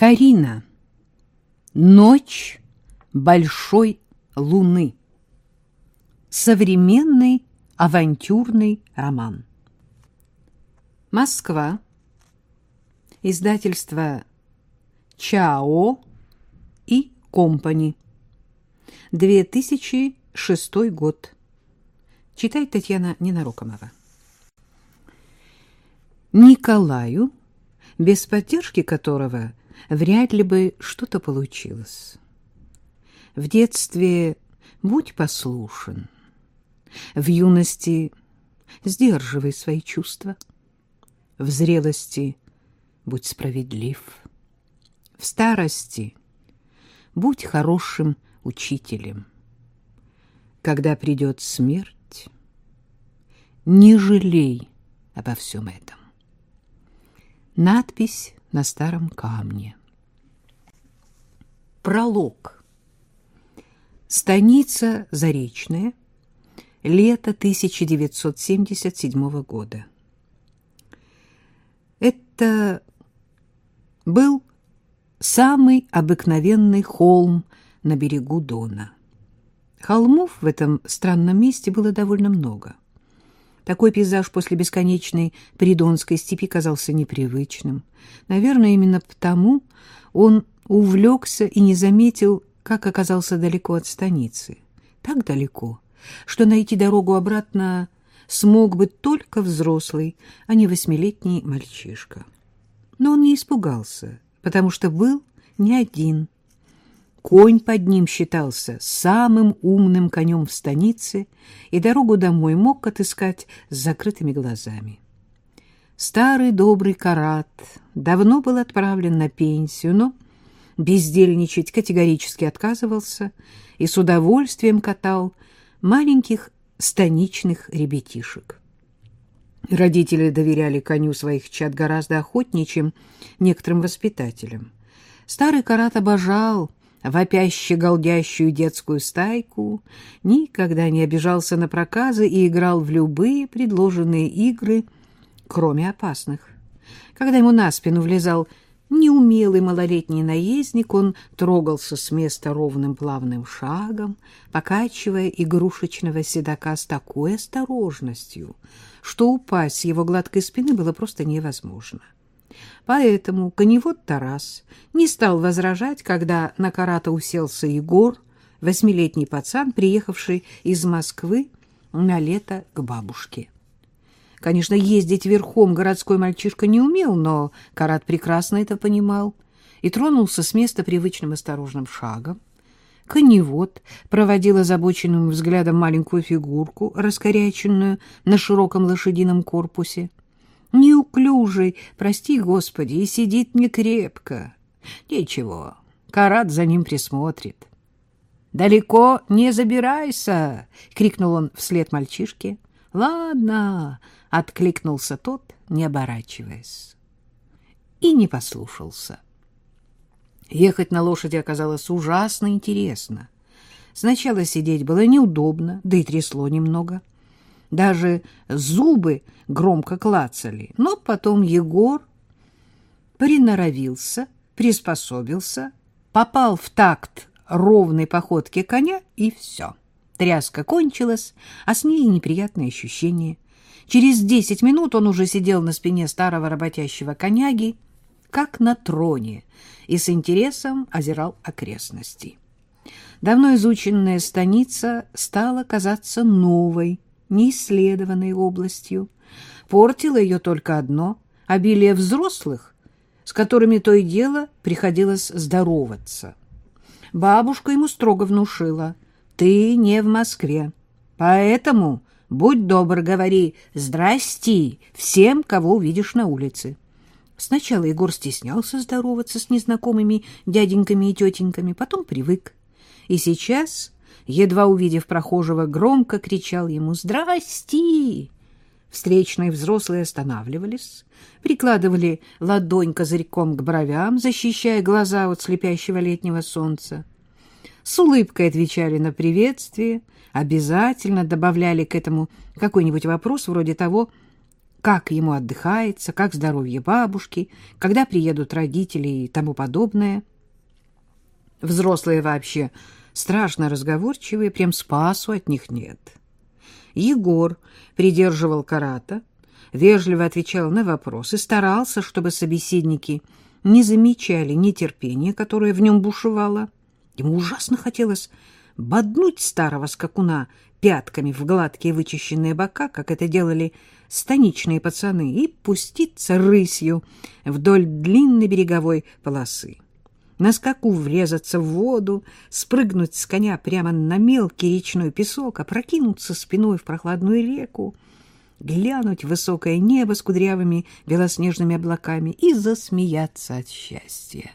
Карина. Ночь большой луны. Современный авантюрный роман. Москва. Издательство Чао и Компани. 2006 год. Читает Татьяна Ненарокомова. Николаю, без поддержки которого вряд ли бы что-то получилось. В детстве будь послушен, в юности сдерживай свои чувства, в зрелости будь справедлив, в старости будь хорошим учителем. Когда придет смерть, не жалей обо всем этом. Надпись на старом камне. Пролог. Станица Заречная. Лето 1977 года. Это был самый обыкновенный холм на берегу Дона. Холмов в этом странном месте было довольно много. Такой пейзаж после бесконечной придонской степи казался непривычным. Наверное, именно потому он увлекся и не заметил, как оказался далеко от станицы. Так далеко, что найти дорогу обратно смог бы только взрослый, а не восьмилетний мальчишка. Но он не испугался, потому что был не один — Конь под ним считался самым умным конем в станице и дорогу домой мог отыскать с закрытыми глазами. Старый добрый Карат давно был отправлен на пенсию, но бездельничать категорически отказывался и с удовольствием катал маленьких станичных ребятишек. Родители доверяли коню своих чад гораздо охотнее, чем некоторым воспитателям. Старый Карат обожал вопяще-голдящую детскую стайку, никогда не обижался на проказы и играл в любые предложенные игры, кроме опасных. Когда ему на спину влезал неумелый малолетний наездник, он трогался с места ровным плавным шагом, покачивая игрушечного седока с такой осторожностью, что упасть с его гладкой спины было просто невозможно. — Поэтому коневод Тарас не стал возражать, когда на карата уселся Егор, восьмилетний пацан, приехавший из Москвы на лето к бабушке. Конечно, ездить верхом городской мальчишка не умел, но Карат прекрасно это понимал и тронулся с места привычным осторожным шагом. Коневод проводил озабоченным взглядом маленькую фигурку, раскоряченную на широком лошадином корпусе неуклюжий, прости, Господи, и сидит не крепко. Ничего, Карат за ним присмотрит. «Далеко не забирайся!» — крикнул он вслед мальчишке. «Ладно!» — откликнулся тот, не оборачиваясь. И не послушался. Ехать на лошади оказалось ужасно интересно. Сначала сидеть было неудобно, да и трясло немного. Даже зубы громко клацали. Но потом Егор приноровился, приспособился, попал в такт ровной походки коня, и все. Тряска кончилась, а с ней неприятные ощущения. Через десять минут он уже сидел на спине старого работящего коняги, как на троне, и с интересом озирал окрестности. Давно изученная станица стала казаться новой, неисследованной областью. Портило ее только одно — обилие взрослых, с которыми то и дело приходилось здороваться. Бабушка ему строго внушила — ты не в Москве, поэтому, будь добр, говори «здрасти» всем, кого увидишь на улице. Сначала Егор стеснялся здороваться с незнакомыми дяденьками и тетеньками, потом привык. И сейчас едва увидев прохожего, громко кричал ему «Здрасти!». Встречные взрослые останавливались, прикладывали ладонь козырьком к бровям, защищая глаза от слепящего летнего солнца. С улыбкой отвечали на приветствие, обязательно добавляли к этому какой-нибудь вопрос вроде того как ему отдыхается, как здоровье бабушки, когда приедут родители и тому подобное. Взрослые вообще страшно разговорчивые, прям спасу от них нет. Егор придерживал карата, вежливо отвечал на вопросы, старался, чтобы собеседники не замечали нетерпения, которое в нем бушевало. Ему ужасно хотелось боднуть старого скакуна пятками в гладкие вычищенные бока, как это делали станичные пацаны, и пуститься рысью вдоль длинной береговой полосы. На скаку врезаться в воду, спрыгнуть с коня прямо на мелкий речной песок, опрокинуться спиной в прохладную реку, глянуть в высокое небо с кудрявыми белоснежными облаками и засмеяться от счастья.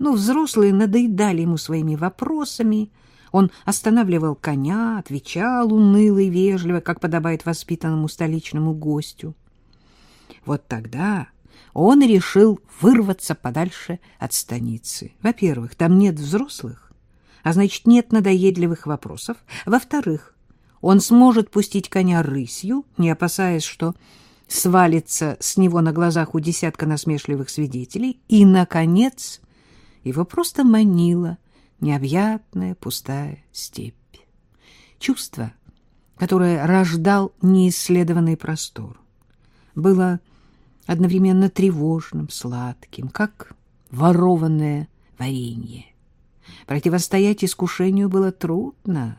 Но взрослые надоедали ему своими вопросами — он останавливал коня, отвечал уныло и вежливо, как подобает воспитанному столичному гостю. Вот тогда он решил вырваться подальше от станицы. Во-первых, там нет взрослых, а значит, нет надоедливых вопросов. Во-вторых, он сможет пустить коня рысью, не опасаясь, что свалится с него на глазах у десятка насмешливых свидетелей. И, наконец, его просто манило необъятная пустая степь. Чувство, которое рождал неисследованный простор, было одновременно тревожным, сладким, как ворованное варенье. Противостоять искушению было трудно.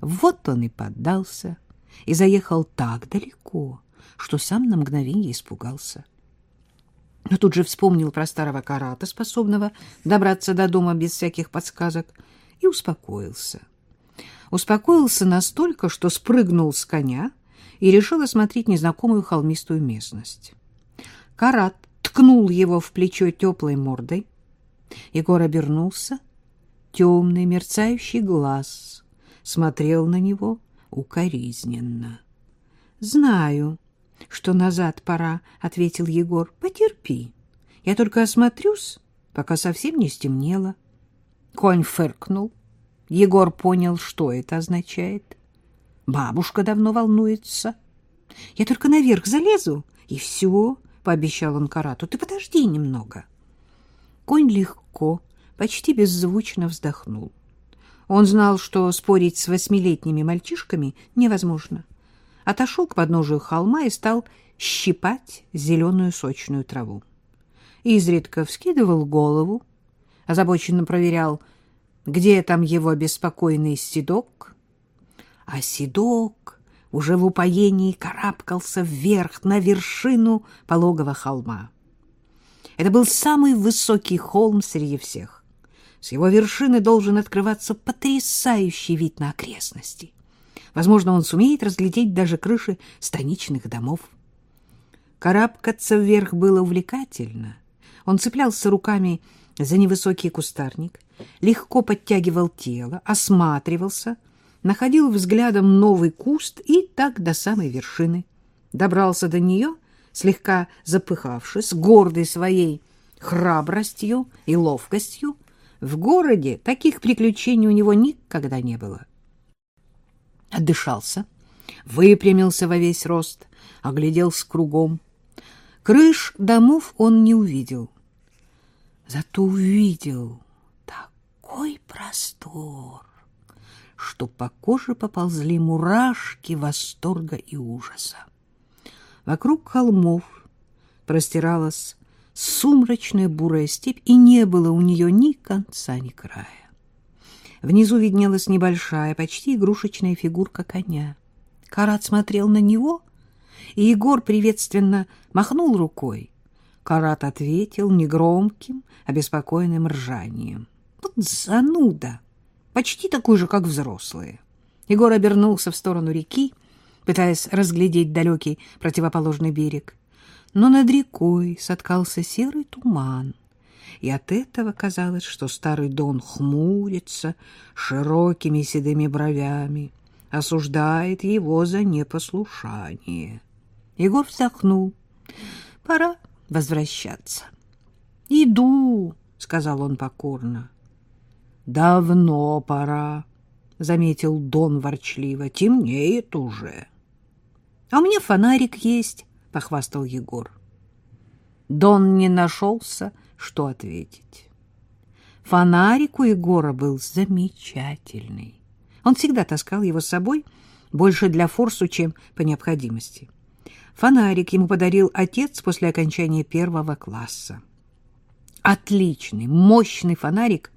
Вот он и поддался, и заехал так далеко, что сам на мгновение испугался но тут же вспомнил про старого карата, способного добраться до дома без всяких подсказок, и успокоился. Успокоился настолько, что спрыгнул с коня и решил осмотреть незнакомую холмистую местность. Карат ткнул его в плечо теплой мордой. Егор обернулся. Темный мерцающий глаз смотрел на него укоризненно. — Знаю, что назад пора, — ответил Егор. — Потерпи. Я только осмотрюсь, пока совсем не стемнело. Конь фыркнул. Егор понял, что это означает. Бабушка давно волнуется. Я только наверх залезу, и все, — пообещал он Карату. Ты подожди немного. Конь легко, почти беззвучно вздохнул. Он знал, что спорить с восьмилетними мальчишками невозможно. — отошел к подножию холма и стал щипать зеленую сочную траву. Изредка вскидывал голову, озабоченно проверял, где там его беспокойный седок. А седок уже в упоении карабкался вверх на вершину пологого холма. Это был самый высокий холм среди всех. С его вершины должен открываться потрясающий вид на окрестности. Возможно, он сумеет разглядеть даже крыши станичных домов. Карабкаться вверх было увлекательно. Он цеплялся руками за невысокий кустарник, легко подтягивал тело, осматривался, находил взглядом новый куст и так до самой вершины. Добрался до нее, слегка запыхавшись, гордый своей храбростью и ловкостью. В городе таких приключений у него никогда не было отдышался, выпрямился во весь рост, огляделся кругом. Крыш домов он не увидел. Зато увидел такой простор, что по коже поползли мурашки восторга и ужаса. Вокруг холмов простиралась сумрачная бурая степь, и не было у нее ни конца, ни края. Внизу виднелась небольшая, почти игрушечная фигурка коня. Карат смотрел на него, и Егор приветственно махнул рукой. Карат ответил негромким, обеспокоенным ржанием. Вот зануда! Почти такой же, как взрослые. Егор обернулся в сторону реки, пытаясь разглядеть далекий противоположный берег. Но над рекой соткался серый туман — и от этого казалось, что старый Дон хмурится широкими седыми бровями, осуждает его за непослушание. Егор вздохнул. Пора возвращаться. — Иду, — сказал он покорно. — Давно пора, — заметил Дон ворчливо. — Темнеет уже. — А у меня фонарик есть, похвастал Егор. Дон не нашелся, что ответить. Фонарик у Егора был замечательный. Он всегда таскал его с собой, больше для форсу, чем по необходимости. Фонарик ему подарил отец после окончания первого класса. Отличный, мощный фонарик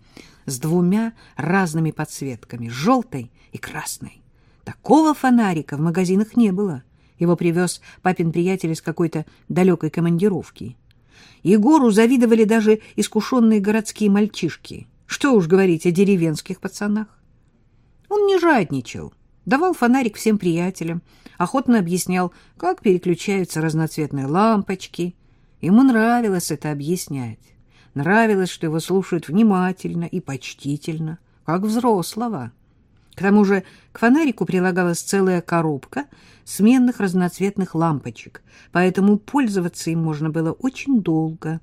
с двумя разными подсветками, желтой и красной. Такого фонарика в магазинах не было. Его привез папин приятель из какой-то далекой командировки. Егору завидовали даже искушенные городские мальчишки. Что уж говорить о деревенских пацанах. Он не жадничал, давал фонарик всем приятелям, охотно объяснял, как переключаются разноцветные лампочки. Ему нравилось это объяснять. Нравилось, что его слушают внимательно и почтительно, как взрослого. К тому же к фонарику прилагалась целая коробка сменных разноцветных лампочек, поэтому пользоваться им можно было очень долго.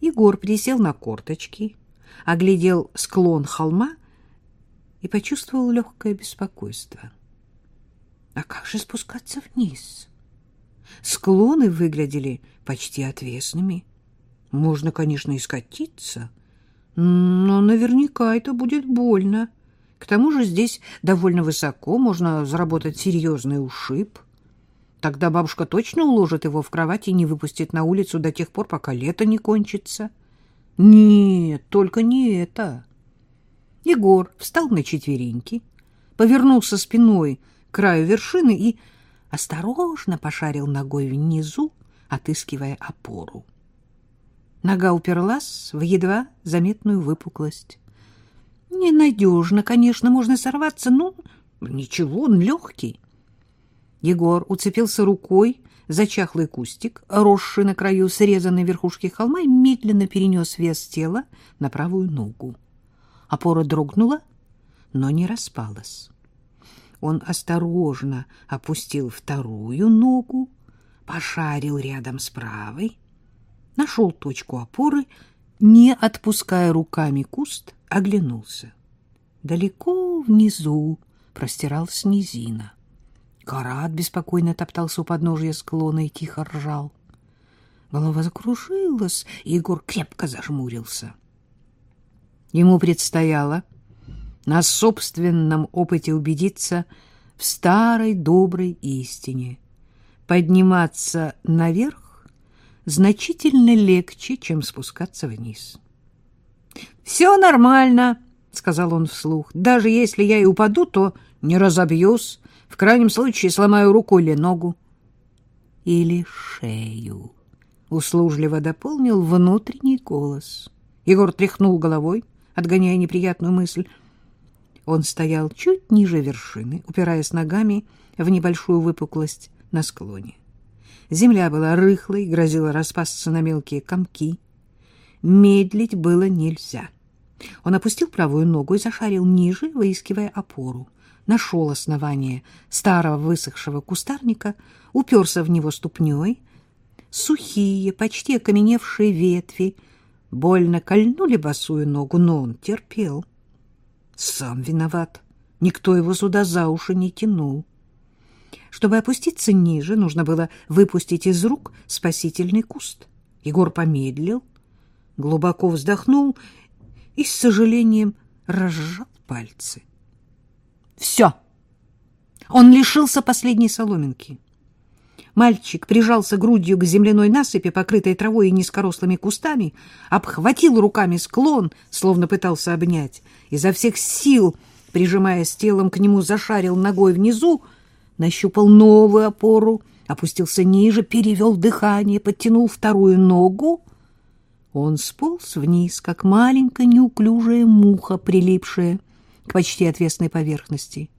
Егор присел на корточки, оглядел склон холма и почувствовал легкое беспокойство. А как же спускаться вниз? Склоны выглядели почти отвесными. Можно, конечно, и скатиться, но наверняка это будет больно. К тому же здесь довольно высоко, можно заработать серьезный ушиб. Тогда бабушка точно уложит его в кровать и не выпустит на улицу до тех пор, пока лето не кончится. Нет, только не это. Егор встал на четвереньки, повернулся спиной к краю вершины и осторожно пошарил ногой внизу, отыскивая опору. Нога уперлась в едва заметную выпуклость. Ненадежно, конечно, можно сорваться, но ничего, он легкий. Егор уцепился рукой за чахлый кустик, росший на краю срезанной верхушки холма, и медленно перенес вес тела на правую ногу. Опора дрогнула, но не распалась. Он осторожно опустил вторую ногу, пошарил рядом с правой, нашел точку опоры, не отпуская руками куст, оглянулся. Далеко внизу простиралась низина. Карат беспокойно топтался у подножия склона и тихо ржал. Голова закружилась, и Егор крепко зажмурился. Ему предстояло на собственном опыте убедиться в старой доброй истине. Подниматься наверх значительно легче, чем спускаться вниз. «Все нормально», — сказал он вслух. «Даже если я и упаду, то не разобьюсь. В крайнем случае сломаю руку или ногу». «Или шею», — услужливо дополнил внутренний голос. Егор тряхнул головой, отгоняя неприятную мысль. Он стоял чуть ниже вершины, упираясь ногами в небольшую выпуклость на склоне. Земля была рыхлой, грозила распасться на мелкие комки. Медлить было нельзя. Он опустил правую ногу и зашарил ниже, выискивая опору. Нашел основание старого высохшего кустарника, уперся в него ступней. Сухие, почти окаменевшие ветви больно кольнули босую ногу, но он терпел. Сам виноват. Никто его сюда за уши не тянул. Чтобы опуститься ниже, нужно было выпустить из рук спасительный куст. Егор помедлил, глубоко вздохнул и с сожалением разжал пальцы. Все. Он лишился последней соломинки. Мальчик прижался грудью к земляной насыпи, покрытой травой и низкорослыми кустами, обхватил руками склон, словно пытался обнять, изо всех сил, прижимаясь телом к нему, зашарил ногой внизу, нащупал новую опору, опустился ниже, перевел дыхание, подтянул вторую ногу. Он сполз вниз, как маленькая неуклюжая муха, прилипшая к почти отвесной поверхности.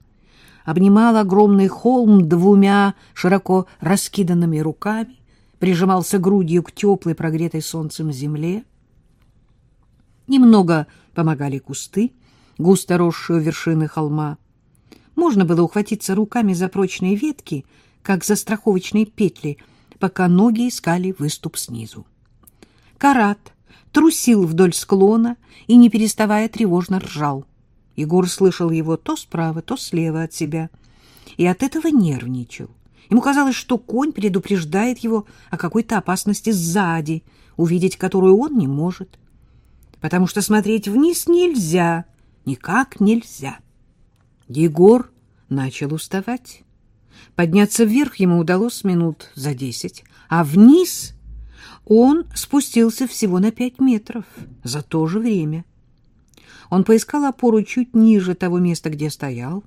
Обнимал огромный холм двумя широко раскиданными руками, прижимался грудью к теплой, прогретой солнцем земле. Немного помогали кусты, густо росшие у вершины холма. Можно было ухватиться руками за прочные ветки, как за страховочные петли, пока ноги искали выступ снизу. Карат трусил вдоль склона и, не переставая, тревожно ржал. Егор слышал его то справа, то слева от себя, и от этого нервничал. Ему казалось, что конь предупреждает его о какой-то опасности сзади, увидеть которую он не может. Потому что смотреть вниз нельзя, никак нельзя. Егор начал уставать. Подняться вверх ему удалось минут за десять, а вниз он спустился всего на пять метров за то же время. Он поискал опору чуть ниже того места, где стоял,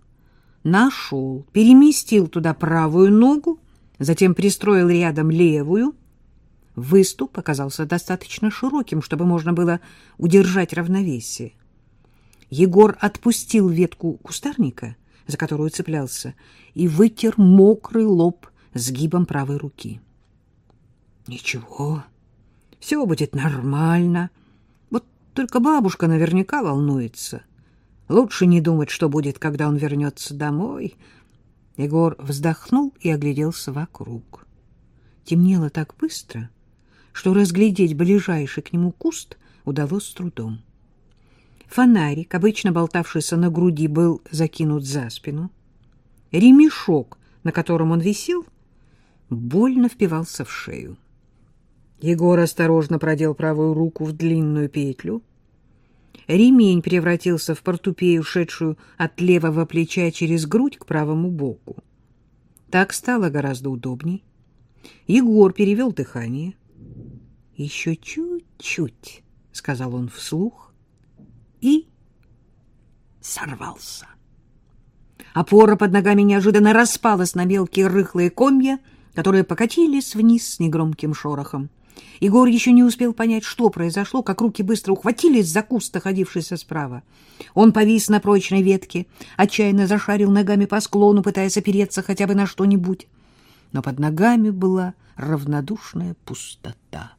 нашел, переместил туда правую ногу, затем пристроил рядом левую. Выступ оказался достаточно широким, чтобы можно было удержать равновесие. Егор отпустил ветку кустарника, за которую цеплялся, и вытер мокрый лоб сгибом правой руки. Ничего, все будет нормально. Вот только бабушка наверняка волнуется. Лучше не думать, что будет, когда он вернется домой. Егор вздохнул и огляделся вокруг. Темнело так быстро, что разглядеть ближайший к нему куст удалось с трудом. Фонарик, обычно болтавшийся на груди, был закинут за спину. Ремешок, на котором он висел, больно впивался в шею. Егор осторожно продел правую руку в длинную петлю. Ремень превратился в портупею, шедшую от левого плеча через грудь к правому боку. Так стало гораздо удобней. Егор перевел дыхание. «Еще чуть-чуть», — сказал он вслух, и сорвался. Опора под ногами неожиданно распалась на мелкие рыхлые комья, которые покатились вниз с негромким шорохом. Егор еще не успел понять, что произошло, как руки быстро ухватились за куст, находившийся справа. Он повис на прочной ветке, отчаянно зашарил ногами по склону, пытаясь опереться хотя бы на что-нибудь. Но под ногами была равнодушная пустота.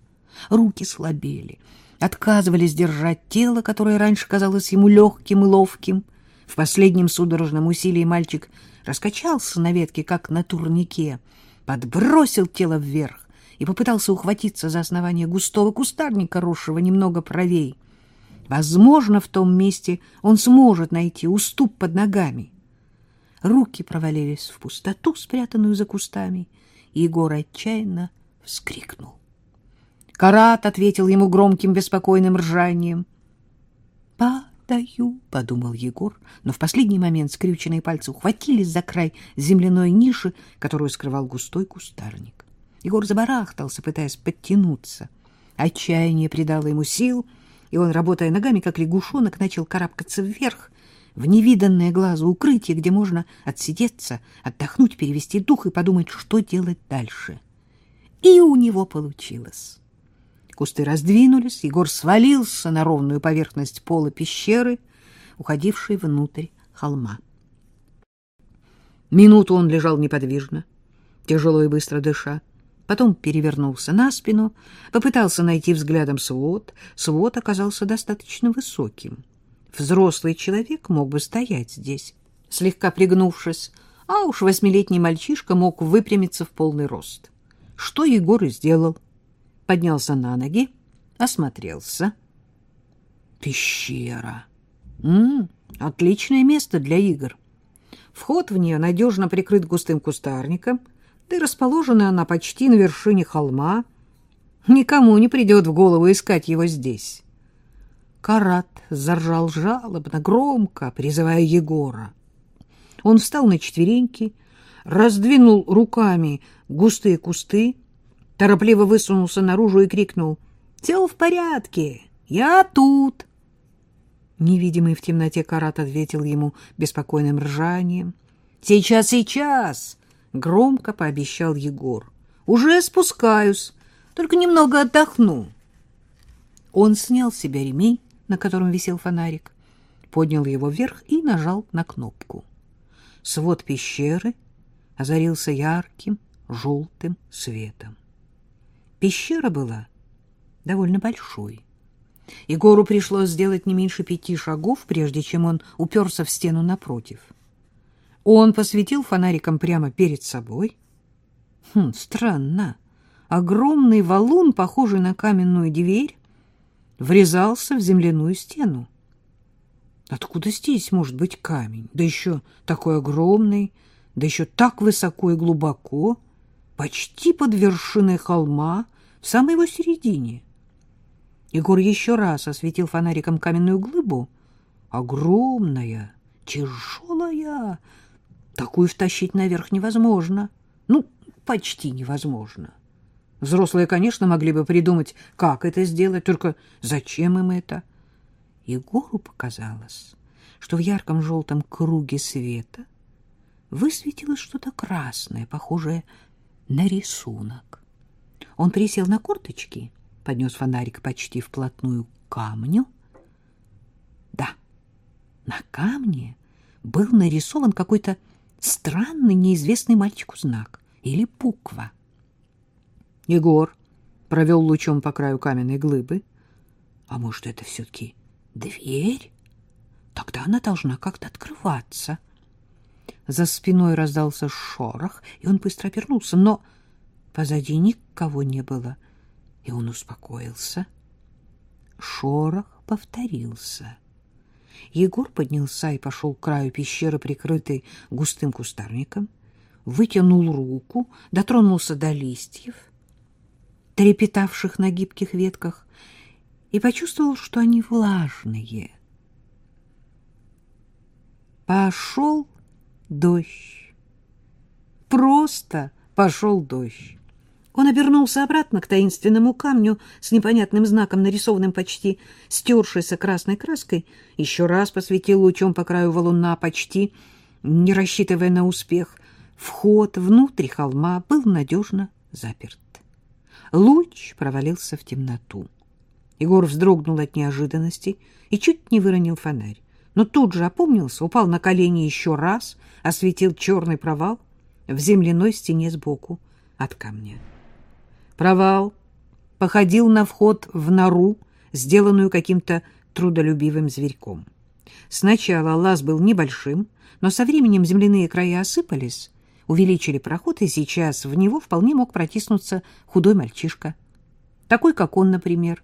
Руки слабели, отказывались держать тело, которое раньше казалось ему легким и ловким. В последнем судорожном усилии мальчик раскачался на ветке, как на турнике, подбросил тело вверх и попытался ухватиться за основание густого кустарника, росшего немного правей. Возможно, в том месте он сможет найти уступ под ногами. Руки провалились в пустоту, спрятанную за кустами, и Егор отчаянно вскрикнул. Карат ответил ему громким беспокойным ржанием. «Падаю», — подумал Егор, но в последний момент скрюченные пальцы ухватились за край земляной ниши, которую скрывал густой кустарник. Егор забарахтался, пытаясь подтянуться. Отчаяние придало ему сил, и он, работая ногами, как лягушонок, начал карабкаться вверх, в невиданное глазу укрытие, где можно отсидеться, отдохнуть, перевести дух и подумать, что делать дальше. И у него получилось. Кусты раздвинулись, Егор свалился на ровную поверхность пола пещеры, уходившей внутрь холма. Минуту он лежал неподвижно, тяжело и быстро дыша. Потом перевернулся на спину, попытался найти взглядом свод. Свод оказался достаточно высоким. Взрослый человек мог бы стоять здесь, слегка пригнувшись, а уж восьмилетний мальчишка мог выпрямиться в полный рост. Что Егор и сделал поднялся на ноги, осмотрелся. Пещера. М -м, отличное место для игр. Вход в нее надежно прикрыт густым кустарником, да и расположена она почти на вершине холма. Никому не придет в голову искать его здесь. Карат заржал жалобно, громко, призывая Егора. Он встал на четвереньки, раздвинул руками густые кусты, торопливо высунулся наружу и крикнул. — Все в порядке, я тут. Невидимый в темноте Карат ответил ему беспокойным ржанием. — Сейчас, сейчас! — громко пообещал Егор. — Уже спускаюсь, только немного отдохну. Он снял с себя ремень, на котором висел фонарик, поднял его вверх и нажал на кнопку. Свод пещеры озарился ярким желтым светом. Пещера была довольно большой. Егору пришлось сделать не меньше пяти шагов, прежде чем он уперся в стену напротив. Он посветил фонариком прямо перед собой. Хм, странно. Огромный валун, похожий на каменную дверь, врезался в земляную стену. Откуда здесь может быть камень? Да еще такой огромный. да еще так высоко и глубоко, почти под вершиной холма, в самой его середине. Егор еще раз осветил фонариком каменную глыбу. Огромная, тяжелая. Такую втащить наверх невозможно. Ну, почти невозможно. Взрослые, конечно, могли бы придумать, как это сделать, только зачем им это? Егору показалось, что в ярком желтом круге света высветилось что-то красное, похожее на рисунок. Он присел на корточки, поднес фонарик почти вплотную к камню. Да, на камне был нарисован какой-то странный неизвестный мальчику знак или буква. Егор провел лучом по краю каменной глыбы. А может, это все-таки дверь? Тогда она должна как-то открываться. За спиной раздался шорох, и он быстро обернулся, но позади никого не было, и он успокоился. Шорох повторился. Егор поднялся и пошел к краю пещеры, прикрытой густым кустарником, вытянул руку, дотронулся до листьев, трепетавших на гибких ветках, и почувствовал, что они влажные. Пошел дождь. Просто пошел дождь. Он обернулся обратно к таинственному камню с непонятным знаком, нарисованным почти стершейся красной краской, еще раз посветил лучом по краю валуна, почти не рассчитывая на успех. Вход внутрь холма был надежно заперт. Луч провалился в темноту. Егор вздрогнул от неожиданности и чуть не выронил фонарь. Но тут же опомнился, упал на колени еще раз, осветил черный провал в земляной стене сбоку от камня. Провал походил на вход в нору, сделанную каким-то трудолюбивым зверьком. Сначала лаз был небольшим, но со временем земляные края осыпались, увеличили проход, и сейчас в него вполне мог протиснуться худой мальчишка. Такой, как он, например.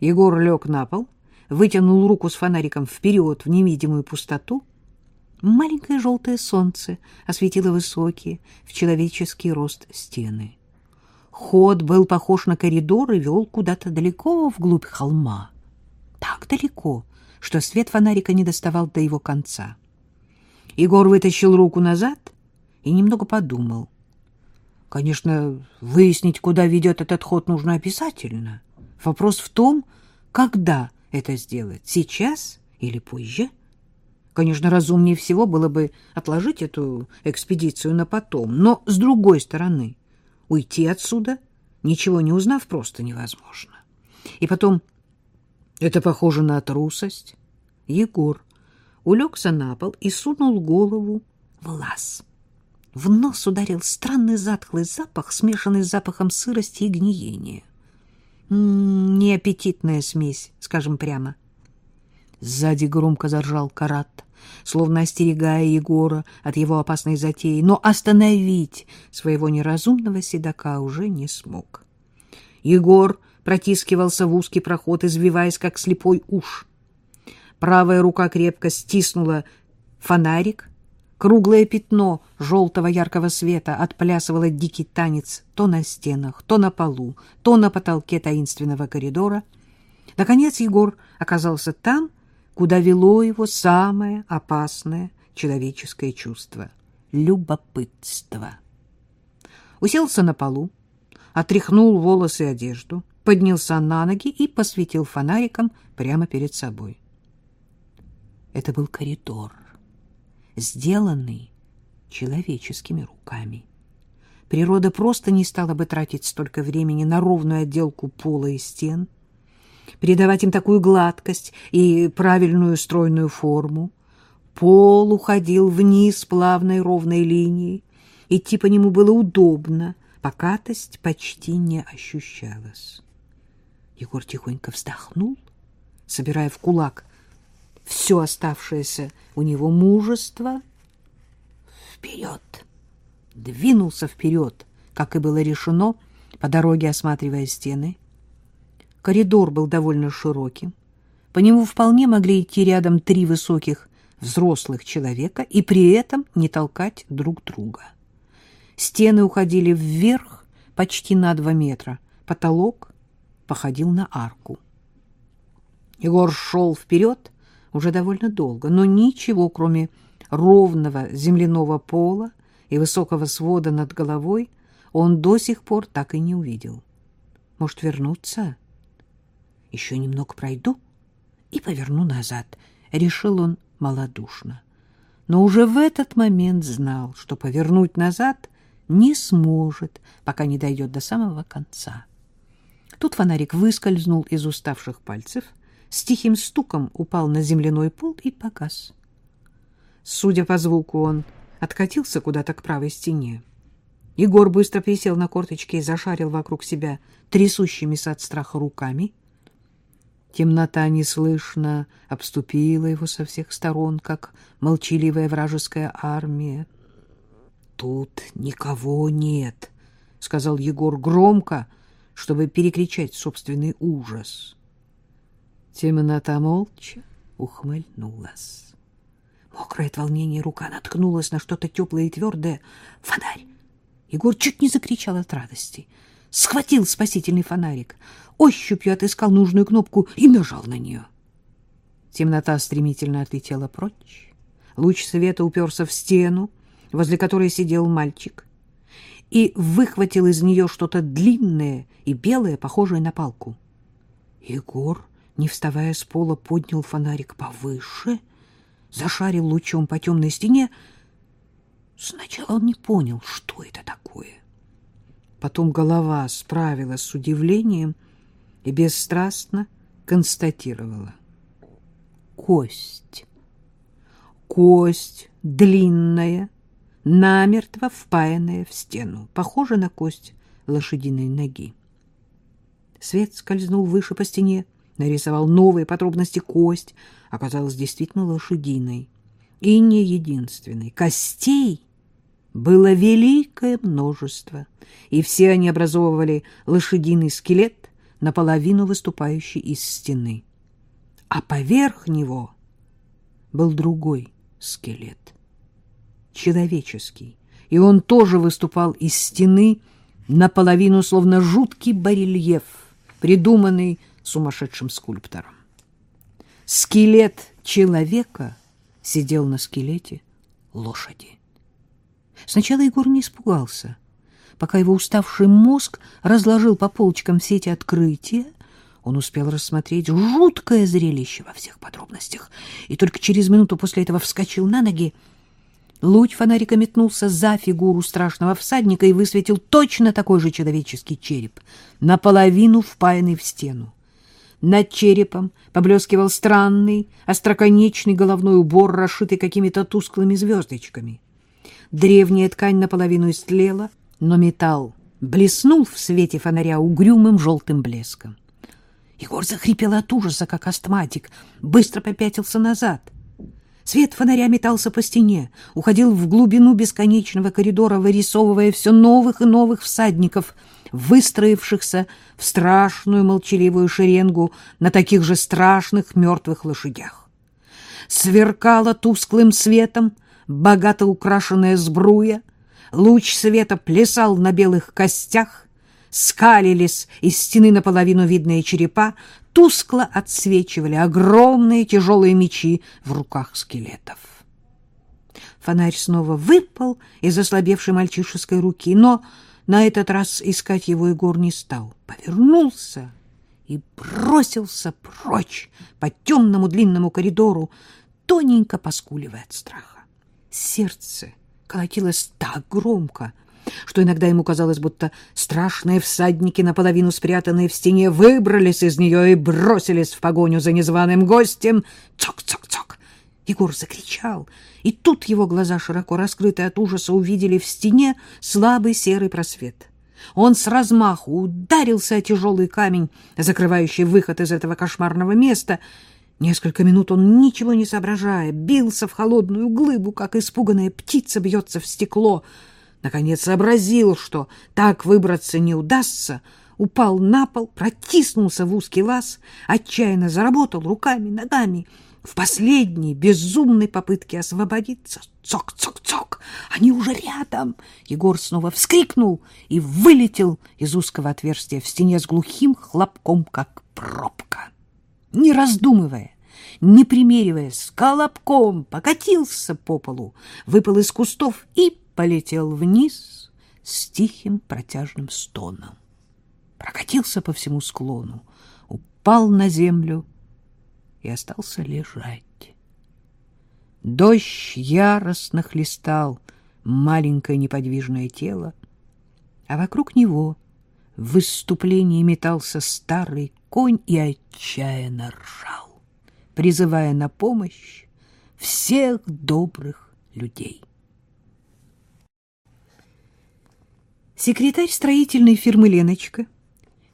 Егор лег на пол, вытянул руку с фонариком вперед в невидимую пустоту. Маленькое желтое солнце осветило высокие, в человеческий рост стены. Ход был похож на коридор и вел куда-то далеко вглубь холма. Так далеко, что свет фонарика не доставал до его конца. Егор вытащил руку назад и немного подумал. Конечно, выяснить, куда ведет этот ход, нужно обязательно. Вопрос в том, когда это сделать, сейчас или позже. Конечно, разумнее всего было бы отложить эту экспедицию на потом, но с другой стороны — Уйти отсюда, ничего не узнав, просто невозможно. И потом, это похоже на трусость. Егор улегся на пол и сунул голову в лаз. В нос ударил странный затхлый запах, смешанный с запахом сырости и гниения. М-м, неаппетитная смесь, скажем прямо. Сзади громко заржал карат словно остерегая Егора от его опасной затеи, но остановить своего неразумного седока уже не смог. Егор протискивался в узкий проход, извиваясь, как слепой уж. Правая рука крепко стиснула фонарик, Круглое пятно желтого яркого света отплясывало дикий танец то на стенах, то на полу, то на потолке таинственного коридора. Наконец Егор оказался там, куда вело его самое опасное человеческое чувство — любопытство. Уселся на полу, отряхнул волосы и одежду, поднялся на ноги и посветил фонариком прямо перед собой. Это был коридор, сделанный человеческими руками. Природа просто не стала бы тратить столько времени на ровную отделку пола и стен — придавать им такую гладкость и правильную стройную форму. Пол уходил вниз плавной ровной линией, идти по нему было удобно, покатость почти не ощущалась. Егор тихонько вздохнул, собирая в кулак все оставшееся у него мужество. Вперед! Двинулся вперед, как и было решено, по дороге осматривая стены — Коридор был довольно широким. По нему вполне могли идти рядом три высоких взрослых человека и при этом не толкать друг друга. Стены уходили вверх почти на два метра, потолок походил на арку. Егор шел вперед уже довольно долго, но ничего, кроме ровного земляного пола и высокого свода над головой, он до сих пор так и не увидел. Может, вернуться? Еще немного пройду и поверну назад, — решил он малодушно. Но уже в этот момент знал, что повернуть назад не сможет, пока не дойдет до самого конца. Тут фонарик выскользнул из уставших пальцев — с тихим стуком упал на земляной пол и погас. Судя по звуку, он откатился куда-то к правой стене. Егор быстро присел на корточки и зашарил вокруг себя трясущимися от страха руками. Темнота неслышно обступила его со всех сторон, как молчаливая вражеская армия. — Тут никого нет, — сказал Егор громко, чтобы перекричать собственный ужас. Темнота молча ухмыльнулась. Мокрая от волнения рука наткнулась на что-то теплое и твердое. Фонарь! Егор чуть не закричал от радости. Схватил спасительный фонарик, ощупью отыскал нужную кнопку и нажал на нее. Темнота стремительно отлетела прочь. Луч света уперся в стену, возле которой сидел мальчик, и выхватил из нее что-то длинное и белое, похожее на палку. Егор не вставая с пола, поднял фонарик повыше, зашарил лучом по темной стене. Сначала он не понял, что это такое. Потом голова справилась с удивлением и бесстрастно констатировала. Кость. Кость длинная, намертво впаянная в стену, похожа на кость лошадиной ноги. Свет скользнул выше по стене, нарисовал новые подробности кость, оказалась действительно лошадиной. И не единственной. Костей было великое множество, и все они образовывали лошадиный скелет, наполовину выступающий из стены. А поверх него был другой скелет, человеческий, и он тоже выступал из стены наполовину, словно жуткий барельеф, придуманный сумасшедшим скульптором. Скелет человека сидел на скелете лошади. Сначала Егор не испугался, пока его уставший мозг разложил по полочкам все эти открытия, он успел рассмотреть жуткое зрелище во всех подробностях и только через минуту после этого вскочил на ноги. Луч фонарика метнулся за фигуру страшного всадника и высветил точно такой же человеческий череп, наполовину впаянный в стену. Над черепом поблескивал странный, остроконечный головной убор, расшитый какими-то тусклыми звездочками. Древняя ткань наполовину истлела, но металл блеснул в свете фонаря угрюмым желтым блеском. Егор захрипел от ужаса, как астматик, быстро попятился назад. Свет фонаря метался по стене, уходил в глубину бесконечного коридора, вырисовывая все новых и новых всадников — выстроившихся в страшную молчаливую шеренгу на таких же страшных мертвых лошадях. Сверкала тусклым светом богато украшенная сбруя, луч света плясал на белых костях, скалились из стены наполовину видные черепа, тускло отсвечивали огромные тяжелые мечи в руках скелетов. Фонарь снова выпал из ослабевшей мальчишеской руки, но на этот раз искать его Егор не стал. Повернулся и бросился прочь по темному длинному коридору, тоненько поскуливая от страха. Сердце колотилось так громко, что иногда ему казалось, будто страшные всадники, наполовину спрятанные в стене, выбрались из нее и бросились в погоню за незваным гостем. Цок-цок-цок! Егор закричал, и тут его глаза, широко раскрытые от ужаса, увидели в стене слабый серый просвет. Он с размаху ударился о тяжелый камень, закрывающий выход из этого кошмарного места. Несколько минут он, ничего не соображая, бился в холодную глыбу, как испуганная птица бьется в стекло. Наконец сообразил, что так выбраться не удастся, упал на пол, протиснулся в узкий лаз, отчаянно заработал руками, ногами. В последней безумной попытке освободиться цок-цок-цок, они уже рядом. Егор снова вскрикнул и вылетел из узкого отверстия в стене с глухим хлопком, как пробка. Не раздумывая, не примериваясь, колобком покатился по полу, выпал из кустов и полетел вниз с тихим протяжным стоном. Прокатился по всему склону, упал на землю и остался лежать. Дождь яростно хлестал маленькое неподвижное тело, а вокруг него в выступлении метался старый конь и отчаянно ржал, призывая на помощь всех добрых людей. Секретарь строительной фирмы Леночка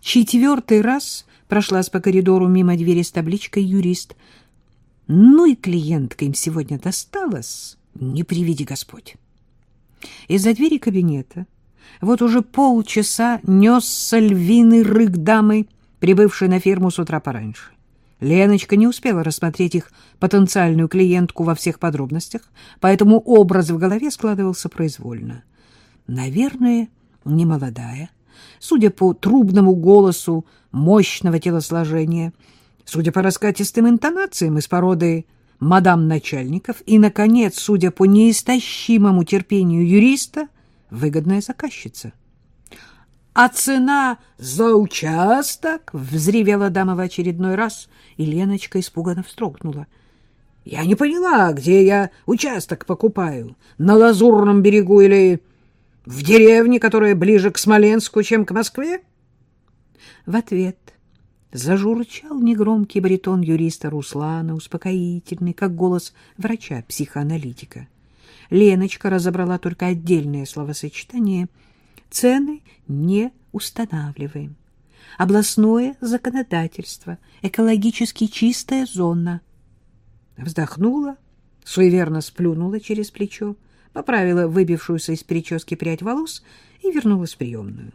четвертый раз прошлась по коридору мимо двери с табличкой «Юрист». Ну и клиентка им сегодня досталась, не приведи Господь. Из-за двери кабинета вот уже полчаса несся львиный рык дамы, прибывшей на фирму с утра пораньше. Леночка не успела рассмотреть их потенциальную клиентку во всех подробностях, поэтому образ в голове складывался произвольно. Наверное, не молодая, судя по трубному голосу мощного телосложения, судя по раскатистым интонациям из породы мадам начальников и, наконец, судя по неистощимому терпению юриста, выгодная заказчица. «А цена за участок?» — взревела дама в очередной раз, и Леночка испуганно встрогнула. «Я не поняла, где я участок покупаю, на Лазурном берегу или в деревне, которая ближе к Смоленску, чем к Москве? В ответ зажурчал негромкий баритон юриста Руслана, успокоительный, как голос врача-психоаналитика. Леночка разобрала только отдельные словосочетания. Цены не устанавливаем. Областное законодательство, экологически чистая зона. Вздохнула, суеверно сплюнула через плечо поправила выбившуюся из прически прядь волос и вернулась в приемную.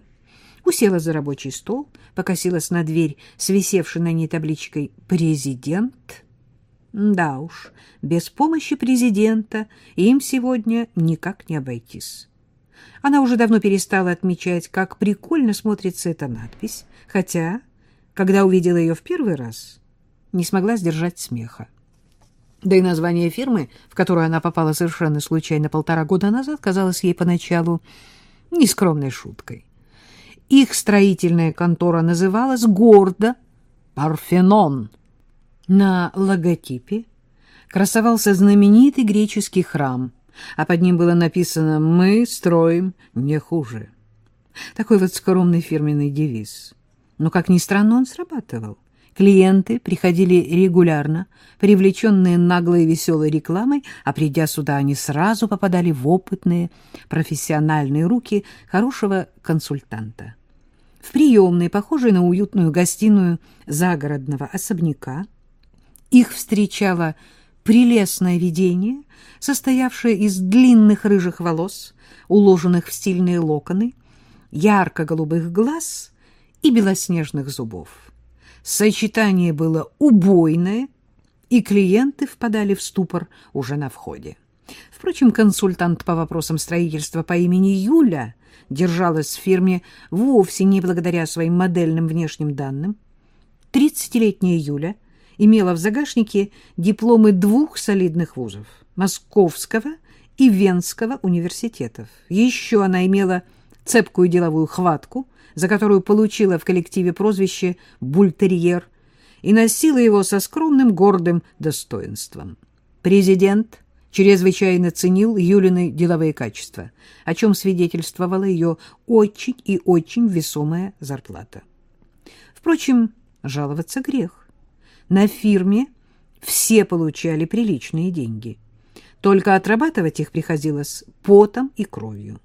Усела за рабочий стол, покосилась на дверь с висевшей на ней табличкой «Президент». Да уж, без помощи президента им сегодня никак не обойтись. Она уже давно перестала отмечать, как прикольно смотрится эта надпись, хотя, когда увидела ее в первый раз, не смогла сдержать смеха. Да и название фирмы, в которую она попала совершенно случайно полтора года назад, казалось ей поначалу нескромной шуткой. Их строительная контора называлась гордо «Парфенон». На логотипе красовался знаменитый греческий храм, а под ним было написано «Мы строим не хуже». Такой вот скромный фирменный девиз. Но, как ни странно, он срабатывал. Клиенты приходили регулярно, привлеченные наглой и веселой рекламой, а придя сюда, они сразу попадали в опытные профессиональные руки хорошего консультанта. В приемной, похожей на уютную гостиную загородного особняка, их встречало прелестное видение, состоявшее из длинных рыжих волос, уложенных в стильные локоны, ярко-голубых глаз и белоснежных зубов. Сочетание было убойное, и клиенты впадали в ступор уже на входе. Впрочем, консультант по вопросам строительства по имени Юля держалась в фирме вовсе не благодаря своим модельным внешним данным. Тридцатилетняя Юля имела в загашнике дипломы двух солидных вузов – Московского и Венского университетов. Еще она имела цепкую деловую хватку, за которую получила в коллективе прозвище «Бультерьер», и носила его со скромным гордым достоинством. Президент чрезвычайно ценил Юлины деловые качества, о чем свидетельствовала ее очень и очень весомая зарплата. Впрочем, жаловаться грех. На фирме все получали приличные деньги. Только отрабатывать их приходилось потом и кровью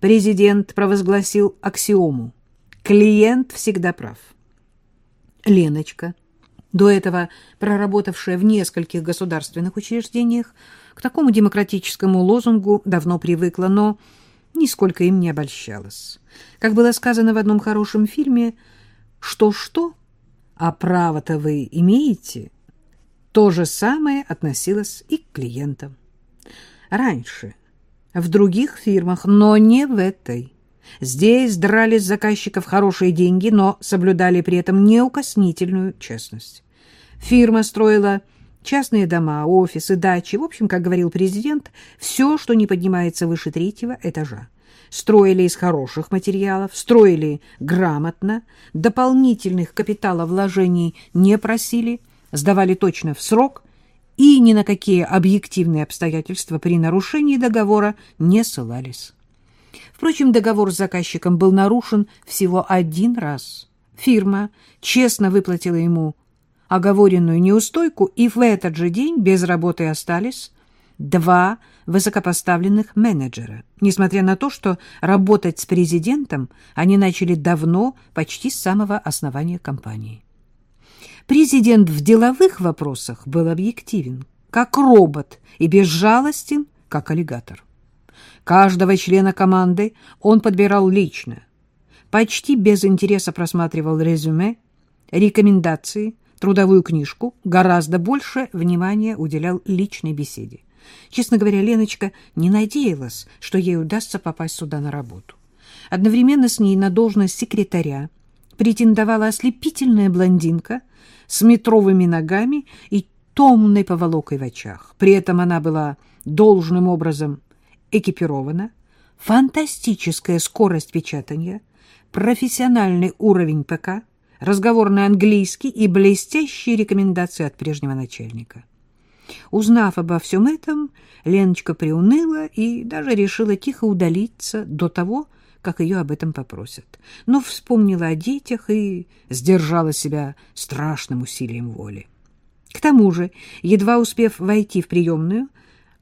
президент провозгласил аксиому «Клиент всегда прав». Леночка, до этого проработавшая в нескольких государственных учреждениях, к такому демократическому лозунгу давно привыкла, но нисколько им не обольщалась. Как было сказано в одном хорошем фильме, что-что, а право-то вы имеете, то же самое относилось и к клиентам. Раньше, в других фирмах, но не в этой. Здесь драли с заказчиков хорошие деньги, но соблюдали при этом неукоснительную честность. Фирма строила частные дома, офисы, дачи, в общем, как говорил президент, все, что не поднимается выше третьего этажа. Строили из хороших материалов, строили грамотно, дополнительных капиталовложений не просили, сдавали точно в срок и ни на какие объективные обстоятельства при нарушении договора не ссылались. Впрочем, договор с заказчиком был нарушен всего один раз. Фирма честно выплатила ему оговоренную неустойку, и в этот же день без работы остались два высокопоставленных менеджера, несмотря на то, что работать с президентом они начали давно, почти с самого основания компании. Президент в деловых вопросах был объективен, как робот, и безжалостен, как аллигатор. Каждого члена команды он подбирал лично, почти без интереса просматривал резюме, рекомендации, трудовую книжку, гораздо больше внимания уделял личной беседе. Честно говоря, Леночка не надеялась, что ей удастся попасть сюда на работу. Одновременно с ней на должность секретаря претендовала ослепительная блондинка с метровыми ногами и томной поволокой в очах. При этом она была должным образом экипирована, фантастическая скорость печатания, профессиональный уровень ПК, разговорный английский и блестящие рекомендации от прежнего начальника. Узнав обо всем этом, Леночка приуныла и даже решила тихо удалиться до того, как ее об этом попросят. Но вспомнила о детях и сдержала себя страшным усилием воли. К тому же, едва успев войти в приемную,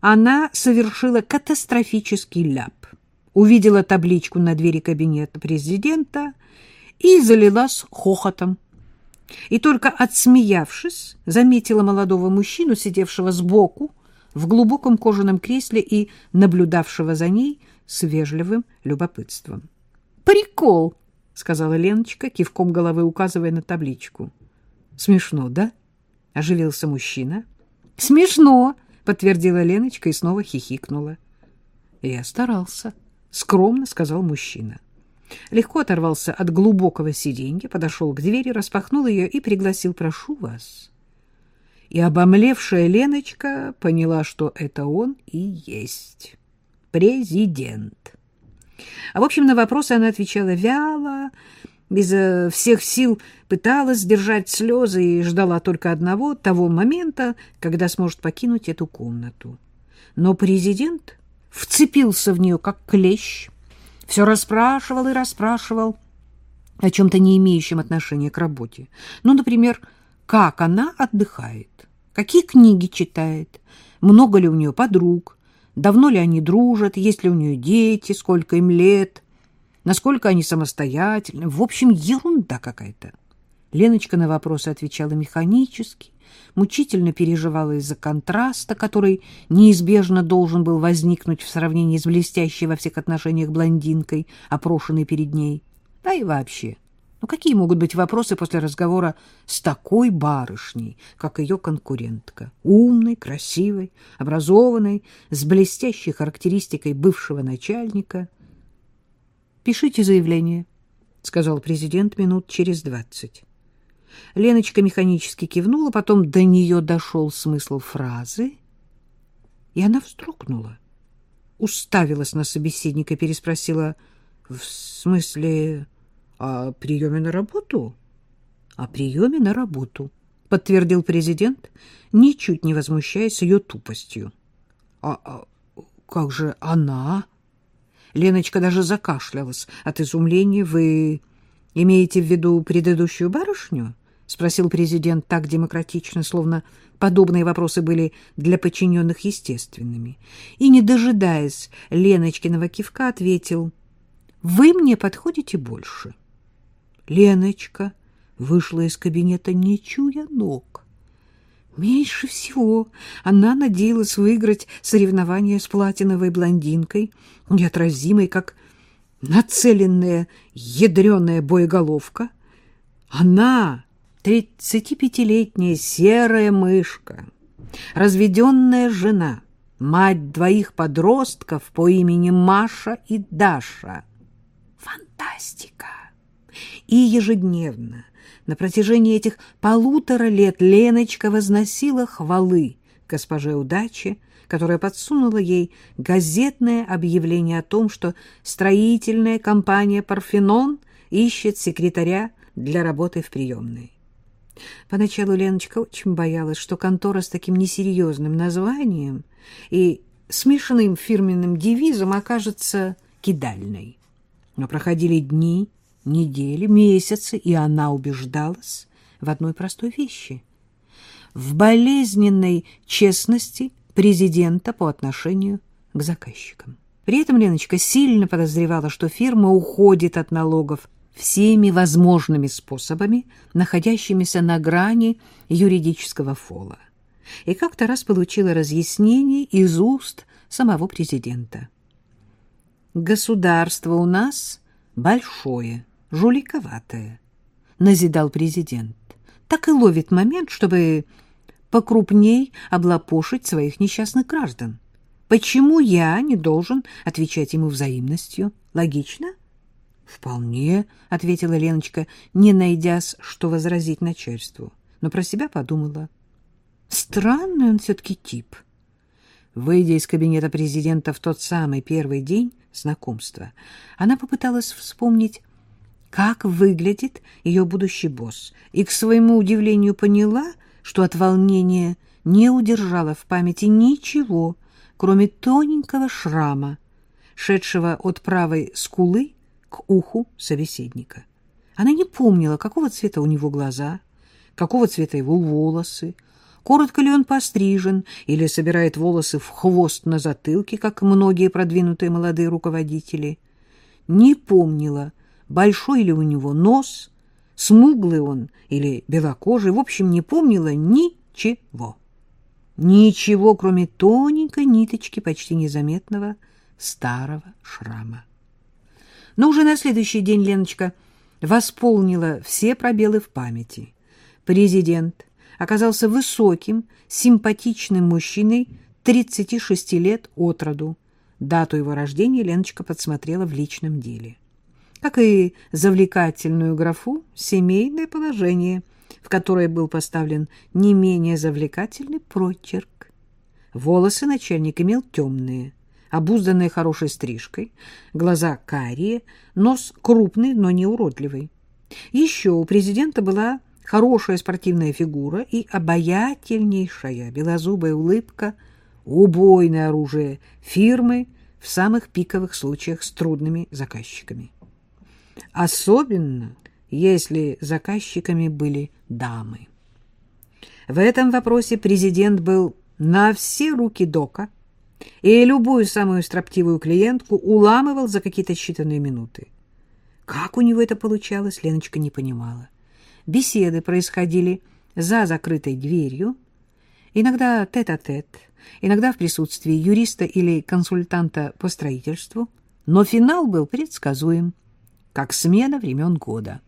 она совершила катастрофический ляп. Увидела табличку на двери кабинета президента и залилась хохотом и только отсмеявшись, заметила молодого мужчину, сидевшего сбоку, в глубоком кожаном кресле и наблюдавшего за ней с вежливым любопытством. «Прикол!» — сказала Леночка, кивком головы указывая на табличку. «Смешно, да?» — оживился мужчина. «Смешно!» — подтвердила Леночка и снова хихикнула. «Я старался», — скромно сказал мужчина легко оторвался от глубокого сиденья, подошел к двери, распахнул ее и пригласил «Прошу вас». И обомлевшая Леночка поняла, что это он и есть президент. А в общем, на вопросы она отвечала вяло, изо всех сил пыталась сдержать слезы и ждала только одного, того момента, когда сможет покинуть эту комнату. Но президент вцепился в нее, как клещ, все расспрашивал и расспрашивал о чем-то не имеющем отношения к работе. Ну, например, как она отдыхает, какие книги читает, много ли у нее подруг, давно ли они дружат, есть ли у нее дети, сколько им лет, насколько они самостоятельны. В общем, ерунда какая-то. Леночка на вопросы отвечала механически, мучительно переживала из-за контраста, который неизбежно должен был возникнуть в сравнении с блестящей во всех отношениях блондинкой, опрошенной перед ней. Да и вообще, ну какие могут быть вопросы после разговора с такой барышней, как ее конкурентка? Умной, красивой, образованной, с блестящей характеристикой бывшего начальника. «Пишите заявление», — сказал президент минут через двадцать. Леночка механически кивнула, потом до нее дошел смысл фразы, и она вздрогнула. Уставилась на собеседника, переспросила, «В смысле, о приеме на работу?» «О приеме на работу», — подтвердил президент, ничуть не возмущаясь ее тупостью. «А, а как же она?» Леночка даже закашлялась от изумления. «Вы имеете в виду предыдущую барышню?» — спросил президент так демократично, словно подобные вопросы были для подчиненных естественными. И, не дожидаясь Леночкиного кивка, ответил, «Вы мне подходите больше». Леночка вышла из кабинета, не чуя ног. Меньше всего она надеялась выиграть соревнование с платиновой блондинкой, неотразимой, как нацеленная ядреная боеголовка. Она, тридцатипятилетняя серая мышка, разведенная жена, мать двоих подростков по имени Маша и Даша. Фантастика! И ежедневно на протяжении этих полутора лет Леночка возносила хвалы госпоже удачи, которая подсунула ей газетное объявление о том, что строительная компания «Парфенон» ищет секретаря для работы в приемной. Поначалу Леночка очень боялась, что контора с таким несерьезным названием и смешанным фирменным девизом окажется кидальной. Но проходили дни, недели, месяцы, и она убеждалась в одной простой вещи — в болезненной честности президента по отношению к заказчикам. При этом Леночка сильно подозревала, что фирма уходит от налогов всеми возможными способами, находящимися на грани юридического фола. И как-то раз получила разъяснение из уст самого президента. «Государство у нас большое, жуликоватое», — назидал президент. «Так и ловит момент, чтобы покрупней облапошить своих несчастных граждан. Почему я не должен отвечать ему взаимностью? Логично?» «Вполне», — ответила Леночка, не найдясь, что возразить начальству, но про себя подумала. «Странный он все-таки тип». Выйдя из кабинета президента в тот самый первый день знакомства, она попыталась вспомнить, как выглядит ее будущий босс, и, к своему удивлению, поняла, что от волнения не удержала в памяти ничего, кроме тоненького шрама, шедшего от правой скулы к уху собеседника. Она не помнила, какого цвета у него глаза, какого цвета его волосы, коротко ли он пострижен или собирает волосы в хвост на затылке, как многие продвинутые молодые руководители. Не помнила, большой ли у него нос, смуглый он или белокожий, в общем, не помнила ничего. Ничего, кроме тоненькой ниточки почти незаметного старого шрама. Но уже на следующий день Леночка восполнила все пробелы в памяти. Президент оказался высоким, симпатичным мужчиной 36 лет от роду. Дату его рождения Леночка подсмотрела в личном деле. Как и завлекательную графу «семейное положение», в которое был поставлен не менее завлекательный прочерк. Волосы начальник имел темные, обузданные хорошей стрижкой, глаза карие, нос крупный, но не уродливый. Еще у президента была хорошая спортивная фигура и обаятельнейшая белозубая улыбка, убойное оружие фирмы в самых пиковых случаях с трудными заказчиками. Особенно, если заказчиками были дамы. В этом вопросе президент был на все руки дока и любую самую строптивую клиентку уламывал за какие-то считанные минуты. Как у него это получалось, Леночка не понимала. Беседы происходили за закрытой дверью, иногда тет-а-тет, -тет, иногда в присутствии юриста или консультанта по строительству, но финал был предсказуем, как смена времен года.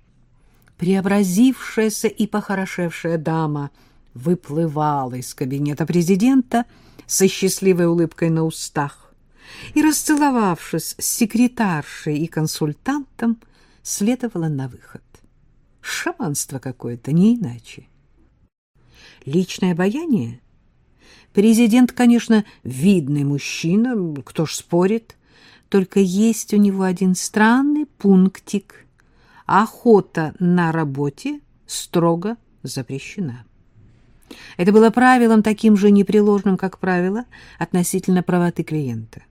Преобразившаяся и похорошевшая дама выплывала из кабинета президента со счастливой улыбкой на устах и, расцеловавшись с секретаршей и консультантом, следовала на выход. Шаманство какое-то, не иначе. Личное обаяние? Президент, конечно, видный мужчина, кто ж спорит, только есть у него один странный пунктик. Охота на работе строго запрещена. Это было правилом таким же непреложным, как правило, относительно правоты клиента.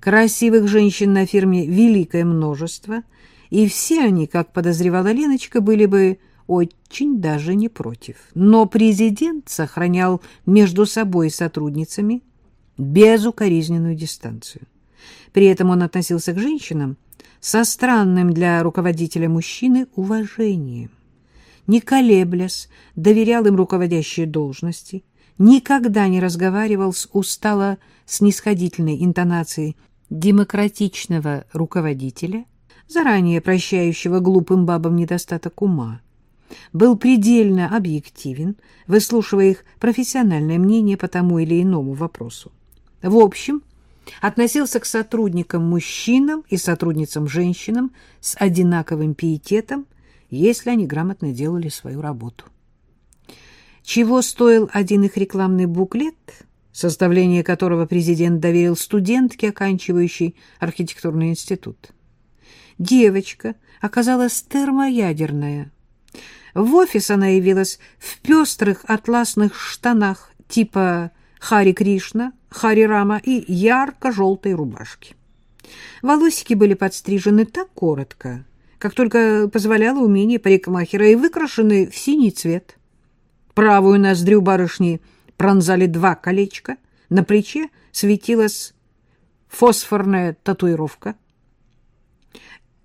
Красивых женщин на фирме великое множество, и все они, как подозревала Леночка, были бы очень даже не против. Но президент сохранял между собой и сотрудницами безукоризненную дистанцию. При этом он относился к женщинам со странным для руководителя мужчины уважением. Не колеблясь, доверял им руководящие должности, никогда не разговаривал с устало снисходительной интонацией демократичного руководителя, заранее прощающего глупым бабам недостаток ума, был предельно объективен, выслушивая их профессиональное мнение по тому или иному вопросу. В общем, относился к сотрудникам-мужчинам и сотрудницам-женщинам с одинаковым пиететом, если они грамотно делали свою работу. Чего стоил один их рекламный буклет, составление которого президент доверил студентке, оканчивающей архитектурный институт? Девочка оказалась термоядерная. В офис она явилась в пестрых атласных штанах типа Хари Кришна, Хари Рама и ярко-желтой рубашке. Волосики были подстрижены так коротко, как только позволяло умение парикмахера, и выкрашены в синий цвет. Правую ноздрю барышни пронзали два колечка, на плече светилась фосфорная татуировка.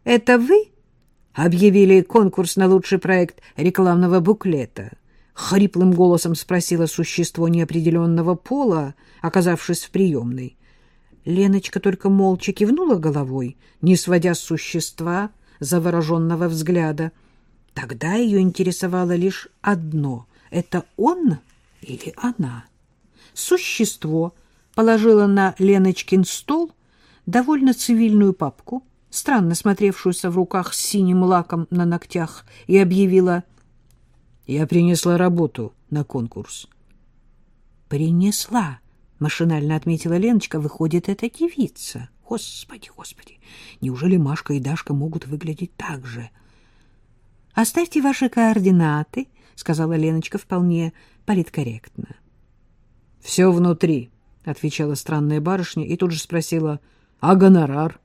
«Это вы?» — объявили конкурс на лучший проект рекламного буклета —— хриплым голосом спросило существо неопределенного пола, оказавшись в приемной. Леночка только молча кивнула головой, не сводя с существа завороженного взгляда. Тогда ее интересовало лишь одно — это он или она? Существо положило на Леночкин стол довольно цивильную папку, странно смотревшуюся в руках с синим лаком на ногтях, и объявило — я принесла работу на конкурс. Принесла, машинально отметила Леночка, выходит, это девица. Господи, господи, неужели Машка и Дашка могут выглядеть так же? Оставьте ваши координаты, сказала Леночка вполне политкорректно. Все внутри, отвечала странная барышня и тут же спросила: "А гонорар?"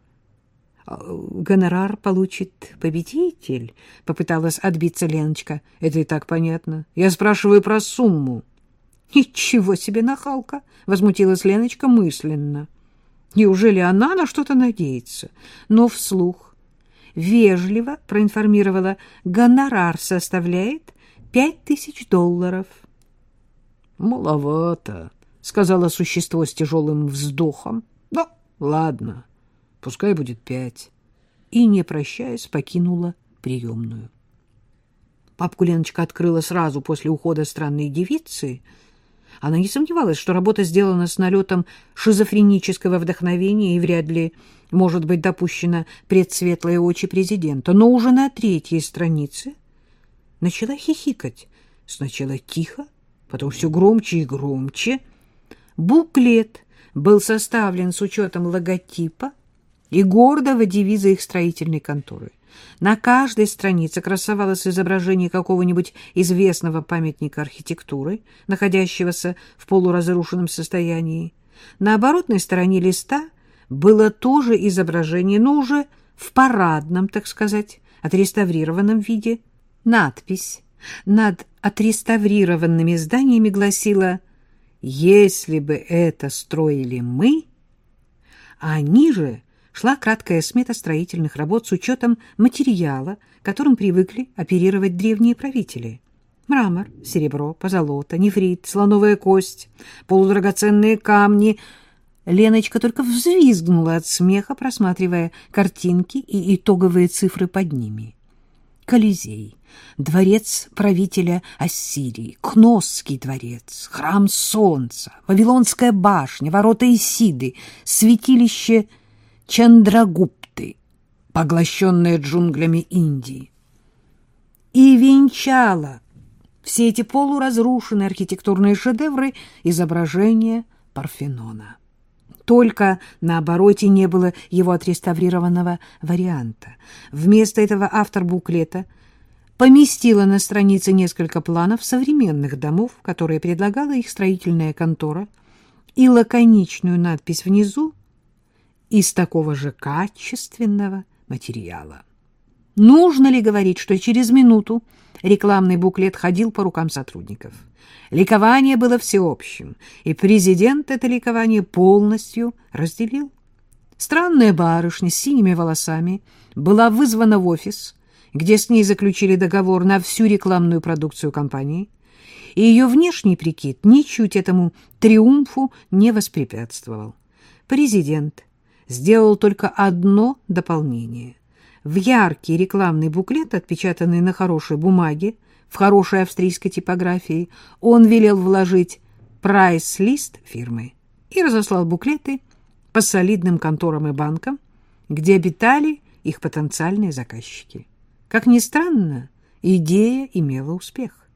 гонорар получит победитель, — попыталась отбиться Леночка. — Это и так понятно. Я спрашиваю про сумму. — Ничего себе нахалка! — возмутилась Леночка мысленно. Неужели она на что-то надеется? Но вслух вежливо проинформировала, гонорар составляет пять тысяч долларов. — Маловато, — сказала существо с тяжелым вздохом. — Ну, ладно. — пускай будет пять, и, не прощаясь, покинула приемную. Папку Леночка открыла сразу после ухода странной девицы. Она не сомневалась, что работа сделана с налетом шизофренического вдохновения и вряд ли может быть допущена предсветлые очи президента. Но уже на третьей странице начала хихикать. Сначала тихо, потом все громче и громче. Буклет был составлен с учетом логотипа, и гордого девиза их строительной конторы. На каждой странице красовалось изображение какого-нибудь известного памятника архитектуры, находящегося в полуразрушенном состоянии. На оборотной стороне листа было тоже изображение, но уже в парадном, так сказать, отреставрированном виде. Надпись над отреставрированными зданиями гласила «Если бы это строили мы», а ниже шла краткая смета строительных работ с учетом материала, которым привыкли оперировать древние правители. Мрамор, серебро, позолота, нефрит, слоновая кость, полудрагоценные камни. Леночка только взвизгнула от смеха, просматривая картинки и итоговые цифры под ними. Колизей, дворец правителя Ассирии, Кносский дворец, храм солнца, Вавилонская башня, ворота Исиды, святилище Чандрагупты, поглощенная джунглями Индии. И венчала все эти полуразрушенные архитектурные шедевры изображения Парфенона. Только на обороте не было его отреставрированного варианта. Вместо этого автор буклета поместила на странице несколько планов современных домов, которые предлагала их строительная контора, и лаконичную надпись внизу из такого же качественного материала. Нужно ли говорить, что через минуту рекламный буклет ходил по рукам сотрудников? Ликование было всеобщим, и президент это ликование полностью разделил. Странная барышня с синими волосами была вызвана в офис где с ней заключили договор на всю рекламную продукцию компании, и ее внешний прикид ничуть этому триумфу не воспрепятствовал. Президент сделал только одно дополнение. В яркий рекламный буклет, отпечатанный на хорошей бумаге, в хорошей австрийской типографии, он велел вложить прайс-лист фирмы и разослал буклеты по солидным конторам и банкам, где обитали их потенциальные заказчики. Как ни странно, идея имела успех.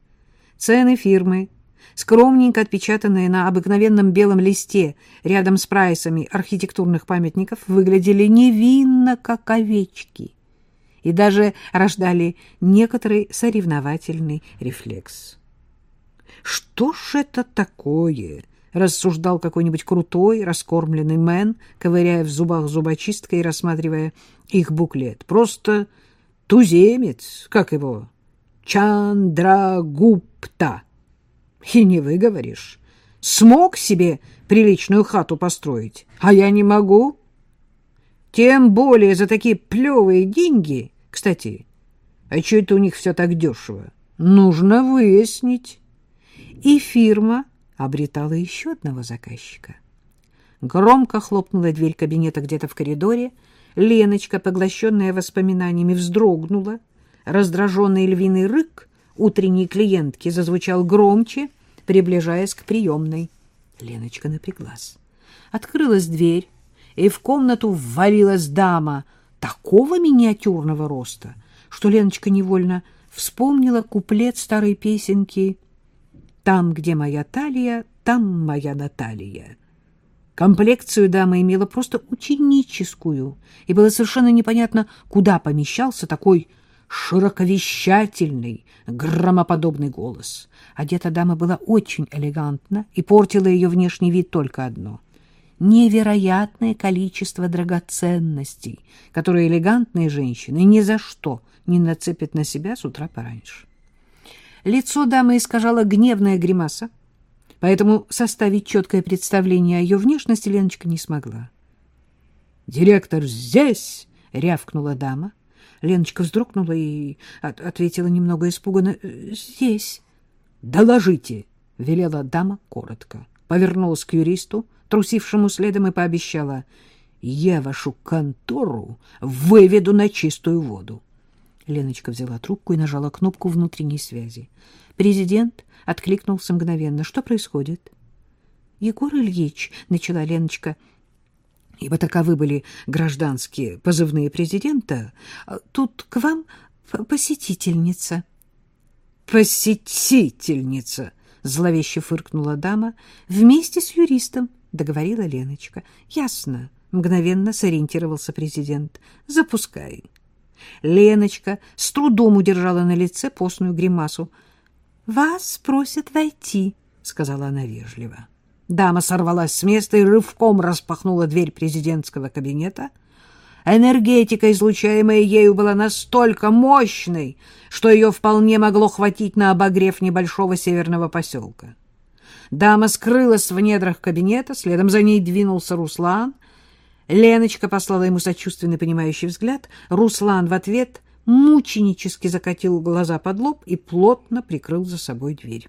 Цены фирмы, скромненько отпечатанные на обыкновенном белом листе рядом с прайсами архитектурных памятников, выглядели невинно, как овечки, и даже рождали некоторый соревновательный рефлекс. «Что ж это такое?» — рассуждал какой-нибудь крутой, раскормленный мэн, ковыряя в зубах зубочисткой и рассматривая их буклет. «Просто туземец, как его, Чандрагупта. И не выговоришь. Смог себе приличную хату построить, а я не могу. Тем более за такие плевые деньги. Кстати, а что это у них все так дешево? Нужно выяснить. И фирма обретала еще одного заказчика. Громко хлопнула дверь кабинета где-то в коридоре. Леночка, поглощенная воспоминаниями, вздрогнула. Раздраженный львиный рык утренней клиентки зазвучал громче, приближаясь к приемной. Леночка напряглась. Открылась дверь, и в комнату ввалилась дама такого миниатюрного роста, что Леночка невольно вспомнила куплет старой песенки «Там, где моя талия, там моя Наталья». Комплекцию дама имела просто ученическую, и было совершенно непонятно, куда помещался такой широковещательный, громоподобный голос. Одета дама была очень элегантна и портила ее внешний вид только одно — невероятное количество драгоценностей, которые элегантные женщины ни за что не нацепят на себя с утра пораньше. Лицо дамы искажало гневная гримаса, поэтому составить четкое представление о ее внешности Леночка не смогла. «Директор здесь!» — рявкнула дама. Леночка вздрогнула и от ответила немного испуганно. «Здесь». «Доложите», — велела дама коротко. Повернулась к юристу, трусившему следом, и пообещала. «Я вашу контору выведу на чистую воду». Леночка взяла трубку и нажала кнопку внутренней связи. Президент откликнулся мгновенно. «Что происходит?» «Егор Ильич», — начала Леночка, — ибо таковы были гражданские позывные президента, тут к вам посетительница. Посетительница, зловеще фыркнула дама, вместе с юристом, договорила Леночка. Ясно, мгновенно сориентировался президент. Запускай. Леночка с трудом удержала на лице постную гримасу. Вас просят войти, сказала она вежливо. Дама сорвалась с места и рывком распахнула дверь президентского кабинета. Энергетика, излучаемая ею, была настолько мощной, что ее вполне могло хватить на обогрев небольшого северного поселка. Дама скрылась в недрах кабинета, следом за ней двинулся Руслан. Леночка послала ему сочувственный понимающий взгляд. Руслан в ответ мученически закатил глаза под лоб и плотно прикрыл за собой дверь.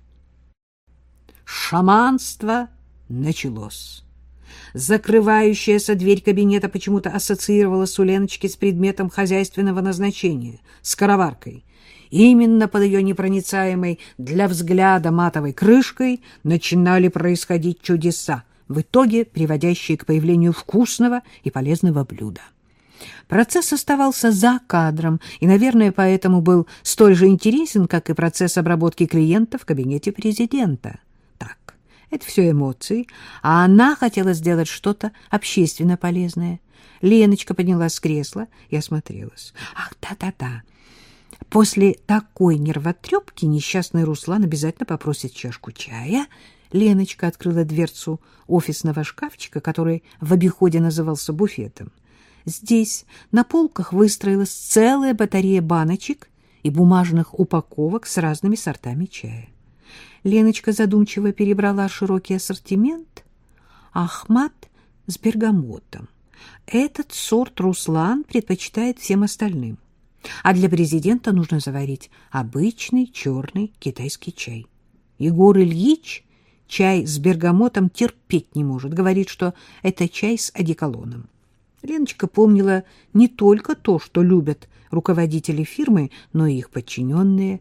Шаманство началось. Закрывающаяся дверь кабинета почему-то ассоциировалась у Леночки с предметом хозяйственного назначения, с караваркой. Именно под ее непроницаемой для взгляда матовой крышкой начинали происходить чудеса, в итоге приводящие к появлению вкусного и полезного блюда. Процесс оставался за кадром и, наверное, поэтому был столь же интересен, как и процесс обработки клиента в кабинете президента. Это все эмоции, а она хотела сделать что-то общественно полезное. Леночка поднялась с кресла и осмотрелась. Ах, да-да-да. После такой нервотрепки несчастный Руслан обязательно попросит чашку чая. Леночка открыла дверцу офисного шкафчика, который в обиходе назывался буфетом. Здесь на полках выстроилась целая батарея баночек и бумажных упаковок с разными сортами чая. Леночка задумчиво перебрала широкий ассортимент. Ахмат с бергамотом. Этот сорт Руслан предпочитает всем остальным. А для президента нужно заварить обычный черный китайский чай. Егор Ильич чай с бергамотом терпеть не может. Говорит, что это чай с одеколоном. Леночка помнила не только то, что любят руководители фирмы, но и их подчиненные.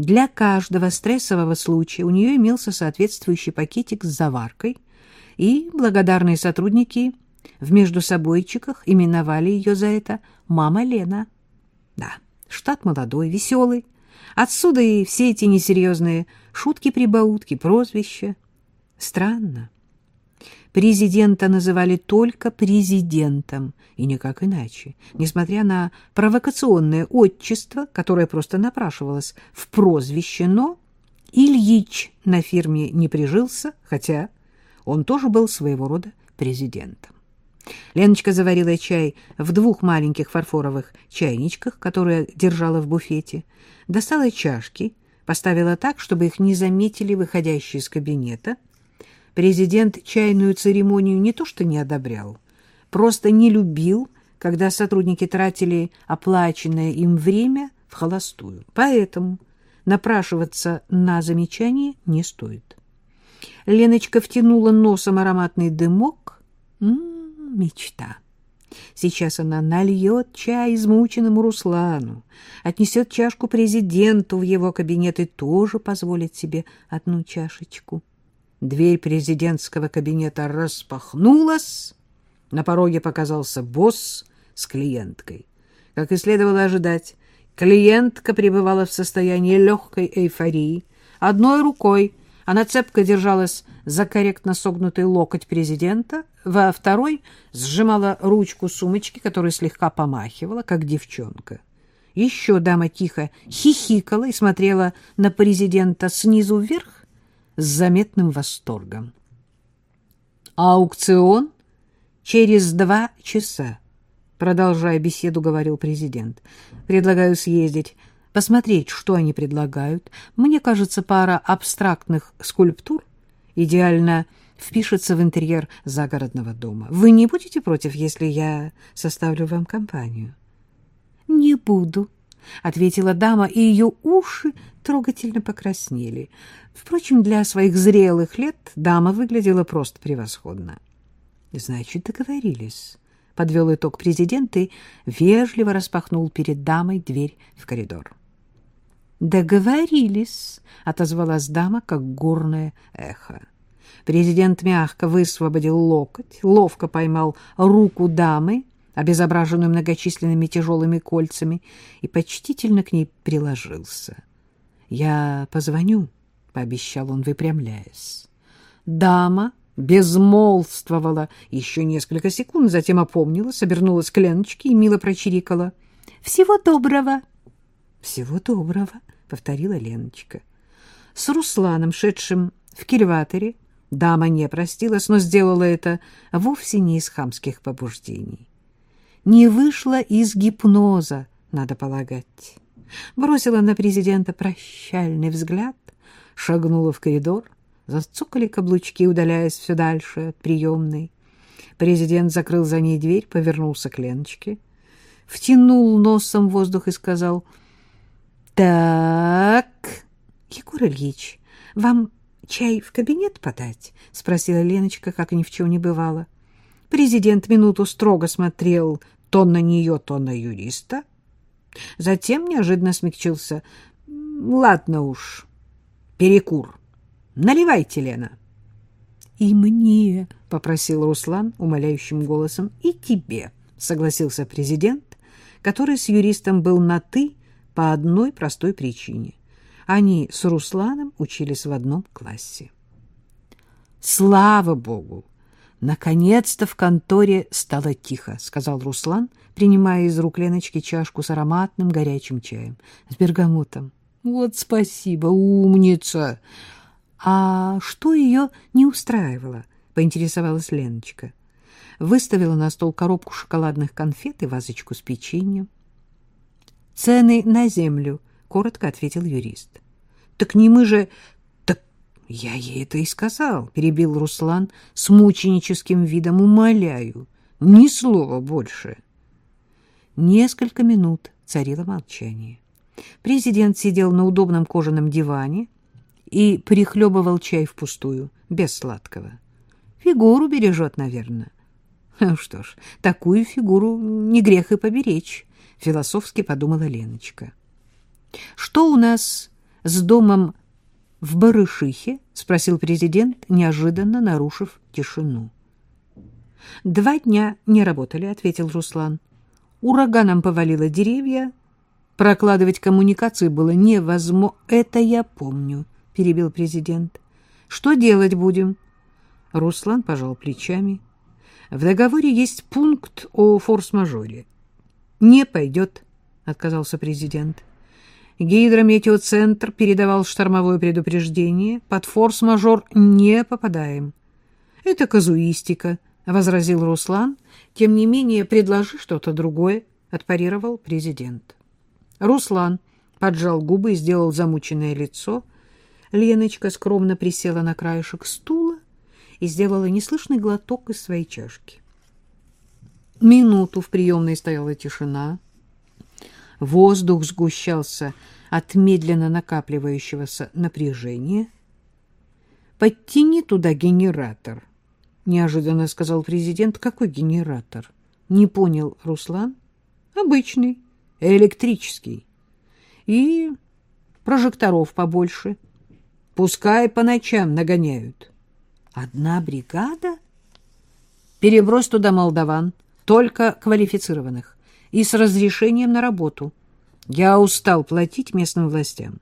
Для каждого стрессового случая у нее имелся соответствующий пакетик с заваркой, и благодарные сотрудники в междусобойчиках именовали ее за это «Мама Лена». Да, штат молодой, веселый. Отсюда и все эти несерьезные шутки-прибаутки, прозвища. Странно. Президента называли только президентом, и никак иначе, несмотря на провокационное отчество, которое просто напрашивалось в прозвище, но Ильич на фирме не прижился, хотя он тоже был своего рода президентом. Леночка заварила чай в двух маленьких фарфоровых чайничках, которые держала в буфете, достала чашки, поставила так, чтобы их не заметили выходящие из кабинета — Президент чайную церемонию не то что не одобрял, просто не любил, когда сотрудники тратили оплаченное им время в холостую. Поэтому напрашиваться на замечание не стоит. Леночка втянула носом ароматный дымок. М -м, мечта. Сейчас она нальет чай измученному Руслану, отнесет чашку президенту в его кабинет и тоже позволит себе одну чашечку. Дверь президентского кабинета распахнулась. На пороге показался босс с клиенткой. Как и следовало ожидать, клиентка пребывала в состоянии легкой эйфории. Одной рукой она цепко держалась за корректно согнутый локоть президента, во второй сжимала ручку сумочки, которая слегка помахивала, как девчонка. Еще дама тихо хихикала и смотрела на президента снизу вверх, с заметным восторгом. «Аукцион через два часа», — продолжая беседу, говорил президент. «Предлагаю съездить, посмотреть, что они предлагают. Мне кажется, пара абстрактных скульптур идеально впишется в интерьер загородного дома. Вы не будете против, если я составлю вам компанию?» «Не буду», — ответила дама, и ее уши трогательно покраснели. Впрочем, для своих зрелых лет дама выглядела просто превосходно. — Значит, договорились, — подвел итог президент и вежливо распахнул перед дамой дверь в коридор. — Договорились, — отозвалась дама, как горное эхо. Президент мягко высвободил локоть, ловко поймал руку дамы, обезображенную многочисленными тяжелыми кольцами, и почтительно к ней приложился. — Я позвоню, — пообещал он, выпрямляясь. Дама безмолвствовала еще несколько секунд, затем опомнилась, обернулась к Леночке и мило прочирикала. — Всего доброго! — Всего доброго, — повторила Леночка. С Русланом, шедшим в кильваторе, дама не простилась, но сделала это вовсе не из хамских побуждений не вышла из гипноза, надо полагать. Бросила на президента прощальный взгляд, шагнула в коридор, зацокали каблучки, удаляясь все дальше от приемной. Президент закрыл за ней дверь, повернулся к Леночке, втянул носом воздух и сказал, «Так, Егор Ильич, вам чай в кабинет подать?» — спросила Леночка, как ни в чем не бывало. Президент минуту строго смотрел то на нее, то на юриста. Затем неожиданно смягчился. — Ладно уж, перекур. Наливайте, Лена. — И мне, — попросил Руслан умоляющим голосом, — и тебе, — согласился президент, который с юристом был на «ты» по одной простой причине. Они с Русланом учились в одном классе. Слава богу! Наконец-то в конторе стало тихо, сказал Руслан, принимая из рук Леночки чашку с ароматным горячим чаем с бергамотом. Вот спасибо, умница. А что ее не устраивало? поинтересовалась Леночка. Выставила на стол коробку шоколадных конфет и вазочку с печеньем. Цены на землю, коротко ответил юрист. Так не мы же я ей это и сказал, перебил Руслан с мученическим видом, умоляю, ни слова больше. Несколько минут царило молчание. Президент сидел на удобном кожаном диване и прихлебывал чай впустую, без сладкого. Фигуру бережет, наверное. Ну что ж, такую фигуру не грех и поберечь, философски подумала Леночка. Что у нас с домом в Барышихе? спросил президент, неожиданно нарушив тишину. Два дня не работали, ответил Руслан. Ураганом повалило деревья, прокладывать коммуникации было невозможно. Это я помню, перебил президент. Что делать будем? Руслан пожал плечами. В договоре есть пункт о форс-мажоре. Не пойдет, отказался президент. Гидрометеоцентр передавал штормовое предупреждение. Под форс-мажор не попадаем. Это казуистика, возразил Руслан. Тем не менее, предложи что-то другое, отпарировал президент. Руслан поджал губы и сделал замученное лицо. Леночка скромно присела на краешек стула и сделала неслышный глоток из своей чашки. Минуту в приемной стояла тишина. Воздух сгущался от медленно накапливающегося напряжения. «Подтяни туда генератор», — неожиданно сказал президент. «Какой генератор?» — не понял Руслан. «Обычный, электрический. И прожекторов побольше. Пускай по ночам нагоняют». Одна бригада? Перебрось туда молдаван, только квалифицированных, и с разрешением на работу. Я устал платить местным властям.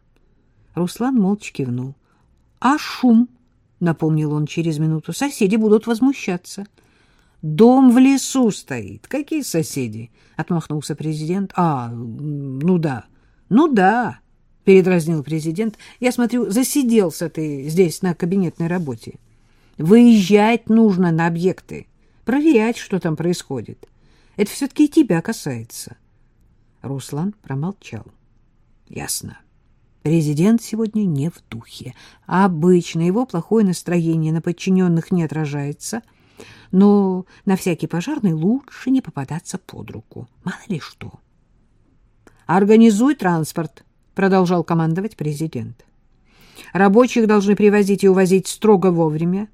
Руслан молча кивнул. — А шум? — напомнил он через минуту. — Соседи будут возмущаться. — Дом в лесу стоит. Какие соседи? — отмахнулся президент. — А, ну да. — Ну да, — передразнил президент. — Я смотрю, засиделся ты здесь на кабинетной работе. — Выезжать нужно на объекты, проверять, что там происходит. Это все-таки и тебя касается. Руслан промолчал. Ясно. Президент сегодня не в духе. Обычно его плохое настроение на подчиненных не отражается, но на всякий пожарный лучше не попадаться под руку. Мало ли что. «Организуй транспорт», — продолжал командовать президент. «Рабочих должны привозить и увозить строго вовремя.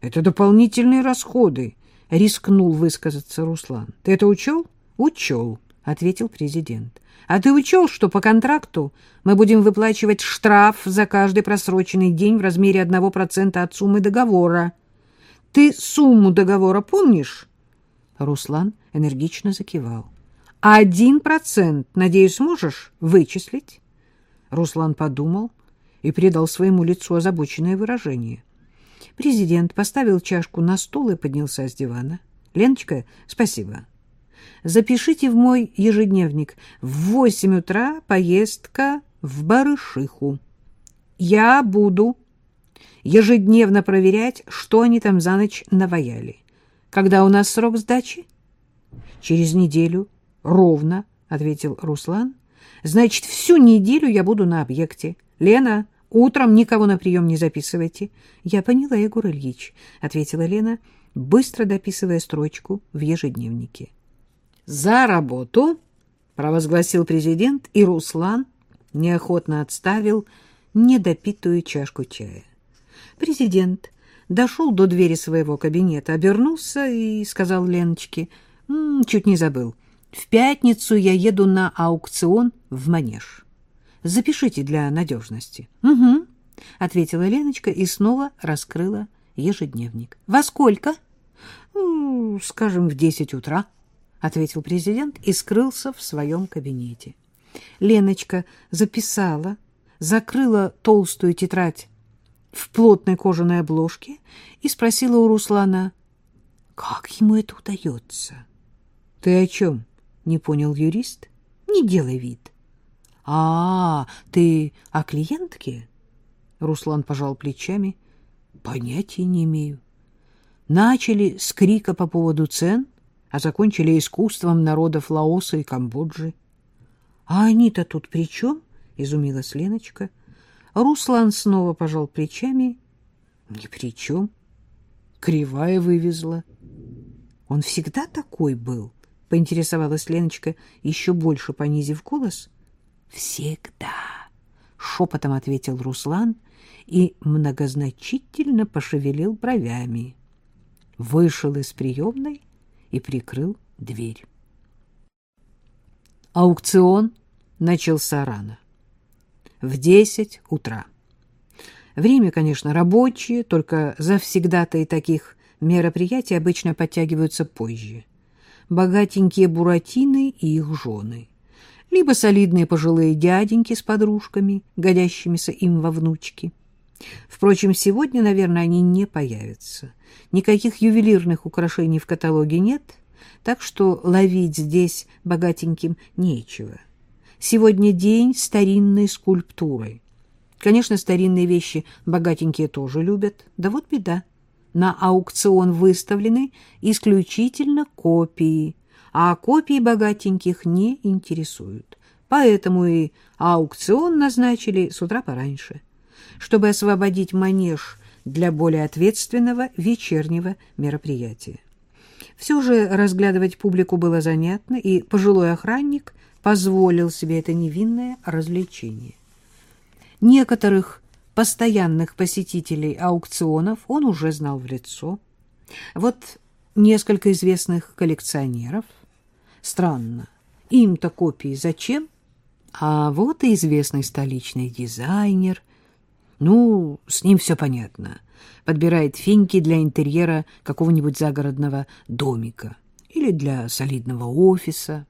Это дополнительные расходы, — рискнул высказаться Руслан. — Ты это учел? — Учел, — ответил президент. — А ты учел, что по контракту мы будем выплачивать штраф за каждый просроченный день в размере одного процента от суммы договора? Ты сумму договора помнишь? Руслан энергично закивал. — Один процент, надеюсь, сможешь вычислить? Руслан подумал и придал своему лицу озабоченное выражение — Президент поставил чашку на стол и поднялся с дивана. — Леночка, спасибо. Запишите в мой ежедневник. В восемь утра поездка в Барышиху. Я буду ежедневно проверять, что они там за ночь наваяли. Когда у нас срок сдачи? — Через неделю. Ровно, — ответил Руслан. — Значит, всю неделю я буду на объекте. Лена, Утром никого на прием не записывайте. — Я поняла, Егор Ильич, — ответила Лена, быстро дописывая строчку в ежедневнике. — За работу! — провозгласил президент, и Руслан неохотно отставил недопитую чашку чая. Президент дошел до двери своего кабинета, обернулся и сказал Леночке, чуть не забыл, в пятницу я еду на аукцион в Манеж. Запишите для надежности. — Угу, — ответила Леночка и снова раскрыла ежедневник. — Во сколько? Ну, — Скажем, в десять утра, — ответил президент и скрылся в своем кабинете. Леночка записала, закрыла толстую тетрадь в плотной кожаной обложке и спросила у Руслана, как ему это удается. — Ты о чем? — не понял юрист. — Не делай вид. — А, ты о клиентке? Руслан пожал плечами. — Понятия не имею. Начали с крика по поводу цен, а закончили искусством народов Лаоса и Камбоджи. — А они-то тут при чем? — изумилась Леночка. Руслан снова пожал плечами. — Ни при чем. Кривая вывезла. — Он всегда такой был, — поинтересовалась Леночка, еще больше понизив голос. Всегда, шепотом ответил Руслан и многозначительно пошевелил бровями. Вышел из приемной и прикрыл дверь. Аукцион начался рано. В десять утра. Время, конечно, рабочее, только завсегда-то и таких мероприятий обычно подтягиваются позже. Богатенькие буратины и их жены. Либо солидные пожилые дяденьки с подружками, годящимися им во внучки. Впрочем, сегодня, наверное, они не появятся. Никаких ювелирных украшений в каталоге нет, так что ловить здесь богатеньким нечего. Сегодня день старинной скульптуры. Конечно, старинные вещи богатенькие тоже любят. Да вот беда. На аукцион выставлены исключительно копии, а копии богатеньких не интересуют. Поэтому и аукцион назначили с утра пораньше, чтобы освободить манеж для более ответственного вечернего мероприятия. Все же разглядывать публику было занятно, и пожилой охранник позволил себе это невинное развлечение. Некоторых постоянных посетителей аукционов он уже знал в лицо. Вот несколько известных коллекционеров. Странно, им-то копии зачем? А вот и известный столичный дизайнер. Ну, с ним все понятно. Подбирает финьки для интерьера какого-нибудь загородного домика или для солидного офиса.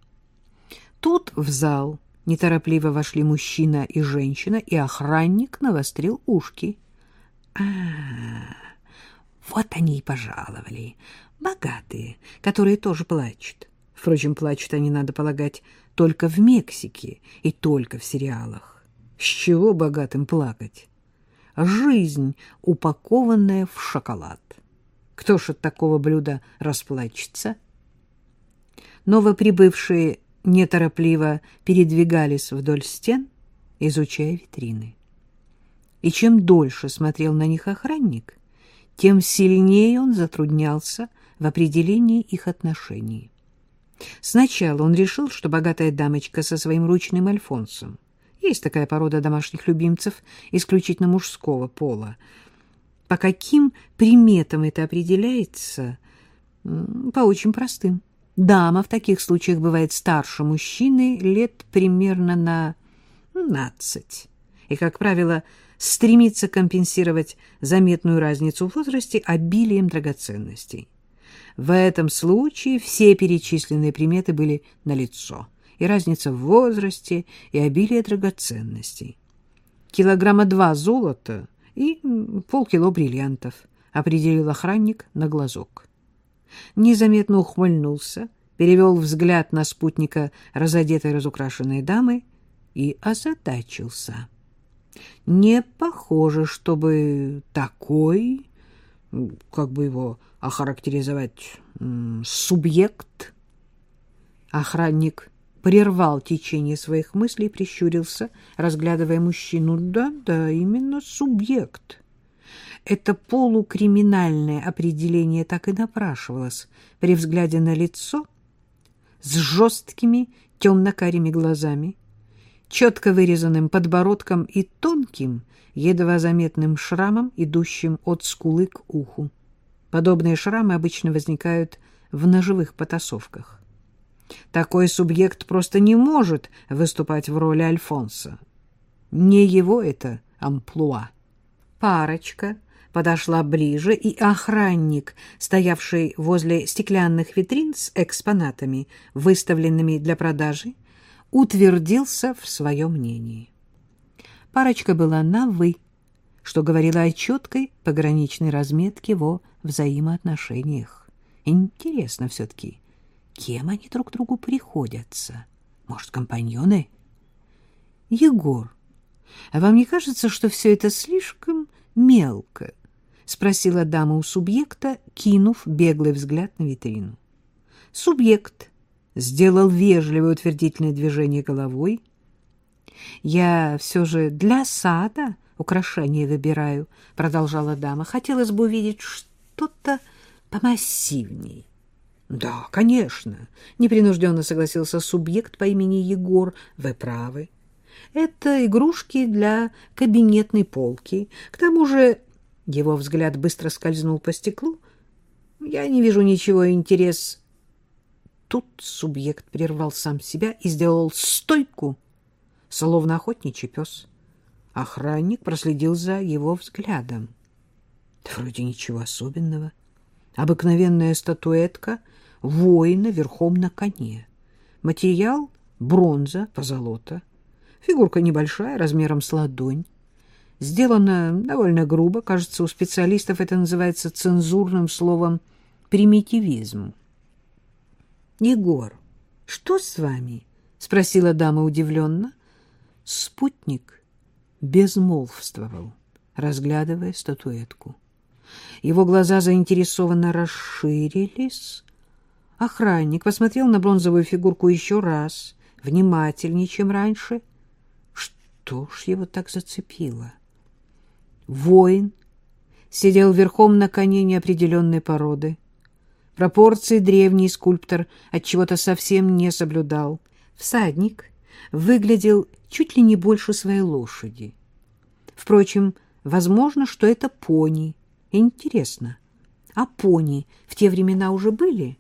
Тут в зал Неторопливо вошли мужчина и женщина, и охранник навострил ушки. А, -а, а вот они и пожаловали. Богатые, которые тоже плачут. Впрочем, плачут они, надо полагать, только в Мексике и только в сериалах. С чего богатым плакать? Жизнь, упакованная в шоколад. Кто ж от такого блюда расплачется? Новоприбывшие неторопливо передвигались вдоль стен, изучая витрины. И чем дольше смотрел на них охранник, тем сильнее он затруднялся в определении их отношений. Сначала он решил, что богатая дамочка со своим ручным альфонсом. Есть такая порода домашних любимцев исключительно мужского пола. По каким приметам это определяется? По очень простым. Дама в таких случаях бывает старше мужчины лет примерно на 15. И, как правило, стремится компенсировать заметную разницу в возрасте обилием драгоценностей. В этом случае все перечисленные приметы были налицо. И разница в возрасте, и обилие драгоценностей. Килограмма два золота и полкило бриллиантов, определил охранник на глазок незаметно ухмыльнулся, перевел взгляд на спутника разодетой разукрашенной дамы и озадачился. Не похоже, чтобы такой, как бы его охарактеризовать, субъект. Охранник прервал течение своих мыслей и прищурился, разглядывая мужчину. Да-да, именно субъект. Это полукриминальное определение так и напрашивалось при взгляде на лицо с жесткими темно-карими глазами, четко вырезанным подбородком и тонким, едва заметным шрамом, идущим от скулы к уху. Подобные шрамы обычно возникают в ножевых потасовках. Такой субъект просто не может выступать в роли Альфонса. Не его это амплуа. Парочка подошла ближе, и охранник, стоявший возле стеклянных витрин с экспонатами, выставленными для продажи, утвердился в своем мнении. Парочка была на «вы», что говорило о четкой пограничной разметке во взаимоотношениях. Интересно все-таки, кем они друг другу приходятся? Может, компаньоны? Егор, а вам не кажется, что все это слишком мелко? — спросила дама у субъекта, кинув беглый взгляд на витрину. Субъект сделал вежливое утвердительное движение головой. — Я все же для сада украшения выбираю, — продолжала дама. — Хотелось бы увидеть что-то помассивней. Да, конечно, непринужденно согласился субъект по имени Егор. Вы правы. Это игрушки для кабинетной полки. К тому же его взгляд быстро скользнул по стеклу. Я не вижу ничего интерес. Тут субъект прервал сам себя и сделал стойку, словно охотничий пес. Охранник проследил за его взглядом. Вроде ничего особенного. Обыкновенная статуэтка воина верхом на коне. Материал — бронза, позолота. Фигурка небольшая, размером с ладонь. Сделана довольно грубо. Кажется, у специалистов это называется цензурным словом «примитивизм». «Егор, что с вами?» — спросила дама удивленно. Спутник безмолвствовал, разглядывая статуэтку. Его глаза заинтересованно расширились. Охранник посмотрел на бронзовую фигурку еще раз, внимательнее, чем раньше. Что ж его так зацепило? Воин сидел верхом на коне неопределенной породы. Пропорции древний скульптор от чего-то совсем не соблюдал. Всадник выглядел чуть ли не больше своей лошади. Впрочем, возможно, что это пони. Интересно, а пони в те времена уже были?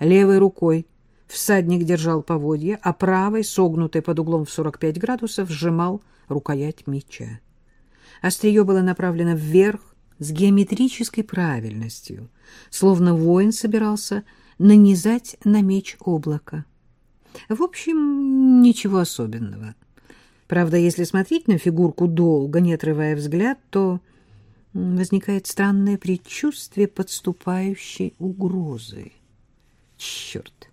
Левой рукой всадник держал поводья, а правой, согнутой под углом в 45 градусов, сжимал рукоять меча. Острие было направлено вверх с геометрической правильностью, словно воин собирался нанизать на меч облако. В общем, ничего особенного. Правда, если смотреть на фигурку долго, не отрывая взгляд, то возникает странное предчувствие подступающей угрозы. Черт!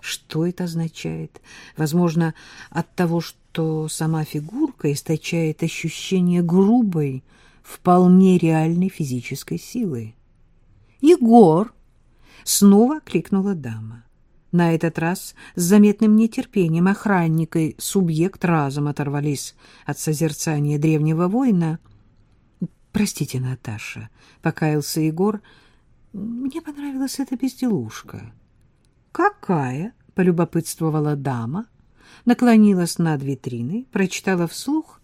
Что это означает? Возможно, от того, что сама фигурка источает ощущение грубой, вполне реальной физической силы. «Егор!» — снова кликнула дама. На этот раз с заметным нетерпением охранник и субъект разом оторвались от созерцания древнего воина. «Простите, Наташа», — покаялся Егор, — «мне понравилась эта безделушка». «Какая?» — полюбопытствовала дама, наклонилась над витриной, прочитала вслух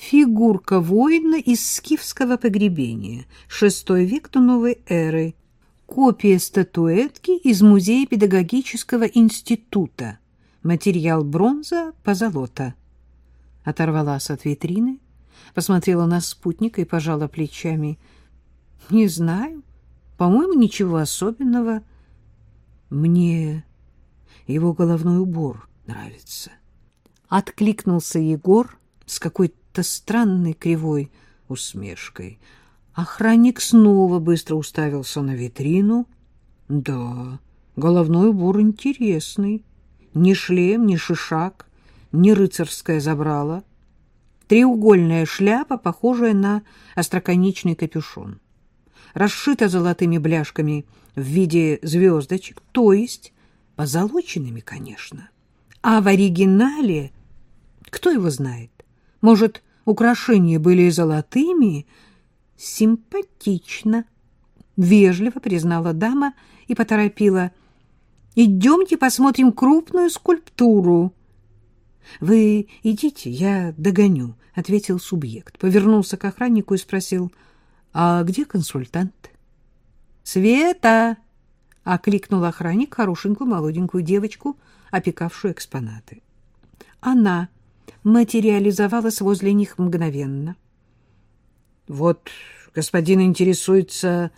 «Фигурка воина из скифского погребения, шестой век до новой эры» Копия статуэтки из Музея педагогического института. Материал бронза, позолота. Оторвалась от витрины, посмотрела на спутника и пожала плечами. Не знаю. По-моему, ничего особенного. Мне его головной убор нравится. Откликнулся Егор с какой-то странной кривой усмешкой — Охранник снова быстро уставился на витрину. Да, головной убор интересный. Ни шлем, ни шишак, ни рыцарское забрало. Треугольная шляпа, похожая на остроконечный капюшон. Расшита золотыми бляшками в виде звездочек, то есть позолоченными, конечно. А в оригинале, кто его знает, может, украшения были золотыми, симпатично, — вежливо признала дама и поторопила. — Идемте посмотрим крупную скульптуру. — Вы идите, я догоню, — ответил субъект. Повернулся к охраннику и спросил, — А где консультант? — Света! — окликнул охранник хорошенькую молоденькую девочку, опекавшую экспонаты. Она материализовалась возле них мгновенно — вот господин интересуется...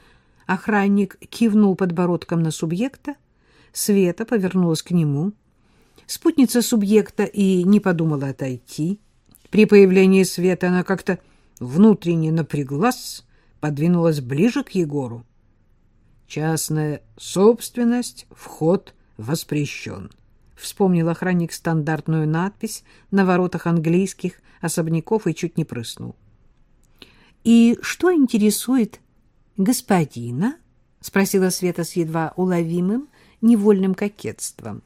Охранник кивнул подбородком на субъекта. Света повернулась к нему. Спутница субъекта и не подумала отойти. При появлении Света она как-то внутренне напряглась, подвинулась ближе к Егору. «Частная собственность, вход воспрещен», — вспомнил охранник стандартную надпись на воротах английских особняков и чуть не прыснул. И что интересует господина? спросила Света с едва уловимым невольным кокетством.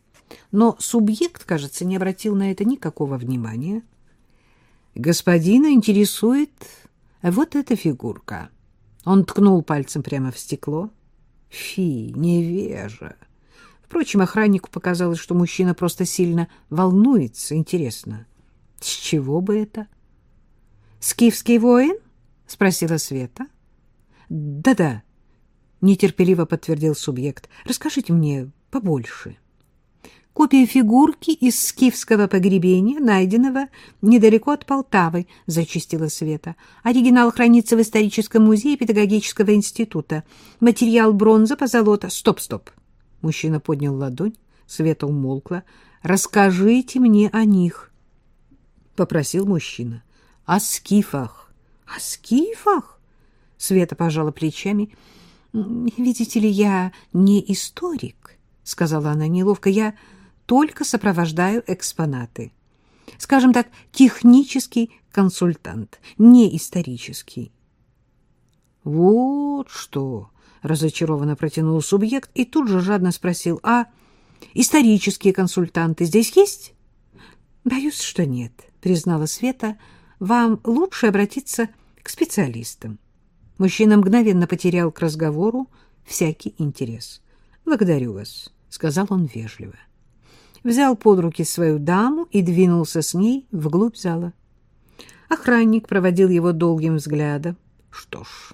Но субъект, кажется, не обратил на это никакого внимания. Господина интересует вот эта фигурка. Он ткнул пальцем прямо в стекло. Фи, невежа. Впрочем, охраннику показалось, что мужчина просто сильно волнуется. Интересно, с чего бы это? «Скифский воин?» — спросила Света. «Да-да», — нетерпеливо подтвердил субъект. «Расскажите мне побольше». «Копия фигурки из скифского погребения, найденного недалеко от Полтавы», — зачистила Света. «Оригинал хранится в историческом музее педагогического института. Материал бронза, позолота». «Стоп, стоп!» Мужчина поднял ладонь, Света умолкла. «Расскажите мне о них», — попросил мужчина. «О скифах». «О скифах?» — Света пожала плечами. «Видите ли, я не историк», — сказала она неловко. «Я только сопровождаю экспонаты. Скажем так, технический консультант, не исторический». «Вот что!» Разочарованно протянул субъект и тут же жадно спросил, а исторические консультанты здесь есть? Боюсь, что нет, признала Света. Вам лучше обратиться к специалистам. Мужчина мгновенно потерял к разговору всякий интерес. Благодарю вас, сказал он вежливо. Взял под руки свою даму и двинулся с ней вглубь зала. Охранник проводил его долгим взглядом. Что ж,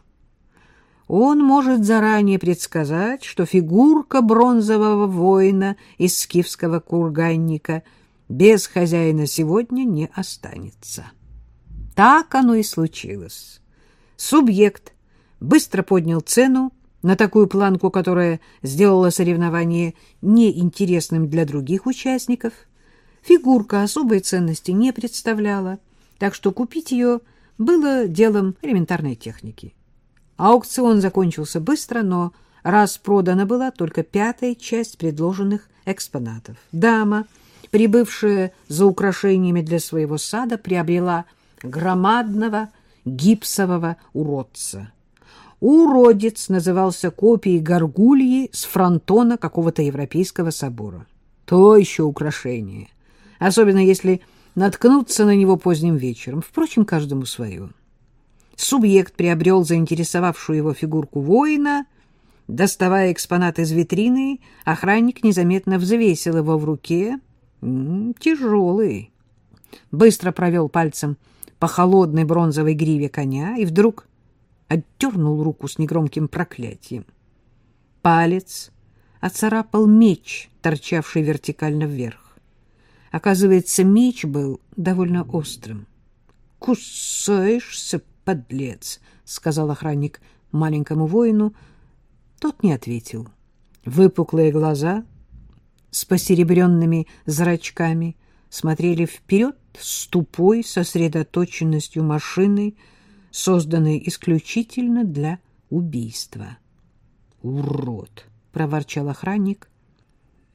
он может заранее предсказать, что фигурка бронзового воина из скифского курганника без хозяина сегодня не останется. Так оно и случилось. Субъект быстро поднял цену на такую планку, которая сделала соревнование неинтересным для других участников. Фигурка особой ценности не представляла, так что купить ее было делом элементарной техники. Аукцион закончился быстро, но раз продана была только пятая часть предложенных экспонатов. Дама, прибывшая за украшениями для своего сада, приобрела громадного гипсового уродца. Уродец назывался копией горгульи с фронтона какого-то европейского собора. То еще украшение, особенно если наткнуться на него поздним вечером. Впрочем, каждому свое. Субъект приобрел заинтересовавшую его фигурку воина. Доставая экспонат из витрины, охранник незаметно взвесил его в руке. Тяжелый. Быстро провел пальцем по холодной бронзовой гриве коня и вдруг отдернул руку с негромким проклятием. Палец оцарапал меч, торчавший вертикально вверх. Оказывается, меч был довольно острым. «Кусаешься, подлец, — сказал охранник маленькому воину. Тот не ответил. Выпуклые глаза с посеребренными зрачками смотрели вперед с тупой сосредоточенностью машины, созданной исключительно для убийства. «Урод!» — проворчал охранник.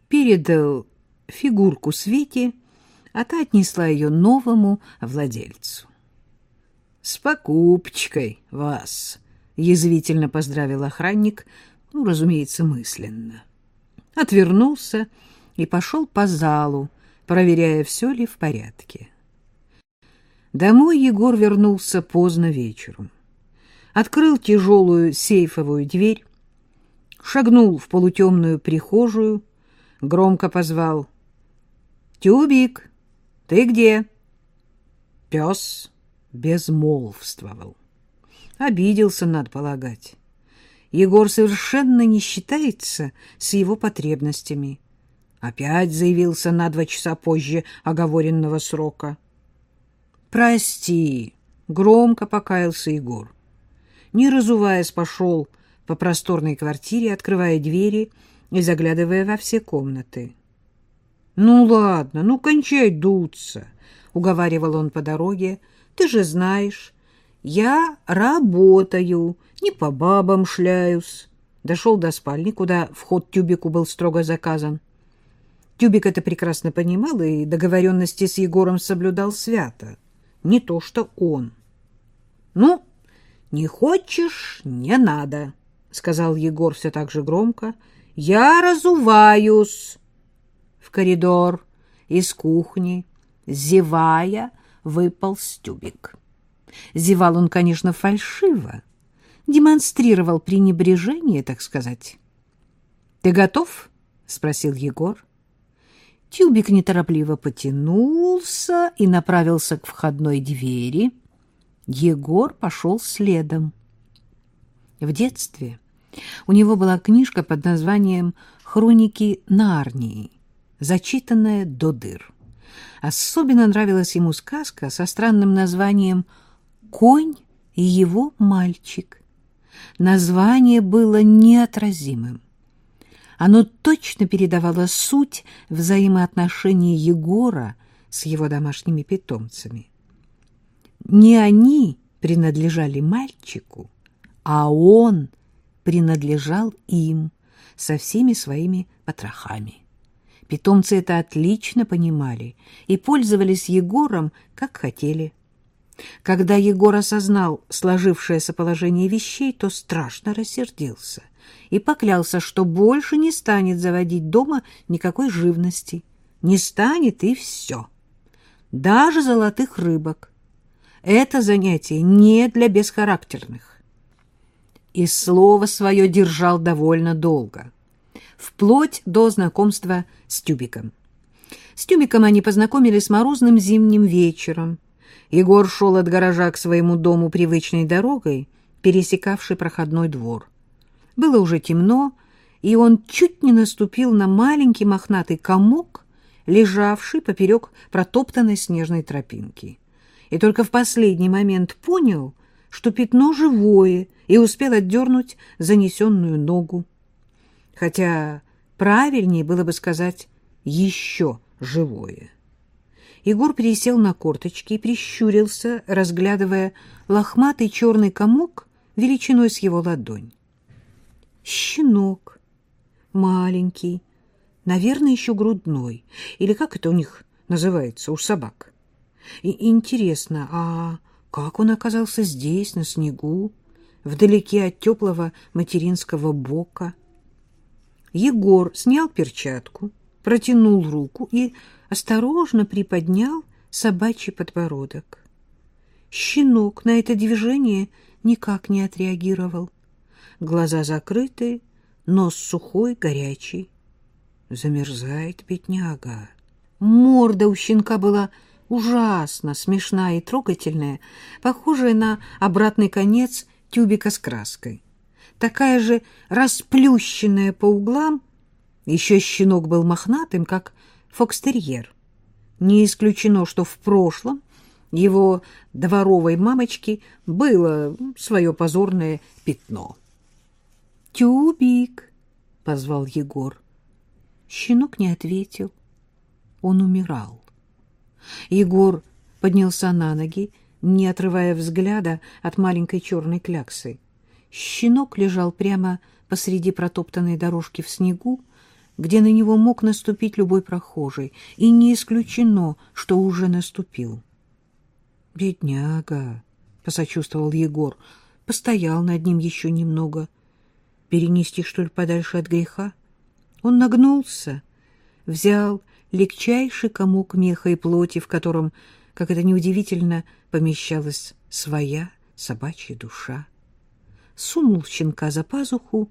Передал фигурку Свете, а та отнесла ее новому владельцу. С покупочкой вас, язвительно поздравил охранник, ну, разумеется, мысленно. Отвернулся и пошел по залу, проверяя, все ли в порядке. Домой Егор вернулся поздно вечером. Открыл тяжелую сейфовую дверь, шагнул в полутемную прихожую, громко позвал. «Тюбик, ты где?» Пес безмолвствовал. Обиделся, надо полагать. Егор совершенно не считается с его потребностями. Опять заявился на два часа позже оговоренного срока. «Прости», — громко покаялся Егор. Не разуваясь, пошел по просторной квартире, открывая двери и заглядывая во все комнаты. «Ну ладно, ну кончай дуться», — уговаривал он по дороге, — ты же знаешь, я работаю, не по бабам шляюсь. Дошел до спальни, куда вход тюбику был строго заказан. Тюбик это прекрасно понимал и договоренности с Егором соблюдал свято. Не то что он. — Ну, не хочешь — не надо, — сказал Егор все так же громко. — Я разуваюсь. В коридор из кухни, зевая, выпал стюбик. Зевал он, конечно, фальшиво, демонстрировал пренебрежение, так сказать, — Ты готов? — спросил Егор. Тюбик неторопливо потянулся и направился к входной двери. Егор пошел следом. В детстве у него была книжка под названием «Хроники Нарнии», зачитанная до дыр. Особенно нравилась ему сказка со странным названием «Конь и его мальчик». Название было неотразимым. Оно точно передавало суть взаимоотношений Егора с его домашними питомцами. Не они принадлежали мальчику, а он принадлежал им со всеми своими потрохами. Питомцы это отлично понимали и пользовались Егором, как хотели. Когда Егор осознал сложившееся положение вещей, то страшно рассердился и поклялся, что больше не станет заводить дома никакой живности. Не станет и все. Даже золотых рыбок. Это занятие не для бесхарактерных. И слово свое держал довольно долго, вплоть до знакомства с Тюбиком. С Тюбиком они познакомились морозным зимним вечером, Егор шел от гаража к своему дому привычной дорогой, пересекавшей проходной двор. Было уже темно, и он чуть не наступил на маленький мохнатый комок, лежавший поперек протоптанной снежной тропинки. И только в последний момент понял, что пятно живое, и успел отдернуть занесенную ногу. Хотя правильнее было бы сказать «еще живое». Егор пересел на корточки и прищурился, разглядывая лохматый черный комок величиной с его ладонь. Щенок, маленький, наверное, еще грудной, или как это у них называется, у собак. И интересно, а как он оказался здесь, на снегу, вдалеке от теплого материнского бока? Егор снял перчатку, протянул руку и осторожно приподнял собачий подбородок. Щенок на это движение никак не отреагировал. Глаза закрыты, нос сухой, горячий. Замерзает бедняга. Морда у щенка была ужасно смешная и трогательная, похожая на обратный конец тюбика с краской. Такая же расплющенная по углам, еще щенок был мохнатым, как фокстерьер. Не исключено, что в прошлом его дворовой мамочки было свое позорное пятно. «Тюбик!» — позвал Егор. Щенок не ответил. Он умирал. Егор поднялся на ноги, не отрывая взгляда от маленькой черной кляксы. Щенок лежал прямо посреди протоптанной дорожки в снегу, где на него мог наступить любой прохожий, и не исключено, что уже наступил. «Бедняга!» — посочувствовал Егор, постоял над ним еще немного. «Перенести, что ли, подальше от греха?» Он нагнулся, взял легчайший комок меха и плоти, в котором, как это неудивительно, помещалась своя собачья душа. Сунул щенка за пазуху,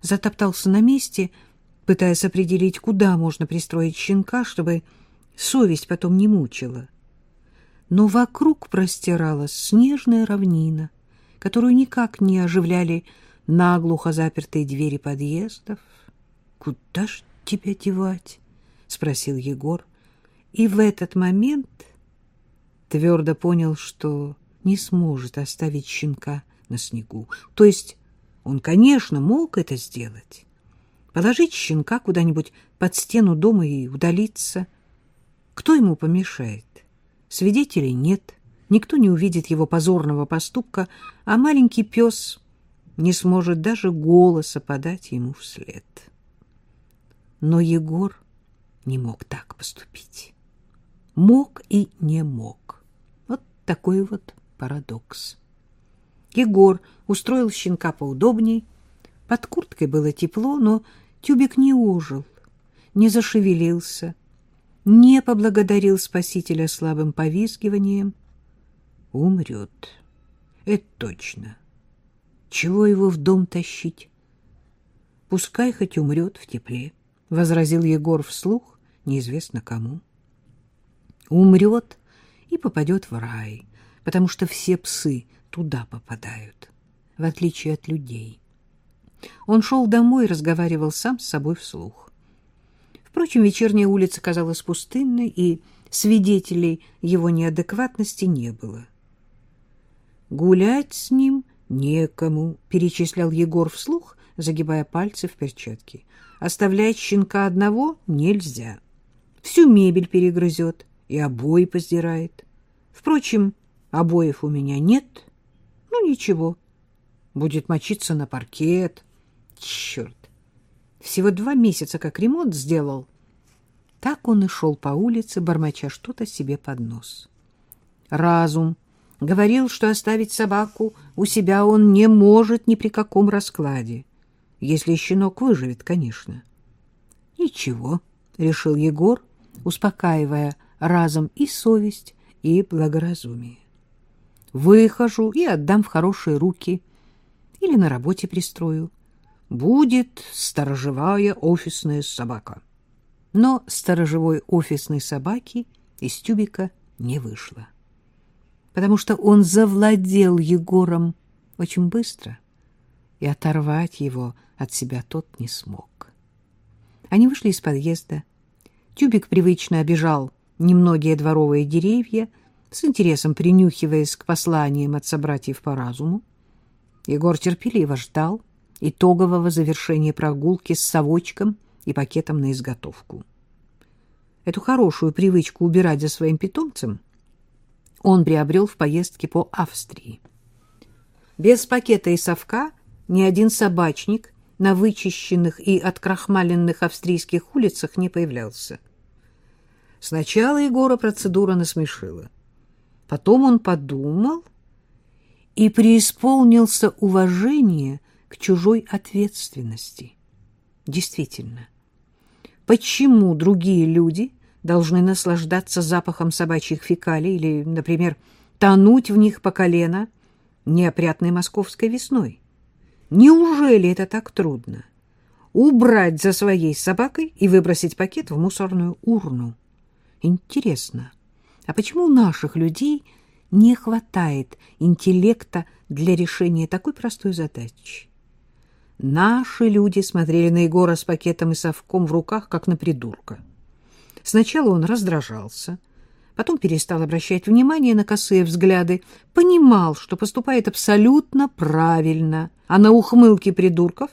затоптался на месте — пытаясь определить, куда можно пристроить щенка, чтобы совесть потом не мучила. Но вокруг простиралась снежная равнина, которую никак не оживляли наглухо запертые двери подъездов. «Куда ж тебя девать?» — спросил Егор. И в этот момент твердо понял, что не сможет оставить щенка на снегу. То есть он, конечно, мог это сделать, положить щенка куда-нибудь под стену дома и удалиться. Кто ему помешает? Свидетелей нет, никто не увидит его позорного поступка, а маленький пес не сможет даже голоса подать ему вслед. Но Егор не мог так поступить. Мог и не мог. Вот такой вот парадокс. Егор устроил щенка поудобней. Под курткой было тепло, но Тюбик не ожил, не зашевелился, не поблагодарил спасителя слабым повизгиванием. Умрет. Это точно. Чего его в дом тащить? Пускай хоть умрет в тепле, — возразил Егор вслух, неизвестно кому. Умрет и попадет в рай, потому что все псы туда попадают, в отличие от людей. Он шел домой и разговаривал сам с собой вслух. Впрочем, вечерняя улица казалась пустынной, и свидетелей его неадекватности не было. «Гулять с ним некому», — перечислял Егор вслух, загибая пальцы в перчатке. «Оставлять щенка одного нельзя. Всю мебель перегрызет и обои поздирает. Впрочем, обоев у меня нет. Ну, ничего, будет мочиться на паркет. Черт! Всего два месяца как ремонт сделал. Так он и шел по улице, бормоча что-то себе под нос. Разум говорил, что оставить собаку у себя он не может ни при каком раскладе, если щенок выживет, конечно. Ничего, — решил Егор, успокаивая разом и совесть, и благоразумие. Выхожу и отдам в хорошие руки или на работе пристрою будет сторожевая офисная собака. Но сторожевой офисной собаки из тюбика не вышло, потому что он завладел Егором очень быстро, и оторвать его от себя тот не смог. Они вышли из подъезда. Тюбик привычно обижал немногие дворовые деревья, с интересом принюхиваясь к посланиям от собратьев по разуму. Егор терпеливо ждал, итогового завершения прогулки с совочком и пакетом на изготовку. Эту хорошую привычку убирать за своим питомцем он приобрел в поездке по Австрии. Без пакета и совка ни один собачник на вычищенных и открахмаленных австрийских улицах не появлялся. Сначала Егора процедура насмешила. Потом он подумал и преисполнился уважения к чужой ответственности. Действительно, почему другие люди должны наслаждаться запахом собачьих фекалий или, например, тонуть в них по колено неопрятной московской весной? Неужели это так трудно? Убрать за своей собакой и выбросить пакет в мусорную урну. Интересно, а почему у наших людей не хватает интеллекта для решения такой простой задачи? Наши люди смотрели на Егора с пакетом и совком в руках, как на придурка. Сначала он раздражался, потом перестал обращать внимание на косые взгляды, понимал, что поступает абсолютно правильно, а на ухмылки придурков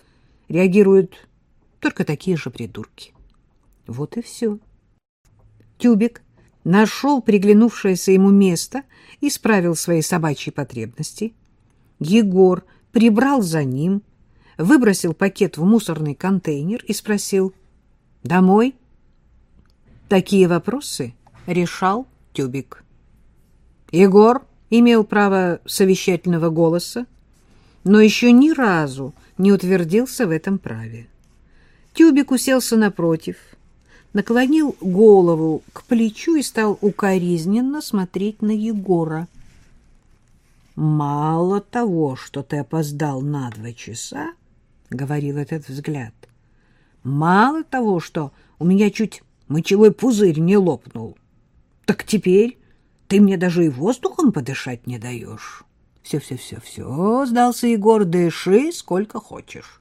реагируют только такие же придурки. Вот и все. Тюбик нашел приглянувшееся ему место, исправил свои собачьи потребности. Егор прибрал за ним, выбросил пакет в мусорный контейнер и спросил «Домой?» Такие вопросы решал Тюбик. Егор имел право совещательного голоса, но еще ни разу не утвердился в этом праве. Тюбик уселся напротив, наклонил голову к плечу и стал укоризненно смотреть на Егора. «Мало того, что ты опоздал на два часа, — говорил этот взгляд, — мало того, что у меня чуть мочевой пузырь не лопнул, так теперь ты мне даже и воздухом подышать не даешь». «Все-все-все-все», — сдался Егор, — «дыши сколько хочешь».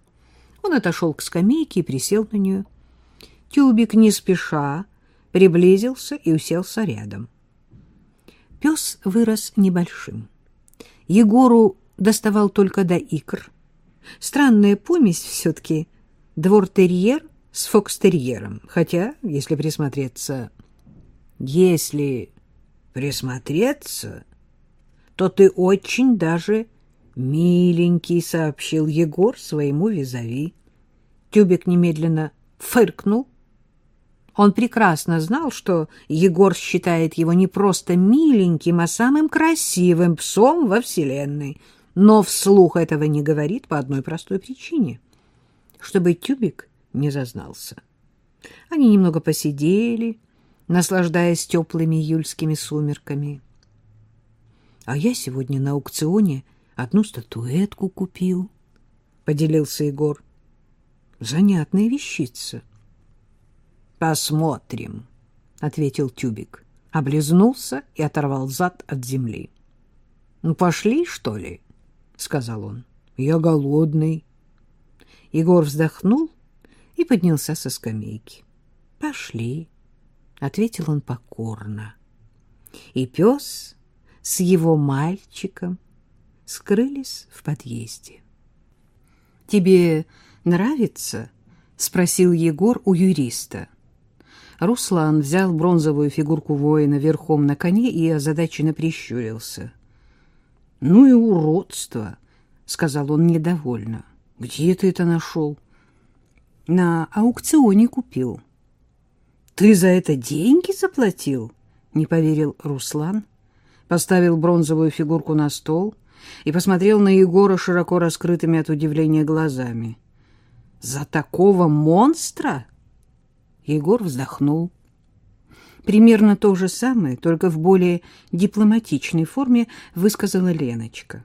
Он отошел к скамейке и присел на нее. Тюбик не спеша приблизился и уселся рядом. Пес вырос небольшим. Егору доставал только до икр. Странная помесь все-таки двор-терьер с фокстерьером, хотя, если присмотреться... Если присмотреться, то ты очень даже миленький, — сообщил Егор своему визави. Тюбик немедленно фыркнул он прекрасно знал, что Егор считает его не просто миленьким, а самым красивым псом во Вселенной, но вслух этого не говорит по одной простой причине — чтобы Тюбик не зазнался. Они немного посидели, наслаждаясь теплыми июльскими сумерками. — А я сегодня на аукционе одну статуэтку купил, — поделился Егор. — Занятная вещица. Посмотрим, ответил Тюбик, облизнулся и оторвал зад от земли. Ну пошли, что ли, сказал он. Я голодный. Егор вздохнул и поднялся со скамейки. Пошли, ответил он покорно. И пес с его мальчиком скрылись в подъезде. Тебе нравится? спросил Егор у юриста. Руслан взял бронзовую фигурку воина верхом на коне и озадаченно прищурился. Ну и уродство, сказал он недовольно. Где ты это нашел? На аукционе купил. Ты за это деньги заплатил? Не поверил Руслан. Поставил бронзовую фигурку на стол и посмотрел на Егора широко раскрытыми от удивления глазами. «За такого монстра?» Егор вздохнул. Примерно то же самое, только в более дипломатичной форме высказала Леночка.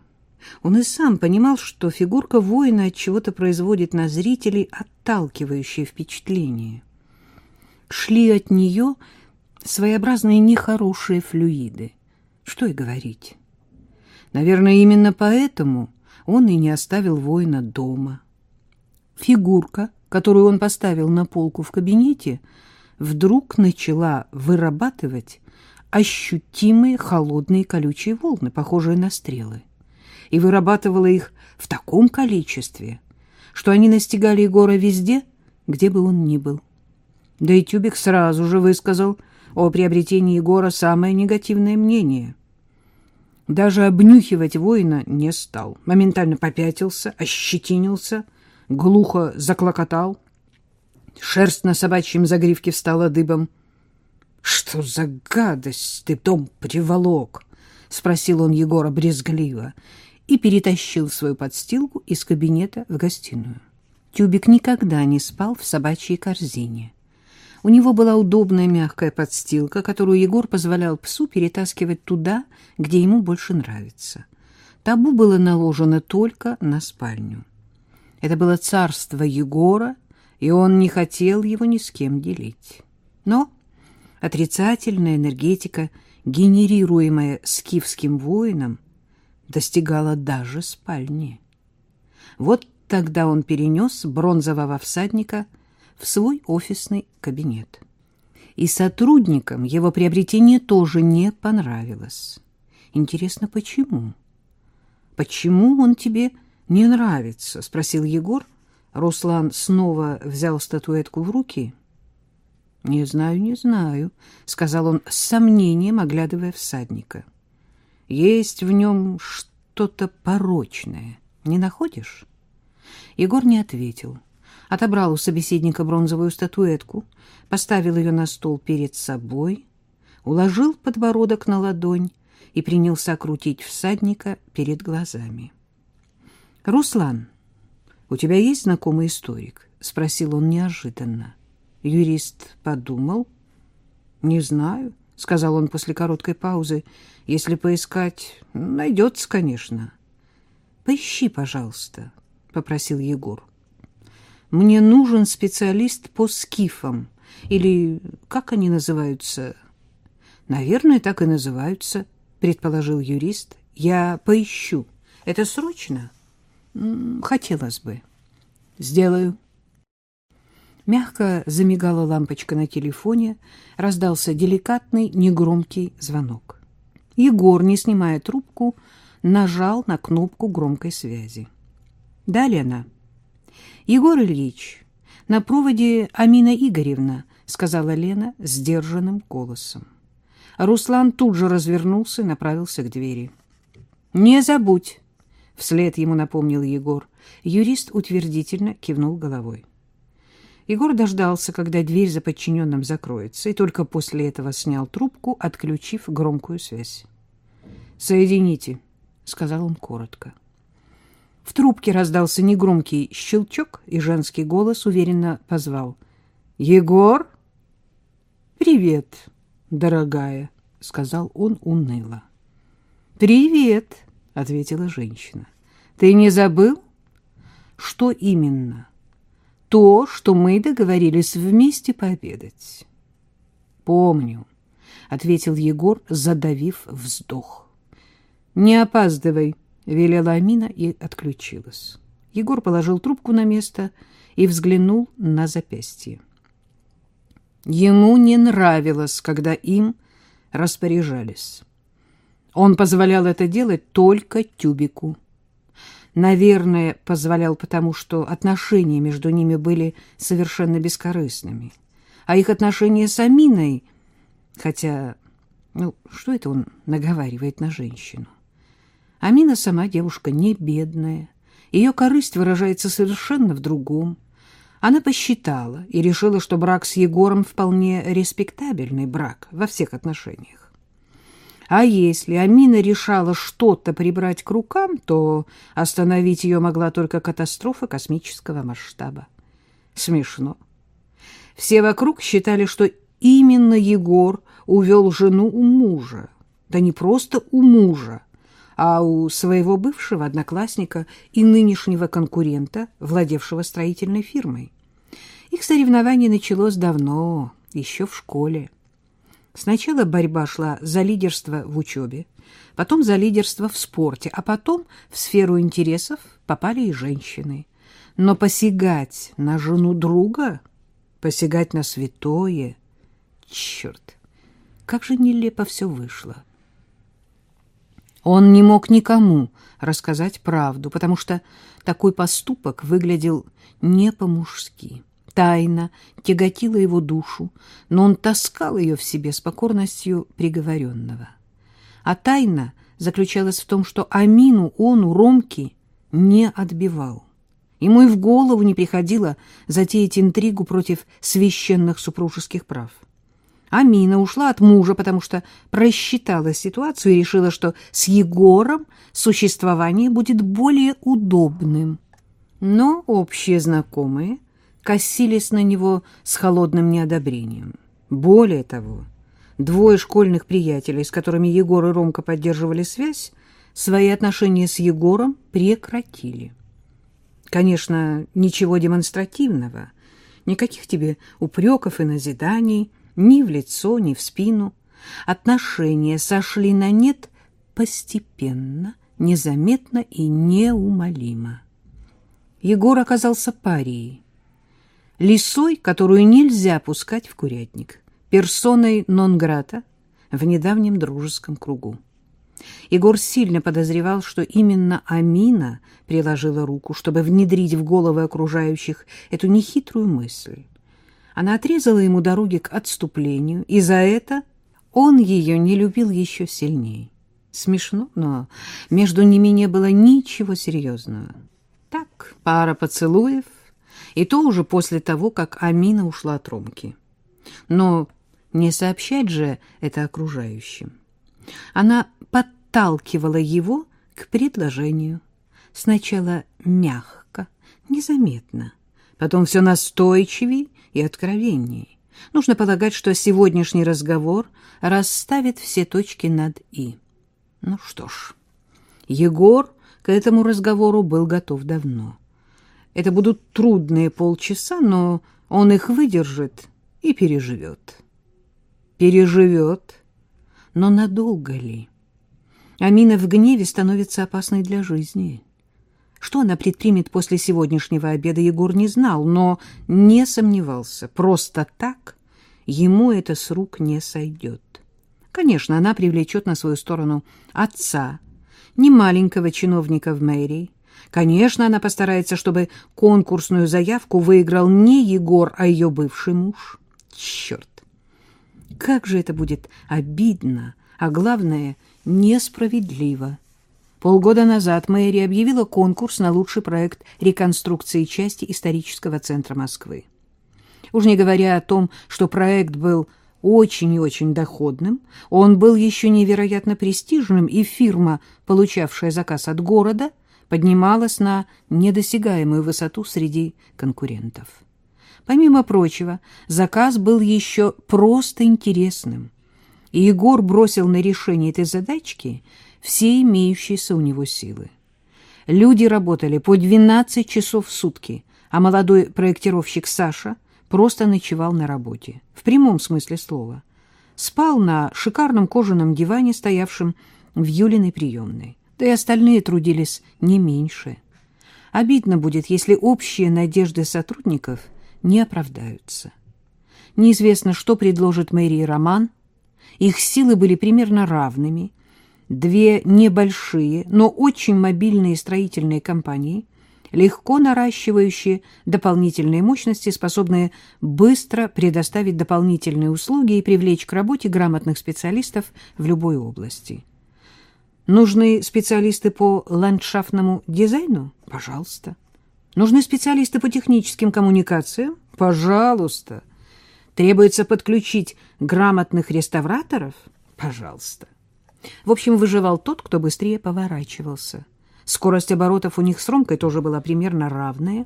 Он и сам понимал, что фигурка воина от чего-то производит на зрителей отталкивающее впечатление. Шли от нее своеобразные нехорошие флюиды. Что и говорить. Наверное, именно поэтому он и не оставил воина дома. Фигурка, которую он поставил на полку в кабинете, вдруг начала вырабатывать ощутимые холодные колючие волны, похожие на стрелы, и вырабатывала их в таком количестве, что они настигали Егора везде, где бы он ни был. Да и Тюбик сразу же высказал о приобретении Егора самое негативное мнение — даже обнюхивать воина не стал. Моментально попятился, ощетинился, глухо заклокотал. Шерсть на собачьем загривке встала дыбом. — Что за гадость ты дом приволок? — спросил он Егора брезгливо и перетащил свою подстилку из кабинета в гостиную. Тюбик никогда не спал в собачьей корзине. У него была удобная мягкая подстилка, которую Егор позволял псу перетаскивать туда, где ему больше нравится. Табу было наложено только на спальню. Это было царство Егора, и он не хотел его ни с кем делить. Но отрицательная энергетика, генерируемая скифским воином, достигала даже спальни. Вот тогда он перенес бронзового всадника в свой офисный кабинет. И сотрудникам его приобретение тоже не понравилось. Интересно, почему? Почему он тебе не нравится? спросил Егор. Руслан снова взял статуэтку в руки. Не знаю, не знаю, сказал он с сомнением, оглядывая всадника. Есть в нем что-то порочное. Не находишь? Егор не ответил отобрал у собеседника бронзовую статуэтку, поставил ее на стол перед собой, уложил подбородок на ладонь и принялся крутить всадника перед глазами. — Руслан, у тебя есть знакомый историк? — спросил он неожиданно. Юрист подумал. — Не знаю, — сказал он после короткой паузы. — Если поискать, найдется, конечно. — Поищи, пожалуйста, — попросил Егор. Мне нужен специалист по скифам. Или как они называются? Наверное, так и называются, предположил юрист. Я поищу. Это срочно? Хотелось бы. Сделаю. Мягко замигала лампочка на телефоне, раздался деликатный, негромкий звонок. Егор, не снимая трубку, нажал на кнопку громкой связи. «Да, Лена?» Егор Ильич, на проводе Амина Игоревна, сказала Лена сдержанным голосом. Руслан тут же развернулся и направился к двери. Не забудь, вслед ему напомнил Егор. Юрист утвердительно кивнул головой. Егор дождался, когда дверь за подчиненным закроется, и только после этого снял трубку, отключив громкую связь. «Соедините», — сказал он коротко. В трубке раздался негромкий щелчок, и женский голос уверенно позвал. «Егор?» «Привет, дорогая», — сказал он уныло. «Привет», — ответила женщина. «Ты не забыл?» «Что именно?» то, что мы договорились вместе пообедать. Помню, ответил Егор, задавив вздох. Не опаздывай, велела Амина и отключилась. Егор положил трубку на место и взглянул на запястье. Ему не нравилось, когда им распоряжались. Он позволял это делать только Тюбику. Наверное, позволял потому, что отношения между ними были совершенно бескорыстными. А их отношения с Аминой... Хотя, ну, что это он наговаривает на женщину? Амина сама девушка не бедная. Ее корысть выражается совершенно в другом. Она посчитала и решила, что брак с Егором вполне респектабельный брак во всех отношениях. А если Амина решала что-то прибрать к рукам, то остановить ее могла только катастрофа космического масштаба. Смешно. Все вокруг считали, что именно Егор увел жену у мужа. Да не просто у мужа, а у своего бывшего одноклассника и нынешнего конкурента, владевшего строительной фирмой. Их соревнование началось давно, еще в школе. Сначала борьба шла за лидерство в учебе, потом за лидерство в спорте, а потом в сферу интересов попали и женщины. Но посягать на жену друга, посягать на святое, черт, как же нелепо все вышло. Он не мог никому рассказать правду, потому что такой поступок выглядел не по-мужски тайна тяготила его душу, но он таскал ее в себе с покорностью приговоренного. А тайна заключалась в том, что Амину он у Ромки не отбивал. Ему и в голову не приходило затеять интригу против священных супружеских прав. Амина ушла от мужа, потому что просчитала ситуацию и решила, что с Егором существование будет более удобным. Но общие знакомые косились на него с холодным неодобрением. Более того, двое школьных приятелей, с которыми Егор и Ромка поддерживали связь, свои отношения с Егором прекратили. Конечно, ничего демонстративного, никаких тебе упреков и назиданий, ни в лицо, ни в спину. Отношения сошли на нет постепенно, незаметно и неумолимо. Егор оказался парией лисой, которую нельзя пускать в курятник, персоной нон-грата в недавнем дружеском кругу. Егор сильно подозревал, что именно Амина приложила руку, чтобы внедрить в головы окружающих эту нехитрую мысль. Она отрезала ему дороги к отступлению, и за это он ее не любил еще сильнее. Смешно, но между ними не было ничего серьезного. Так, пара поцелуев, и то уже после того, как Амина ушла от Ромки. Но не сообщать же это окружающим. Она подталкивала его к предложению. Сначала мягко, незаметно, потом все настойчивее и откровенней. Нужно полагать, что сегодняшний разговор расставит все точки над «и». Ну что ж, Егор к этому разговору был готов давно. Это будут трудные полчаса, но он их выдержит и переживет. Переживет, но надолго ли? Амина в гневе становится опасной для жизни. Что она предпримет после сегодняшнего обеда, Егор не знал, но не сомневался. Просто так ему это с рук не сойдет. Конечно, она привлечет на свою сторону отца, не маленького чиновника в мэрии, Конечно, она постарается, чтобы конкурсную заявку выиграл не Егор, а ее бывший муж. Черт! Как же это будет обидно, а главное, несправедливо. Полгода назад мэрия объявила конкурс на лучший проект реконструкции части исторического центра Москвы. Уж не говоря о том, что проект был очень и очень доходным, он был еще невероятно престижным, и фирма, получавшая заказ от города – поднималась на недосягаемую высоту среди конкурентов. Помимо прочего, заказ был еще просто интересным, и Егор бросил на решение этой задачки все имеющиеся у него силы. Люди работали по 12 часов в сутки, а молодой проектировщик Саша просто ночевал на работе, в прямом смысле слова. Спал на шикарном кожаном диване, стоявшем в Юлиной приемной. Да и остальные трудились не меньше. Обидно будет, если общие надежды сотрудников не оправдаются. Неизвестно, что предложит Мэри и Роман. Их силы были примерно равными. Две небольшие, но очень мобильные строительные компании – легко наращивающие дополнительные мощности, способные быстро предоставить дополнительные услуги и привлечь к работе грамотных специалистов в любой области. Нужны специалисты по ландшафтному дизайну? Пожалуйста. Нужны специалисты по техническим коммуникациям? Пожалуйста. Требуется подключить грамотных реставраторов? Пожалуйста. В общем, выживал тот, кто быстрее поворачивался. Скорость оборотов у них с Ромкой тоже была примерно равная.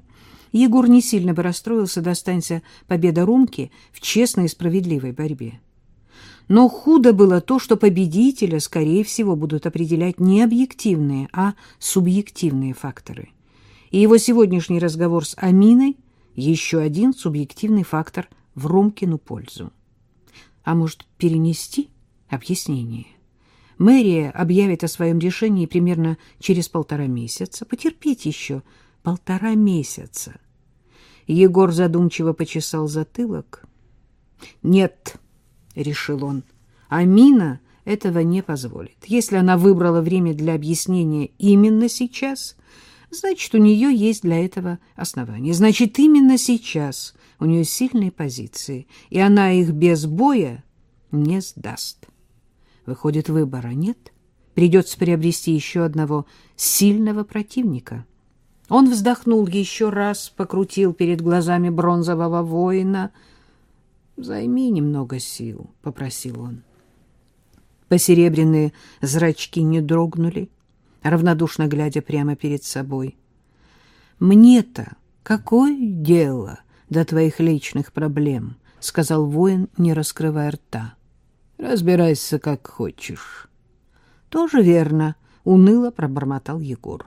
Егор не сильно бы расстроился, достанься победа Ромки в честной и справедливой борьбе. Но худо было то, что победителя, скорее всего, будут определять не объективные, а субъективные факторы. И его сегодняшний разговор с Аминой – еще один субъективный фактор в Ромкину пользу. А может, перенести объяснение? Мэрия объявит о своем решении примерно через полтора месяца. Потерпеть еще полтора месяца. Егор задумчиво почесал затылок. «Нет», — решил он, — «Амина этого не позволит. Если она выбрала время для объяснения именно сейчас, значит, у нее есть для этого основания. Значит, именно сейчас у нее сильные позиции, и она их без боя не сдаст». Выходит, выбора нет. Придется приобрести еще одного сильного противника. Он вздохнул еще раз, покрутил перед глазами бронзового воина. «Займи немного сил», — попросил он. Посеребряные зрачки не дрогнули, равнодушно глядя прямо перед собой. «Мне-то какое дело до твоих личных проблем?» — сказал воин, не раскрывая рта. Разбирайся, как хочешь. Тоже верно, уныло пробормотал Егор.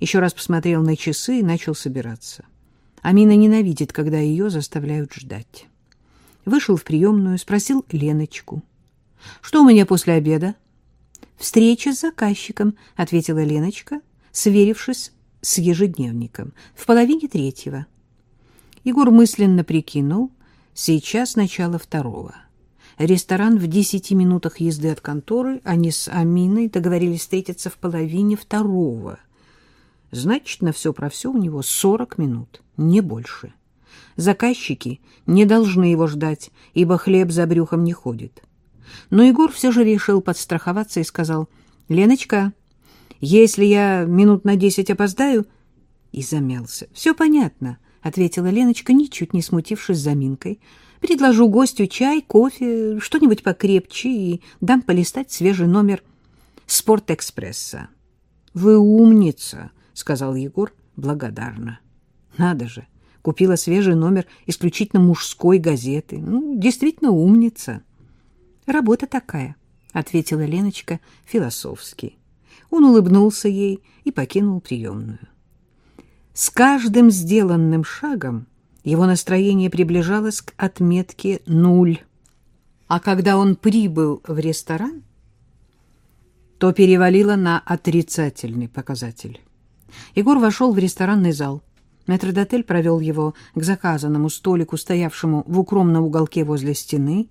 Еще раз посмотрел на часы и начал собираться. Амина ненавидит, когда ее заставляют ждать. Вышел в приемную, спросил Леночку. «Что у меня после обеда?» «Встреча с заказчиком», — ответила Леночка, сверившись с ежедневником. «В половине третьего». Егор мысленно прикинул, сейчас начало второго. Ресторан в десяти минутах езды от конторы. Они с Аминой договорились встретиться в половине второго. Значит, на все про все у него сорок минут, не больше. Заказчики не должны его ждать, ибо хлеб за брюхом не ходит. Но Егор все же решил подстраховаться и сказал, «Леночка, если я минут на десять опоздаю...» И замялся. «Все понятно», — ответила Леночка, ничуть не смутившись заминкой, — Предложу гостю чай, кофе, что-нибудь покрепче и дам полистать свежий номер «Спортэкспресса». — Вы умница, — сказал Егор благодарно. — Надо же, купила свежий номер исключительно мужской газеты. Ну, действительно умница. — Работа такая, — ответила Леночка философски. Он улыбнулся ей и покинул приемную. С каждым сделанным шагом его настроение приближалось к отметке нуль. А когда он прибыл в ресторан, то перевалило на отрицательный показатель. Егор вошел в ресторанный зал. Метродотель провел его к заказанному столику, стоявшему в укромном уголке возле стены.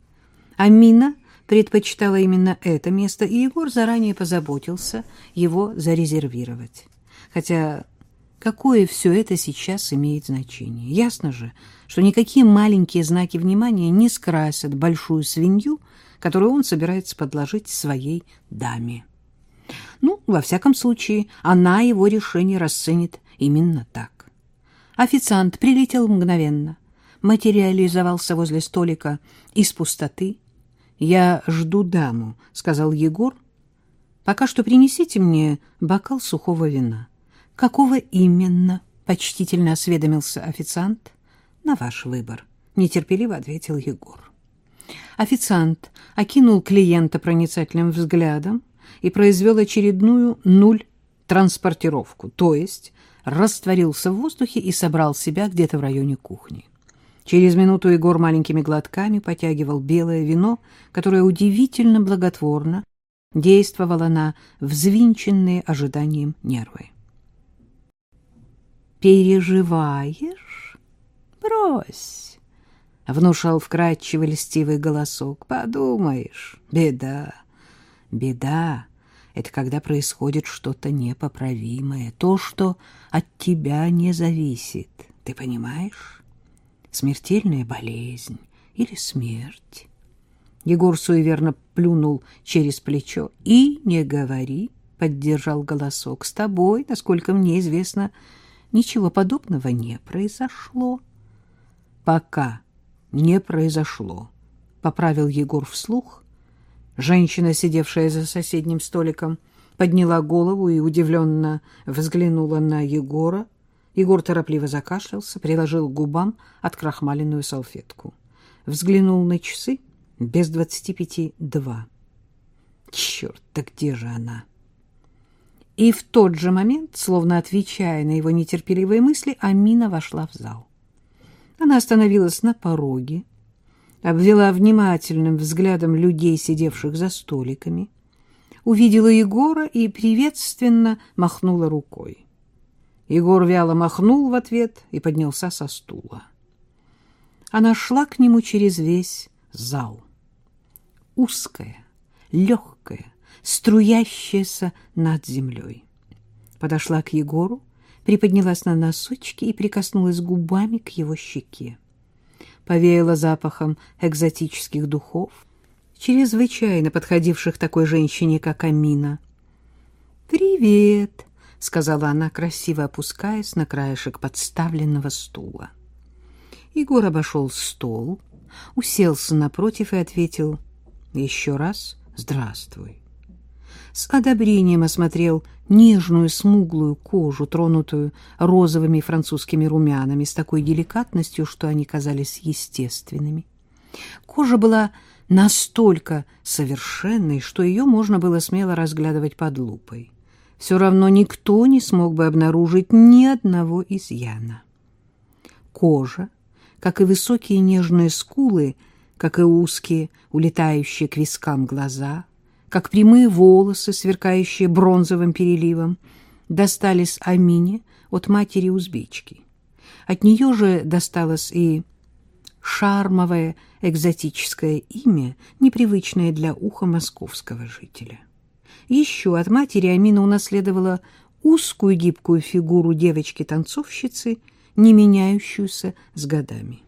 Амина предпочитала именно это место, и Егор заранее позаботился его зарезервировать. Хотя Какое все это сейчас имеет значение? Ясно же, что никакие маленькие знаки внимания не скрасят большую свинью, которую он собирается подложить своей даме. Ну, во всяком случае, она его решение расценит именно так. Официант прилетел мгновенно, материализовался возле столика из пустоты. «Я жду даму», — сказал Егор. «Пока что принесите мне бокал сухого вина». Какого именно? Почтительно осведомился официант. На ваш выбор, нетерпеливо ответил Егор. Официант окинул клиента проницательным взглядом и произвел очередную нуль транспортировку, то есть растворился в воздухе и собрал себя где-то в районе кухни. Через минуту Егор маленькими глотками потягивал белое вино, которое удивительно благотворно действовало на взвинченные ожиданием нервы. «Переживаешь? Брось!» — внушал вкрадчивый льстивый голосок. «Подумаешь, беда, беда!» Это когда происходит что-то непоправимое, то, что от тебя не зависит. Ты понимаешь? Смертельная болезнь или смерть. Егор суеверно плюнул через плечо. «И не говори», — поддержал голосок, — «с тобой, насколько мне известно, ничего подобного не произошло». «Пока не произошло», — поправил Егор вслух, Женщина, сидевшая за соседним столиком, подняла голову и удивленно взглянула на Егора. Егор торопливо закашлялся, приложил к губам открахмаленную салфетку. Взглянул на часы. Без двадцати пяти два. Черт, да где же она? И в тот же момент, словно отвечая на его нетерпеливые мысли, Амина вошла в зал. Она остановилась на пороге, обвела внимательным взглядом людей, сидевших за столиками, увидела Егора и приветственно махнула рукой. Егор вяло махнул в ответ и поднялся со стула. Она шла к нему через весь зал. Узкая, легкая, струящаяся над землей. Подошла к Егору, приподнялась на носочки и прикоснулась губами к его щеке повеяло запахом экзотических духов, чрезвычайно подходивших такой женщине, как Амина. «Привет», — сказала она, красиво опускаясь на краешек подставленного стула. Егор обошел стол, уселся напротив и ответил еще раз «Здравствуй» с одобрением осмотрел нежную смуглую кожу, тронутую розовыми французскими румянами, с такой деликатностью, что они казались естественными. Кожа была настолько совершенной, что ее можно было смело разглядывать под лупой. Все равно никто не смог бы обнаружить ни одного изъяна. Кожа, как и высокие нежные скулы, как и узкие, улетающие к вискам глаза — как прямые волосы, сверкающие бронзовым переливом, достались Амине от матери-узбечки. От нее же досталось и шармовое экзотическое имя, непривычное для уха московского жителя. Еще от матери Амина унаследовала узкую гибкую фигуру девочки-танцовщицы, не меняющуюся с годами.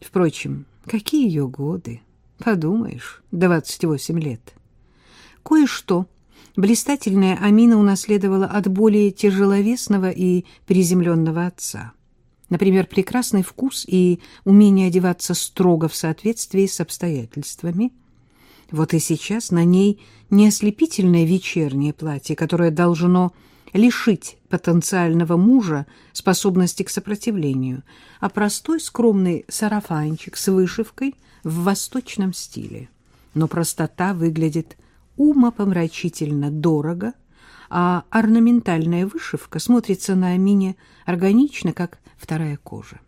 Впрочем, какие ее годы? Подумаешь, двадцать восемь лет. Кое-что блистательная Амина унаследовала от более тяжеловесного и приземленного отца. Например, прекрасный вкус и умение одеваться строго в соответствии с обстоятельствами. Вот и сейчас на ней не ослепительное вечернее платье, которое должно лишить потенциального мужа способности к сопротивлению, а простой скромный сарафанчик с вышивкой в восточном стиле. Но простота выглядит умопомрачительно дорого, а орнаментальная вышивка смотрится на Амине органично, как вторая кожа.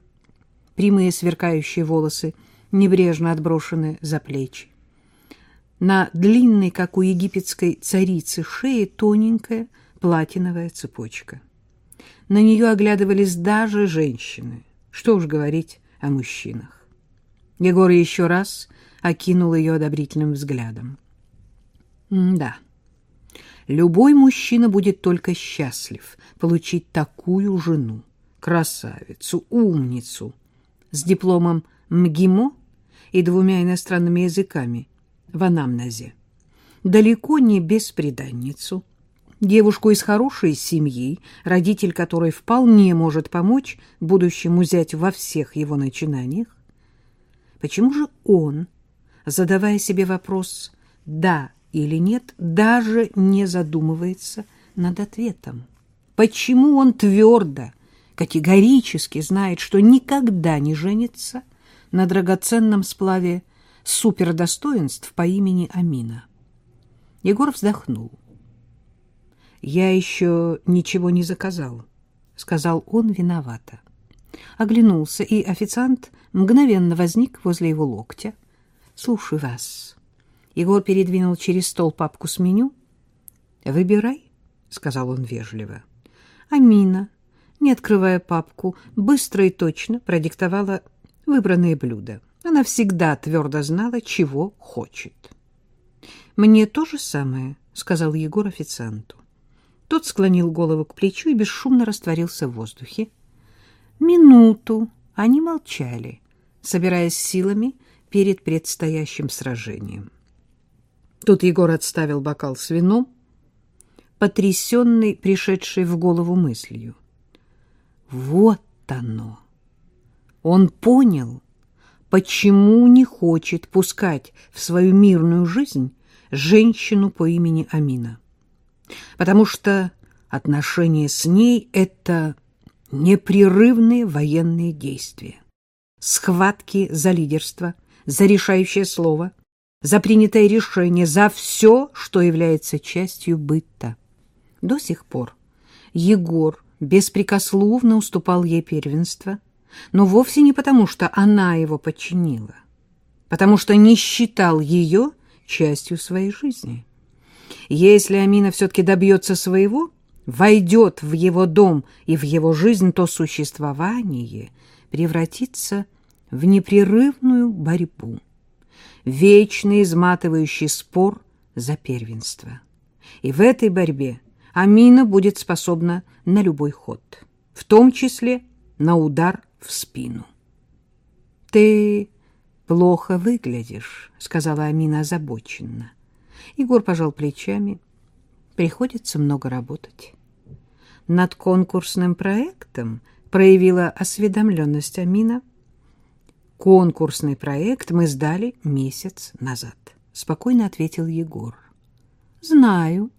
Прямые сверкающие волосы небрежно отброшены за плечи. На длинной, как у египетской царицы, шее тоненькая платиновая цепочка. На нее оглядывались даже женщины. Что уж говорить о мужчинах. Егор еще раз окинул ее одобрительным взглядом. Да. Любой мужчина будет только счастлив получить такую жену, красавицу, умницу, с дипломом МГИМО и двумя иностранными языками в анамнезе. Далеко не бесприданницу, девушку из хорошей семьи, родитель которой вполне может помочь будущему зятю во всех его начинаниях. Почему же он, задавая себе вопрос «да» или нет, даже не задумывается над ответом. Почему он твердо, категорически знает, что никогда не женится на драгоценном сплаве супердостоинств по имени Амина? Егор вздохнул. «Я еще ничего не заказал», — сказал он виновато. Оглянулся, и официант мгновенно возник возле его локтя. «Слушаю вас». Егор передвинул через стол папку с меню. «Выбирай», — сказал он вежливо. Амина, не открывая папку, быстро и точно продиктовала выбранные блюда. Она всегда твердо знала, чего хочет. «Мне то же самое», — сказал Егор официанту. Тот склонил голову к плечу и бесшумно растворился в воздухе. Минуту они молчали, собираясь силами перед предстоящим сражением. Тут Егор отставил бокал с вином, потрясенный, пришедший в голову мыслью. Вот оно! Он понял, почему не хочет пускать в свою мирную жизнь женщину по имени Амина. Потому что отношения с ней — это непрерывные военные действия. Схватки за лидерство, за решающее слово, за принятое решение, за все, что является частью быта. До сих пор Егор беспрекословно уступал ей первенство, но вовсе не потому, что она его подчинила, потому что не считал ее частью своей жизни. Если Амина все-таки добьется своего, войдет в его дом и в его жизнь, то существование превратится в непрерывную борьбу, вечный изматывающий спор за первенство. И в этой борьбе Амина будет способна на любой ход, в том числе на удар в спину. «Ты плохо выглядишь», — сказала Амина озабоченно. Егор пожал плечами. «Приходится много работать». Над конкурсным проектом проявила осведомленность Амина. «Конкурсный проект мы сдали месяц назад», — спокойно ответил Егор. «Знаю»,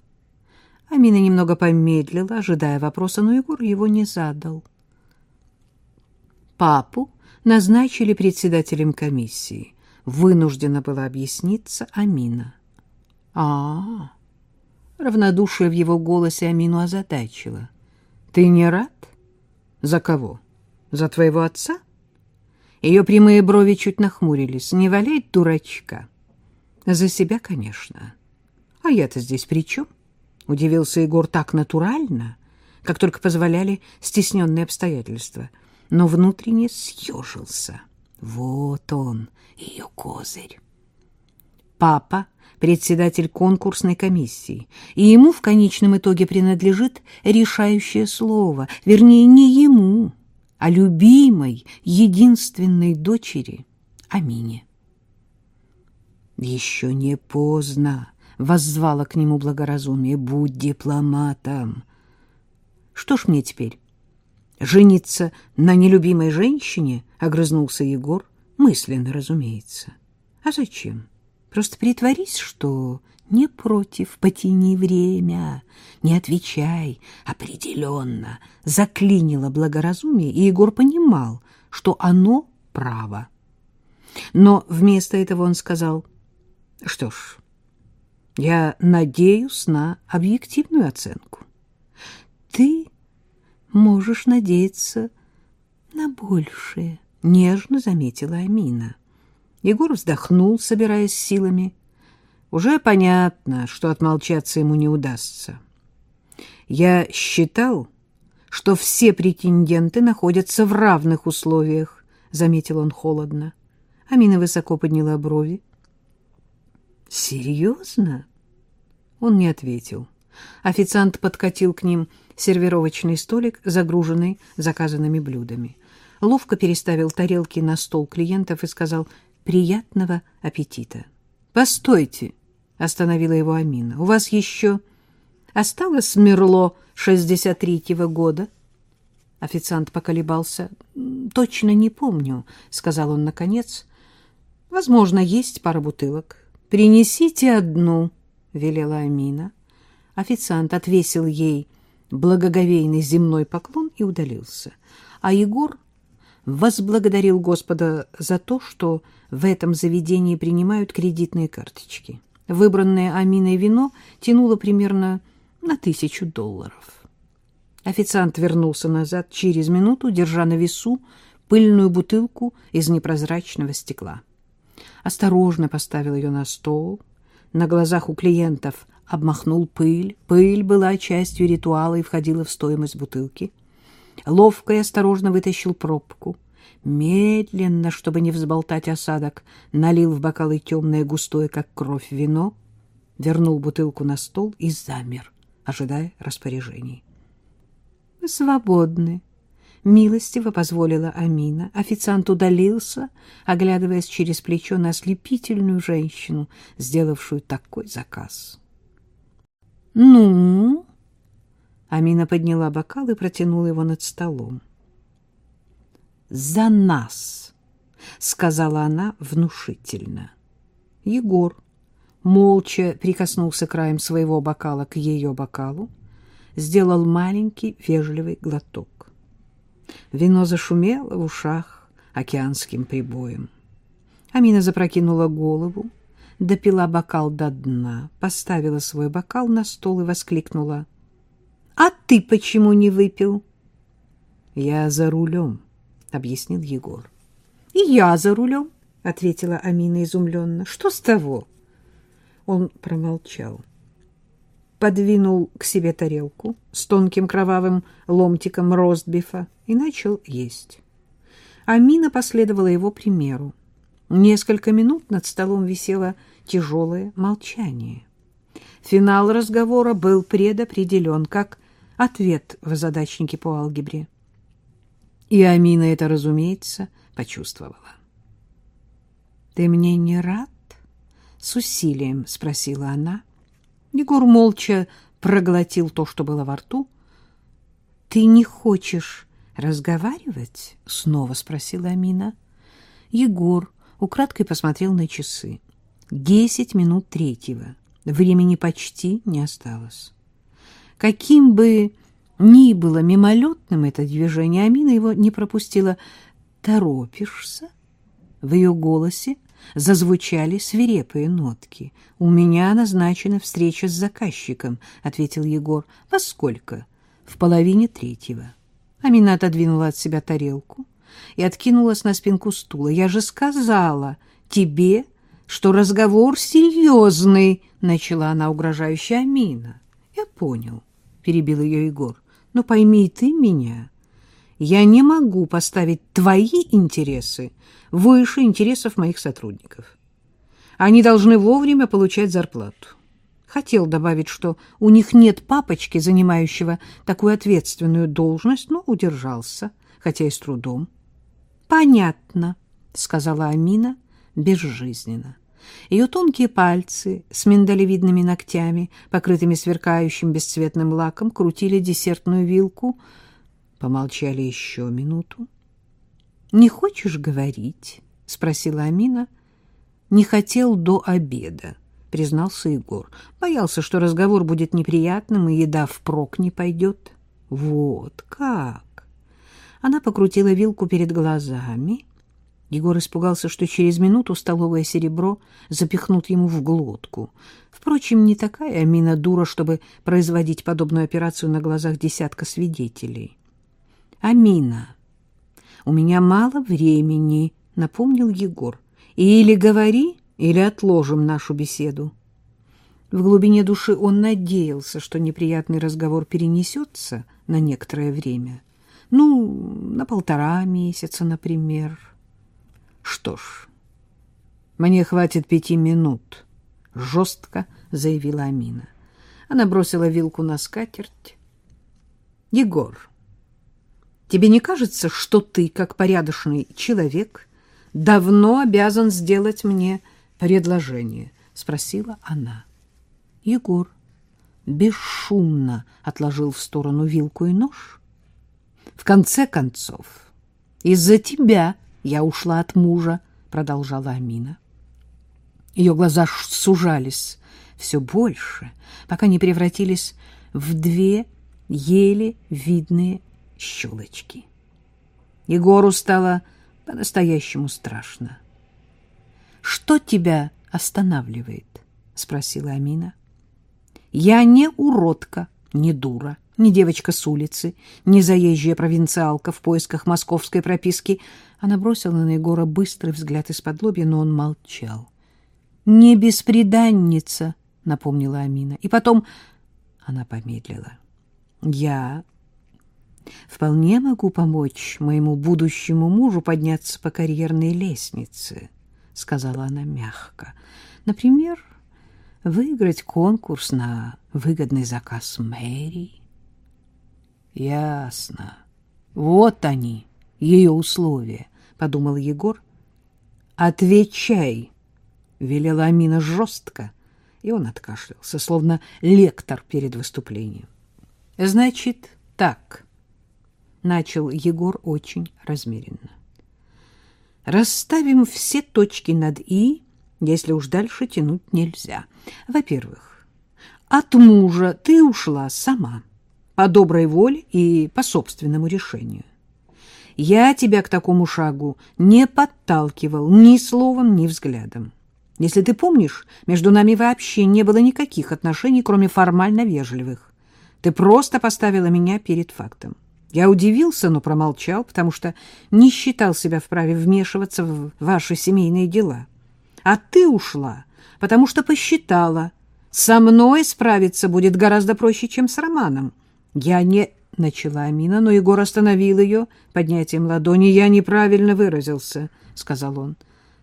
Амина немного помедлила, ожидая вопроса, но Егор его не задал. Папу назначили председателем комиссии. Вынуждена была объясниться Амина. а, -а, -а. Равнодушие в его голосе Амину озадачило. «Ты не рад? За кого? За твоего отца?» Ее прямые брови чуть нахмурились. «Не валяй дурачка!» «За себя, конечно. А я-то здесь при чем?» Удивился Егор так натурально, как только позволяли стесненные обстоятельства, но внутренне съежился. Вот он, ее козырь. Папа — председатель конкурсной комиссии, и ему в конечном итоге принадлежит решающее слово, вернее, не ему, а любимой, единственной дочери Амине. Еще не поздно воззвала к нему благоразумие. «Будь дипломатом!» «Что ж мне теперь? Жениться на нелюбимой женщине?» — огрызнулся Егор. Мысленно, разумеется. «А зачем? Просто притворись, что не против, потяни время, не отвечай, определенно». Заклинило благоразумие, и Егор понимал, что оно право. Но вместо этого он сказал, «Что ж, я надеюсь на объективную оценку. Ты можешь надеяться на большее, нежно заметила Амина. Егор вздохнул, собираясь силами. Уже понятно, что отмолчаться ему не удастся. Я считал, что все претенденты находятся в равных условиях, заметил он холодно. Амина высоко подняла брови. «Серьезно?» Он не ответил. Официант подкатил к ним сервировочный столик, загруженный заказанными блюдами. Ловко переставил тарелки на стол клиентов и сказал «приятного аппетита». «Постойте», — остановила его Амина, — «у вас еще осталось Мерло 63-го года?» Официант поколебался. «Точно не помню», — сказал он наконец. «Возможно, есть пара бутылок». «Принесите одну», — велела Амина. Официант отвесил ей благоговейный земной поклон и удалился. А Егор возблагодарил Господа за то, что в этом заведении принимают кредитные карточки. Выбранное Аминой вино тянуло примерно на тысячу долларов. Официант вернулся назад через минуту, держа на весу пыльную бутылку из непрозрачного стекла. Осторожно поставил ее на стол. На глазах у клиентов обмахнул пыль. Пыль была частью ритуала и входила в стоимость бутылки. Ловко и осторожно вытащил пробку. Медленно, чтобы не взболтать осадок, налил в бокалы темное, густое, как кровь, вино, вернул бутылку на стол и замер, ожидая распоряжений. «Свободны», — милостиво позволила Амина. Официант удалился, оглядываясь через плечо на ослепительную женщину, сделавшую такой заказ. «Ну?» Амина подняла бокал и протянула его над столом. «За нас!» — сказала она внушительно. Егор молча прикоснулся краем своего бокала к ее бокалу, сделал маленький вежливый глоток. Вино зашумело в ушах океанским прибоем. Амина запрокинула голову, допила бокал до дна, поставила свой бокал на стол и воскликнула. — А ты почему не выпил? — Я за рулем, — объяснил Егор. — И я за рулем, — ответила Амина изумленно. — Что с того? Он промолчал. — подвинул к себе тарелку с тонким кровавым ломтиком ростбифа и начал есть. Амина последовала его примеру. Несколько минут над столом висело тяжелое молчание. Финал разговора был предопределен, как ответ в задачнике по алгебре. И Амина это, разумеется, почувствовала. — Ты мне не рад? — с усилием спросила она. — Егор молча проглотил то, что было во рту. — Ты не хочешь разговаривать? — снова спросила Амина. Егор украдкой посмотрел на часы. Десять минут третьего. Времени почти не осталось. Каким бы ни было мимолетным это движение, Амина его не пропустила. «Торопишься?» В ее голосе зазвучали свирепые нотки. «У меня назначена встреча с заказчиком», — ответил Егор. «Во сколько?» «В половине третьего». Амина отодвинула от себя тарелку и откинулась на спинку стула. «Я же сказала тебе, что разговор серьезный», — начала она угрожающе Амина. «Я понял», — перебил ее Егор. «Но пойми ты меня. Я не могу поставить твои интересы выше интересов моих сотрудников. Они должны вовремя получать зарплату. Хотел добавить, что у них нет папочки, занимающего такую ответственную должность, но удержался, хотя и с трудом. «Понятно», — сказала Амина безжизненно. Ее тонкие пальцы с миндалевидными ногтями, покрытыми сверкающим бесцветным лаком, крутили десертную вилку. Помолчали еще минуту. Не хочешь говорить? спросила Амина. Не хотел до обеда, признался Егор. Боялся, что разговор будет неприятным и еда впрок не пойдет. Вот как. Она покрутила вилку перед глазами. Егор испугался, что через минуту столовое серебро запихнут ему в глотку. Впрочем, не такая Амина дура, чтобы производить подобную операцию на глазах десятка свидетелей. Амина у меня мало времени, — напомнил Егор. Или говори, или отложим нашу беседу. В глубине души он надеялся, что неприятный разговор перенесется на некоторое время. Ну, на полтора месяца, например. Что ж, мне хватит пяти минут, — жестко заявила Амина. Она бросила вилку на скатерть. — Егор, — Тебе не кажется, что ты, как порядочный человек, давно обязан сделать мне предложение? — спросила она. Егор бесшумно отложил в сторону вилку и нож. — В конце концов, из-за тебя я ушла от мужа, — продолжала Амина. Ее глаза сужались все больше, пока не превратились в две еле видные щелочки. Егору стало по-настоящему страшно. «Что тебя останавливает?» — спросила Амина. «Я не уродка, не дура. Не девочка с улицы, не заезжая провинциалка в поисках московской прописки. Она бросила на Егора быстрый взгляд из-под лобья, но он молчал. — Не бесприданница, — напомнила Амина. И потом она помедлила. — Я вполне могу помочь моему будущему мужу подняться по карьерной лестнице, — сказала она мягко. — Например, выиграть конкурс на выгодный заказ мэрии. Ясно. Вот они, ее условия, подумал Егор. Отвечай, велела Амина жестко, и он откашлялся, словно лектор перед выступлением. Значит, так, начал Егор очень размеренно. Расставим все точки над «и», если уж дальше тянуть нельзя. Во-первых, от мужа ты ушла сама по доброй воле и по собственному решению. Я тебя к такому шагу не подталкивал ни словом, ни взглядом. Если ты помнишь, между нами вообще не было никаких отношений, кроме формально вежливых. Ты просто поставила меня перед фактом. Я удивился, но промолчал, потому что не считал себя вправе вмешиваться в ваши семейные дела. А ты ушла, потому что посчитала, со мной справиться будет гораздо проще, чем с Романом. Я не... — начала Амина, но Егор остановил ее поднятием ладони. «Я неправильно выразился», — сказал он.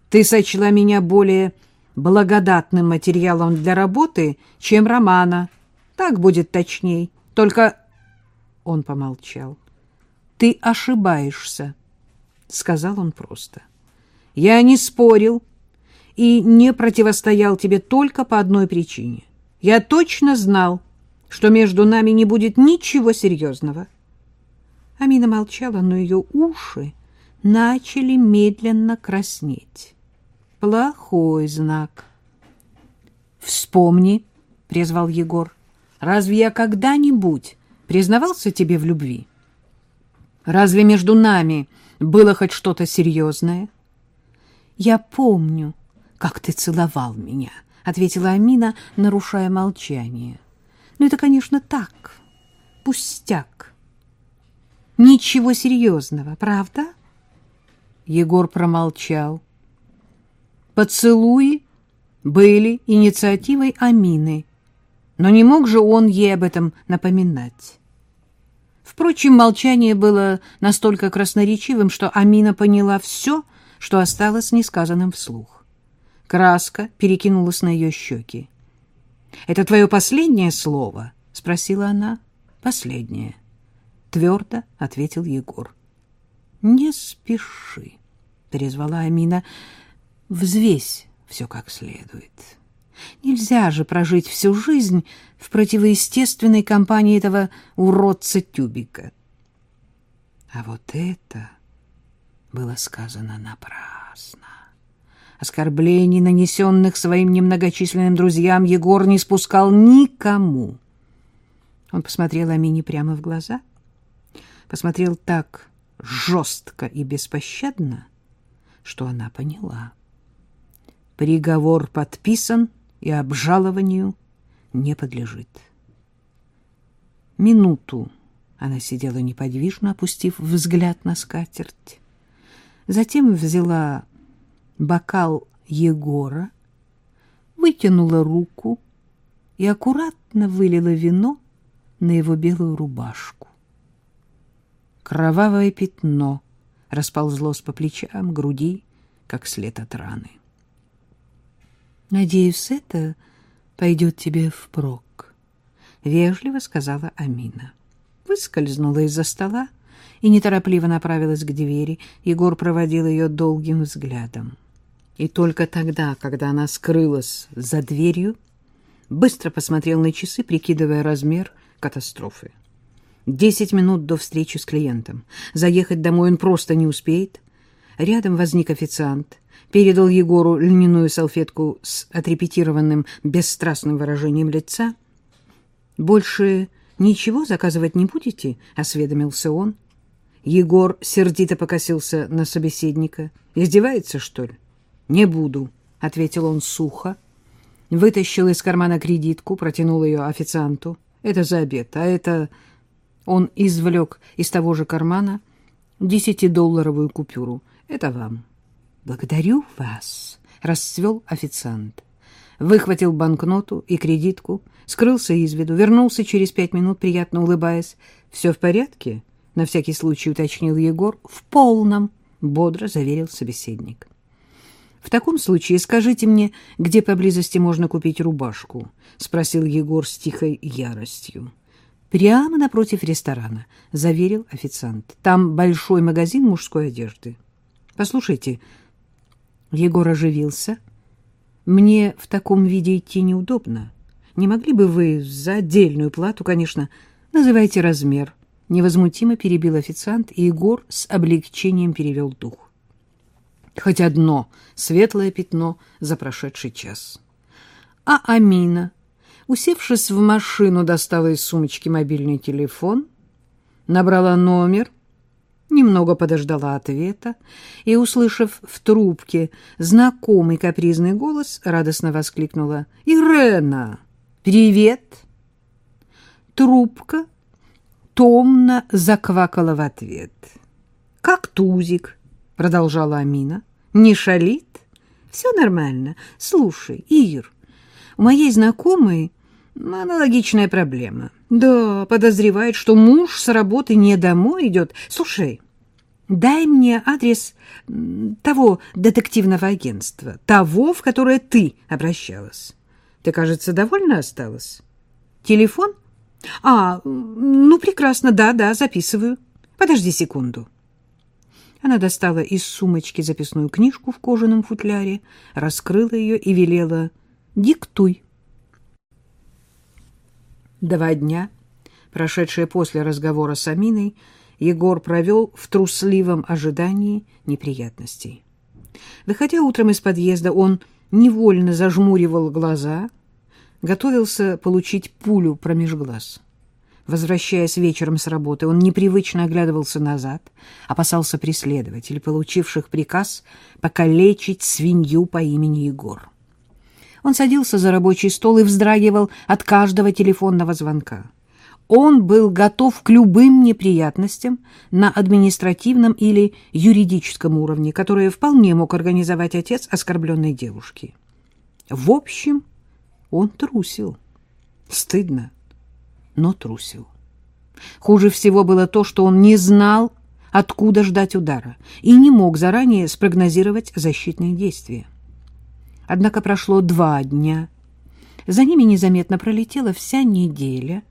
«Ты сочла меня более благодатным материалом для работы, чем Романа. Так будет точней. Только...» Он помолчал. «Ты ошибаешься», — сказал он просто. «Я не спорил и не противостоял тебе только по одной причине. Я точно знал, что между нами не будет ничего серьезного. Амина молчала, но ее уши начали медленно краснеть. Плохой знак. «Вспомни», — призвал Егор, — «разве я когда-нибудь признавался тебе в любви? Разве между нами было хоть что-то серьезное?» «Я помню, как ты целовал меня», — ответила Амина, нарушая молчание. Ну, это, конечно, так, пустяк. Ничего серьезного, правда? Егор промолчал. Поцелуи были инициативой Амины, но не мог же он ей об этом напоминать. Впрочем, молчание было настолько красноречивым, что Амина поняла все, что осталось несказанным вслух. Краска перекинулась на ее щеки. — Это твое последнее слово? — спросила она. — Последнее. — твердо ответил Егор. — Не спеши, — перезвала Амина. — Взвесь все как следует. Нельзя же прожить всю жизнь в противоестественной компании этого уродца Тюбика. А вот это было сказано напрасно. Оскорблений, нанесенных своим немногочисленным друзьям, Егор не спускал никому. Он посмотрел Амине прямо в глаза, посмотрел так жестко и беспощадно, что она поняла. Приговор подписан и обжалованию не подлежит. Минуту она сидела неподвижно, опустив взгляд на скатерть. Затем взяла бокал Егора, вытянула руку и аккуратно вылила вино на его белую рубашку. Кровавое пятно расползлось по плечам, груди, как след от раны. «Надеюсь, это пойдет тебе впрок», — вежливо сказала Амина. Выскользнула из-за стола и неторопливо направилась к двери. Егор проводил ее долгим взглядом. И только тогда, когда она скрылась за дверью, быстро посмотрел на часы, прикидывая размер катастрофы. Десять минут до встречи с клиентом. Заехать домой он просто не успеет. Рядом возник официант, передал Егору льняную салфетку с отрепетированным бесстрастным выражением лица. «Больше ничего заказывать не будете?» — осведомился он. Егор сердито покосился на собеседника. «Издевается, что ли?» «Не буду», — ответил он сухо. Вытащил из кармана кредитку, протянул ее официанту. «Это за обед, а это Он извлек из того же кармана десятидолларовую купюру. «Это вам». «Благодарю вас», — расцвел официант. Выхватил банкноту и кредитку, скрылся из виду, вернулся через пять минут, приятно улыбаясь. «Все в порядке?» — на всякий случай уточнил Егор. «В полном», — бодро заверил собеседник. «В таком случае скажите мне, где поблизости можно купить рубашку?» — спросил Егор с тихой яростью. «Прямо напротив ресторана», — заверил официант. «Там большой магазин мужской одежды». «Послушайте...» Егор оживился. «Мне в таком виде идти неудобно. Не могли бы вы за отдельную плату, конечно, называйте размер?» Невозмутимо перебил официант, и Егор с облегчением перевел дух. Хоть одно светлое пятно за прошедший час. А Амина Усевшись в машину, достала из сумочки мобильный телефон, набрала номер, немного подождала ответа и, услышав в трубке знакомый капризный голос, радостно воскликнула «Ирена! Привет!» Трубка томно заквакала в ответ. «Как тузик!» — продолжала Амина. «Не шалит? Все нормально. Слушай, Ир, у моей знакомой Аналогичная проблема. Да, подозревает, что муж с работы не домой идет. Слушай, дай мне адрес того детективного агентства, того, в которое ты обращалась. Ты, кажется, довольна осталась? Телефон? А, ну, прекрасно, да-да, записываю. Подожди секунду. Она достала из сумочки записную книжку в кожаном футляре, раскрыла ее и велела «Диктуй». Два дня, прошедшие после разговора с Аминой, Егор провел в трусливом ожидании неприятностей. Выходя утром из подъезда, он невольно зажмуривал глаза, готовился получить пулю промеж глаз. Возвращаясь вечером с работы, он непривычно оглядывался назад, опасался преследователей, получивших приказ покалечить свинью по имени Егор. Он садился за рабочий стол и вздрагивал от каждого телефонного звонка. Он был готов к любым неприятностям на административном или юридическом уровне, которые вполне мог организовать отец оскорбленной девушки. В общем, он трусил. Стыдно, но трусил. Хуже всего было то, что он не знал, откуда ждать удара, и не мог заранее спрогнозировать защитные действия. Однако прошло два дня. За ними незаметно пролетела вся неделя.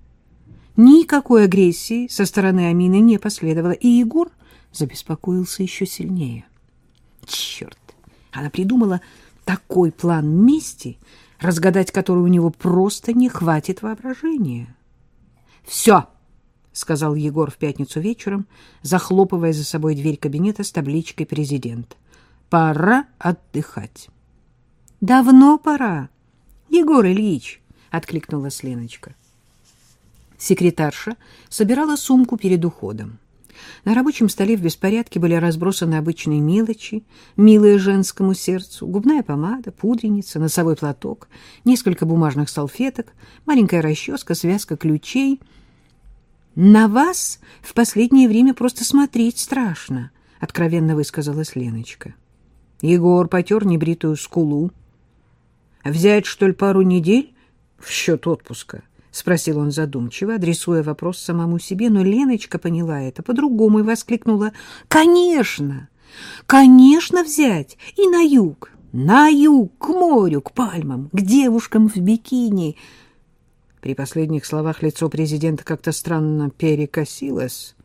Никакой агрессии со стороны Амины не последовало, и Егор забеспокоился еще сильнее. Черт! Она придумала такой план мести, разгадать который у него просто не хватит воображения. «Все!» — сказал Егор в пятницу вечером, захлопывая за собой дверь кабинета с табличкой «Президент». «Пора отдыхать». Давно пора. Егор Ильич, откликнулась Леночка. Секретарша собирала сумку перед уходом. На рабочем столе в беспорядке были разбросаны обычные мелочи, милые женскому сердцу, губная помада, пудреница, носовой платок, несколько бумажных салфеток, маленькая расческа, связка ключей. «На вас в последнее время просто смотреть страшно», — откровенно высказалась Леночка. Егор потер небритую скулу, Взять, что ли, пару недель в счет отпуска? — спросил он задумчиво, адресуя вопрос самому себе, но Леночка поняла это по-другому и воскликнула. — Конечно! Конечно взять! И на юг! На юг, к морю, к пальмам, к девушкам в бикини! При последних словах лицо президента как-то странно перекосилось.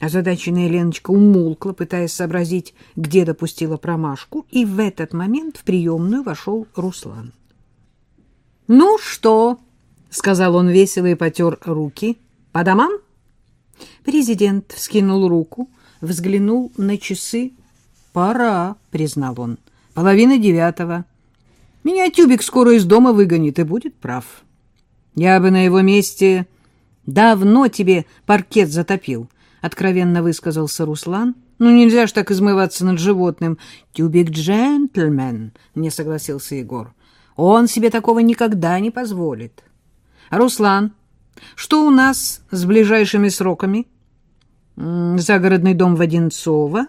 Озадаченная Леночка умолкла, пытаясь сообразить, где допустила промашку, и в этот момент в приемную вошел Руслан. — Ну что? — сказал он весело и потер руки. — По домам? Президент вскинул руку, взглянул на часы. — Пора, — признал он. — Половина девятого. Меня тюбик скоро из дома выгонит и будет прав. Я бы на его месте давно тебе паркет затопил, —— откровенно высказался Руслан. «Ну, нельзя ж так измываться над животным. Тюбик джентльмен», — не согласился Егор. «Он себе такого никогда не позволит». Руслан Что у нас с ближайшими сроками? Загородный дом в Одинцово,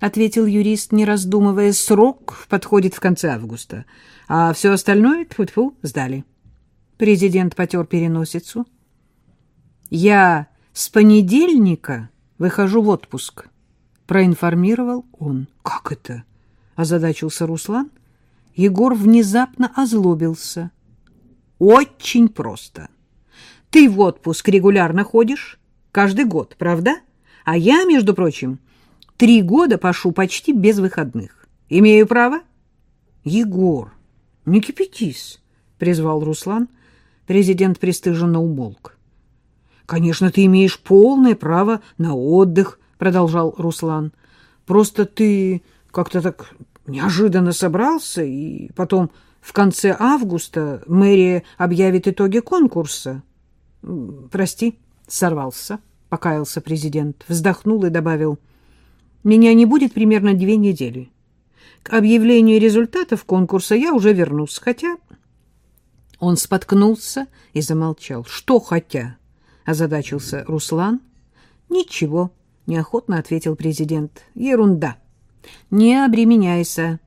ответил юрист, не раздумывая. Срок подходит в конце августа, а все остальное, тьфу-тьфу, сдали. Президент потер переносицу. Я с понедельника выхожу в отпуск, проинформировал он. Как это? озадачился Руслан. Егор внезапно озлобился. Очень просто. Ты в отпуск регулярно ходишь, каждый год, правда? А я, между прочим, три года пошу почти без выходных. Имею право? Егор, не кипятись, призвал Руслан. Президент пристыженно умолк. Конечно, ты имеешь полное право на отдых, продолжал Руслан. Просто ты как-то так неожиданно собрался, и потом в конце августа мэрия объявит итоги конкурса. Прости, сорвался, покаялся президент, вздохнул и добавил: Меня не будет примерно две недели. К объявлению результатов конкурса я уже вернусь, хотя он споткнулся и замолчал. Что хотя? озадачился Руслан. Ничего, неохотно ответил президент. Ерунда. Не обременяйся.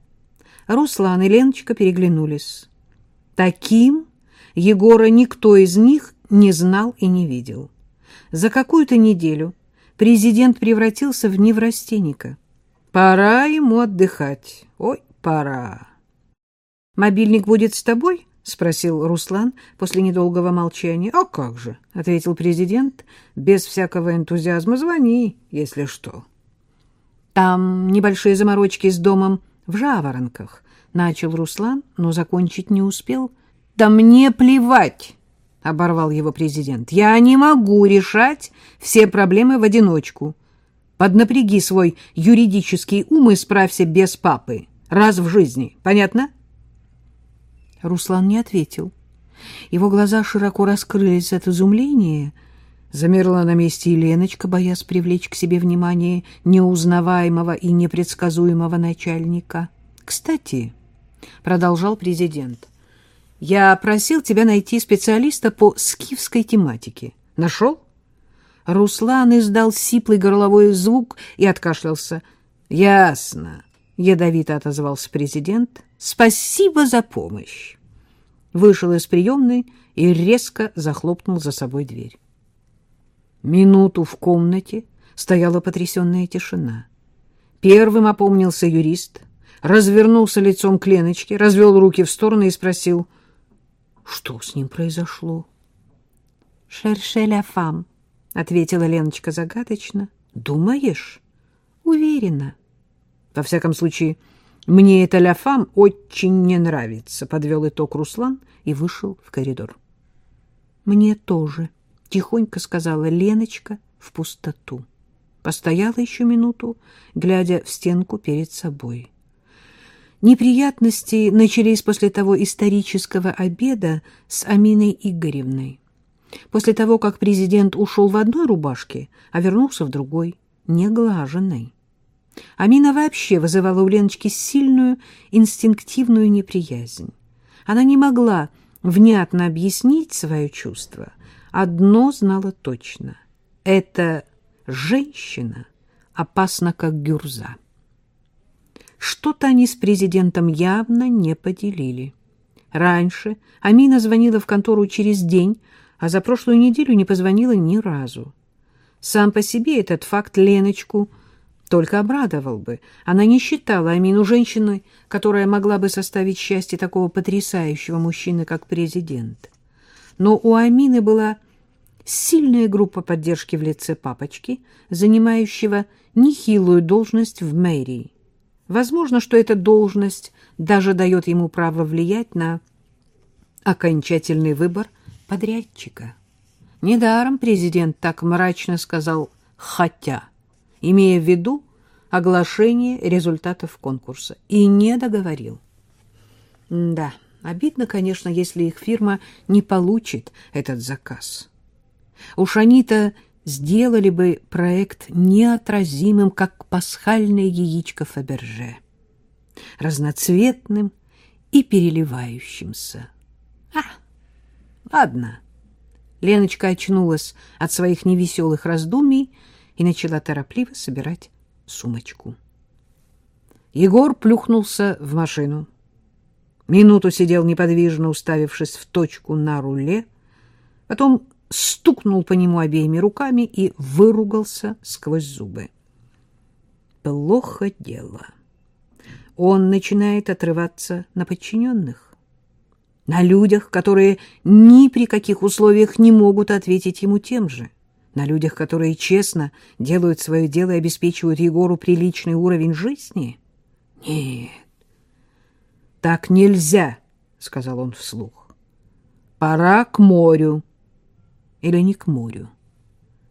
Руслан и Леночка переглянулись. Таким Егора никто из них не знал и не видел. За какую-то неделю президент превратился в неврастенника. Пора ему отдыхать. Ой, пора. «Мобильник будет с тобой?» — спросил Руслан после недолгого молчания. «А как же?» — ответил президент без всякого энтузиазма. «Звони, если что». «Там небольшие заморочки с домом в Жаворонках», — начал Руслан, но закончить не успел. «Да мне плевать!» — оборвал его президент. «Я не могу решать все проблемы в одиночку. Поднапряги свой юридический ум и справься без папы. Раз в жизни. Понятно?» Руслан не ответил. Его глаза широко раскрылись от изумления. Замерла на месте и Леночка, боясь привлечь к себе внимание неузнаваемого и непредсказуемого начальника. «Кстати», — продолжал президент, я просил тебя найти специалиста по скифской тематике. Нашел? Руслан издал сиплый горловой звук и откашлялся. Ясно, ядовито отозвался президент. Спасибо за помощь. Вышел из приемной и резко захлопнул за собой дверь. Минуту в комнате стояла потрясенная тишина. Первым опомнился юрист, развернулся лицом к Леночке, развел руки в стороны и спросил — что с ним произошло? «Шерше ля фам», — ответила Леночка загадочно. «Думаешь?» «Уверена». «Во всяком случае, мне эта ля фам очень не нравится», — подвел итог Руслан и вышел в коридор. «Мне тоже», — тихонько сказала Леночка в пустоту. Постояла еще минуту, глядя в стенку перед собой. Неприятности начались после того исторического обеда с Аминой Игоревной. После того, как президент ушел в одной рубашке, а вернулся в другой, неглаженной. Амина вообще вызывала у Леночки сильную инстинктивную неприязнь. Она не могла внятно объяснить свое чувство. Одно знала точно — эта женщина опасна, как гюрза. Что-то они с президентом явно не поделили. Раньше Амина звонила в контору через день, а за прошлую неделю не позвонила ни разу. Сам по себе этот факт Леночку только обрадовал бы. Она не считала Амину женщиной, которая могла бы составить счастье такого потрясающего мужчины, как президент. Но у Амины была сильная группа поддержки в лице папочки, занимающего нехилую должность в мэрии. Возможно, что эта должность даже дает ему право влиять на окончательный выбор подрядчика. Недаром президент так мрачно сказал «хотя», имея в виду оглашение результатов конкурса, и не договорил. Да, обидно, конечно, если их фирма не получит этот заказ. Уж они-то сделали бы проект неотразимым, как пасхальное яичко Фаберже, разноцветным и переливающимся. А, ладно, Леночка очнулась от своих невеселых раздумий и начала торопливо собирать сумочку. Егор плюхнулся в машину. Минуту сидел неподвижно, уставившись в точку на руле, потом стукнул по нему обеими руками и выругался сквозь зубы. Плохо дело. Он начинает отрываться на подчиненных, на людях, которые ни при каких условиях не могут ответить ему тем же, на людях, которые честно делают свое дело и обеспечивают Егору приличный уровень жизни. Нет, так нельзя, — сказал он вслух. Пора к морю или не к морю.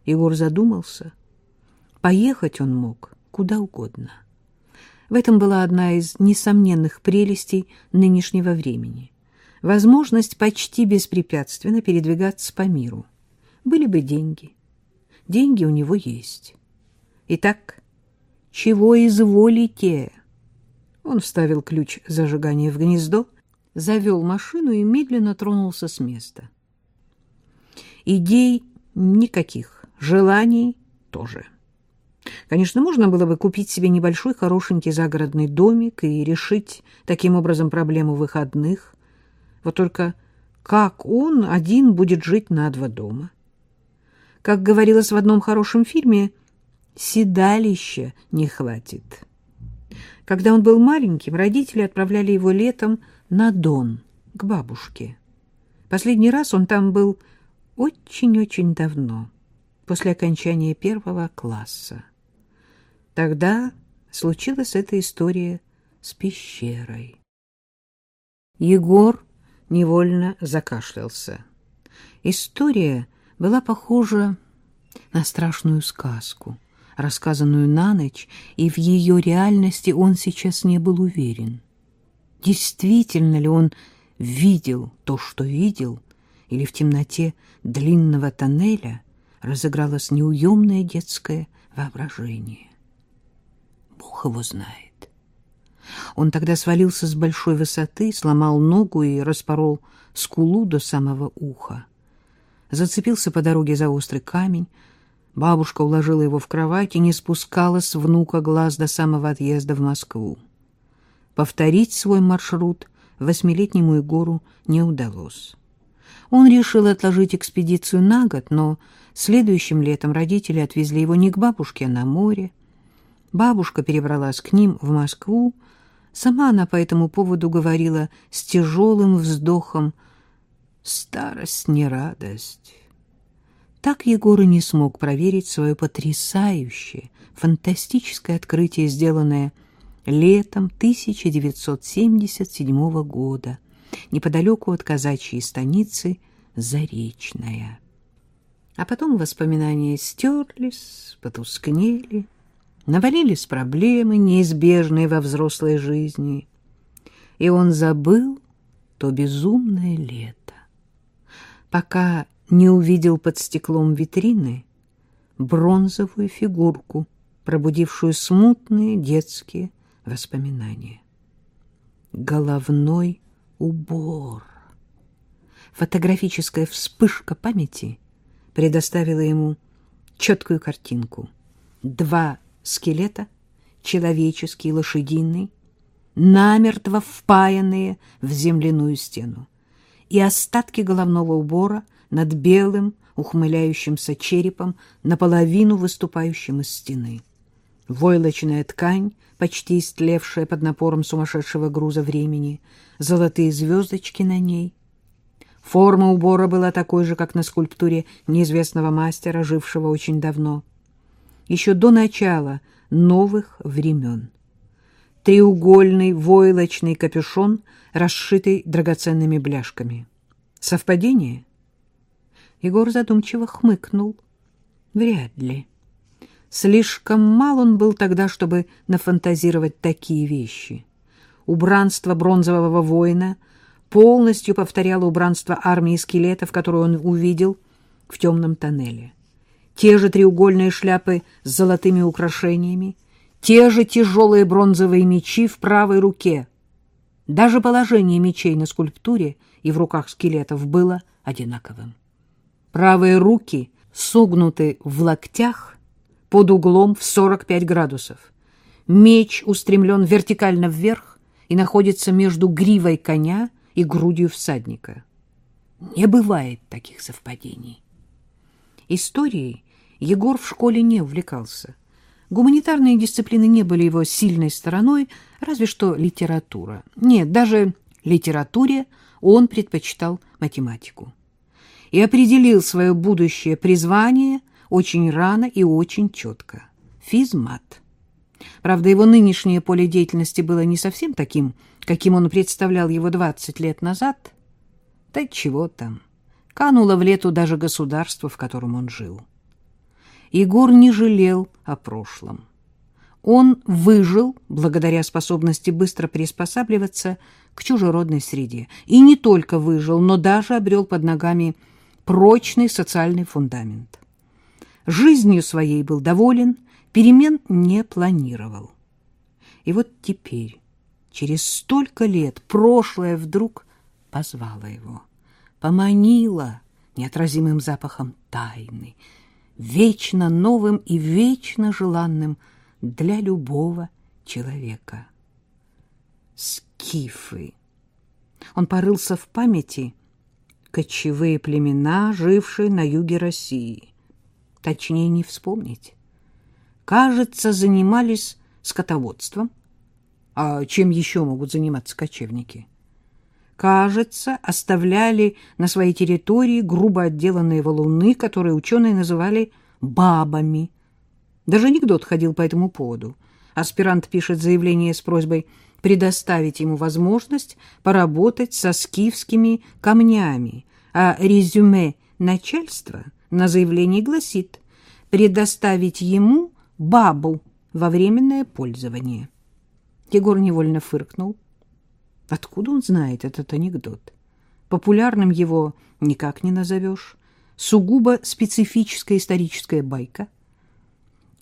Егор задумался. Поехать он мог куда угодно. В этом была одна из несомненных прелестей нынешнего времени. Возможность почти беспрепятственно передвигаться по миру. Были бы деньги. Деньги у него есть. Итак, чего изволите? Он вставил ключ зажигания в гнездо, завел машину и медленно тронулся с места. Идей никаких, желаний тоже. Конечно, можно было бы купить себе небольшой хорошенький загородный домик и решить таким образом проблему выходных. Вот только как он один будет жить на два дома? Как говорилось в одном хорошем фильме, седалища не хватит. Когда он был маленьким, родители отправляли его летом на Дон, к бабушке. Последний раз он там был очень-очень давно, после окончания первого класса. Тогда случилась эта история с пещерой. Егор невольно закашлялся. История была похожа на страшную сказку, рассказанную на ночь, и в ее реальности он сейчас не был уверен. Действительно ли он видел то, что видел, или в темноте длинного тоннеля разыгралось неуемное детское воображение? Бог его знает. Он тогда свалился с большой высоты, сломал ногу и распорол скулу до самого уха. Зацепился по дороге за острый камень. Бабушка уложила его в кровать и не спускала с внука глаз до самого отъезда в Москву. Повторить свой маршрут восьмилетнему Егору не удалось. Он решил отложить экспедицию на год, но следующим летом родители отвезли его не к бабушке, а на море. Бабушка перебралась к ним в Москву. Сама она по этому поводу говорила с тяжелым вздохом «Старость не радость». Так Егор и не смог проверить свое потрясающее, фантастическое открытие, сделанное летом 1977 года неподалеку от казачьей станицы Заречная. А потом воспоминания стерлись, потускнели, навалились проблемы, неизбежные во взрослой жизни, и он забыл то безумное лето, пока не увидел под стеклом витрины бронзовую фигурку, пробудившую смутные детские воспоминания. Головной убор. Фотографическая вспышка памяти предоставила ему четкую картинку. Два скелета, человеческий и лошадиный, намертво впаянные в земляную стену, и остатки головного убора над белым, ухмыляющимся черепом, наполовину выступающим из стены. Войлочная ткань, почти истлевшая под напором сумасшедшего груза времени, золотые звездочки на ней. Форма убора была такой же, как на скульптуре неизвестного мастера, жившего очень давно еще до начала новых времен. Треугольный войлочный капюшон, расшитый драгоценными бляшками. Совпадение? Егор задумчиво хмыкнул. Вряд ли. Слишком мал он был тогда, чтобы нафантазировать такие вещи. Убранство бронзового воина полностью повторяло убранство армии скелетов, которую он увидел в темном тоннеле те же треугольные шляпы с золотыми украшениями, те же тяжелые бронзовые мечи в правой руке. Даже положение мечей на скульптуре и в руках скелетов было одинаковым. Правые руки согнуты в локтях под углом в 45 градусов. Меч устремлен вертикально вверх и находится между гривой коня и грудью всадника. Не бывает таких совпадений. Историей Егор в школе не увлекался. Гуманитарные дисциплины не были его сильной стороной, разве что литература. Нет, даже литературе он предпочитал математику. И определил свое будущее призвание очень рано и очень четко. Физмат. Правда, его нынешнее поле деятельности было не совсем таким, каким он представлял его 20 лет назад. Да чего там. Кануло в лету даже государство, в котором он жил. Егор не жалел о прошлом. Он выжил благодаря способности быстро приспосабливаться к чужеродной среде. И не только выжил, но даже обрел под ногами прочный социальный фундамент. Жизнью своей был доволен, перемен не планировал. И вот теперь, через столько лет, прошлое вдруг позвало его, поманило неотразимым запахом тайны, вечно новым и вечно желанным для любого человека. Скифы. Он порылся в памяти кочевые племена, жившие на юге России. Точнее не вспомнить. Кажется, занимались скотоводством. А чем еще могут заниматься кочевники? Кажется, оставляли на своей территории грубо отделанные валуны, которые ученые называли бабами. Даже анекдот ходил по этому поводу. Аспирант пишет заявление с просьбой предоставить ему возможность поработать со скифскими камнями, а резюме начальства на заявлении гласит предоставить ему бабу во временное пользование. Егор невольно фыркнул. Откуда он знает этот анекдот? Популярным его никак не назовешь. Сугубо специфическая историческая байка.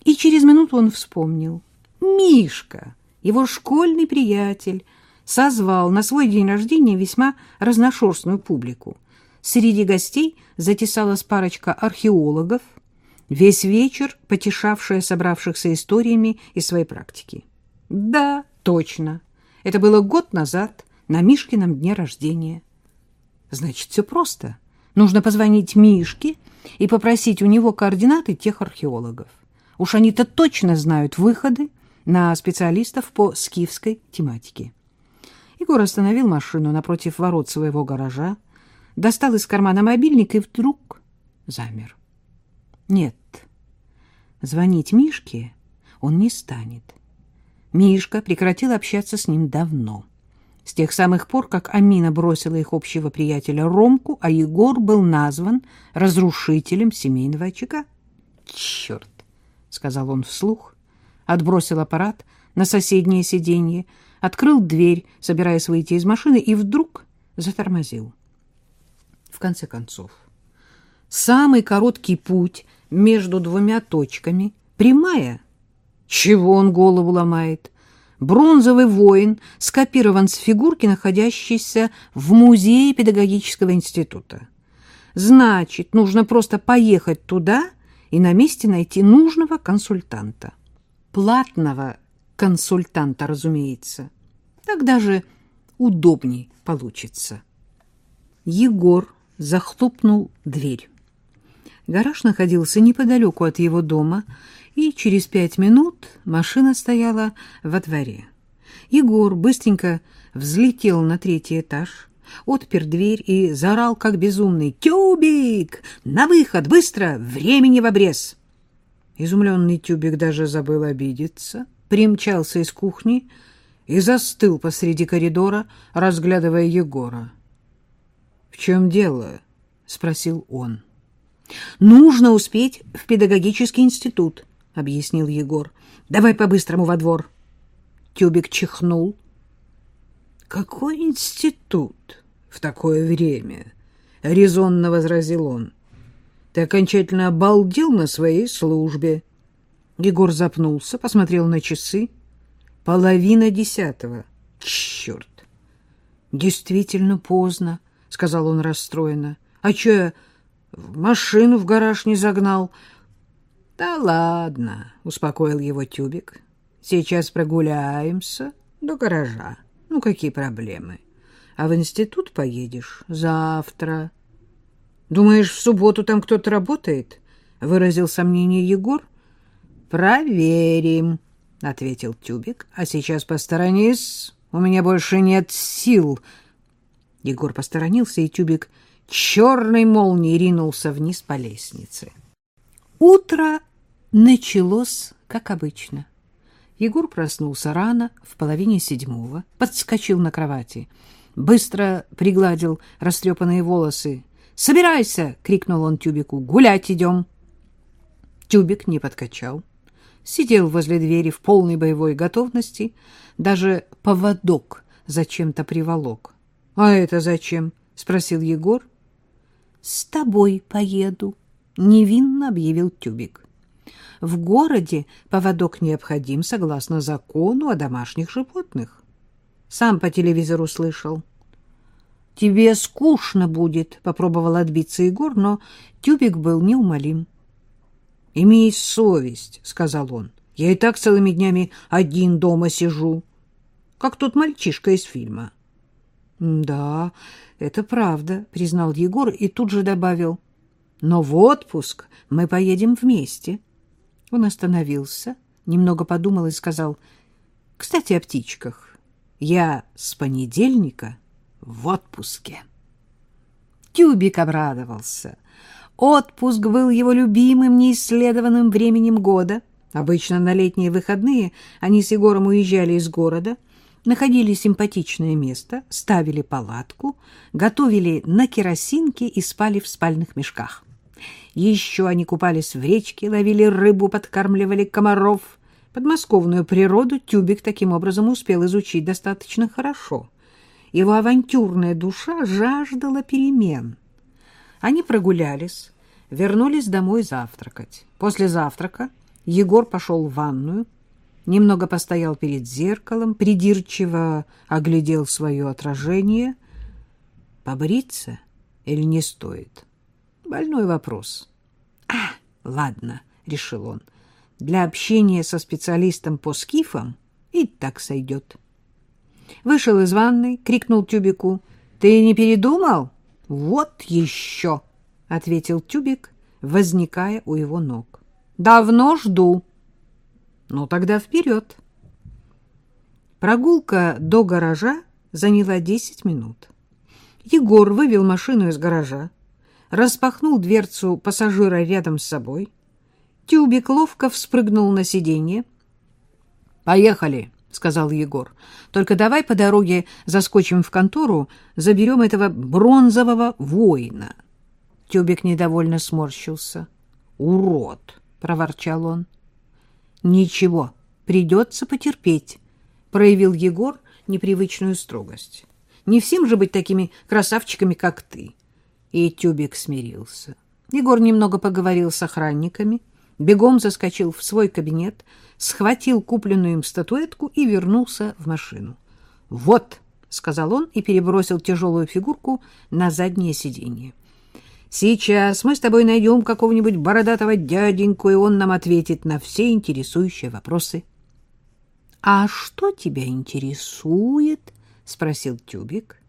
И через минуту он вспомнил. Мишка, его школьный приятель, созвал на свой день рождения весьма разношерстную публику. Среди гостей затесалась парочка археологов, весь вечер потешавшая собравшихся историями из своей практики. Да, точно. Это было год назад, на Мишкином дне рождения. Значит, все просто. Нужно позвонить Мишке и попросить у него координаты тех археологов. Уж они-то точно знают выходы на специалистов по скифской тематике. Егор остановил машину напротив ворот своего гаража, достал из кармана мобильник и вдруг замер. Нет, звонить Мишке он не станет. Мишка прекратил общаться с ним давно. С тех самых пор, как Амина бросила их общего приятеля Ромку, а Егор был назван разрушителем семейного очага. «Черт!» — сказал он вслух, отбросил аппарат на соседнее сиденье, открыл дверь, собираясь выйти из машины, и вдруг затормозил. В конце концов, самый короткий путь между двумя точками — прямая — чего он голову ломает? Бронзовый воин скопирован с фигурки, находящейся в музее педагогического института. Значит, нужно просто поехать туда и на месте найти нужного консультанта. Платного консультанта, разумеется. Тогда же удобней получится. Егор захлопнул дверь. Гараж находился неподалеку от его дома, и через пять минут машина стояла во дворе. Егор быстренько взлетел на третий этаж, отпер дверь и заорал, как безумный, «Тюбик! На выход! Быстро! Времени в обрез!» Изумленный Тюбик даже забыл обидеться, примчался из кухни и застыл посреди коридора, разглядывая Егора. — В чем дело? — спросил он. — Нужно успеть в педагогический институт, — объяснил Егор. — Давай по-быстрому во двор. Тюбик чихнул. — Какой институт в такое время? — резонно возразил он. — Ты окончательно обалдел на своей службе. Егор запнулся, посмотрел на часы. Половина десятого. Черт! Действительно поздно, — сказал он расстроенно. — А что я в машину в гараж не загнал. — Да ладно, — успокоил его Тюбик. — Сейчас прогуляемся до гаража. Ну, какие проблемы? А в институт поедешь завтра. — Думаешь, в субботу там кто-то работает? — выразил сомнение Егор. — Проверим, — ответил Тюбик. — А сейчас посторонись, у меня больше нет сил. Егор посторонился, и Тюбик черной молнией ринулся вниз по лестнице. Утро началось, как обычно. Егор проснулся рано, в половине седьмого, подскочил на кровати, быстро пригладил растрепанные волосы. «Собирайся!» — крикнул он Тюбику. «Гулять идем!» Тюбик не подкачал, сидел возле двери в полной боевой готовности, даже поводок зачем-то приволок. — А это зачем? — спросил Егор. — С тобой поеду, — невинно объявил Тюбик. В городе поводок необходим согласно закону о домашних животных. Сам по телевизору слышал. — Тебе скучно будет, — попробовал отбиться Егор, но Тюбик был неумолим. — Имей совесть, — сказал он. — Я и так целыми днями один дома сижу, как тот мальчишка из фильма. — да, это правда, признал Егор и тут же добавил: "Но в отпуск мы поедем вместе". Он остановился, немного подумал и сказал: "Кстати, о птичках. Я с понедельника в отпуске". Тюбик обрадовался. Отпуск был его любимым неисследованным временем года. Обычно на летние выходные они с Егором уезжали из города — находили симпатичное место, ставили палатку, готовили на керосинке и спали в спальных мешках. Еще они купались в речке, ловили рыбу, подкармливали комаров. Подмосковную природу Тюбик таким образом успел изучить достаточно хорошо. Его авантюрная душа жаждала перемен. Они прогулялись, вернулись домой завтракать. После завтрака Егор пошел в ванную, немного постоял перед зеркалом, придирчиво оглядел свое отражение. Побриться или не стоит? Больной вопрос. А, ладно, решил он. Для общения со специалистом по скифам и так сойдет. Вышел из ванной, крикнул Тюбику. Ты не передумал? Вот еще, ответил Тюбик, возникая у его ног. Давно жду. Ну, тогда вперед. Прогулка до гаража заняла десять минут. Егор вывел машину из гаража, распахнул дверцу пассажира рядом с собой. Тюбик ловко вспрыгнул на сиденье. «Поехали», — сказал Егор. «Только давай по дороге заскочим в контору, заберем этого бронзового воина». Тюбик недовольно сморщился. «Урод!» — проворчал он. Ничего, придется потерпеть, проявил Егор непривычную строгость. Не всем же быть такими красавчиками, как ты. И Тюбик смирился. Егор немного поговорил с охранниками, бегом заскочил в свой кабинет, схватил купленную им статуэтку и вернулся в машину. «Вот», — сказал он и перебросил тяжелую фигурку на заднее сиденье. Сейчас мы с тобой найдем какого-нибудь бородатого дяденьку, и он нам ответит на все интересующие вопросы. — А что тебя интересует? — спросил Тюбик.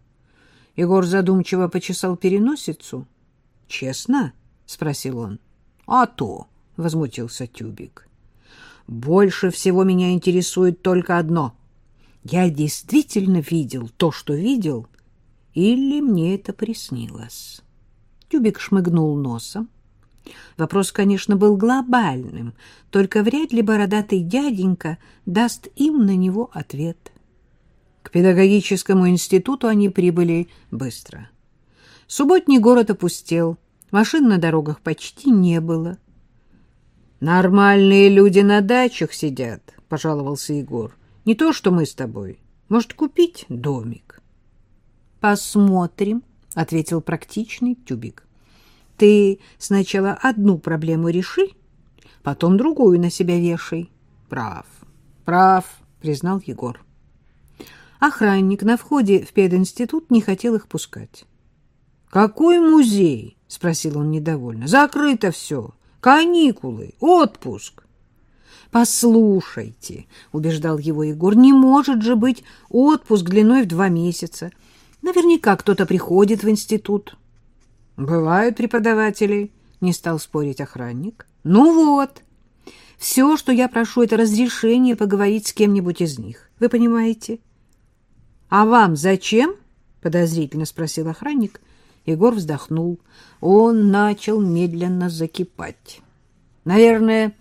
Егор задумчиво почесал переносицу. — Честно? — спросил он. — А то, — возмутился Тюбик. — Больше всего меня интересует только одно. Я действительно видел то, что видел, или мне это приснилось? Тюбик шмыгнул носом. Вопрос, конечно, был глобальным, только вряд ли бородатый дяденька даст им на него ответ. К педагогическому институту они прибыли быстро. Субботний город опустел, машин на дорогах почти не было. «Нормальные люди на дачах сидят», — пожаловался Егор. «Не то, что мы с тобой. Может, купить домик?» «Посмотрим», — ответил практичный тюбик. «Ты сначала одну проблему реши, потом другую на себя вешай». «Прав, прав», — признал Егор. Охранник на входе в пединститут не хотел их пускать. «Какой музей?» — спросил он недовольно. Закрыто все. Каникулы, отпуск. Послушайте, убеждал его Егор, не может же быть отпуск длиной в два месяца. Наверняка кто-то приходит в институт. Бывают преподаватели, не стал спорить охранник. Ну вот. Все, что я прошу, это разрешение поговорить с кем-нибудь из них. Вы понимаете? А вам зачем? подозрительно спросил охранник. Егор вздохнул. Он начал медленно закипать. Наверное,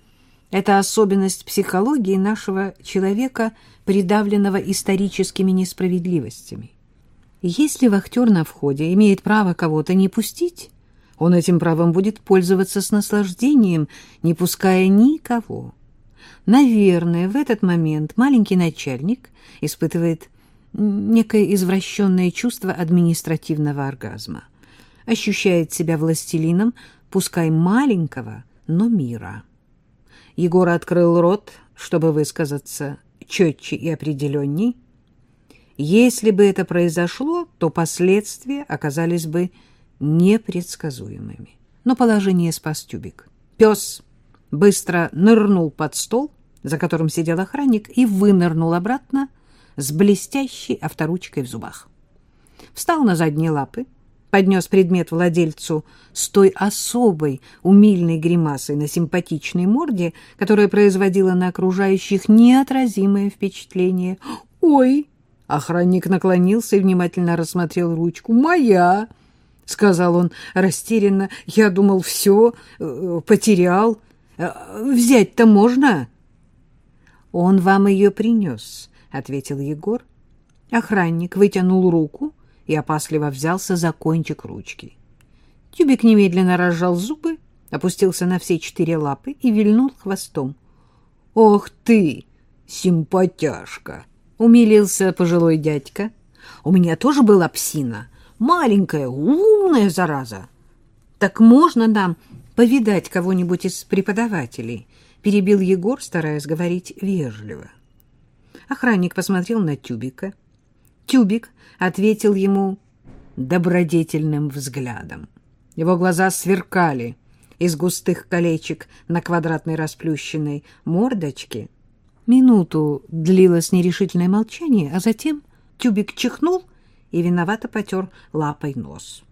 это особенность психологии нашего человека, придавленного историческими несправедливостями. Если вахтер на входе имеет право кого-то не пустить, он этим правом будет пользоваться с наслаждением, не пуская никого. Наверное, в этот момент маленький начальник испытывает некое извращенное чувство административного оргазма. Ощущает себя властелином, пускай маленького, но мира. Егор открыл рот, чтобы высказаться четче и определенней. Если бы это произошло, то последствия оказались бы непредсказуемыми. Но положение спас тюбик. Пес быстро нырнул под стол, за которым сидел охранник, и вынырнул обратно, с блестящей авторучкой в зубах. Встал на задние лапы, поднес предмет владельцу с той особой умильной гримасой на симпатичной морде, которая производила на окружающих неотразимое впечатление. «Ой!» — охранник наклонился и внимательно рассмотрел ручку. «Моя!» — сказал он растерянно. «Я думал, все, э, потерял. Э, взять-то можно?» «Он вам ее принес», — ответил Егор. Охранник вытянул руку и опасливо взялся за кончик ручки. Тюбик немедленно разжал зубы, опустился на все четыре лапы и вильнул хвостом. — Ох ты, симпатяшка! — умилился пожилой дядька. — У меня тоже была псина, маленькая, умная зараза. — Так можно нам повидать кого-нибудь из преподавателей? — перебил Егор, стараясь говорить вежливо. — Охранник посмотрел на Тюбика. Тюбик ответил ему добродетельным взглядом. Его глаза сверкали из густых колечек на квадратной расплющенной мордочке. Минуту длилось нерешительное молчание, а затем Тюбик чихнул и виновато потер лапой нос.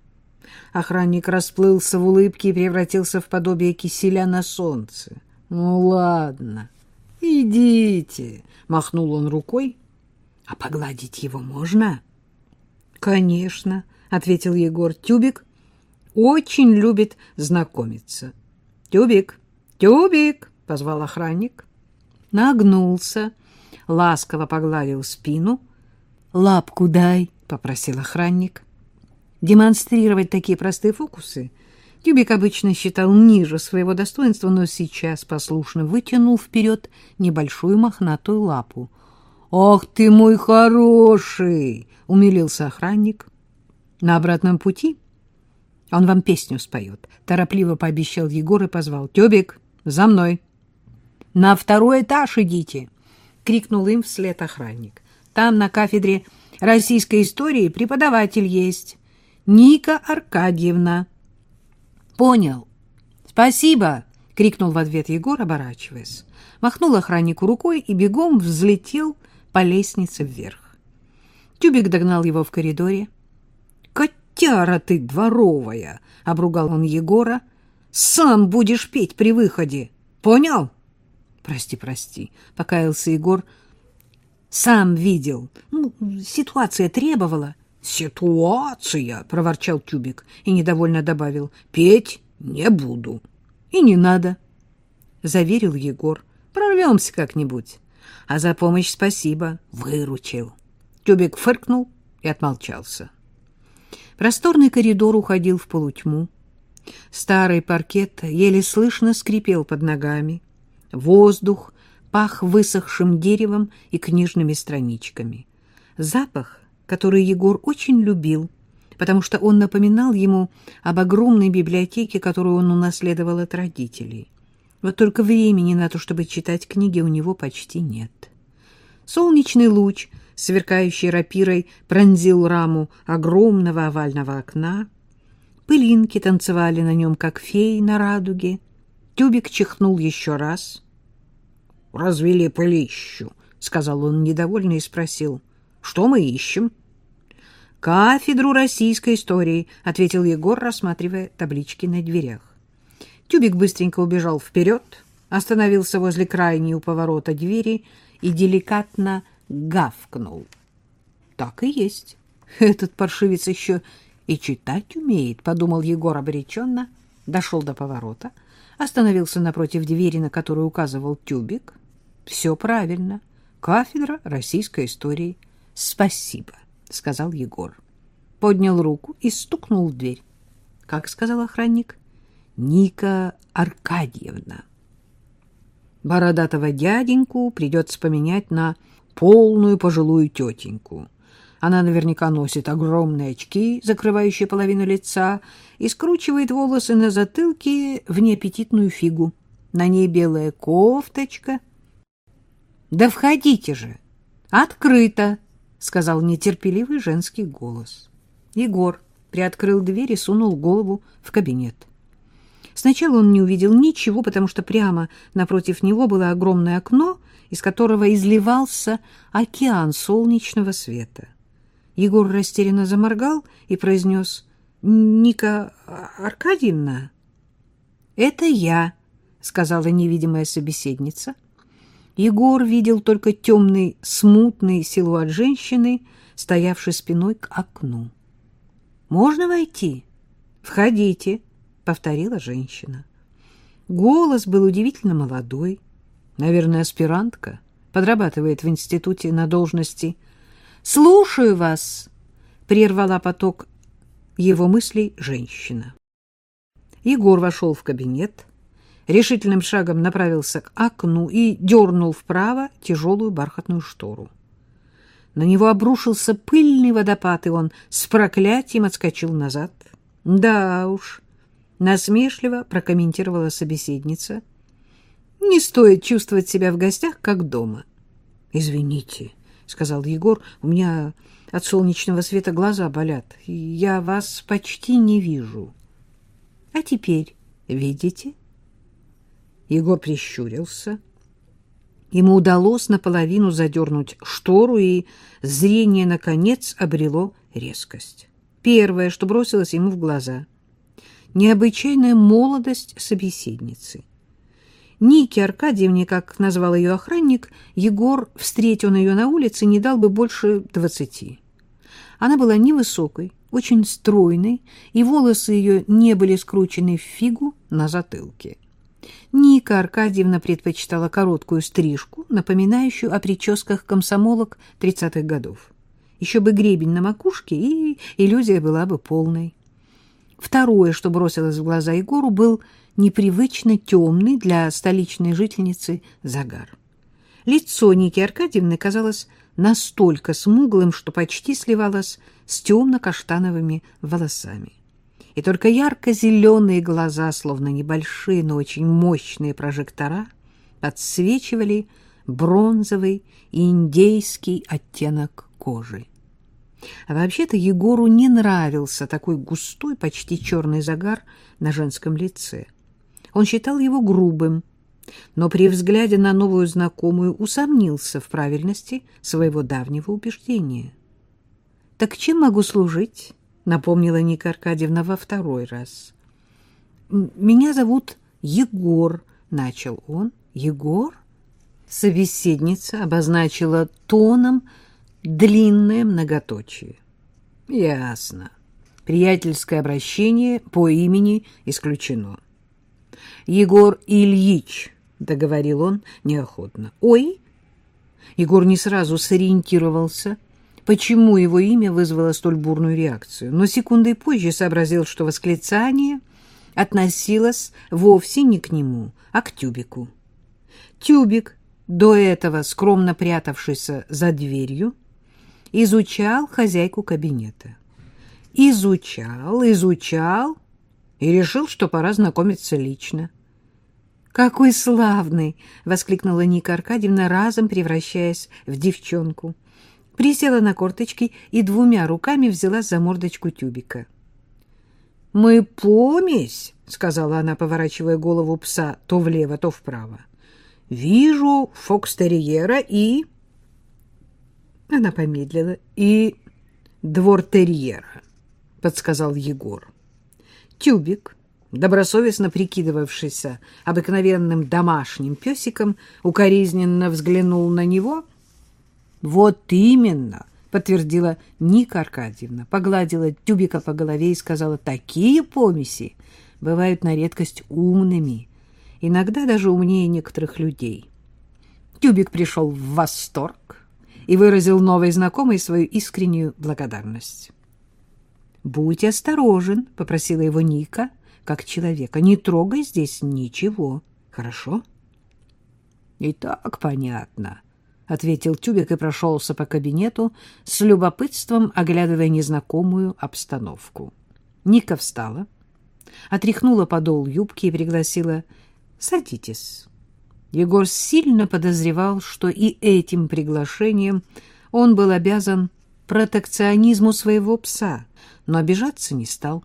Охранник расплылся в улыбке и превратился в подобие киселя на солнце. «Ну ладно, идите», — махнул он рукой. — А погладить его можно? — Конечно, — ответил Егор. — Тюбик очень любит знакомиться. — Тюбик, Тюбик, — позвал охранник. Нагнулся, ласково погладил спину. — Лапку дай, — попросил охранник. Демонстрировать такие простые фокусы Тюбик обычно считал ниже своего достоинства, но сейчас послушно вытянул вперед небольшую мохнатую лапу. «Ах ты мой хороший!» — умилился охранник. «На обратном пути он вам песню споет», — торопливо пообещал Егор и позвал. «Тюбик, за мной!» «На второй этаж идите!» — крикнул им вслед охранник. «Там на кафедре российской истории преподаватель есть. Ника Аркадьевна». Понял. Спасибо, крикнул в ответ Егор, оборачиваясь. Махнул охраннику рукой и бегом взлетел по лестнице вверх. Тюбик догнал его в коридоре. «Котяра ты дворовая!» — обругал он Егора. «Сам будешь петь при выходе. Понял?» «Прости, прости», — покаялся Егор. «Сам видел. Ну, ситуация требовала». «Ситуация!» — проворчал Тюбик и недовольно добавил. «Петь не буду». «И не надо», — заверил Егор. «Прорвемся как-нибудь». «А за помощь спасибо. Выручил». Тюбик фыркнул и отмолчался. Просторный коридор уходил в полутьму. Старый паркет еле слышно скрипел под ногами. Воздух пах высохшим деревом и книжными страничками. Запах который Егор очень любил, потому что он напоминал ему об огромной библиотеке, которую он унаследовал от родителей. Вот только времени на то, чтобы читать книги, у него почти нет. Солнечный луч, сверкающий рапирой, пронзил раму огромного овального окна. Пылинки танцевали на нем, как феи на радуге. Тюбик чихнул еще раз. — Развели пылищу, — сказал он недовольно и спросил. — Что мы ищем? — Кафедру российской истории, — ответил Егор, рассматривая таблички на дверях. Тюбик быстренько убежал вперед, остановился возле крайней у поворота двери и деликатно гавкнул. Так и есть. Этот паршивец еще и читать умеет, — подумал Егор обреченно, дошел до поворота, остановился напротив двери, на которую указывал тюбик. Все правильно. Кафедра российской истории. Спасибо, — сказал Егор. Поднял руку и стукнул в дверь. Как сказал охранник? Ника Аркадьевна. Бородатого дяденьку придется поменять на полную пожилую тетеньку. Она наверняка носит огромные очки, закрывающие половину лица, и скручивает волосы на затылке в неаппетитную фигу. На ней белая кофточка. — Да входите же! Открыто! — сказал нетерпеливый женский голос. Егор приоткрыл дверь и сунул голову в кабинет. Сначала он не увидел ничего, потому что прямо напротив него было огромное окно, из которого изливался океан солнечного света. Егор растерянно заморгал и произнес «Ника Аркадьевна?» «Это я», — сказала невидимая собеседница. Егор видел только темный, смутный силуэт женщины, стоявшей спиной к окну. «Можно войти?» «Входите», — повторила женщина. Голос был удивительно молодой, наверное, аспирантка, подрабатывает в институте на должности Слушаю вас, прервала поток его мыслей женщина. Егор вошел в кабинет, решительным шагом направился к окну и дернул вправо тяжелую бархатную штору. На него обрушился пыльный водопад, и он с проклятием отскочил назад. Да уж, насмешливо прокомментировала собеседница. Не стоит чувствовать себя в гостях, как дома. Извините, — сказал Егор. — У меня от солнечного света глаза болят. Я вас почти не вижу. — А теперь видите? Егор прищурился. Ему удалось наполовину задернуть штору, и зрение, наконец, обрело резкость. Первое, что бросилось ему в глаза — необычайная молодость собеседницы. Нике Аркадьевне, как назвал ее охранник, Егор, встретил ее на улице, не дал бы больше двадцати. Она была невысокой, очень стройной, и волосы ее не были скручены в фигу на затылке. Ника Аркадьевна предпочитала короткую стрижку, напоминающую о прическах комсомолок тридцатых годов. Еще бы гребень на макушке, и иллюзия была бы полной. Второе, что бросилось в глаза Егору, был непривычно темный для столичной жительницы загар. Лицо Ники Аркадьевны казалось настолько смуглым, что почти сливалось с темно-каштановыми волосами. И только ярко-зеленые глаза, словно небольшие, но очень мощные прожектора, подсвечивали бронзовый и индейский оттенок кожи. А вообще-то Егору не нравился такой густой, почти черный загар на женском лице — он считал его грубым, но при взгляде на новую знакомую усомнился в правильности своего давнего убеждения. — Так чем могу служить? — напомнила Ника Аркадьевна во второй раз. — Меня зовут Егор, — начал он. — Егор? Собеседница обозначила тоном длинное многоточие. — Ясно. Приятельское обращение по имени исключено. — Егор Ильич, — договорил он неохотно. — Ой! Егор не сразу сориентировался, почему его имя вызвало столь бурную реакцию, но секундой позже сообразил, что восклицание относилось вовсе не к нему, а к Тюбику. Тюбик, до этого скромно прятавшийся за дверью, изучал хозяйку кабинета. Изучал, изучал и решил, что пора знакомиться лично. «Какой славный!» — воскликнула Ника Аркадьевна, разом превращаясь в девчонку. Присела на корточки и двумя руками взяла за мордочку тюбика. Мы помесь, — сказала она, поворачивая голову пса то влево, то вправо. — Вижу фокстерьера и... Она помедлила. — И двортерьера, — подсказал Егор. Тюбик, добросовестно прикидывавшийся обыкновенным домашним песиком, укоризненно взглянул на него. — Вот именно! —— подтвердила Ника Аркадьевна, погладила Тюбика по голове и сказала, «Такие помеси бывают на редкость умными, иногда даже умнее некоторых людей». Тюбик пришел в восторг и выразил новой знакомой свою искреннюю благодарность. «Будь осторожен», — попросила его Ника, как человека, — «не трогай здесь ничего, хорошо?» «И так понятно», — ответил Тюбик и прошелся по кабинету, с любопытством оглядывая незнакомую обстановку. Ника встала, отряхнула подол юбки и пригласила «Садитесь». Егор сильно подозревал, что и этим приглашением он был обязан протекционизму своего пса, но обижаться не стал.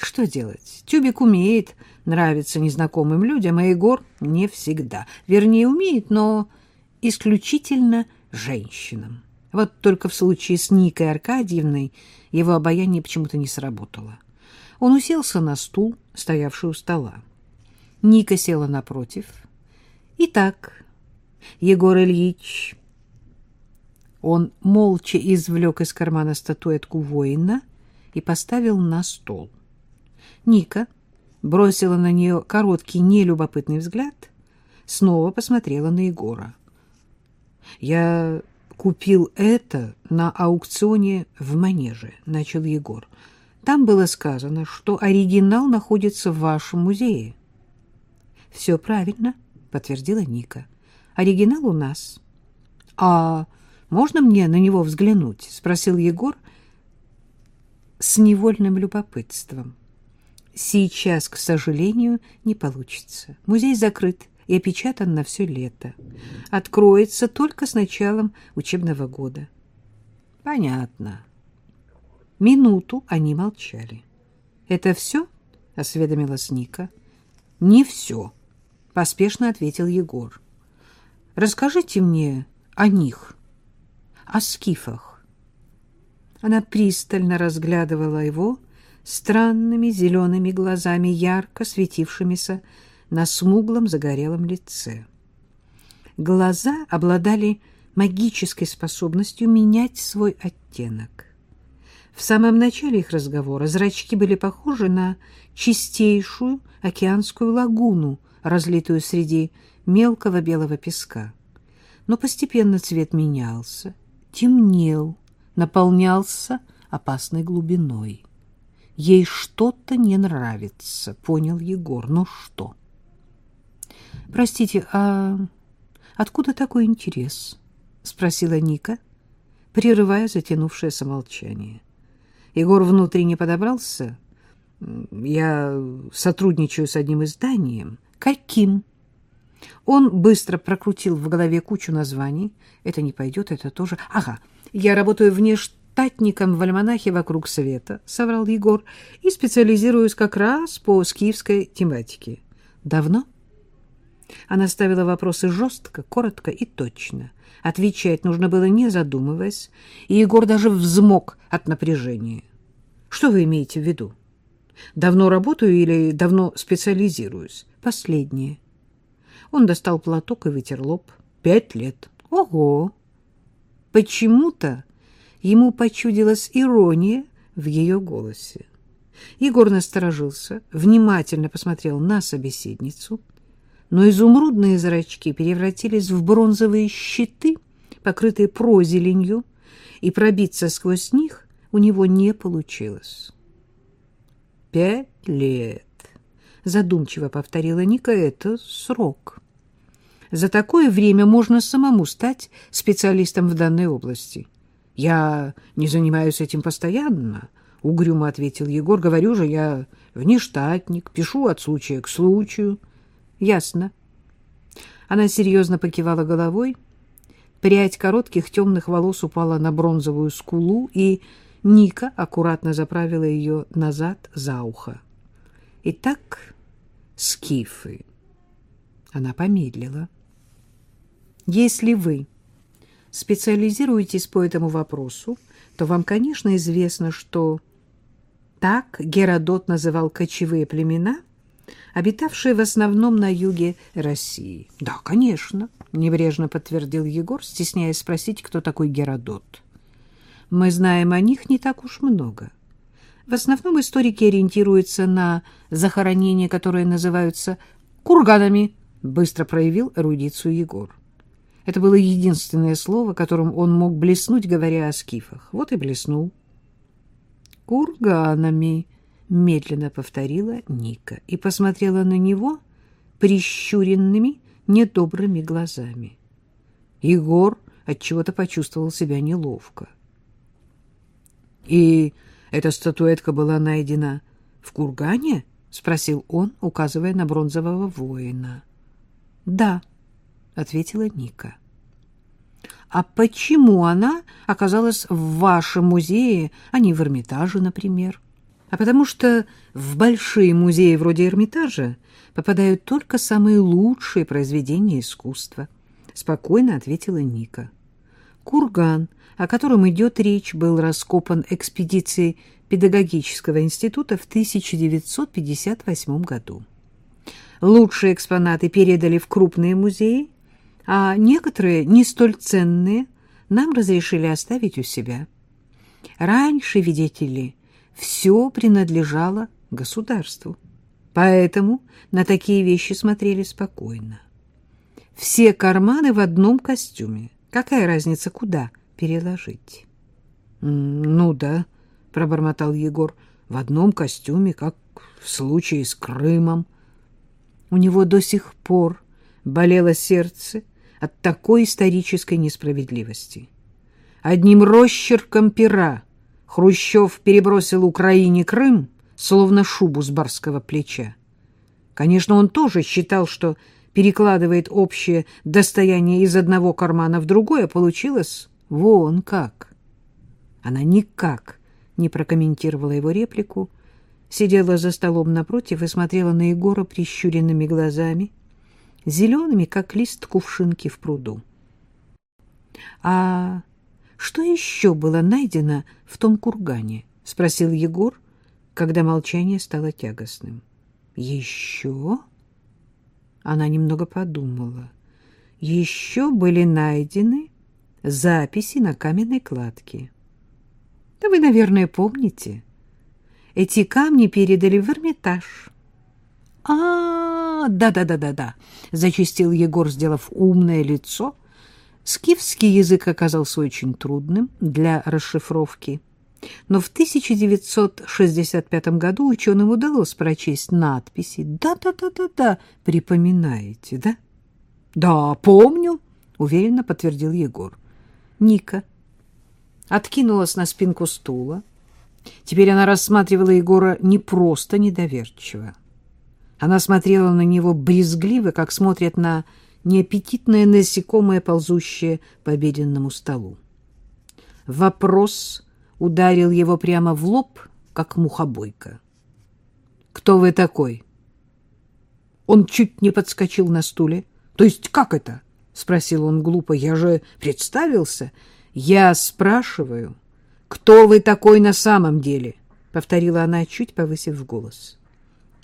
Что делать? Тюбик умеет нравиться незнакомым людям, а Егор не всегда. Вернее, умеет, но исключительно женщинам. Вот только в случае с Никой Аркадьевной его обаяние почему-то не сработало. Он уселся на стул, стоявший у стола. Ника села напротив. «Итак, Егор Ильич...» Он молча извлек из кармана статуэтку воина и поставил на стол. Ника бросила на нее короткий нелюбопытный взгляд, снова посмотрела на Егора. Я купил это на аукционе в Манеже, начал Егор. Там было сказано, что оригинал находится в вашем музее. Все правильно, подтвердила Ника. Оригинал у нас. А можно мне на него взглянуть? спросил Егор с невольным любопытством. Сейчас, к сожалению, не получится. Музей закрыт и опечатан на все лето. Откроется только с началом учебного года. Понятно. Минуту они молчали. Это все? осведомилась Ника. Не все, поспешно ответил Егор. Расскажите мне о них, о скифах. Она пристально разглядывала его странными зелеными глазами, ярко светившимися на смуглом загорелом лице. Глаза обладали магической способностью менять свой оттенок. В самом начале их разговора зрачки были похожи на чистейшую океанскую лагуну, разлитую среди мелкого белого песка. Но постепенно цвет менялся, темнел, наполнялся опасной глубиной. Ей что-то не нравится, понял Егор. Но что? Простите, а откуда такой интерес? спросила Ника, прерывая затянувшееся молчание. Егор внутренне подобрался. Я сотрудничаю с одним изданием. Каким? Он быстро прокрутил в голове кучу названий. Это не пойдет, это тоже. Ага, я работаю внештатником в альманахе «Вокруг света», — соврал Егор, и специализируюсь как раз по скифской тематике. Давно? — она ставила вопросы жестко, коротко и точно. Отвечать нужно было, не задумываясь, и Егор даже взмок от напряжения. Что вы имеете в виду? Давно работаю или давно специализируюсь? Последнее. Он достал платок и вытер лоб. Пять лет. Ого! Почему-то ему почудилась ирония в ее голосе. Егор насторожился, внимательно посмотрел на собеседницу — но изумрудные зрачки превратились в бронзовые щиты, покрытые прозеленью, и пробиться сквозь них у него не получилось. «Пять лет», — задумчиво повторила Ника, — «это срок. За такое время можно самому стать специалистом в данной области. Я не занимаюсь этим постоянно». — угрюмо ответил Егор. — Говорю же, я внештатник, пишу от случая к случаю. Ясно. Она серьезно покивала головой. Прядь коротких темных волос упала на бронзовую скулу и Ника аккуратно заправила ее назад за ухо. Итак, скифы. Она помедлила. Если вы специализируетесь по этому вопросу, то вам, конечно, известно, что так Геродот называл кочевые племена, обитавшие в основном на юге России. — Да, конечно, — небрежно подтвердил Егор, стесняясь спросить, кто такой Геродот. — Мы знаем о них не так уж много. В основном историки ориентируются на захоронения, которые называются курганами, — быстро проявил эрудицию Егор. Это было единственное слово, которым он мог блеснуть, говоря о скифах. Вот и блеснул. «Курганами», — медленно повторила Ника и посмотрела на него прищуренными, недобрыми глазами. Егор отчего-то почувствовал себя неловко. «И эта статуэтка была найдена в кургане?» — спросил он, указывая на бронзового воина. «Да», — ответила Ника. «А почему она оказалась в вашем музее, а не в Эрмитаже, например?» «А потому что в большие музеи вроде Эрмитажа попадают только самые лучшие произведения искусства», — спокойно ответила Ника. «Курган, о котором идет речь, был раскопан экспедицией педагогического института в 1958 году. Лучшие экспонаты передали в крупные музеи, а некоторые, не столь ценные, нам разрешили оставить у себя. Раньше, видите ли, все принадлежало государству, поэтому на такие вещи смотрели спокойно. Все карманы в одном костюме. Какая разница, куда переложить? — Ну да, — пробормотал Егор, — в одном костюме, как в случае с Крымом. — у него до сих пор болело сердце от такой исторической несправедливости. Одним росчерком пера Хрущев перебросил Украине Крым, словно шубу с барского плеча. Конечно, он тоже считал, что перекладывает общее достояние из одного кармана в другой, а получилось вон как. Она никак не прокомментировала его реплику, сидела за столом напротив и смотрела на Егора прищуренными глазами, зелеными, как лист кувшинки в пруду. — А что еще было найдено в том кургане? — спросил Егор, когда молчание стало тягостным. — Еще? Она немного подумала. Еще были найдены записи на каменной кладке. — Да вы, наверное, помните. — эти камни передали в Эрмитаж. А, да-да-да-да-да, зачистил Егор, сделав умное лицо. Скифский язык оказался очень трудным для расшифровки. Но в 1965 году ученым удалось прочесть надписи. Да-да-да-да-да, припоминаете, да? Да, помню, уверенно подтвердил Егор. Ника откинулась на спинку стула, Теперь она рассматривала Егора не просто недоверчиво. Она смотрела на него брезгливо, как смотрят на неаппетитное насекомое, ползущее по обеденному столу. Вопрос ударил его прямо в лоб, как мухобойка. «Кто вы такой?» Он чуть не подскочил на стуле. «То есть как это?» — спросил он глупо. «Я же представился. Я спрашиваю, «Кто вы такой на самом деле?» — повторила она, чуть повысив голос.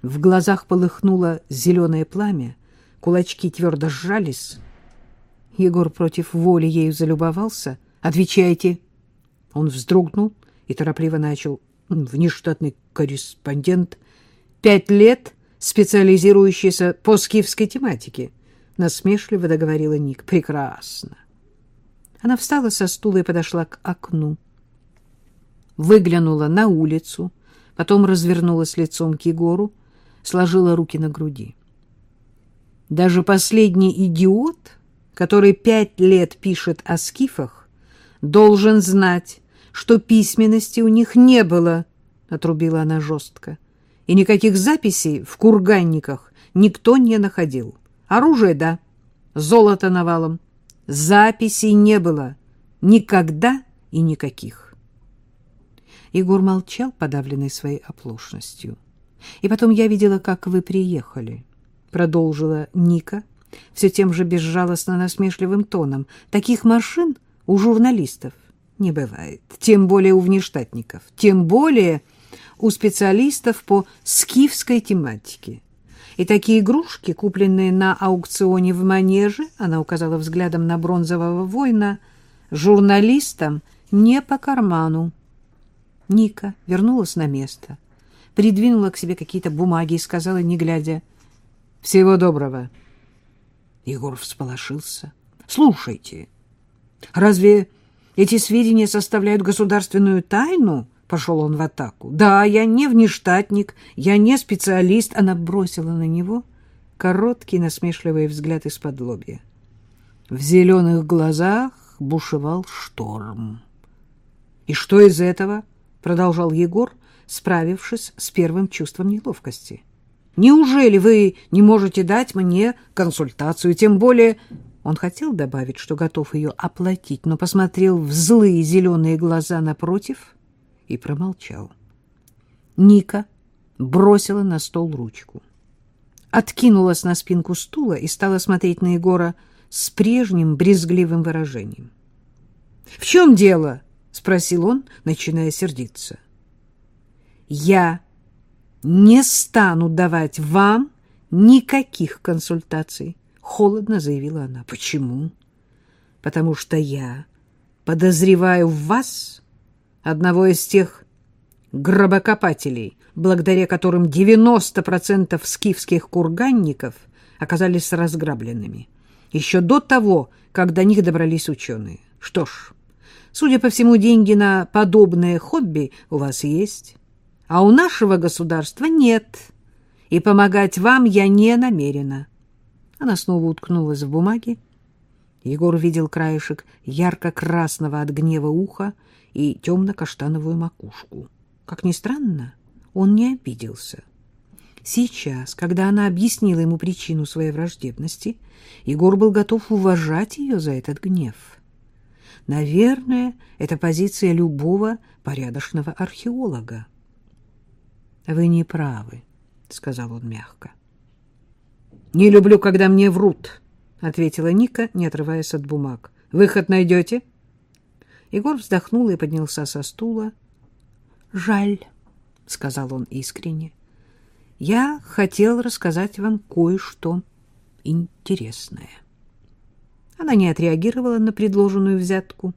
В глазах полыхнуло зеленое пламя, кулачки твердо сжались. Егор против воли ею залюбовался. «Отвечайте!» Он вздрогнул и торопливо начал. «Внештатный корреспондент. Пять лет специализирующийся по скифской тематике», — насмешливо договорила Ник. «Прекрасно». Она встала со стула и подошла к окну выглянула на улицу, потом развернулась лицом к Егору, сложила руки на груди. Даже последний идиот, который пять лет пишет о скифах, должен знать, что письменности у них не было, — отрубила она жестко. И никаких записей в курганниках никто не находил. Оружие — да, золото навалом. Записей не было. Никогда и никаких. Егор молчал, подавленный своей оплошностью. И потом я видела, как вы приехали, продолжила Ника все тем же безжалостно насмешливым тоном. Таких машин у журналистов не бывает, тем более у внештатников, тем более у специалистов по скифской тематике. И такие игрушки, купленные на аукционе в Манеже, она указала взглядом на бронзового воина, журналистам не по карману. Ника вернулась на место, придвинула к себе какие-то бумаги и сказала, не глядя, «Всего доброго». Егор всполошился. «Слушайте, разве эти сведения составляют государственную тайну?» Пошел он в атаку. «Да, я не внештатник, я не специалист». Она бросила на него короткий насмешливый взгляд из-под лобья. В зеленых глазах бушевал шторм. «И что из этого?» — продолжал Егор, справившись с первым чувством неловкости. Неужели вы не можете дать мне консультацию, тем более... Он хотел добавить, что готов ее оплатить, но посмотрел в злые зеленые глаза напротив и промолчал. Ника бросила на стол ручку. Откинулась на спинку стула и стала смотреть на Егора с прежним брезгливым выражением. — В чем дело? — спросил он, начиная сердиться. — Я не стану давать вам никаких консультаций, холодно заявила она. Почему? Потому что я подозреваю в вас одного из тех гробокопателей, благодаря которым 90% скифских курганников оказались разграбленными. Еще до того, как до них добрались ученые. Что ж, судя по всему, деньги на подобное хобби у вас есть а у нашего государства нет, и помогать вам я не намерена. Она снова уткнулась в бумаги. Егор видел краешек ярко-красного от гнева уха и темно-каштановую макушку. Как ни странно, он не обиделся. Сейчас, когда она объяснила ему причину своей враждебности, Егор был готов уважать ее за этот гнев. Наверное, это позиция любого порядочного археолога. — Вы не правы, — сказал он мягко. — Не люблю, когда мне врут, — ответила Ника, не отрываясь от бумаг. — Выход найдете? Егор вздохнул и поднялся со стула. — Жаль, — сказал он искренне. — Я хотел рассказать вам кое-что интересное. Она не отреагировала на предложенную взятку,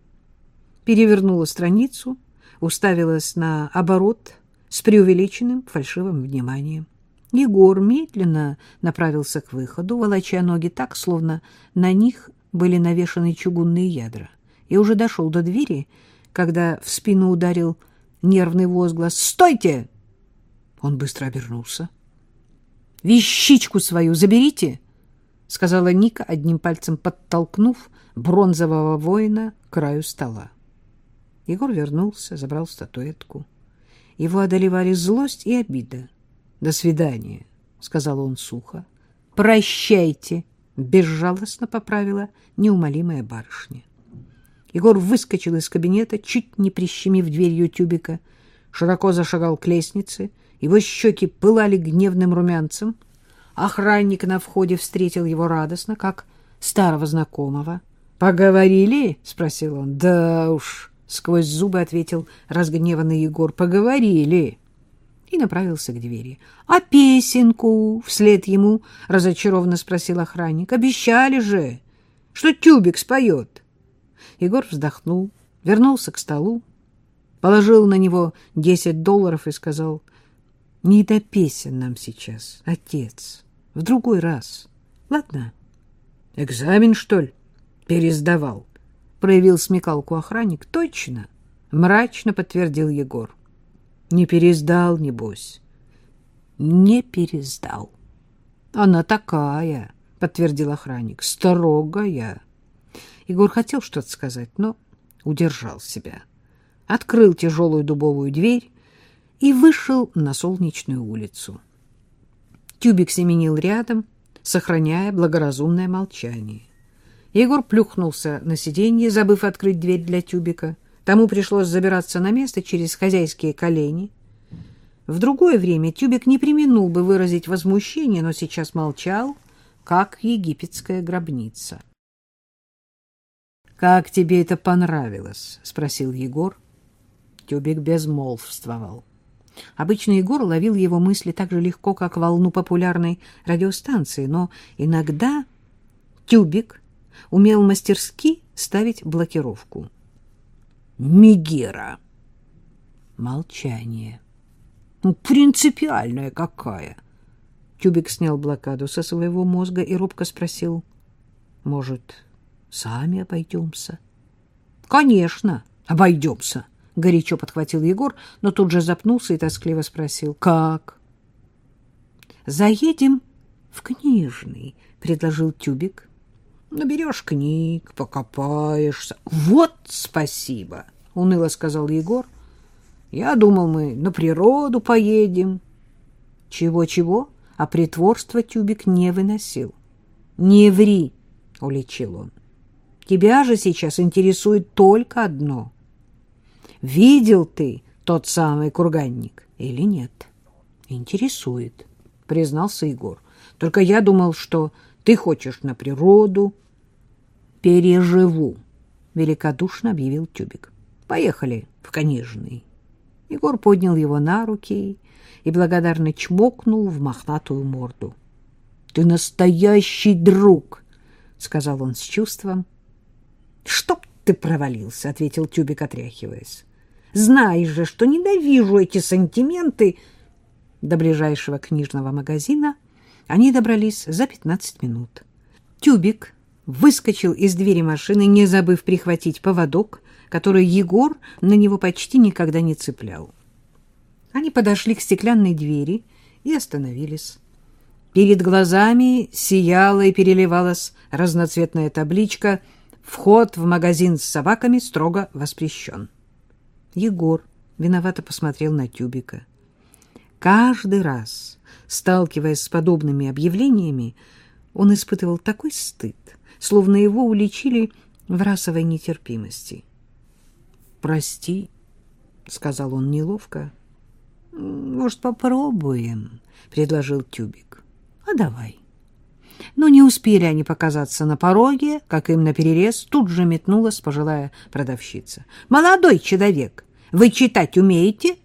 перевернула страницу, уставилась на оборот — с преувеличенным фальшивым вниманием. Егор медленно направился к выходу, волоча ноги так, словно на них были навешаны чугунные ядра, и уже дошел до двери, когда в спину ударил нервный возглас «Стойте!». Он быстро обернулся. «Вещичку свою заберите!» — сказала Ника, одним пальцем подтолкнув бронзового воина к краю стола. Егор вернулся, забрал статуэтку. Его одолевали злость и обида. «До свидания», — сказал он сухо. «Прощайте», — безжалостно поправила неумолимая барышня. Егор выскочил из кабинета, чуть не прищемив дверью тюбика, широко зашагал к лестнице, его щеки пылали гневным румянцем. Охранник на входе встретил его радостно, как старого знакомого. «Поговорили?» — спросил он. «Да уж», — сквозь зубы ответил разгневанный Егор. — Поговорили. И направился к двери. — А песенку? — вслед ему разочарованно спросил охранник. — Обещали же, что тюбик споет. Егор вздохнул, вернулся к столу, положил на него десять долларов и сказал, — Не до песен нам сейчас, отец, в другой раз. Ладно? — Экзамен, что ли? Пересдавал. —— проявил смекалку охранник. — Точно, — мрачно подтвердил Егор. — Не пересдал, небось. — Не пересдал. — Она такая, — подтвердил охранник, — строгая. Егор хотел что-то сказать, но удержал себя. Открыл тяжелую дубовую дверь и вышел на солнечную улицу. Тюбик семенил рядом, сохраняя благоразумное молчание. Егор плюхнулся на сиденье, забыв открыть дверь для тюбика. Тому пришлось забираться на место через хозяйские колени. В другое время Тюбик не применул бы выразить возмущение, но сейчас молчал, как египетская гробница. «Как тебе это понравилось?» — спросил Егор. Тюбик безмолвствовал. Обычно Егор ловил его мысли так же легко, как волну популярной радиостанции, но иногда Тюбик умел мастерски ставить блокировку. Мигера. Молчание. Ну, принципиальная какая. Тюбик снял блокаду со своего мозга и робко спросил. Может, сами обойдемся? Конечно, обойдемся. Горячо подхватил Егор, но тут же запнулся и тоскливо спросил. Как? Заедем в книжный, предложил Тюбик. Наберешь книг, покопаешься. Вот спасибо, уныло сказал Егор. Я думал, мы на природу поедем. Чего-чего, а притворство тюбик не выносил. Не ври, уличил он. Тебя же сейчас интересует только одно. Видел ты тот самый курганник или нет? Интересует, признался Егор. Только я думал, что ты хочешь на природу. Переживу, великодушно объявил Тюбик. Поехали в Конежный. Егор поднял его на руки и благодарно чмокнул в мохнатую морду. — Ты настоящий друг! — сказал он с чувством. — Чтоб ты провалился! — ответил Тюбик, отряхиваясь. — Знаешь же, что ненавижу эти сантименты! До ближайшего книжного магазина — они добрались за пятнадцать минут. Тюбик выскочил из двери машины, не забыв прихватить поводок, который Егор на него почти никогда не цеплял. Они подошли к стеклянной двери и остановились. Перед глазами сияла и переливалась разноцветная табличка «Вход в магазин с собаками строго воспрещен». Егор виновато посмотрел на Тюбика. Каждый раз Сталкиваясь с подобными объявлениями, он испытывал такой стыд, словно его уличили в расовой нетерпимости. «Прости», — сказал он неловко. «Может, попробуем?» — предложил Тюбик. «А давай». Но не успели они показаться на пороге, как им наперерез тут же метнулась пожилая продавщица. «Молодой человек, вы читать умеете?»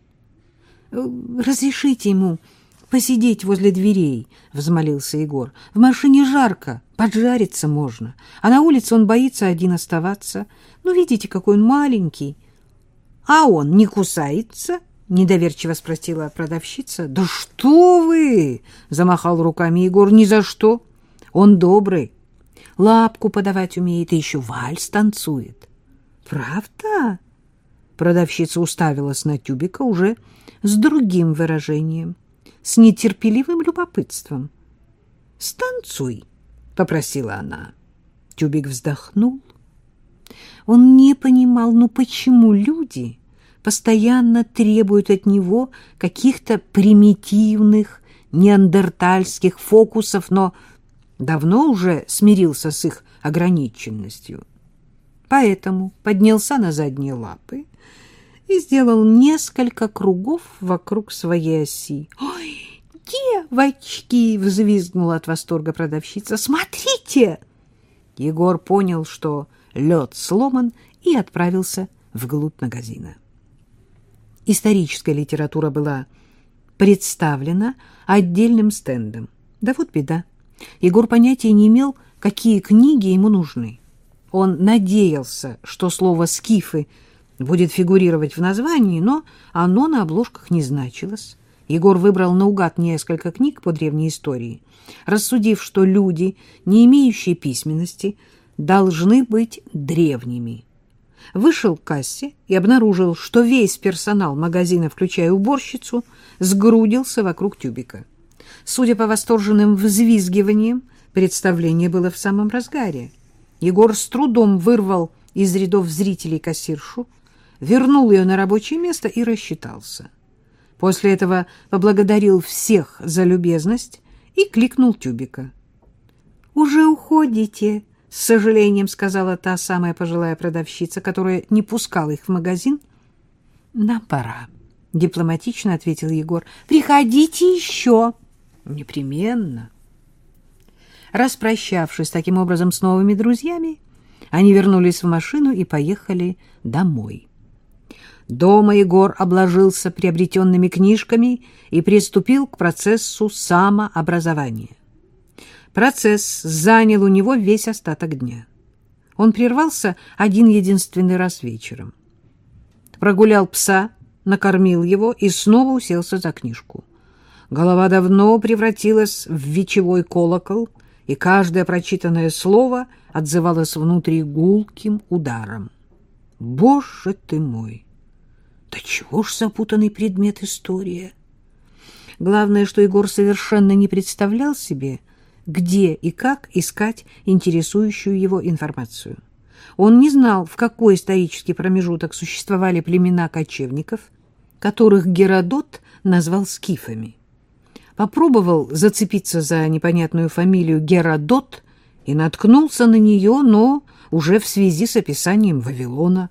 «Разрешите ему посидеть возле дверей, — взмолился Егор. — В машине жарко, поджариться можно, а на улице он боится один оставаться. Ну, видите, какой он маленький. — А он не кусается? — недоверчиво спросила продавщица. — Да что вы! — замахал руками Егор. — Ни за что. Он добрый, лапку подавать умеет и еще вальс танцует. — Правда? Продавщица уставилась на тюбика уже с другим выражением с нетерпеливым любопытством. «Станцуй», — попросила она. Тюбик вздохнул. Он не понимал, ну почему люди постоянно требуют от него каких-то примитивных неандертальских фокусов, но давно уже смирился с их ограниченностью. Поэтому поднялся на задние лапы и сделал несколько кругов вокруг своей оси. «Ой, девочки!» — взвизгнула от восторга продавщица. «Смотрите!» Егор понял, что лед сломан, и отправился вглубь магазина. Историческая литература была представлена отдельным стендом. Да вот беда. Егор понятия не имел, какие книги ему нужны. Он надеялся, что слово «скифы» будет фигурировать в названии, но оно на обложках не значилось. Егор выбрал наугад несколько книг по древней истории, рассудив, что люди, не имеющие письменности, должны быть древними. Вышел к кассе и обнаружил, что весь персонал магазина, включая уборщицу, сгрудился вокруг тюбика. Судя по восторженным взвизгиваниям, представление было в самом разгаре. Егор с трудом вырвал из рядов зрителей кассиршу, вернул ее на рабочее место и рассчитался. После этого поблагодарил всех за любезность и кликнул Тюбика. — Уже уходите? — с сожалением сказала та самая пожилая продавщица, которая не пускала их в магазин. Нам пора, дипломатично ответил Егор. Приходите еще. Непременно. Распрощавшись таким образом с новыми друзьями, они вернулись в машину и поехали домой. Дома Егор обложился приобретенными книжками и приступил к процессу самообразования. Процесс занял у него весь остаток дня. Он прервался один единственный раз вечером. Прогулял пса, накормил его и снова уселся за книжку. Голова давно превратилась в вечевой колокол, и каждое прочитанное слово отзывалось внутри гулким ударом. «Боже ты мой!» Да чего ж запутанный предмет история? Главное, что Егор совершенно не представлял себе, где и как искать интересующую его информацию. Он не знал, в какой исторический промежуток существовали племена кочевников, которых Геродот назвал скифами. Попробовал зацепиться за непонятную фамилию Геродот и наткнулся на нее, но уже в связи с описанием Вавилона.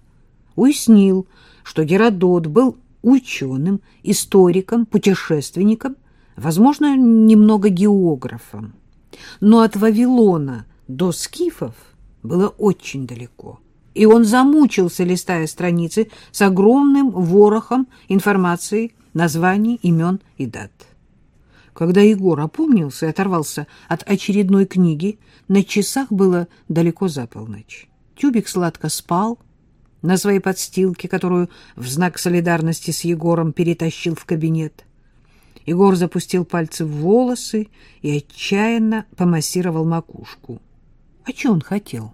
Уяснил, что Геродот был ученым, историком, путешественником, возможно, немного географом. Но от Вавилона до скифов было очень далеко, и он замучился, листая страницы с огромным ворохом информации, названий, имен и дат. Когда Егор опомнился и оторвался от очередной книги, на часах было далеко за полночь. Тюбик сладко спал, на своей подстилке, которую в знак солидарности с Егором перетащил в кабинет. Егор запустил пальцы в волосы и отчаянно помассировал макушку. А что он хотел?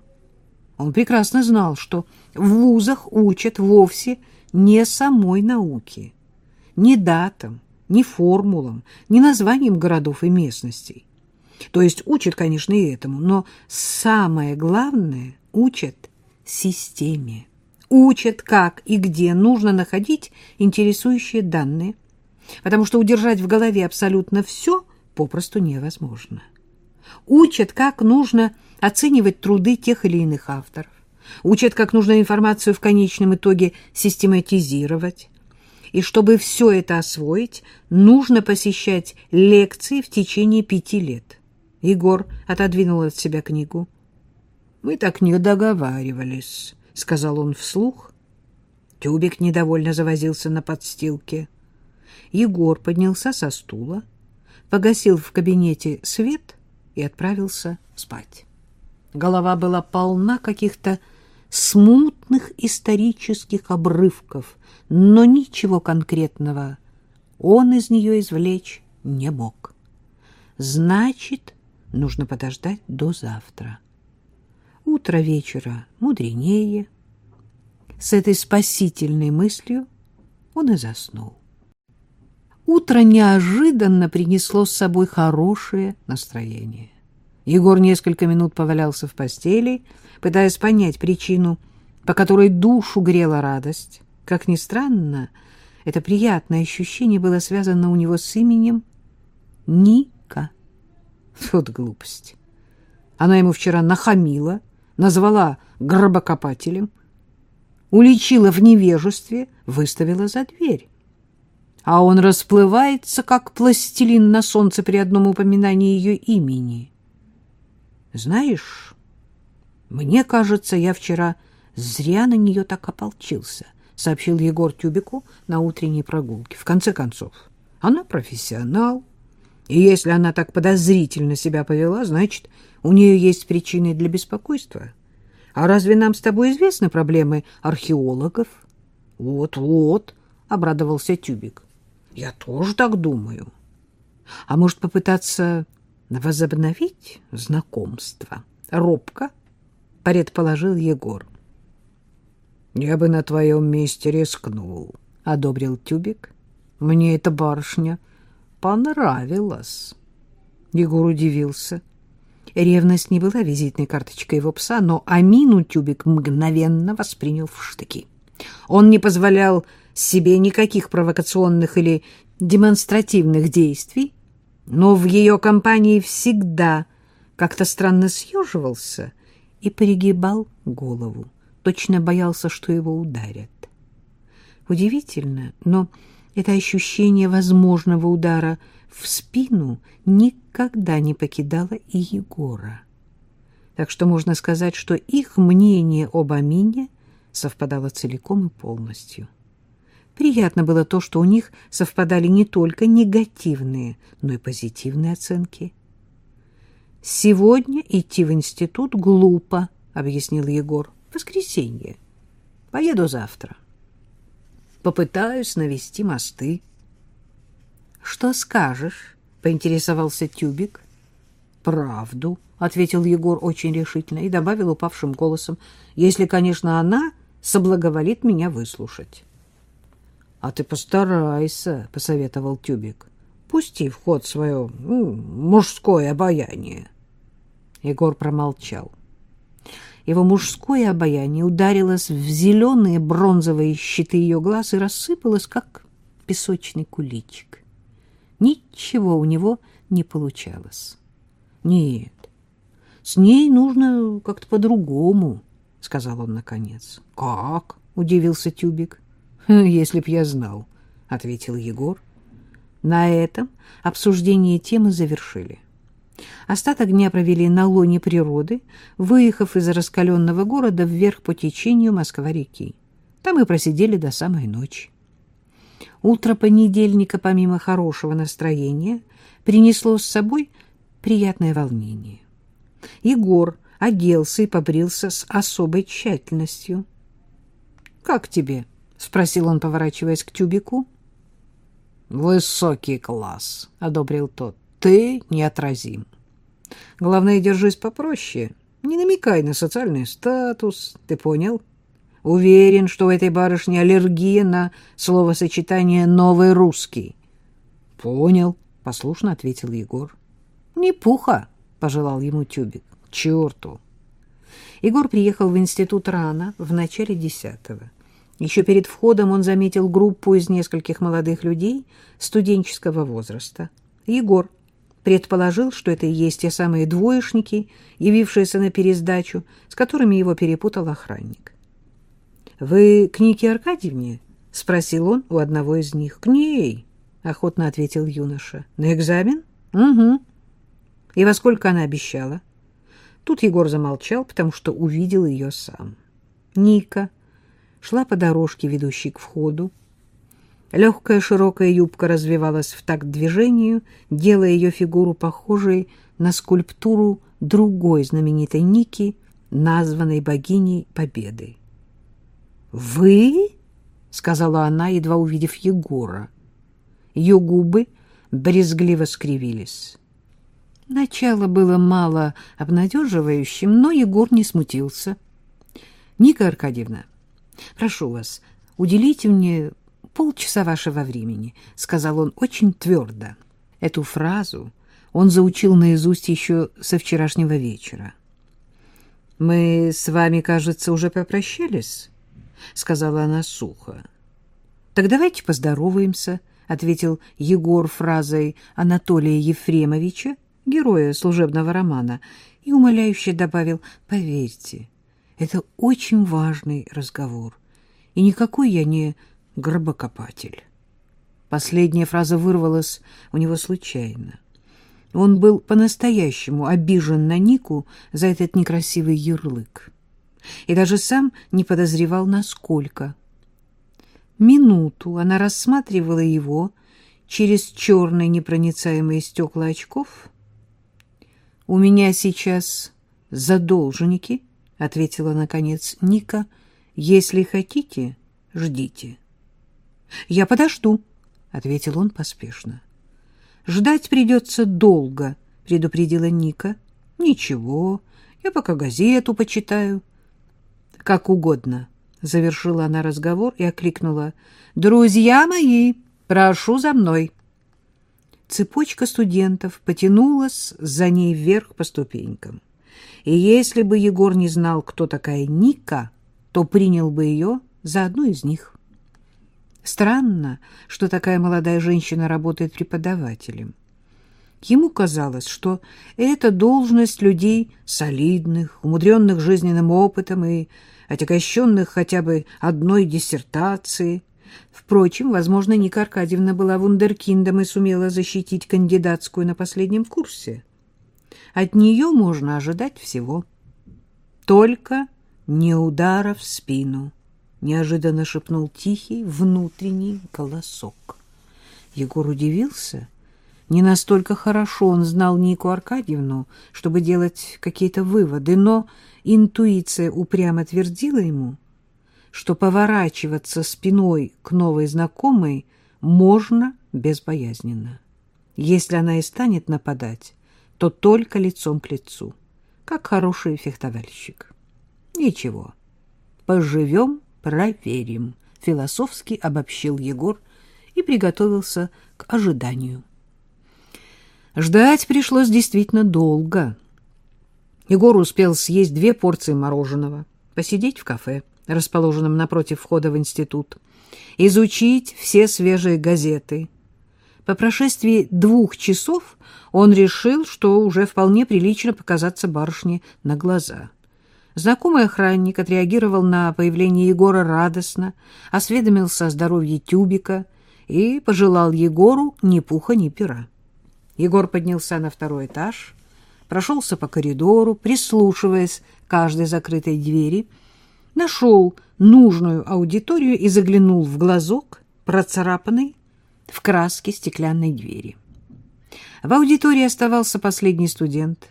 Он прекрасно знал, что в вузах учат вовсе не самой науке, не датам, не формулам, не названиям городов и местностей. То есть учат, конечно, и этому, но самое главное — учат системе учат, как и где нужно находить интересующие данные, потому что удержать в голове абсолютно все попросту невозможно. Учат, как нужно оценивать труды тех или иных авторов, учат, как нужно информацию в конечном итоге систематизировать, и чтобы все это освоить, нужно посещать лекции в течение пяти лет. Егор отодвинул от себя книгу. «Мы так не договаривались» сказал он вслух. Тюбик недовольно завозился на подстилке. Егор поднялся со стула, погасил в кабинете свет и отправился спать. Голова была полна каких-то смутных исторических обрывков, но ничего конкретного он из нее извлечь не мог. Значит, нужно подождать до завтра. Утро вечера мудренее. С этой спасительной мыслью он и заснул. Утро неожиданно принесло с собой хорошее настроение. Егор несколько минут повалялся в постели, пытаясь понять причину, по которой душу грела радость. Как ни странно, это приятное ощущение было связано у него с именем Ника. Вот глупость. Она ему вчера нахамила, назвала гробокопателем, уличила в невежестве, выставила за дверь. А он расплывается, как пластилин на солнце при одном упоминании ее имени. Знаешь, мне кажется, я вчера зря на нее так ополчился, сообщил Егор Тюбику на утренней прогулке. В конце концов, она профессионал, и если она так подозрительно себя повела, значит, у нее есть причины для беспокойства. А разве нам с тобой известны проблемы археологов? Вот-вот, обрадовался Тюбик. Я тоже так думаю. А может попытаться возобновить знакомство? Робко предположил Егор. Я бы на твоем месте рискнул, одобрил Тюбик. Мне эта барышня понравилась. Егор удивился. Ревность не была визитной карточкой его пса, но Амину Тюбик мгновенно воспринял в штыки. Он не позволял себе никаких провокационных или демонстративных действий, но в ее компании всегда как-то странно съеживался и пригибал голову. Точно боялся, что его ударят. Удивительно, но это ощущение возможного удара в спину никогда не покидало и Егора. Так что можно сказать, что их мнение об Амине совпадало целиком и полностью. Приятно было то, что у них совпадали не только негативные, но и позитивные оценки. «Сегодня идти в институт глупо», — объяснил Егор. «Воскресенье. Поеду завтра. Попытаюсь навести мосты». «Что скажешь?» — поинтересовался Тюбик. «Правду», — ответил Егор очень решительно и добавил упавшим голосом, «если, конечно, она соблаговолит меня выслушать». — А ты постарайся, — посоветовал Тюбик. — Пусти в ход свое ну, мужское обаяние. Егор промолчал. Его мужское обаяние ударилось в зеленые бронзовые щиты ее глаз и рассыпалось, как песочный куличик. Ничего у него не получалось. Нет, с ней нужно как-то по-другому, — сказал он наконец. — Как? — удивился Тюбик. Если б я знал, — ответил Егор. На этом обсуждение темы завершили. Остаток дня провели на лоне природы, выехав из раскаленного города вверх по течению Москва-реки. Там и просидели до самой ночи. Утро понедельника, помимо хорошего настроения, принесло с собой приятное волнение. Егор оделся и побрился с особой тщательностью. — Как тебе? —— спросил он, поворачиваясь к тюбику. «Высокий класс», — одобрил тот. «Ты неотразим. Главное, держись попроще. Не намекай на социальный статус. Ты понял? Уверен, что у этой барышни аллергия на словосочетание «новый русский». «Понял», — послушно ответил Егор. «Не пуха», — пожелал ему тюбик. «Черту». Егор приехал в институт рано, в начале десятого. Еще перед входом он заметил группу из нескольких молодых людей студенческого возраста. Егор предположил, что это и есть те самые двоечники, явившиеся на пересдачу, с которыми его перепутал охранник. — Вы к Нике Аркадьевне? — спросил он у одного из них. — К ней, — охотно ответил юноша. — На экзамен? — Угу. — И во сколько она обещала? Тут Егор замолчал, потому что увидел ее сам. Ника шла по дорожке, ведущей к входу. Легкая широкая юбка развивалась в такт движению, делая ее фигуру похожей на скульптуру другой знаменитой Ники, названной богиней Победы. «Вы?» — сказала она, едва увидев Егора. Ее губы брезгливо скривились. Начало было мало обнадеживающим, но Егор не смутился. — Ника Аркадьевна, — Прошу вас, уделите мне полчаса вашего времени, — сказал он очень твердо. Эту фразу он заучил наизусть еще со вчерашнего вечера. — Мы с вами, кажется, уже попрощались, — сказала она сухо. — Так давайте поздороваемся, — ответил Егор фразой Анатолия Ефремовича, героя служебного романа, и умоляюще добавил «Поверьте, это очень важный разговор, и никакой я не гробокопатель. Последняя фраза вырвалась у него случайно. Он был по-настоящему обижен на Нику за этот некрасивый ярлык. И даже сам не подозревал, насколько. Минуту она рассматривала его через черные непроницаемые стекла очков. «У меня сейчас задолженники», — ответила, наконец, Ника. — Если хотите, ждите. — Я подожду, — ответил он поспешно. — Ждать придется долго, — предупредила Ника. — Ничего, я пока газету почитаю. — Как угодно, — завершила она разговор и окликнула. — Друзья мои, прошу за мной. Цепочка студентов потянулась за ней вверх по ступенькам. И если бы Егор не знал, кто такая Ника, то принял бы ее за одну из них. Странно, что такая молодая женщина работает преподавателем. Ему казалось, что это должность людей солидных, умудренных жизненным опытом и отягощенных хотя бы одной диссертацией. Впрочем, возможно, Ника Аркадьевна была вундеркиндом и сумела защитить кандидатскую на последнем курсе. От нее можно ожидать всего. Только не удара в спину, — неожиданно шепнул тихий внутренний голосок. Егор удивился. Не настолько хорошо он знал Нику Аркадьевну, чтобы делать какие-то выводы, но интуиция упрямо твердила ему, что поворачиваться спиной к новой знакомой можно безбоязненно. Если она и станет нападать, то только лицом к лицу, как хороший фехтовальщик. Ничего, поживем, проверим, философски обобщил Егор и приготовился к ожиданию. Ждать пришлось действительно долго. Егор успел съесть две порции мороженого, посидеть в кафе, расположенном напротив входа в институт, изучить все свежие газеты. По прошествии двух часов он решил, что уже вполне прилично показаться барышне на глаза. Знакомый охранник отреагировал на появление Егора радостно, осведомился о здоровье Тюбика и пожелал Егору ни пуха, ни пера. Егор поднялся на второй этаж, прошелся по коридору, прислушиваясь к каждой закрытой двери, нашел нужную аудиторию и заглянул в глазок, процарапанный в краске стеклянной двери. В аудитории оставался последний студент.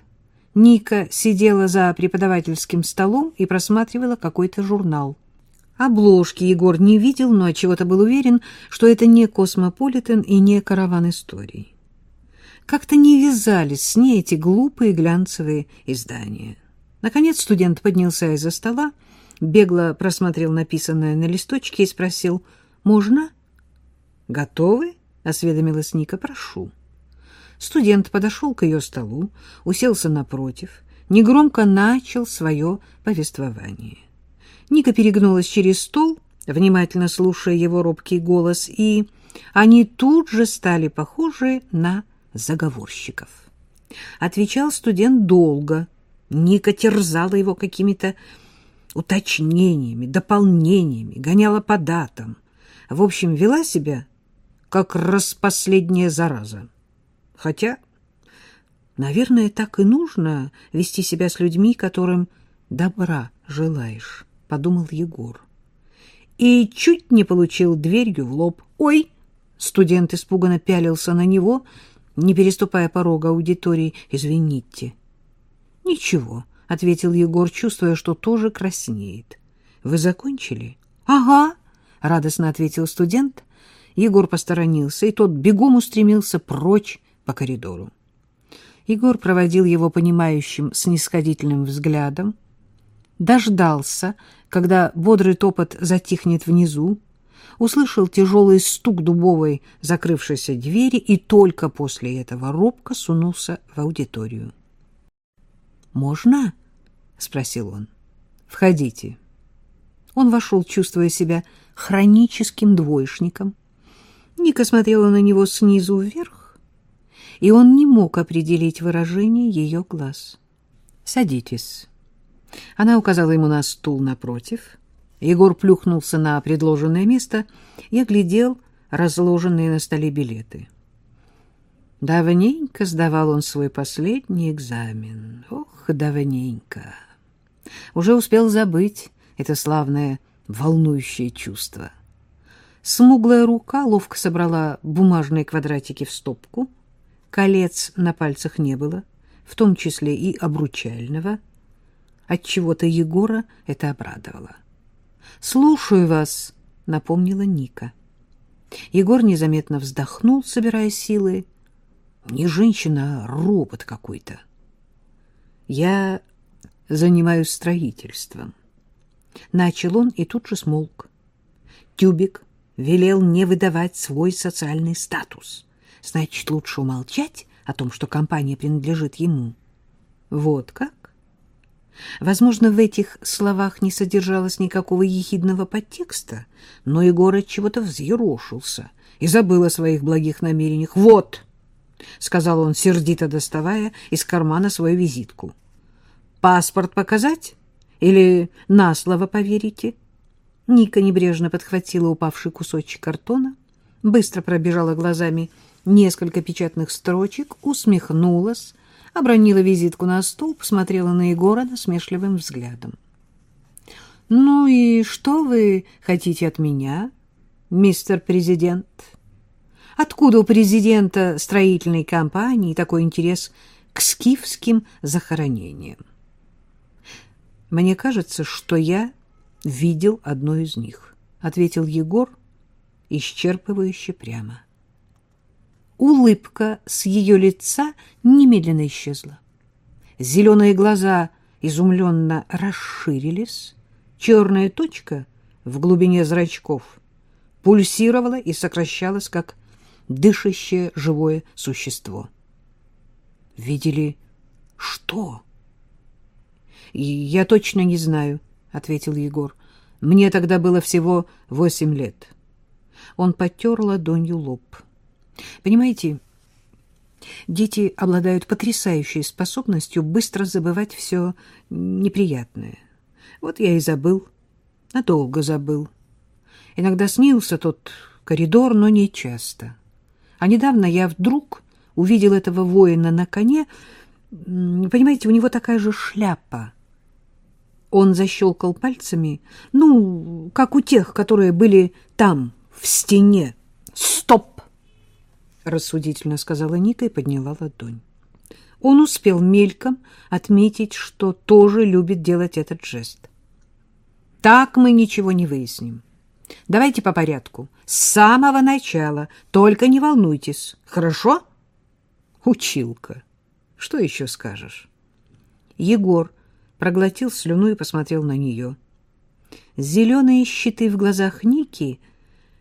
Ника сидела за преподавательским столом и просматривала какой-то журнал. Обложки Егор не видел, но отчего-то был уверен, что это не «Космополитен» и не «Караван историй». Как-то не вязались с ней эти глупые глянцевые издания. Наконец студент поднялся из-за стола, бегло просмотрел написанное на листочке и спросил «Можно?» «Готовы?» — осведомилась Ника. «Прошу». Студент подошел к ее столу, уселся напротив, негромко начал свое повествование. Ника перегнулась через стол, внимательно слушая его робкий голос, и они тут же стали похожи на заговорщиков. Отвечал студент долго. Ника терзала его какими-то уточнениями, дополнениями, гоняла по датам. В общем, вела себя как распоследняя зараза. Хотя, наверное, так и нужно вести себя с людьми, которым добра желаешь, — подумал Егор. И чуть не получил дверью в лоб. «Ой!» — студент испуганно пялился на него — не переступая порога аудитории. «Извините». «Ничего», — ответил Егор, чувствуя, что тоже краснеет. «Вы закончили?» «Ага», — радостно ответил студент. Егор посторонился, и тот бегом устремился прочь по коридору. Егор проводил его понимающим, снисходительным взглядом, дождался, когда бодрый топот затихнет внизу, услышал тяжелый стук дубовой закрывшейся двери и только после этого робко сунулся в аудиторию. «Можно?» — спросил он. «Входите». Он вошел, чувствуя себя хроническим двоечником. Ника смотрела на него снизу вверх, и он не мог определить выражение ее глаз. «Садитесь». Она указала ему на стул напротив — Егор плюхнулся на предложенное место и оглядел разложенные на столе билеты. Давненько сдавал он свой последний экзамен. Ох, давненько. Уже успел забыть это славное волнующее чувство. Смуглая рука ловко собрала бумажные квадратики в стопку. Колец на пальцах не было, в том числе и обручального. Отчего-то Егора это обрадовало. «Слушаю вас», — напомнила Ника. Егор незаметно вздохнул, собирая силы. «Не женщина, а робот какой-то. Я занимаюсь строительством». Начал он и тут же смолк. Тюбик велел не выдавать свой социальный статус. Значит, лучше умолчать о том, что компания принадлежит ему. Вот как? Возможно, в этих словах не содержалось никакого ехидного подтекста, но Егор от чего-то взъерошился и забыл о своих благих намерениях. «Вот!» — сказал он, сердито доставая из кармана свою визитку. «Паспорт показать? Или на слово поверите?» Ника небрежно подхватила упавший кусочек картона, быстро пробежала глазами несколько печатных строчек, усмехнулась, обронила визитку на стол, посмотрела на Егора насмешливым взглядом. — Ну и что вы хотите от меня, мистер президент? Откуда у президента строительной компании такой интерес к скифским захоронениям? Мне кажется, что я видел одно из них, — ответил Егор, исчерпывающе прямо. Улыбка с ее лица немедленно исчезла. Зеленые глаза изумленно расширились, черная точка в глубине зрачков пульсировала и сокращалась, как дышащее живое существо. «Видели что?» «Я точно не знаю», — ответил Егор. «Мне тогда было всего восемь лет». Он потер ладонью лоб. «Понимаете, дети обладают потрясающей способностью быстро забывать все неприятное. Вот я и забыл, надолго забыл. Иногда снился тот коридор, но не часто. А недавно я вдруг увидел этого воина на коне. Понимаете, у него такая же шляпа. Он защелкал пальцами, ну, как у тех, которые были там, в стене. «Стоп!» — рассудительно сказала Ника и подняла ладонь. Он успел мельком отметить, что тоже любит делать этот жест. Так мы ничего не выясним. Давайте по порядку. С самого начала. Только не волнуйтесь. Хорошо? Училка. Что еще скажешь? Егор проглотил слюну и посмотрел на нее. Зеленые щиты в глазах Ники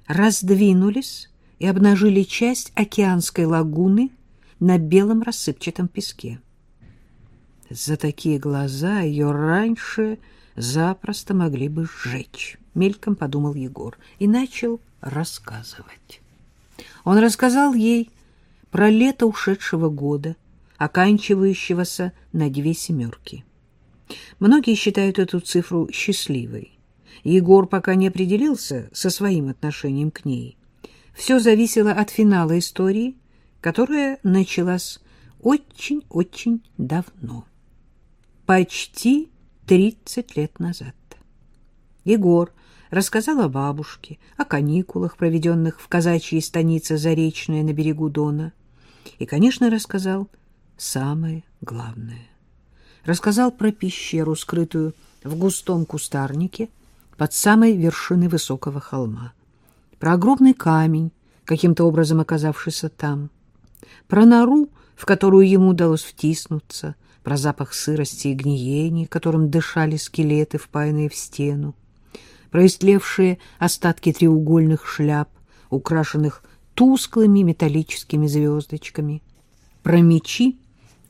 раздвинулись и обнажили часть океанской лагуны на белом рассыпчатом песке. За такие глаза ее раньше запросто могли бы сжечь, — мельком подумал Егор и начал рассказывать. Он рассказал ей про лето ушедшего года, оканчивающегося на две семерки. Многие считают эту цифру счастливой. Егор пока не определился со своим отношением к ней. Все зависело от финала истории, которая началась очень-очень давно. Почти 30 лет назад. Егор рассказал о бабушке, о каникулах, проведенных в казачьей станице Заречная на берегу Дона. И, конечно, рассказал самое главное. Рассказал про пещеру, скрытую в густом кустарнике под самой вершиной высокого холма. Про огромный камень, каким-то образом оказавшийся там. Про нору, в которую ему удалось втиснуться, про запах сырости и гниения, которым дышали скелеты, впаянные в стену, про истлевшие остатки треугольных шляп, украшенных тусклыми металлическими звездочками, про мечи,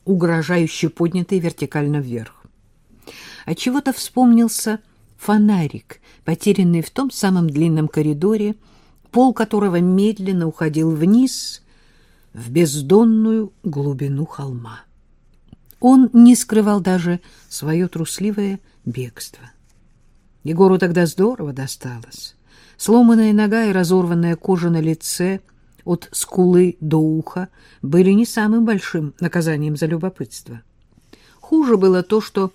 угрожающе поднятые вертикально вверх. Отчего-то вспомнился фонарик, потерянный в том самом длинном коридоре, пол которого медленно уходил вниз в бездонную глубину холма. Он не скрывал даже свое трусливое бегство. Егору тогда здорово досталось. Сломанная нога и разорванная кожа на лице от скулы до уха были не самым большим наказанием за любопытство. Хуже было то, что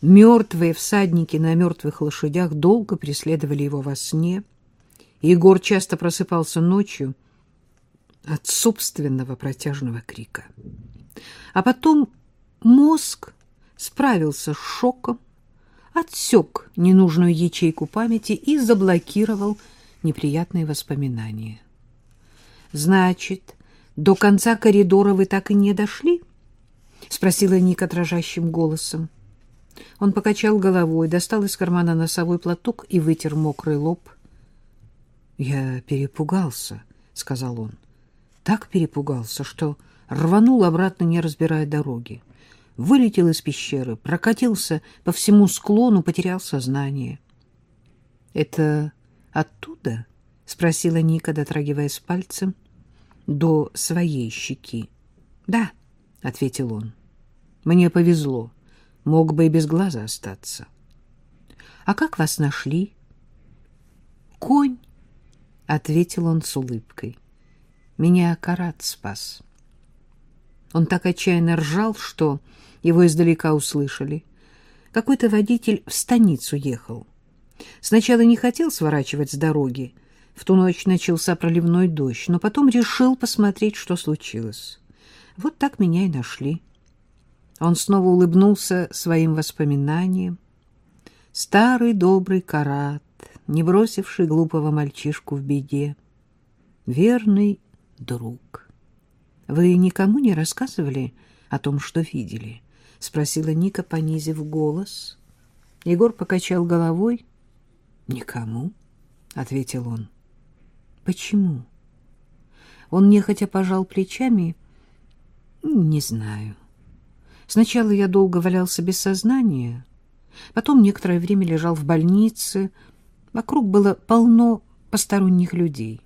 мертвые всадники на мертвых лошадях долго преследовали его во сне. Егор часто просыпался ночью от собственного протяжного крика. А потом Мозг справился с шоком, отсек ненужную ячейку памяти и заблокировал неприятные воспоминания. «Значит, до конца коридора вы так и не дошли?» — спросила Ника дрожащим голосом. Он покачал головой, достал из кармана носовой платок и вытер мокрый лоб. «Я перепугался», — сказал он. «Так перепугался, что рванул обратно, не разбирая дороги вылетел из пещеры, прокатился по всему склону, потерял сознание. — Это оттуда? — спросила Ника, дотрагиваясь пальцем до своей щеки. Да, — ответил он. Мне повезло. Мог бы и без глаза остаться. А как вас нашли? Конь, — ответил он с улыбкой. Меня Карат спас. Он так отчаянно ржал, что его издалека услышали. Какой-то водитель в станицу ехал. Сначала не хотел сворачивать с дороги. В ту ночь начался проливной дождь, но потом решил посмотреть, что случилось. Вот так меня и нашли. Он снова улыбнулся своим воспоминаниям. Старый добрый Карат, не бросивший глупого мальчишку в беде. Верный друг. Вы никому не рассказывали о том, что видели? — спросила Ника, понизив голос. Егор покачал головой. — Никому, — ответил он. — Почему? Он нехотя пожал плечами. — Не знаю. Сначала я долго валялся без сознания, потом некоторое время лежал в больнице. Вокруг было полно посторонних людей.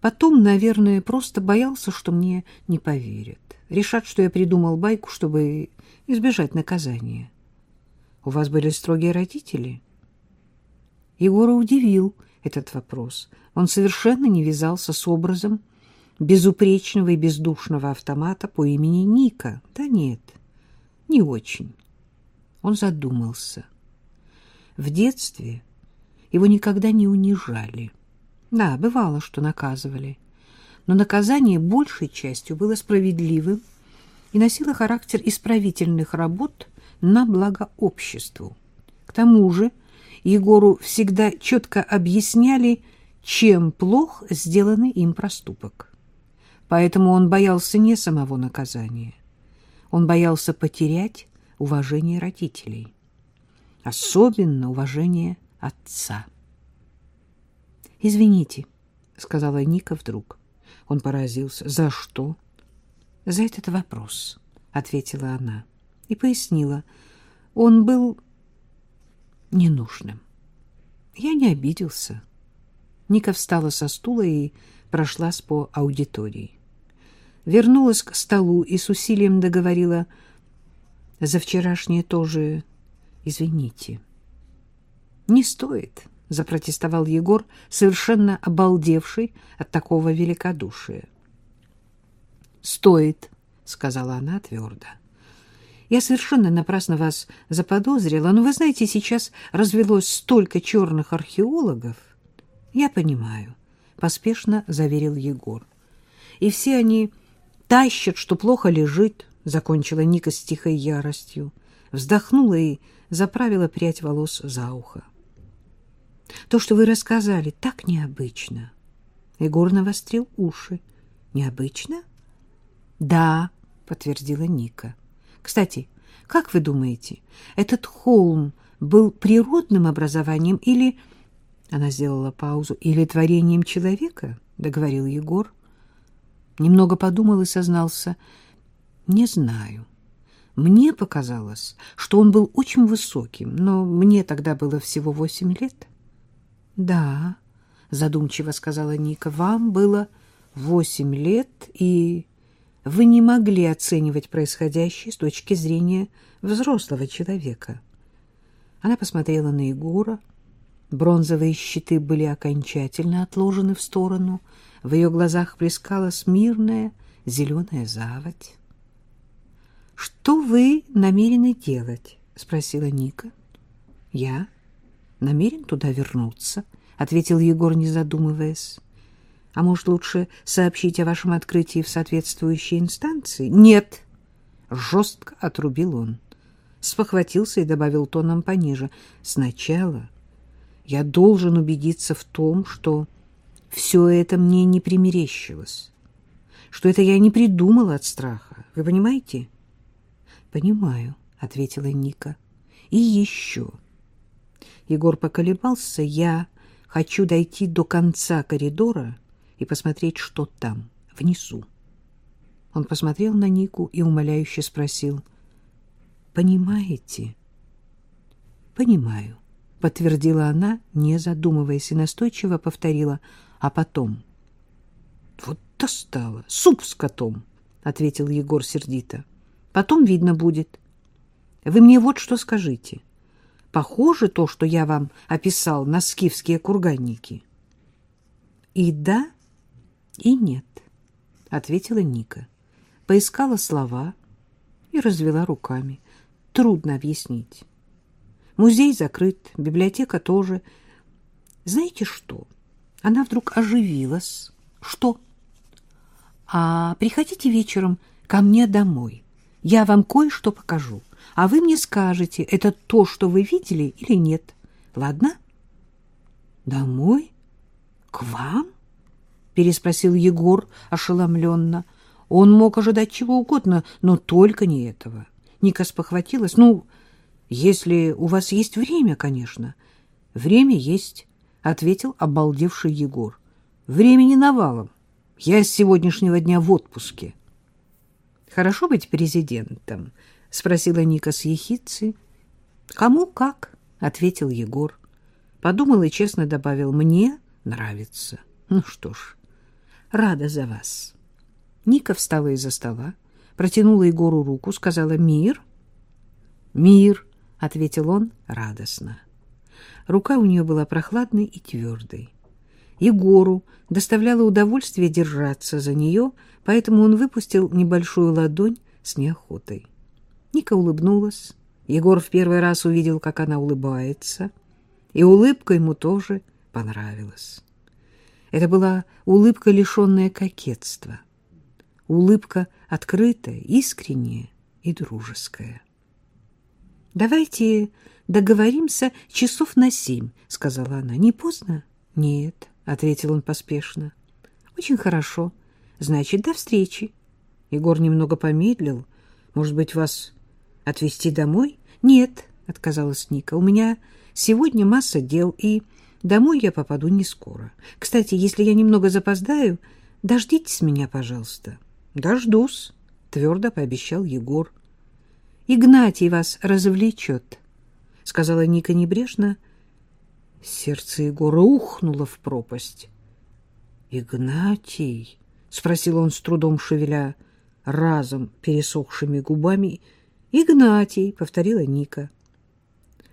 Потом, наверное, просто боялся, что мне не поверят. Решат, что я придумал байку, чтобы избежать наказания. У вас были строгие родители? Егора удивил этот вопрос. Он совершенно не вязался с образом безупречного и бездушного автомата по имени Ника. Да нет, не очень. Он задумался. В детстве его никогда не унижали. Да, бывало, что наказывали. Но наказание большей частью было справедливым и носило характер исправительных работ на благо обществу. К тому же Егору всегда четко объясняли, чем плох сделанный им проступок. Поэтому он боялся не самого наказания. Он боялся потерять уважение родителей, особенно уважение отца. «Извините», — сказала Ника вдруг. Он поразился. «За что?» «За этот вопрос», — ответила она и пояснила. «Он был ненужным. Я не обиделся». Ника встала со стула и прошлась по аудитории. Вернулась к столу и с усилием договорила «За вчерашнее тоже извините». «Не стоит», — запротестовал Егор, совершенно обалдевший от такого великодушия. «Стоит», — сказала она твердо. «Я совершенно напрасно вас заподозрила, но, вы знаете, сейчас развелось столько черных археологов». «Я понимаю», — поспешно заверил Егор. «И все они тащат, что плохо лежит», — закончила Ника с тихой яростью. Вздохнула и заправила прядь волос за ухо. То, что вы рассказали, так необычно. Егор навострил уши. Необычно? Да, подтвердила Ника. Кстати, как вы думаете, этот холм был природным образованием или... Она сделала паузу. Или творением человека? Договорил Егор. Немного подумал и сознался. Не знаю. Мне показалось, что он был очень высоким, но мне тогда было всего восемь лет. Да, задумчиво сказала Ника, вам было восемь лет, и вы не могли оценивать происходящее с точки зрения взрослого человека. Она посмотрела на Егора. Бронзовые щиты были окончательно отложены в сторону. В ее глазах плескалась мирная зеленая заводь. — Что вы намерены делать? — спросила Ника. — Я намерен туда вернуться, — ответил Егор, не задумываясь. — А может, лучше сообщить о вашем открытии в соответствующей инстанции? — Нет, — жестко отрубил он. Спохватился и добавил тоном пониже. — Сначала я должен убедиться в том, что все это мне не примерещилось, что это я не придумала от страха. Вы понимаете? — Понимаю, — ответила Ника. — И еще... Егор поколебался. Я хочу дойти до конца коридора и посмотреть, что там, внизу. Он посмотрел на Нику и умоляюще спросил. «Понимаете?» «Понимаю», — подтвердила она, не задумываясь, и настойчиво повторила. «А потом?» «Вот достало! Суп с котом!» ответил Егор сердито. Потом видно будет. Вы мне вот что скажите. Похоже то, что я вам описал на скифские курганники? И да, и нет, ответила Ника. Поискала слова и развела руками. Трудно объяснить. Музей закрыт, библиотека тоже. Знаете что? Она вдруг оживилась. Что? А приходите вечером ко мне домой. Я вам кое-что покажу, а вы мне скажете, это то, что вы видели или нет. Ладно? Домой? К вам? переспросил Егор ошеломленно. Он мог ожидать чего угодно, но только не этого. Ника спохватилась. Ну, если у вас есть время, конечно. Время есть, ответил обалдевший Егор. Времени навалом. Я с сегодняшнего дня в отпуске. Хорошо быть президентом, спросила Ника с ехицей. Кому как, ответил Егор. Подумал и честно добавил: мне нравится. Ну что ж, рада за вас. Ника встала из-за стола, протянула Егору руку, сказала: "Мир". "Мир", ответил он радостно. Рука у нее была прохладной и твердой. Егору доставляло удовольствие держаться за нее, поэтому он выпустил небольшую ладонь с неохотой. Ника улыбнулась. Егор в первый раз увидел, как она улыбается, и улыбка ему тоже понравилась. Это была улыбка, лишенная кокетства. Улыбка открытая, искренняя и дружеская. «Давайте договоримся часов на семь», — сказала она. «Не поздно?» «Нет», — ответил он поспешно. «Очень хорошо. Значит, до встречи». Егор немного помедлил. «Может быть, вас отвезти домой?» «Нет», — отказалась Ника. «У меня сегодня масса дел, и домой я попаду не скоро. Кстати, если я немного запоздаю, дождитесь меня, пожалуйста». «Дождусь», — твердо пообещал Егор. «Игнатий вас развлечет», — сказала Ника небрежно, — Сердце Егора ухнуло в пропасть. «Игнатий?» — спросил он с трудом, шевеля разом пересохшими губами. «Игнатий», — повторила Ника.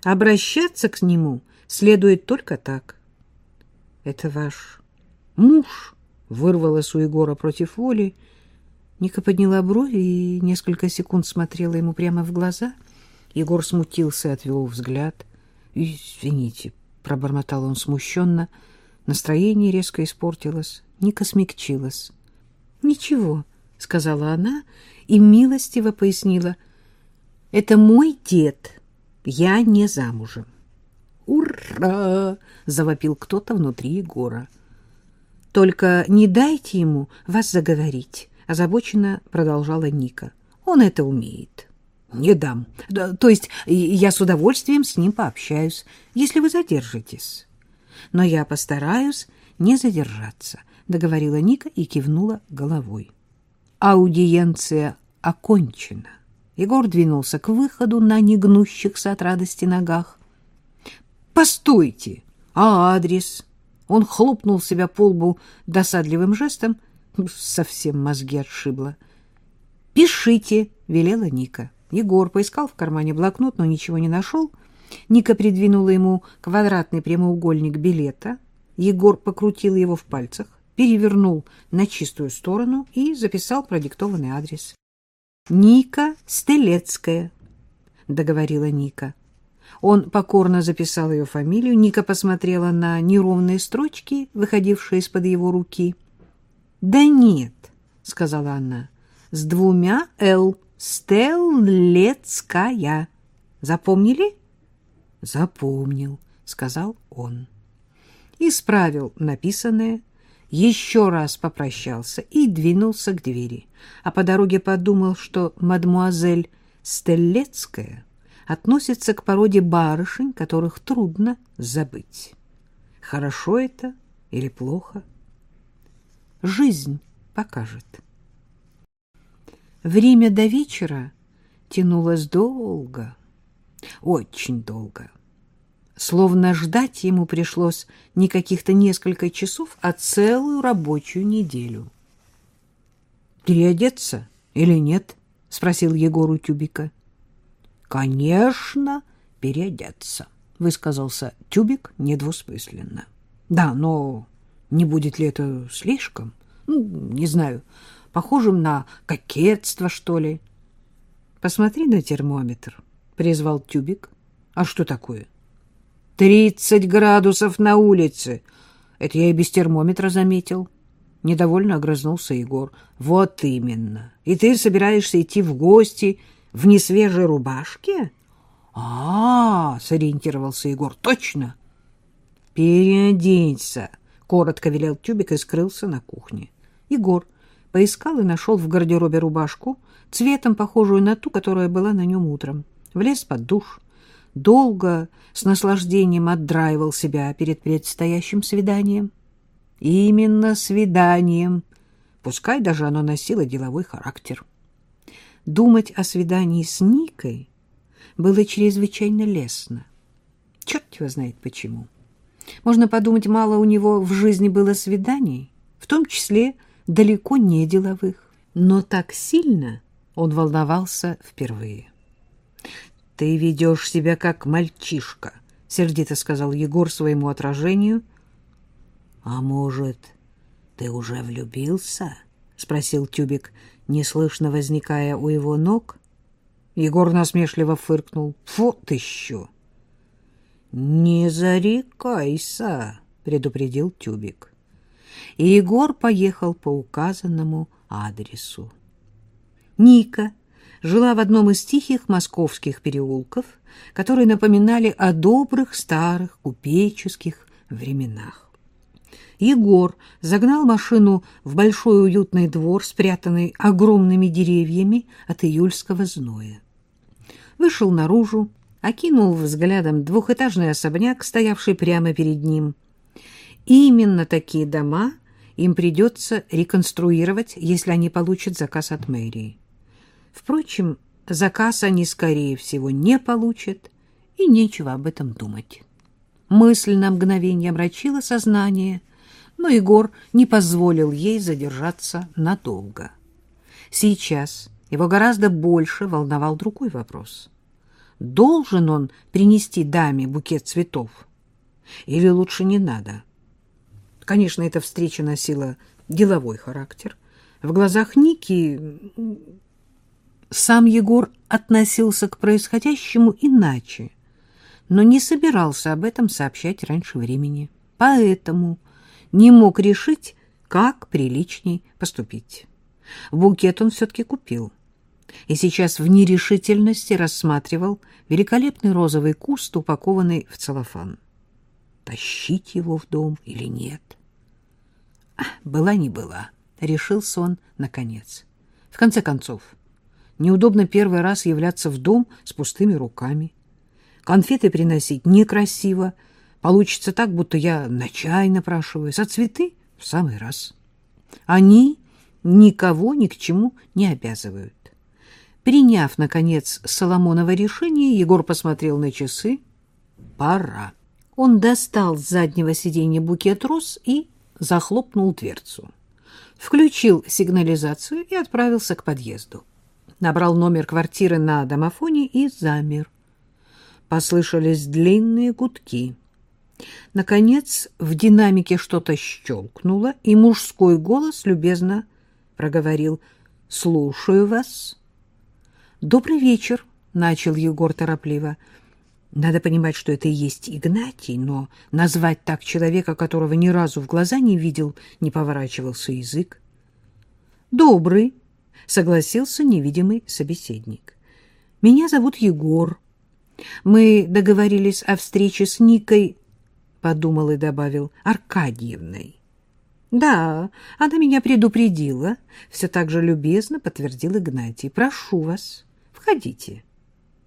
«Обращаться к нему следует только так». «Это ваш муж?» — вырвалось у Егора против воли. Ника подняла брови и несколько секунд смотрела ему прямо в глаза. Егор смутился и отвел взгляд. «Извините, пробормотал он смущенно. Настроение резко испортилось, Ника смягчилась. «Ничего», — сказала она и милостиво пояснила. «Это мой дед, я не замужем». «Ура!» — завопил кто-то внутри Егора. «Только не дайте ему вас заговорить», — озабоченно продолжала Ника. «Он это умеет». Не дам. То есть я с удовольствием с ним пообщаюсь, если вы задержитесь. Но я постараюсь не задержаться, договорила Ника и кивнула головой. Аудиенция окончена. Егор двинулся к выходу на негнущихся от радости ногах. «Постойте! А адрес?» Он хлопнул себя по лбу досадливым жестом. Совсем мозги отшибло. «Пишите!» — велела Ника. Егор поискал в кармане блокнот, но ничего не нашел. Ника придвинула ему квадратный прямоугольник билета. Егор покрутил его в пальцах, перевернул на чистую сторону и записал продиктованный адрес. «Ника Стелецкая», — договорила Ника. Он покорно записал ее фамилию. Ника посмотрела на неровные строчки, выходившие из-под его руки. «Да нет», — сказала она, — «с двумя «Л». Стеллецкая. Запомнили? Запомнил, сказал он. Исправил написанное, еще раз попрощался и двинулся к двери. А по дороге подумал, что мадмуазель Стеллецкая относится к породе барышень, которых трудно забыть. Хорошо это или плохо? Жизнь покажет. Время до вечера тянулось долго, очень долго. Словно ждать ему пришлось не каких-то несколько часов, а целую рабочую неделю. «Переодеться?» или нет? — спросил Егор у Тюбика. — Конечно, переодеться, — высказался Тюбик недвусмысленно. — Да, но не будет ли это слишком? Ну, не знаю, похожим на кокетство, что ли? — Посмотри на термометр, — призвал Тюбик. — А что такое? — Тридцать градусов на улице. Это я и без термометра заметил. Недовольно огрызнулся Егор. — Вот именно. И ты собираешься идти в гости в несвежей рубашке? — А, — сориентировался Егор, — точно. — Переоденься, — коротко велел Тюбик и скрылся на кухне. Егор поискал и нашел в гардеробе рубашку, цветом похожую на ту, которая была на нем утром. Влез под душ. Долго, с наслаждением отдраивал себя перед предстоящим свиданием. Именно свиданием, пускай даже оно носило деловой характер. Думать о свидании с Никой было чрезвычайно лестно. Черт его знает почему. Можно подумать, мало у него в жизни было свиданий, в том числе далеко не деловых. Но так сильно он волновался впервые. — Ты ведешь себя как мальчишка, — сердито сказал Егор своему отражению — а может, ты уже влюбился? спросил Тюбик, неслышно возникая у его ног. Егор насмешливо фыркнул. Фу ты еще! Не зарекайся, предупредил Тюбик. И Егор поехал по указанному адресу. Ника жила в одном из тихих московских переулков, которые напоминали о добрых старых купеческих временах. Егор загнал машину в большой уютный двор, спрятанный огромными деревьями от июльского зноя. Вышел наружу, окинул взглядом двухэтажный особняк, стоявший прямо перед ним. именно такие дома им придется реконструировать, если они получат заказ от мэрии. Впрочем, заказ они, скорее всего, не получат, и нечего об этом думать. Мысль на мгновение омрачила сознание — но Егор не позволил ей задержаться надолго. Сейчас его гораздо больше волновал другой вопрос. Должен он принести даме букет цветов? Или лучше не надо? Конечно, эта встреча носила деловой характер. В глазах Ники сам Егор относился к происходящему иначе, но не собирался об этом сообщать раньше времени. Поэтому не мог решить, как приличней поступить. Букет он все-таки купил. И сейчас в нерешительности рассматривал великолепный розовый куст, упакованный в целлофан. Тащить его в дом или нет? Была не была, решился он наконец. В конце концов, неудобно первый раз являться в дом с пустыми руками. Конфеты приносить некрасиво, Получится так, будто я на чай напрашиваюсь, а цветы в самый раз. Они никого ни к чему не обязывают. Приняв, наконец, Соломоново решение, Егор посмотрел на часы. Пора. Он достал с заднего сиденья букет роз и захлопнул дверцу. Включил сигнализацию и отправился к подъезду. Набрал номер квартиры на домофоне и замер. Послышались длинные гудки. Наконец в динамике что-то щелкнуло, и мужской голос любезно проговорил «Слушаю вас». «Добрый вечер», — начал Егор торопливо. «Надо понимать, что это и есть Игнатий, но назвать так человека, которого ни разу в глаза не видел, не поворачивался язык». «Добрый», — согласился невидимый собеседник. «Меня зовут Егор. Мы договорились о встрече с Никой подумал и добавил, Аркадьевной. Да, она меня предупредила, все так же любезно подтвердил Игнатий. Прошу вас, входите.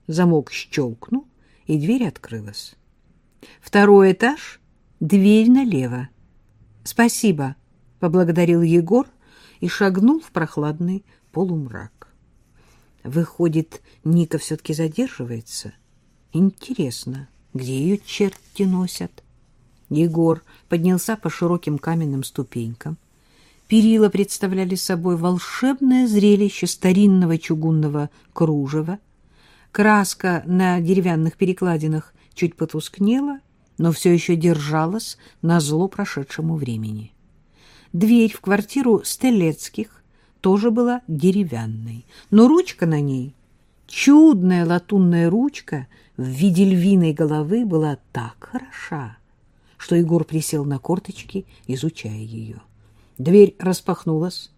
Замок щелкнул, и дверь открылась. Второй этаж, дверь налево. Спасибо, поблагодарил Егор и шагнул в прохладный полумрак. Выходит, Ника все-таки задерживается. Интересно, где ее черти носят? Егор поднялся по широким каменным ступенькам. Перила представляли собой волшебное зрелище старинного чугунного кружева. Краска на деревянных перекладинах чуть потускнела, но все еще держалась на зло прошедшему времени. Дверь в квартиру Стелецких тоже была деревянной, но ручка на ней, чудная латунная ручка в виде львиной головы, была так хороша, что Егор присел на корточки, изучая ее. Дверь распахнулась.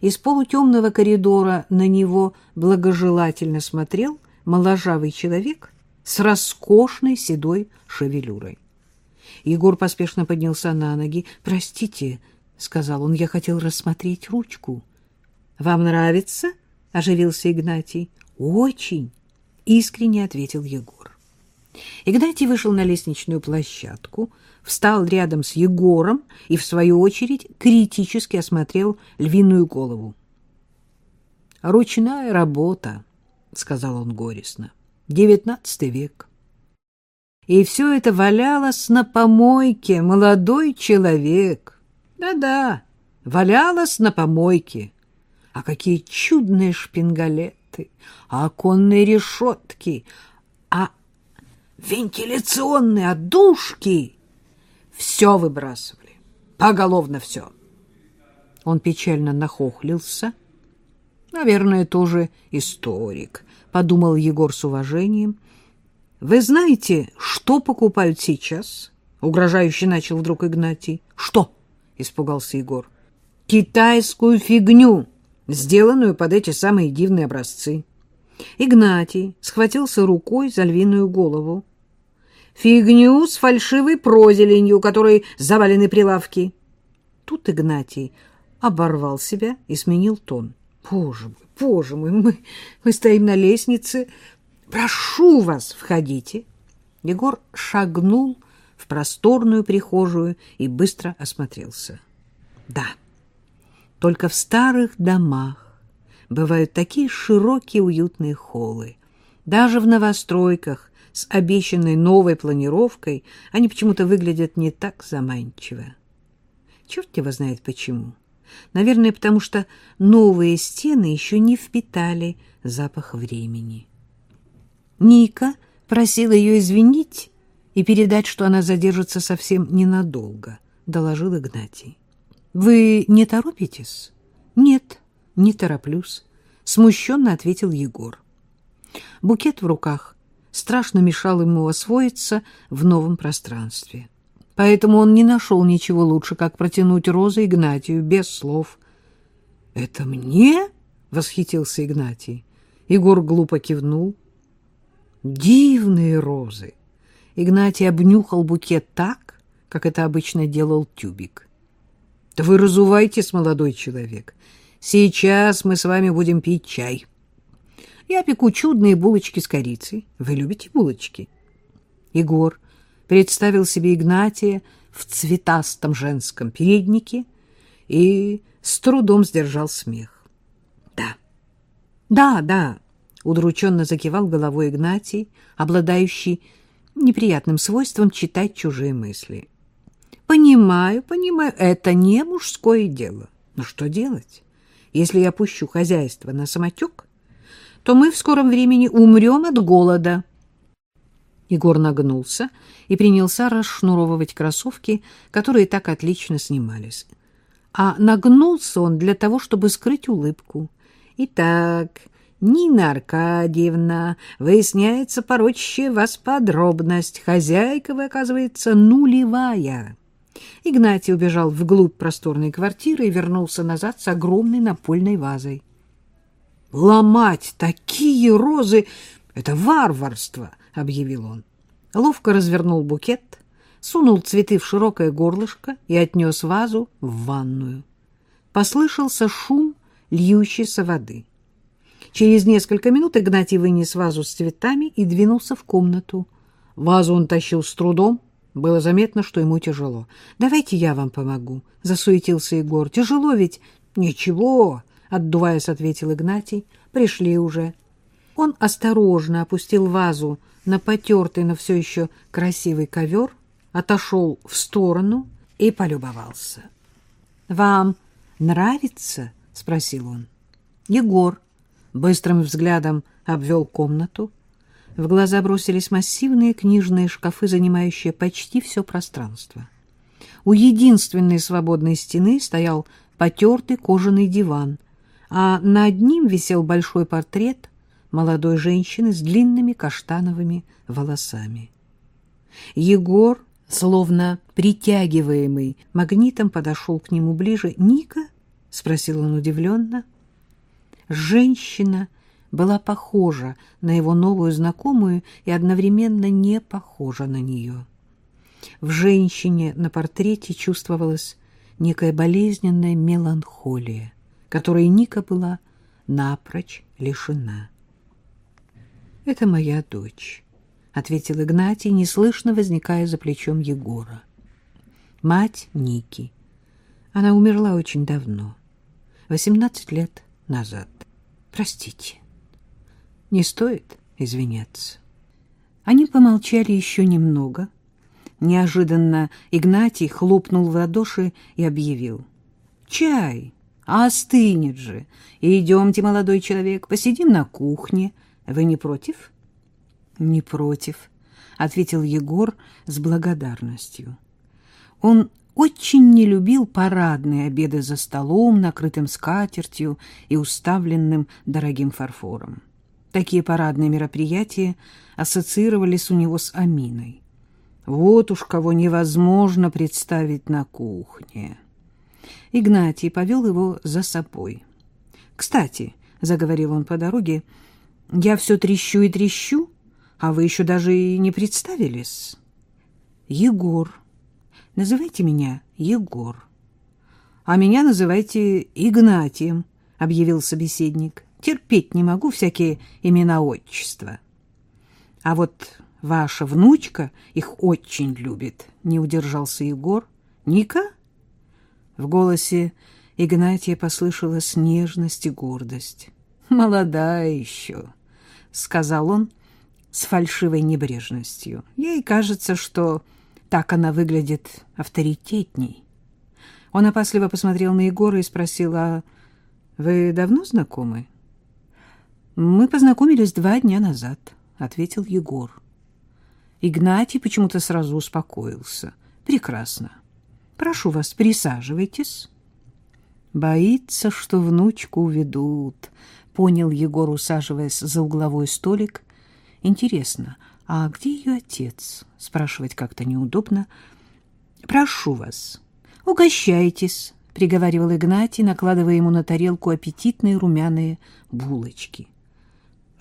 Из полутемного коридора на него благожелательно смотрел моложавый человек с роскошной седой шевелюрой. Егор поспешно поднялся на ноги. «Простите», — сказал он, — «я хотел рассмотреть ручку». «Вам нравится?» — оживился Игнатий. «Очень», — искренне ответил Егор. Игнатий вышел на лестничную площадку, встал рядом с Егором и, в свою очередь, критически осмотрел львиную голову. «Ручная работа», — сказал он горестно, — «девятнадцатый век». И все это валялось на помойке, молодой человек. Да-да, валялось на помойке. А какие чудные шпингалеты, а оконные решетки, а вентиляционные отдушки. Все выбрасывали, поголовно все. Он печально нахохлился. Наверное, тоже историк, подумал Егор с уважением. Вы знаете, что покупают сейчас? Угрожающе начал вдруг Игнатий. Что? Испугался Егор. Китайскую фигню, сделанную под эти самые дивные образцы. Игнатий схватился рукой за львиную голову фигню с фальшивой прозеленью, которой завалены прилавки. Тут Игнатий оборвал себя и сменил тон. Боже мой, боже мой, мы, мы стоим на лестнице. Прошу вас, входите. Егор шагнул в просторную прихожую и быстро осмотрелся. Да, только в старых домах бывают такие широкие уютные холлы. Даже в новостройках с обещанной новой планировкой, они почему-то выглядят не так заманчиво. Черт его знает почему. Наверное, потому что новые стены еще не впитали запах времени. Ника просила ее извинить и передать, что она задержится совсем ненадолго, доложил Игнатий. Вы не торопитесь? Нет, не тороплюсь, смущенно ответил Егор. Букет в руках страшно мешал ему освоиться в новом пространстве. Поэтому он не нашел ничего лучше, как протянуть розы Игнатию без слов. — Это мне? — восхитился Игнатий. Егор глупо кивнул. — Дивные розы! Игнатий обнюхал букет так, как это обычно делал тюбик. — Да вы разувайтесь, молодой человек. Сейчас мы с вами будем пить чай. — я пеку чудные булочки с корицей. Вы любите булочки? Егор представил себе Игнатия в цветастом женском переднике и с трудом сдержал смех. Да, да, да, удрученно закивал головой Игнатий, обладающий неприятным свойством читать чужие мысли. Понимаю, понимаю, это не мужское дело. Но что делать? Если я пущу хозяйство на самотек, то мы в скором времени умрем от голода. Егор нагнулся и принялся расшнуровывать кроссовки, которые так отлично снимались. А нагнулся он для того, чтобы скрыть улыбку. Итак, Нина Аркадьевна, выясняется порочащая вас подробность. Хозяйка вы, оказывается, нулевая. Игнатий убежал вглубь просторной квартиры и вернулся назад с огромной напольной вазой. Ломать такие розы — это варварство, — объявил он. Ловко развернул букет, сунул цветы в широкое горлышко и отнес вазу в ванную. Послышался шум льющейся воды. Через несколько минут Игнатий вынес вазу с цветами и двинулся в комнату. Вазу он тащил с трудом. Было заметно, что ему тяжело. «Давайте я вам помогу», — засуетился Егор. «Тяжело ведь?» «Ничего», отдуваясь, ответил Игнатий. Пришли уже. Он осторожно опустил вазу на потертый, но все еще красивый ковер, отошел в сторону и полюбовался. — Вам нравится? — спросил он. Егор быстрым взглядом обвел комнату. В глаза бросились массивные книжные шкафы, занимающие почти все пространство. У единственной свободной стены стоял потертый кожаный диван, а над ним висел большой портрет молодой женщины с длинными каштановыми волосами. Егор, словно притягиваемый магнитом, подошел к нему ближе. «Ника?» — спросил он удивленно. Женщина была похожа на его новую знакомую и одновременно не похожа на нее. В женщине на портрете чувствовалась некая болезненная меланхолия, которой Ника была напрочь лишена. «Это моя дочь», — ответил Игнатий, неслышно возникая за плечом Егора. «Мать Ники. Она умерла очень давно, восемнадцать лет назад. Простите, не стоит извиняться». Они помолчали еще немного. Неожиданно Игнатий хлопнул в ладоши и объявил. «Чай! Остынет же! Идемте, молодой человек, посидим на кухне». Вы не против? Не против, ответил Егор с благодарностью. Он очень не любил парадные обеды за столом, накрытым скатертью и уставленным дорогим фарфором. Такие парадные мероприятия ассоциировались у него с Аминой. Вот уж кого невозможно представить на кухне. Игнатий повел его за собой. «Кстати», — заговорил он по дороге, — я все трещу и трещу, а вы еще даже и не представились. Егор. Называйте меня Егор. А меня называйте Игнатием, объявил собеседник. Терпеть не могу всякие имена-отчества. А вот ваша внучка их очень любит, не удержался Егор. Ника? В голосе Игнатия послышалась нежность и гордость. Молодая еще. — сказал он с фальшивой небрежностью. Ей кажется, что так она выглядит авторитетней. Он опасливо посмотрел на Егора и спросил, а вы давно знакомы? Мы познакомились два дня назад, — ответил Егор. Игнатий почему-то сразу успокоился. Прекрасно. Прошу вас, присаживайтесь. Боится, что внучку уведут, понял Егор, усаживаясь за угловой столик. Интересно, а где ее отец? Спрашивать как-то неудобно. Прошу вас, угощайтесь, приговаривал Игнатий, накладывая ему на тарелку аппетитные румяные булочки.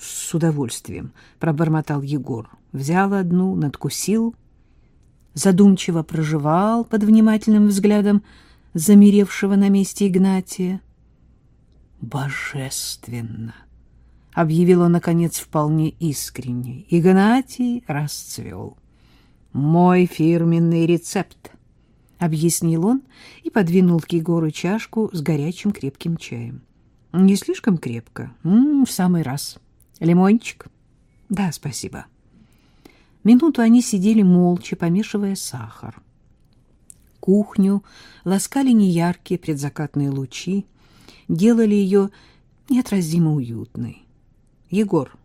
С удовольствием пробормотал Егор, взял одну, надкусил, задумчиво прожевал под внимательным взглядом замеревшего на месте Игнатия божественно, — объявил он, наконец, вполне искренне. Игнатий расцвел. «Мой фирменный рецепт», — объяснил он и подвинул к Егору чашку с горячим крепким чаем. «Не слишком крепко? М -м, в самый раз. Лимончик?» «Да, спасибо». Минуту они сидели молча, помешивая сахар. Кухню ласкали неяркие предзакатные лучи, делали ее неотразимо уютной. — Егор,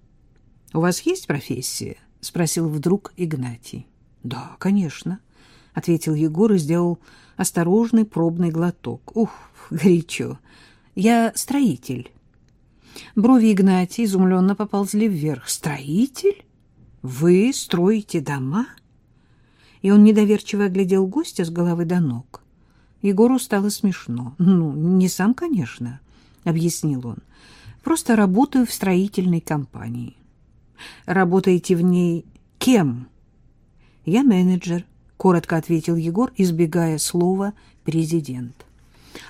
у вас есть профессия? — спросил вдруг Игнатий. — Да, конечно, — ответил Егор и сделал осторожный пробный глоток. — Ух, горячо. Я строитель. Брови Игнатия изумленно поползли вверх. — Строитель? Вы строите дома? И он недоверчиво оглядел гостя с головы до ног. Егору стало смешно. «Ну, не сам, конечно», — объяснил он. «Просто работаю в строительной компании». «Работаете в ней кем?» «Я менеджер», — коротко ответил Егор, избегая слова «президент».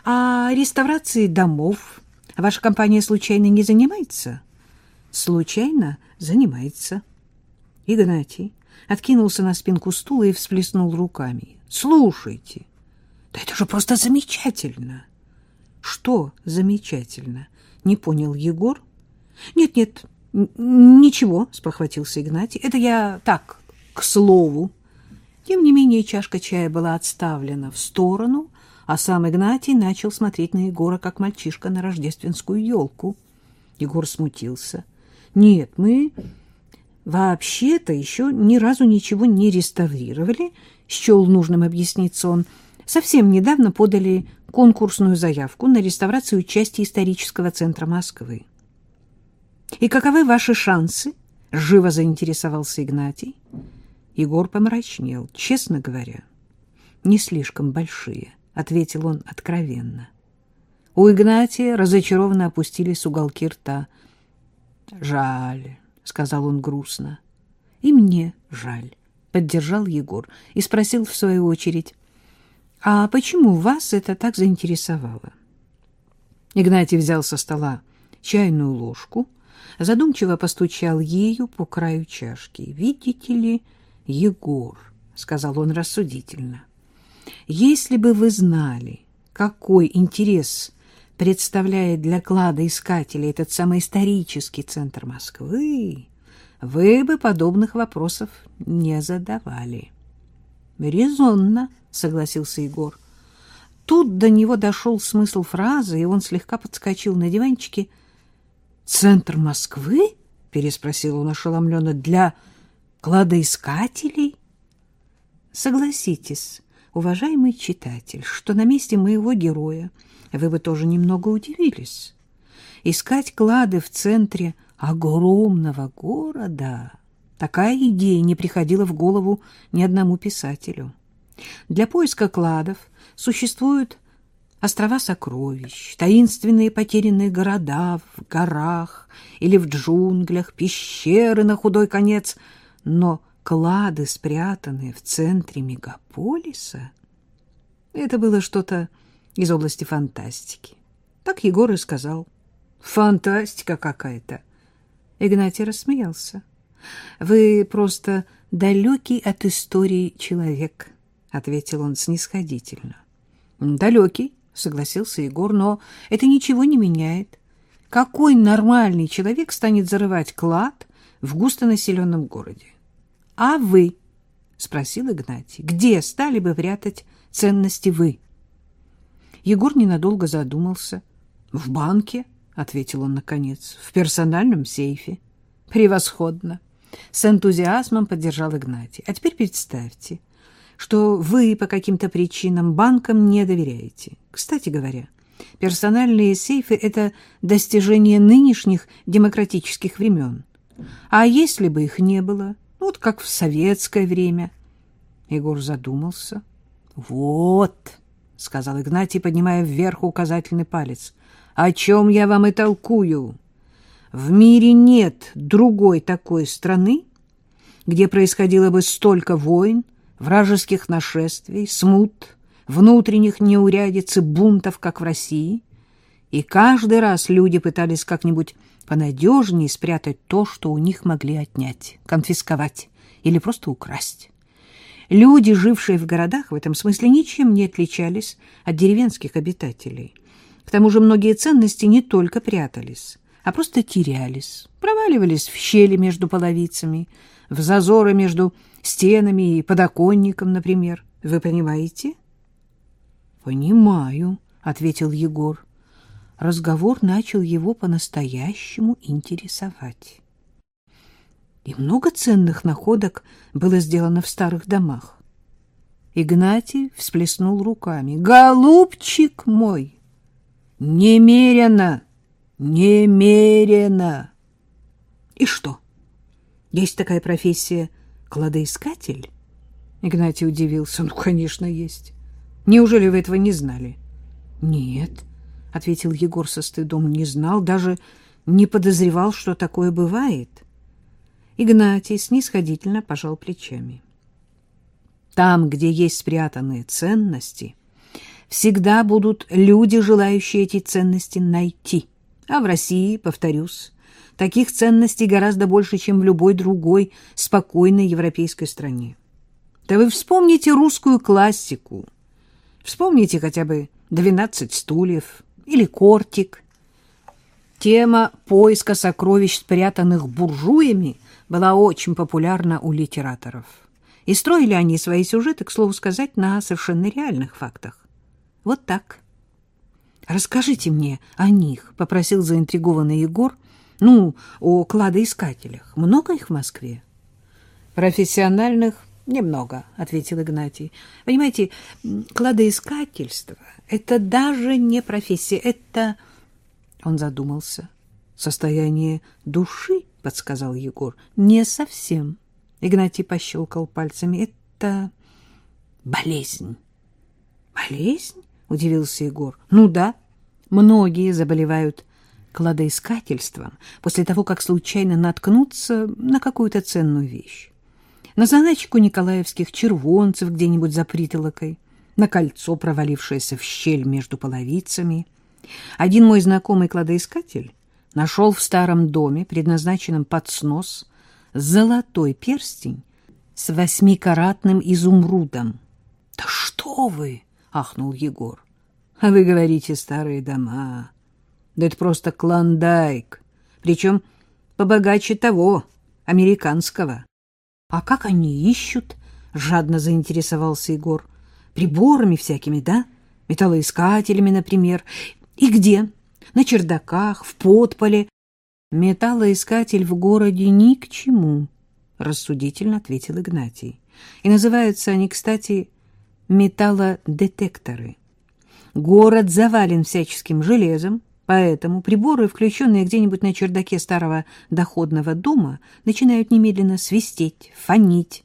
«А реставрацией домов ваша компания случайно не занимается?» «Случайно занимается». Игнатий откинулся на спинку стула и всплеснул руками. «Слушайте». Да это же просто замечательно. Что замечательно? Не понял Егор. Нет, нет, ничего, спохватился Игнатий. Это я так, к слову. Тем не менее, чашка чая была отставлена в сторону, а сам Игнатий начал смотреть на Егора, как мальчишка на рождественскую елку. Егор смутился. «Нет, мы вообще-то еще ни разу ничего не реставрировали», — счел нужным объясниться он. «Совсем недавно подали конкурсную заявку на реставрацию части исторического центра Москвы». «И каковы ваши шансы?» — живо заинтересовался Игнатий. Егор помрачнел. «Честно говоря, не слишком большие» ответил он откровенно. У Игнатия разочарованно опустились уголки рта. «Жаль», — сказал он грустно. «И мне жаль», — поддержал Егор и спросил в свою очередь, «А почему вас это так заинтересовало?» Игнатий взял со стола чайную ложку, задумчиво постучал ею по краю чашки. «Видите ли, Егор», — сказал он рассудительно, — если бы вы знали, какой интерес представляет для кладоискателей этот самый исторический центр Москвы, вы бы подобных вопросов не задавали. Резонно, согласился Егор. Тут до него дошел смысл фразы, и он слегка подскочил на диванчике. «Центр Москвы?» — переспросил он ошеломленно. «Для кладоискателей?» «Согласитесь, уважаемый читатель, что на месте моего героя вы бы тоже немного удивились. Искать клады в центре огромного города — такая идея не приходила в голову ни одному писателю. Для поиска кладов существуют острова сокровищ, таинственные потерянные города в горах или в джунглях, пещеры на худой конец, но клады, спрятанные в центре мегаполиса, это было что-то из области фантастики. Так Егор и сказал. Фантастика какая-то. Игнатий рассмеялся. Вы просто далекий от истории человек, ответил он снисходительно. Далекий, согласился Егор, но это ничего не меняет. Какой нормальный человек станет зарывать клад в густонаселенном городе? А вы? спросил Игнатий. Где стали бы прятать ценности вы? Егор ненадолго задумался. В банке, ответил он наконец, в персональном сейфе. Превосходно. С энтузиазмом поддержал Игнатий. А теперь представьте, что вы по каким-то причинам банкам не доверяете. Кстати говоря, персональные сейфы — это достижение нынешних демократических времен. А если бы их не было, вот как в советское время? Егор задумался. Вот, сказал Игнатий, поднимая вверх указательный палец. О чем я вам и толкую. В мире нет другой такой страны, где происходило бы столько войн, вражеских нашествий, смут, внутренних неурядиц и бунтов, как в России. И каждый раз люди пытались как-нибудь понадежнее спрятать то, что у них могли отнять, конфисковать или просто украсть. Люди, жившие в городах, в этом смысле ничем не отличались от деревенских обитателей. К тому же многие ценности не только прятались, а просто терялись, проваливались в щели между половицами, в зазоры между стенами и подоконником, например. Вы понимаете? — Понимаю, — ответил Егор. Разговор начал его по-настоящему интересовать. И много ценных находок было сделано в старых домах. Игнатий всплеснул руками. «Голубчик мой! Немерено! Немерено!» «И что? Есть такая профессия кладоискатель?» Игнатий удивился. «Ну, конечно, есть. Неужели вы этого не знали?» «Нет», — ответил Егор со стыдом, — «не знал, даже не подозревал, что такое бывает». Игнатий снисходительно пожал плечами. Там, где есть спрятанные ценности, всегда будут люди, желающие эти ценности найти. А в России, повторюсь, таких ценностей гораздо больше, чем в любой другой спокойной европейской стране. Да вы вспомните русскую классику. Вспомните хотя бы «Двенадцать стульев» или «Кортик». Тема поиска сокровищ, спрятанных буржуями – была очень популярна у литераторов. И строили они свои сюжеты, к слову сказать, на совершенно реальных фактах. Вот так. Расскажите мне о них, попросил заинтригованный Егор. Ну, о кладоискателях. Много их в Москве? Профессиональных немного, ответил Игнатий. Понимаете, кладоискательство это даже не профессия, это Он задумался. Состояние души, подсказал Егор. Не совсем. Игнатий пощелкал пальцами. Это болезнь. Болезнь? удивился Егор. Ну да, многие заболевают кладоискательством после того, как случайно наткнутся на какую-то ценную вещь. На заначку николаевских червонцев где-нибудь за притолокой, на кольцо, провалившееся в щель между половицами. Один мой знакомый кладоискатель нашел в старом доме, предназначенном под снос, золотой перстень с восьмикаратным изумрудом. — Да что вы! — ахнул Егор. — А вы говорите старые дома. Да это просто клондайк, причем побогаче того, американского. — А как они ищут? — жадно заинтересовался Егор. — Приборами всякими, да? Металлоискателями, например. И где? На чердаках, в подполе. Металлоискатель в городе ни к чему, — рассудительно ответил Игнатий. И называются они, кстати, металлодетекторы. Город завален всяческим железом, поэтому приборы, включенные где-нибудь на чердаке старого доходного дома, начинают немедленно свистеть, фонить,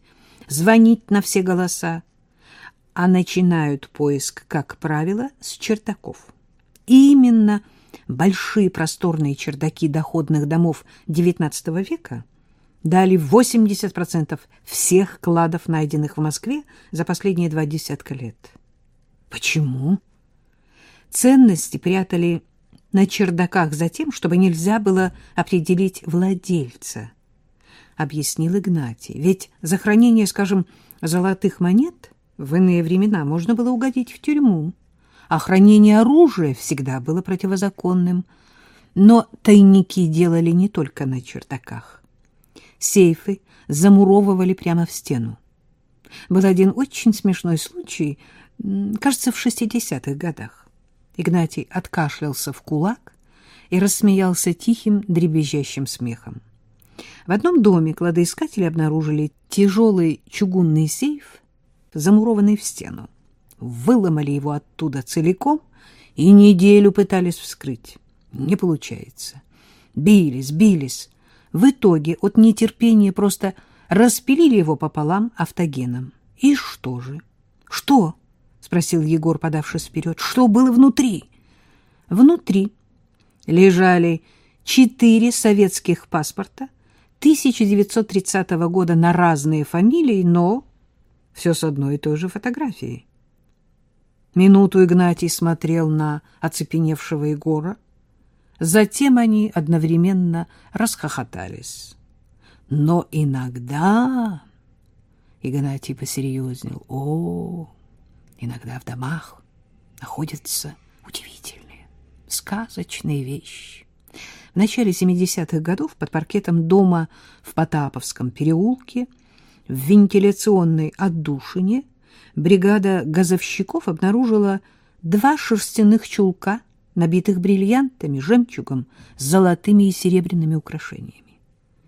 звонить на все голоса, а начинают поиск, как правило, с чердаков. И именно большие просторные чердаки доходных домов XIX века дали 80% всех кладов, найденных в Москве за последние два десятка лет. Почему? Ценности прятали на чердаках за тем, чтобы нельзя было определить владельца, объяснил Игнатий. Ведь за хранение, скажем, золотых монет в иные времена можно было угодить в тюрьму, а хранение оружия всегда было противозаконным. Но тайники делали не только на чердаках сейфы замуровывали прямо в стену. Был один очень смешной случай, кажется, в 60-х годах. Игнатий откашлялся в кулак и рассмеялся тихим, дребезжащим смехом. В одном доме кладоискатели обнаружили тяжелый чугунный сейф, замурованный в стену. Выломали его оттуда целиком и неделю пытались вскрыть. Не получается. Бились, бились, в итоге от нетерпения просто распилили его пополам автогеном. И что же? Что? спросил Егор, подавшись вперед. Что было внутри? Внутри лежали четыре советских паспорта 1930 года на разные фамилии, но все с одной и той же фотографией. Минуту Игнатий смотрел на оцепеневшего Егора, Затем они одновременно расхохотались. Но иногда... Игнатий посерьезнел. О, иногда в домах находятся удивительные, сказочные вещи. В начале 70-х годов под паркетом дома в Потаповском переулке в вентиляционной отдушине бригада газовщиков обнаружила два шерстяных чулка набитых бриллиантами, жемчугом, золотыми и серебряными украшениями.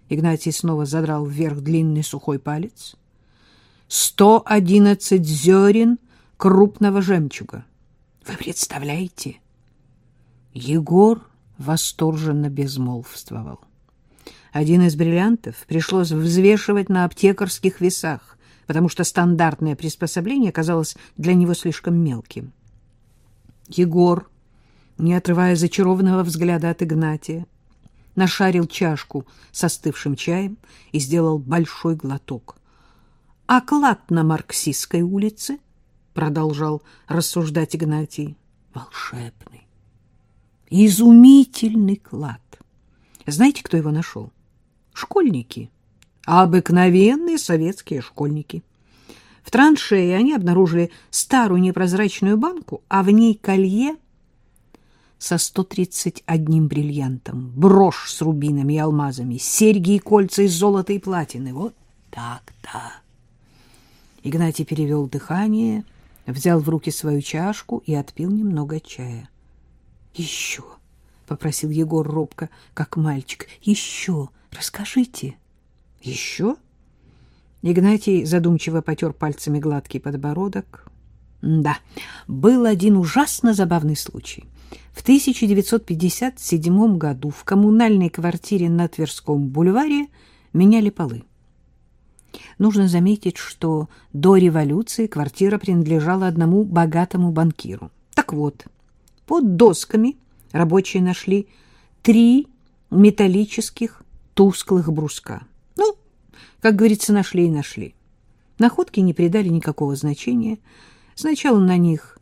Игнатий снова задрал вверх длинный сухой палец. Сто одиннадцать зерен крупного жемчуга. Вы представляете? Егор восторженно безмолвствовал. Один из бриллиантов пришлось взвешивать на аптекарских весах, потому что стандартное приспособление оказалось для него слишком мелким. Егор не отрывая зачарованного взгляда от Игнатия, нашарил чашку с остывшим чаем и сделал большой глоток. — А клад на Марксистской улице? — продолжал рассуждать Игнатий. — Волшебный, изумительный клад. Знаете, кто его нашел? Школьники. Обыкновенные советские школьники. В траншее они обнаружили старую непрозрачную банку, а в ней колье со 131 бриллиантом, брошь с рубинами и алмазами, серьги и кольца из золота и платины. Вот так-то. Игнатий перевел дыхание взял в руки свою чашку и отпил немного чая. — Еще, — попросил Егор робко, как мальчик, — еще, расскажите. — Еще? Игнатий задумчиво потер пальцами гладкий подбородок. Да, был один ужасно забавный случай. В 1957 году в коммунальной квартире на Тверском бульваре меняли полы. Нужно заметить, что до революции квартира принадлежала одному богатому банкиру. Так вот, под досками рабочие нашли три металлических тусклых бруска. Ну, как говорится, нашли и нашли. Находки не придали никакого значения. Сначала на них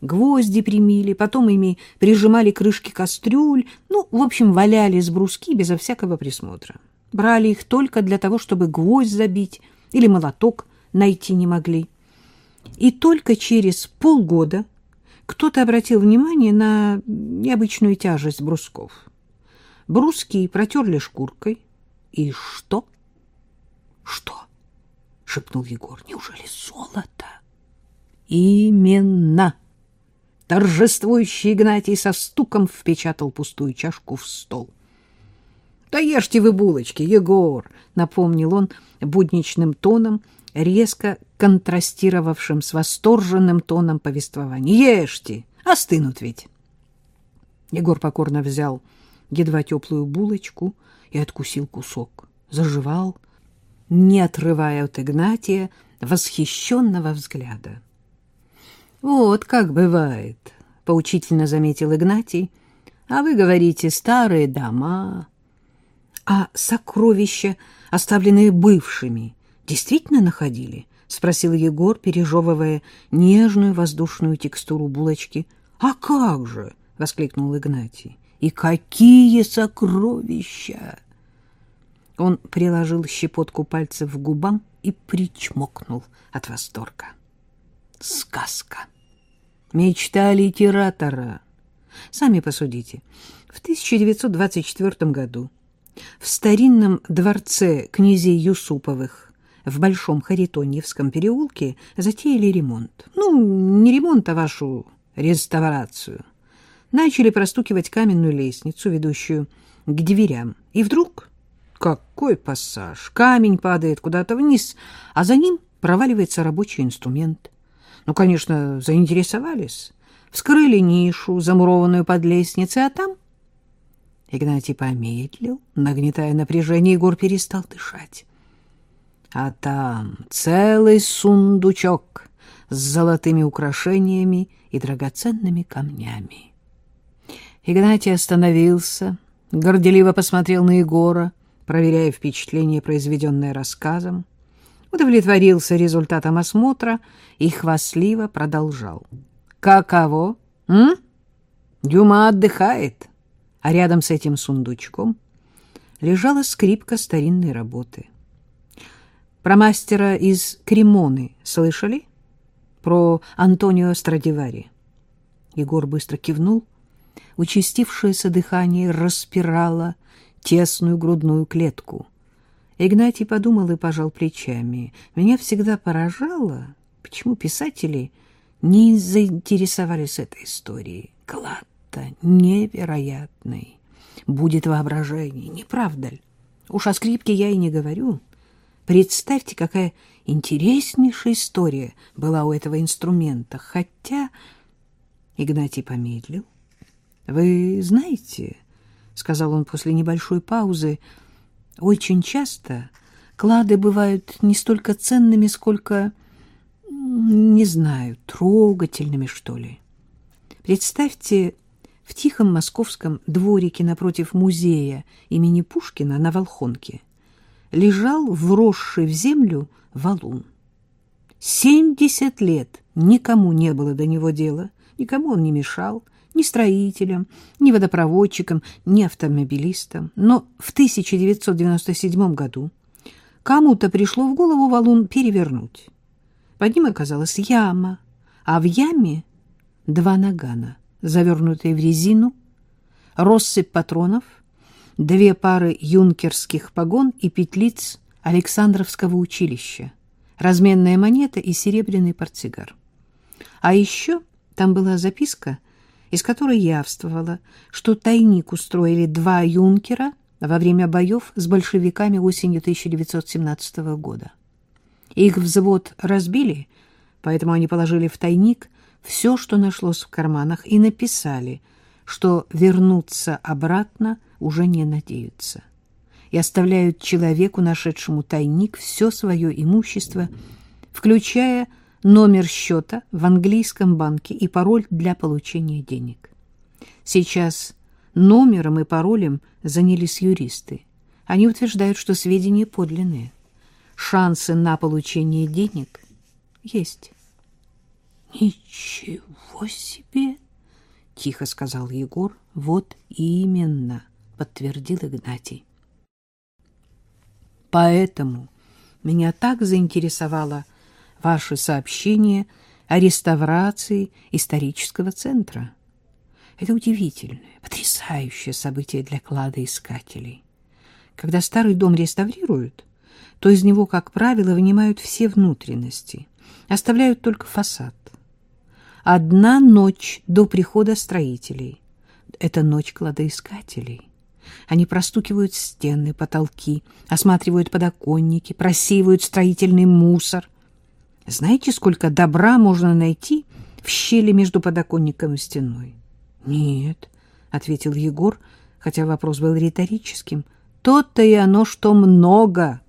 гвозди примили, потом ими прижимали крышки кастрюль, ну, в общем, валялись бруски безо всякого присмотра. Брали их только для того, чтобы гвоздь забить или молоток найти не могли. И только через полгода кто-то обратил внимание на необычную тяжесть брусков. Бруски протерли шкуркой. И что? Что? — шепнул Егор. — Неужели золото? — Именно! Торжествующий Игнатий со стуком впечатал пустую чашку в стол. — Да ешьте вы булочки, Егор! — напомнил он будничным тоном, резко контрастировавшим с восторженным тоном повествования. — Ешьте! Остынут ведь! Егор покорно взял едва теплую булочку и откусил кусок. Заживал — не отрывая от Игнатия восхищенного взгляда. «Вот как бывает», — поучительно заметил Игнатий, «а вы говорите старые дома, а сокровища, оставленные бывшими, действительно находили?» — спросил Егор, пережевывая нежную воздушную текстуру булочки. «А как же!» — воскликнул Игнатий. «И какие сокровища!» Он приложил щепотку пальцев к губам и причмокнул от восторга. Сказка. Мечта литератора. Сами посудите. В 1924 году в старинном дворце князей Юсуповых в Большом Харитоньевском переулке затеяли ремонт. Ну, не ремонт, а вашу реставрацию. Начали простукивать каменную лестницу, ведущую к дверям. И вдруг какой пассаж! Камень падает куда-то вниз, а за ним проваливается рабочий инструмент. Ну, конечно, заинтересовались. Вскрыли нишу, замурованную под лестницей, а там... Игнатий помедлил, нагнетая напряжение, Егор перестал дышать. А там целый сундучок с золотыми украшениями и драгоценными камнями. Игнатий остановился, горделиво посмотрел на Егора, проверяя впечатление, произведенное рассказом, удовлетворился результатом осмотра и хвастливо продолжал. «Каково? М? Дюма отдыхает, а рядом с этим сундучком лежала скрипка старинной работы. Про мастера из Кремоны слышали? Про Антонио Страдивари?» Егор быстро кивнул. Участившееся дыхание распирало тесную грудную клетку. Игнатий подумал и пожал плечами. Меня всегда поражало, почему писатели не заинтересовались этой историей. Клад-то невероятный. Будет воображение, не правда ли? Уж о скрипке я и не говорю. Представьте, какая интереснейшая история была у этого инструмента. Хотя... Игнатий помедлил. Вы знаете, сказал он после небольшой паузы, очень часто клады бывают не столько ценными, сколько, не знаю, трогательными, что ли. Представьте, в тихом московском дворике напротив музея имени Пушкина на Волхонке лежал вросший в землю валун. Семьдесят лет никому не было до него дела, никому он не мешал, ни строителям, ни водопроводчикам, ни автомобилистам. Но в 1997 году кому-то пришло в голову валун перевернуть. Под ним оказалась яма, а в яме два нагана, завернутые в резину, россыпь патронов, две пары юнкерских погон и петлиц Александровского училища, разменная монета и серебряный портсигар. А еще там была записка, из которой явствовало, что тайник устроили два юнкера во время боев с большевиками осенью 1917 года. Их взвод разбили, поэтому они положили в тайник все, что нашлось в карманах, и написали, что вернуться обратно уже не надеются, и оставляют человеку, нашедшему тайник, все свое имущество, включая номер счета в английском банке и пароль для получения денег. Сейчас номером и паролем занялись юристы. Они утверждают, что сведения подлинные. Шансы на получение денег есть. Ничего себе, тихо сказал Егор. Вот именно, подтвердил Игнатий. Поэтому меня так заинтересовало ваше сообщение о реставрации исторического центра. Это удивительное, потрясающее событие для кладоискателей. Когда старый дом реставрируют, то из него, как правило, вынимают все внутренности, оставляют только фасад. Одна ночь до прихода строителей — это ночь кладоискателей. Они простукивают стены, потолки, осматривают подоконники, просеивают строительный мусор — знаете, сколько добра можно найти в щели между подоконником и стеной? — Нет, — ответил Егор, хотя вопрос был риторическим. — То-то и оно, что много.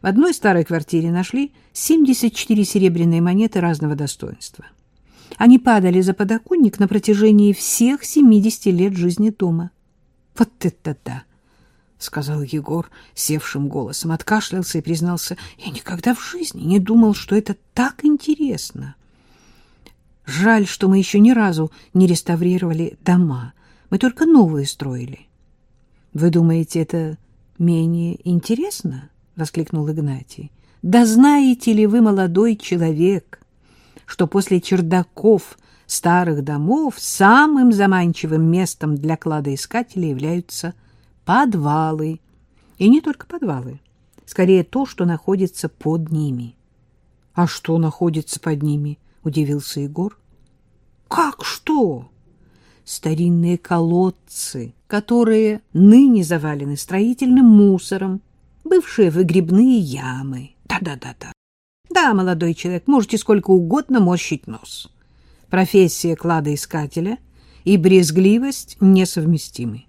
В одной старой квартире нашли 74 серебряные монеты разного достоинства. Они падали за подоконник на протяжении всех 70 лет жизни дома. Вот это да! — сказал Егор севшим голосом, откашлялся и признался, — я никогда в жизни не думал, что это так интересно. Жаль, что мы еще ни разу не реставрировали дома. Мы только новые строили. — Вы думаете, это менее интересно? — воскликнул Игнатий. — Да знаете ли вы, молодой человек, что после чердаков старых домов самым заманчивым местом для кладоискателя являются – подвалы. И не только подвалы. Скорее, то, что находится под ними. — А что находится под ними? — удивился Егор. — Как что? Старинные колодцы, которые ныне завалены строительным мусором, бывшие выгребные ямы. Да-да-да-да. Да, молодой человек, можете сколько угодно морщить нос. Профессия кладоискателя и брезгливость несовместимы.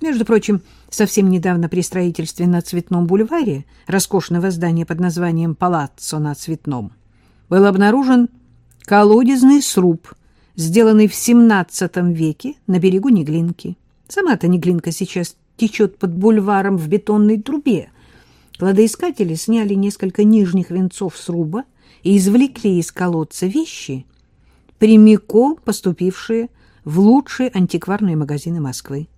Между прочим, совсем недавно при строительстве на Цветном бульваре роскошного здания под названием «Палаццо на Цветном» был обнаружен колодезный сруб, сделанный в XVII веке на берегу Неглинки. Сама-то Неглинка сейчас течет под бульваром в бетонной трубе. Кладоискатели сняли несколько нижних венцов сруба и извлекли из колодца вещи, прямиком поступившие в лучшие антикварные магазины Москвы.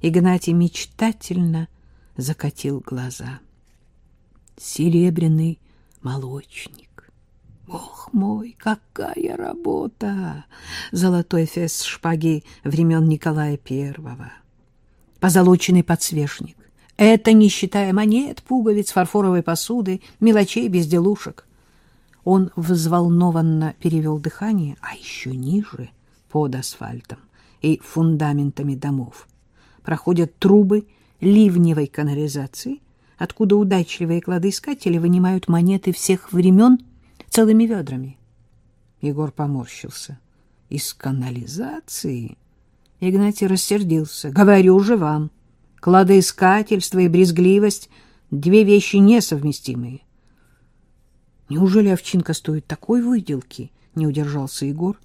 Игнатий мечтательно закатил глаза. Серебряный молочник. Бог мой, какая работа! Золотой фес шпаги времен Николая Первого. Позолоченный подсвечник. Это не считая монет, пуговиц, фарфоровой посуды, мелочей, безделушек. Он взволнованно перевел дыхание, а еще ниже, под асфальтом и фундаментами домов, проходят трубы ливневой канализации, откуда удачливые кладоискатели вынимают монеты всех времен целыми ведрами. Егор поморщился. Из канализации? Игнатий рассердился. Говорю же вам, кладоискательство и брезгливость — две вещи несовместимые. Неужели овчинка стоит такой выделки? Не удержался Егор.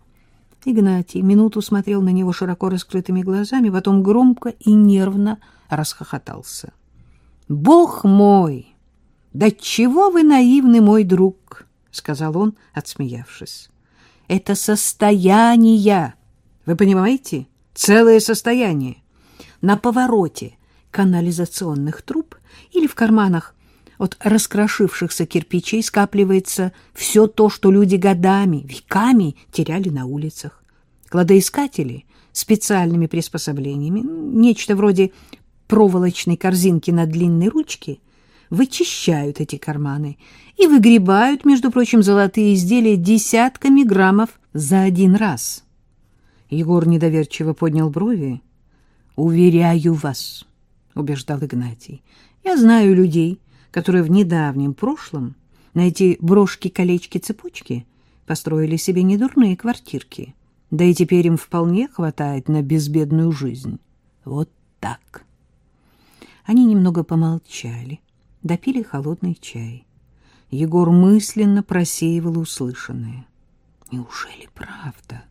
Игнатий минуту смотрел на него широко раскрытыми глазами, потом громко и нервно расхохотался. — Бог мой! Да чего вы наивный, мой друг! — сказал он, отсмеявшись. — Это состояние! Вы понимаете? Целое состояние. На повороте канализационных труб или в карманах от раскрошившихся кирпичей скапливается все то, что люди годами, веками теряли на улицах. Кладоискатели специальными приспособлениями, нечто вроде проволочной корзинки на длинной ручке, вычищают эти карманы и выгребают, между прочим, золотые изделия десятками граммов за один раз. Егор недоверчиво поднял брови. «Уверяю вас», — убеждал Игнатий, — «я знаю людей, которые в недавнем прошлом на эти брошки-колечки-цепочки построили себе недурные квартирки, да и теперь им вполне хватает на безбедную жизнь. Вот так». Они немного помолчали, допили холодный чай. Егор мысленно просеивал услышанное. Неужели правда?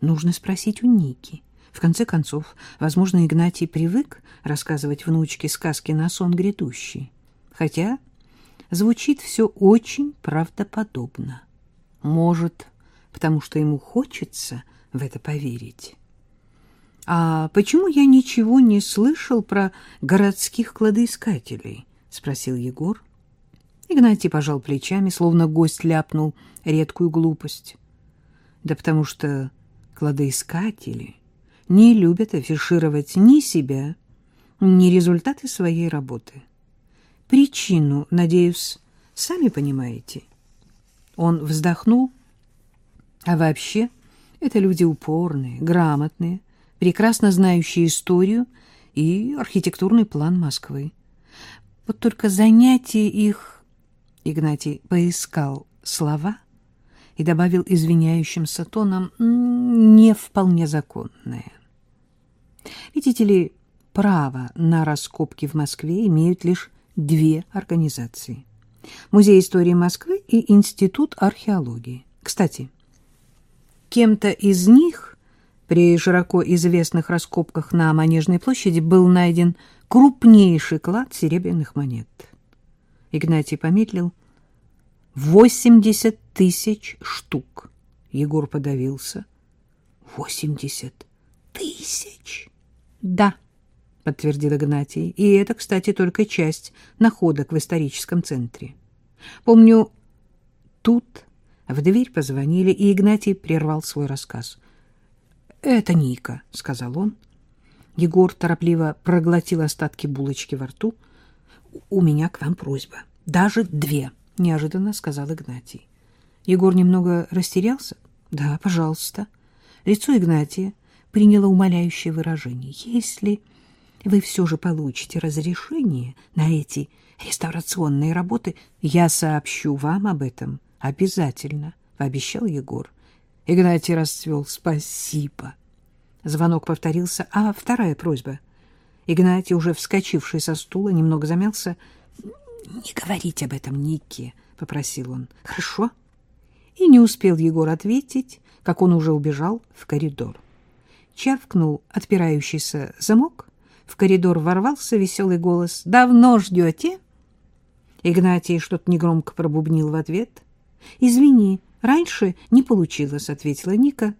Нужно спросить у Ники. В конце концов, возможно, Игнатий привык рассказывать внучке сказки на сон грядущий. Хотя звучит все очень правдоподобно. Может, потому что ему хочется в это поверить. «А почему я ничего не слышал про городских кладоискателей?» — спросил Егор. Игнатий пожал плечами, словно гость ляпнул редкую глупость. «Да потому что кладоискатели не любят афишировать ни себя, ни результаты своей работы. Причину, надеюсь, сами понимаете». Он вздохнул. «А вообще, это люди упорные, грамотные, прекрасно знающие историю и архитектурный план Москвы. Вот только занятие их... Игнатий поискал слова и добавил извиняющимся тоном не вполне законное. Видите ли, право на раскопки в Москве имеют лишь две организации. Музей истории Москвы и Институт археологии. Кстати, кем-то из них при широко известных раскопках на Манежной площади был найден крупнейший клад серебряных монет. Игнатий помедлил. «Восемьдесят тысяч штук!» Егор подавился. «Восемьдесят тысяч?» «Да», — подтвердил Игнатий. «И это, кстати, только часть находок в историческом центре. Помню, тут в дверь позвонили, и Игнатий прервал свой рассказ. «Это Ника», — сказал он. Егор торопливо проглотил остатки булочки во рту. «У меня к вам просьба. Даже две», — неожиданно сказал Игнатий. Егор немного растерялся. «Да, пожалуйста». Лицо Игнатия приняло умоляющее выражение. «Если вы все же получите разрешение на эти реставрационные работы, я сообщу вам об этом обязательно», — пообещал Егор. Игнатий расцвел. «Спасибо». Звонок повторился. «А вторая просьба?» Игнатий, уже вскочивший со стула, немного замялся. «Не говорите об этом Нике», — попросил он. «Хорошо?» И не успел Егор ответить, как он уже убежал в коридор. Чавкнул отпирающийся замок. В коридор ворвался веселый голос. «Давно ждете?» Игнатий что-то негромко пробубнил в ответ. «Извини, Раньше не получилось, ответила Ника.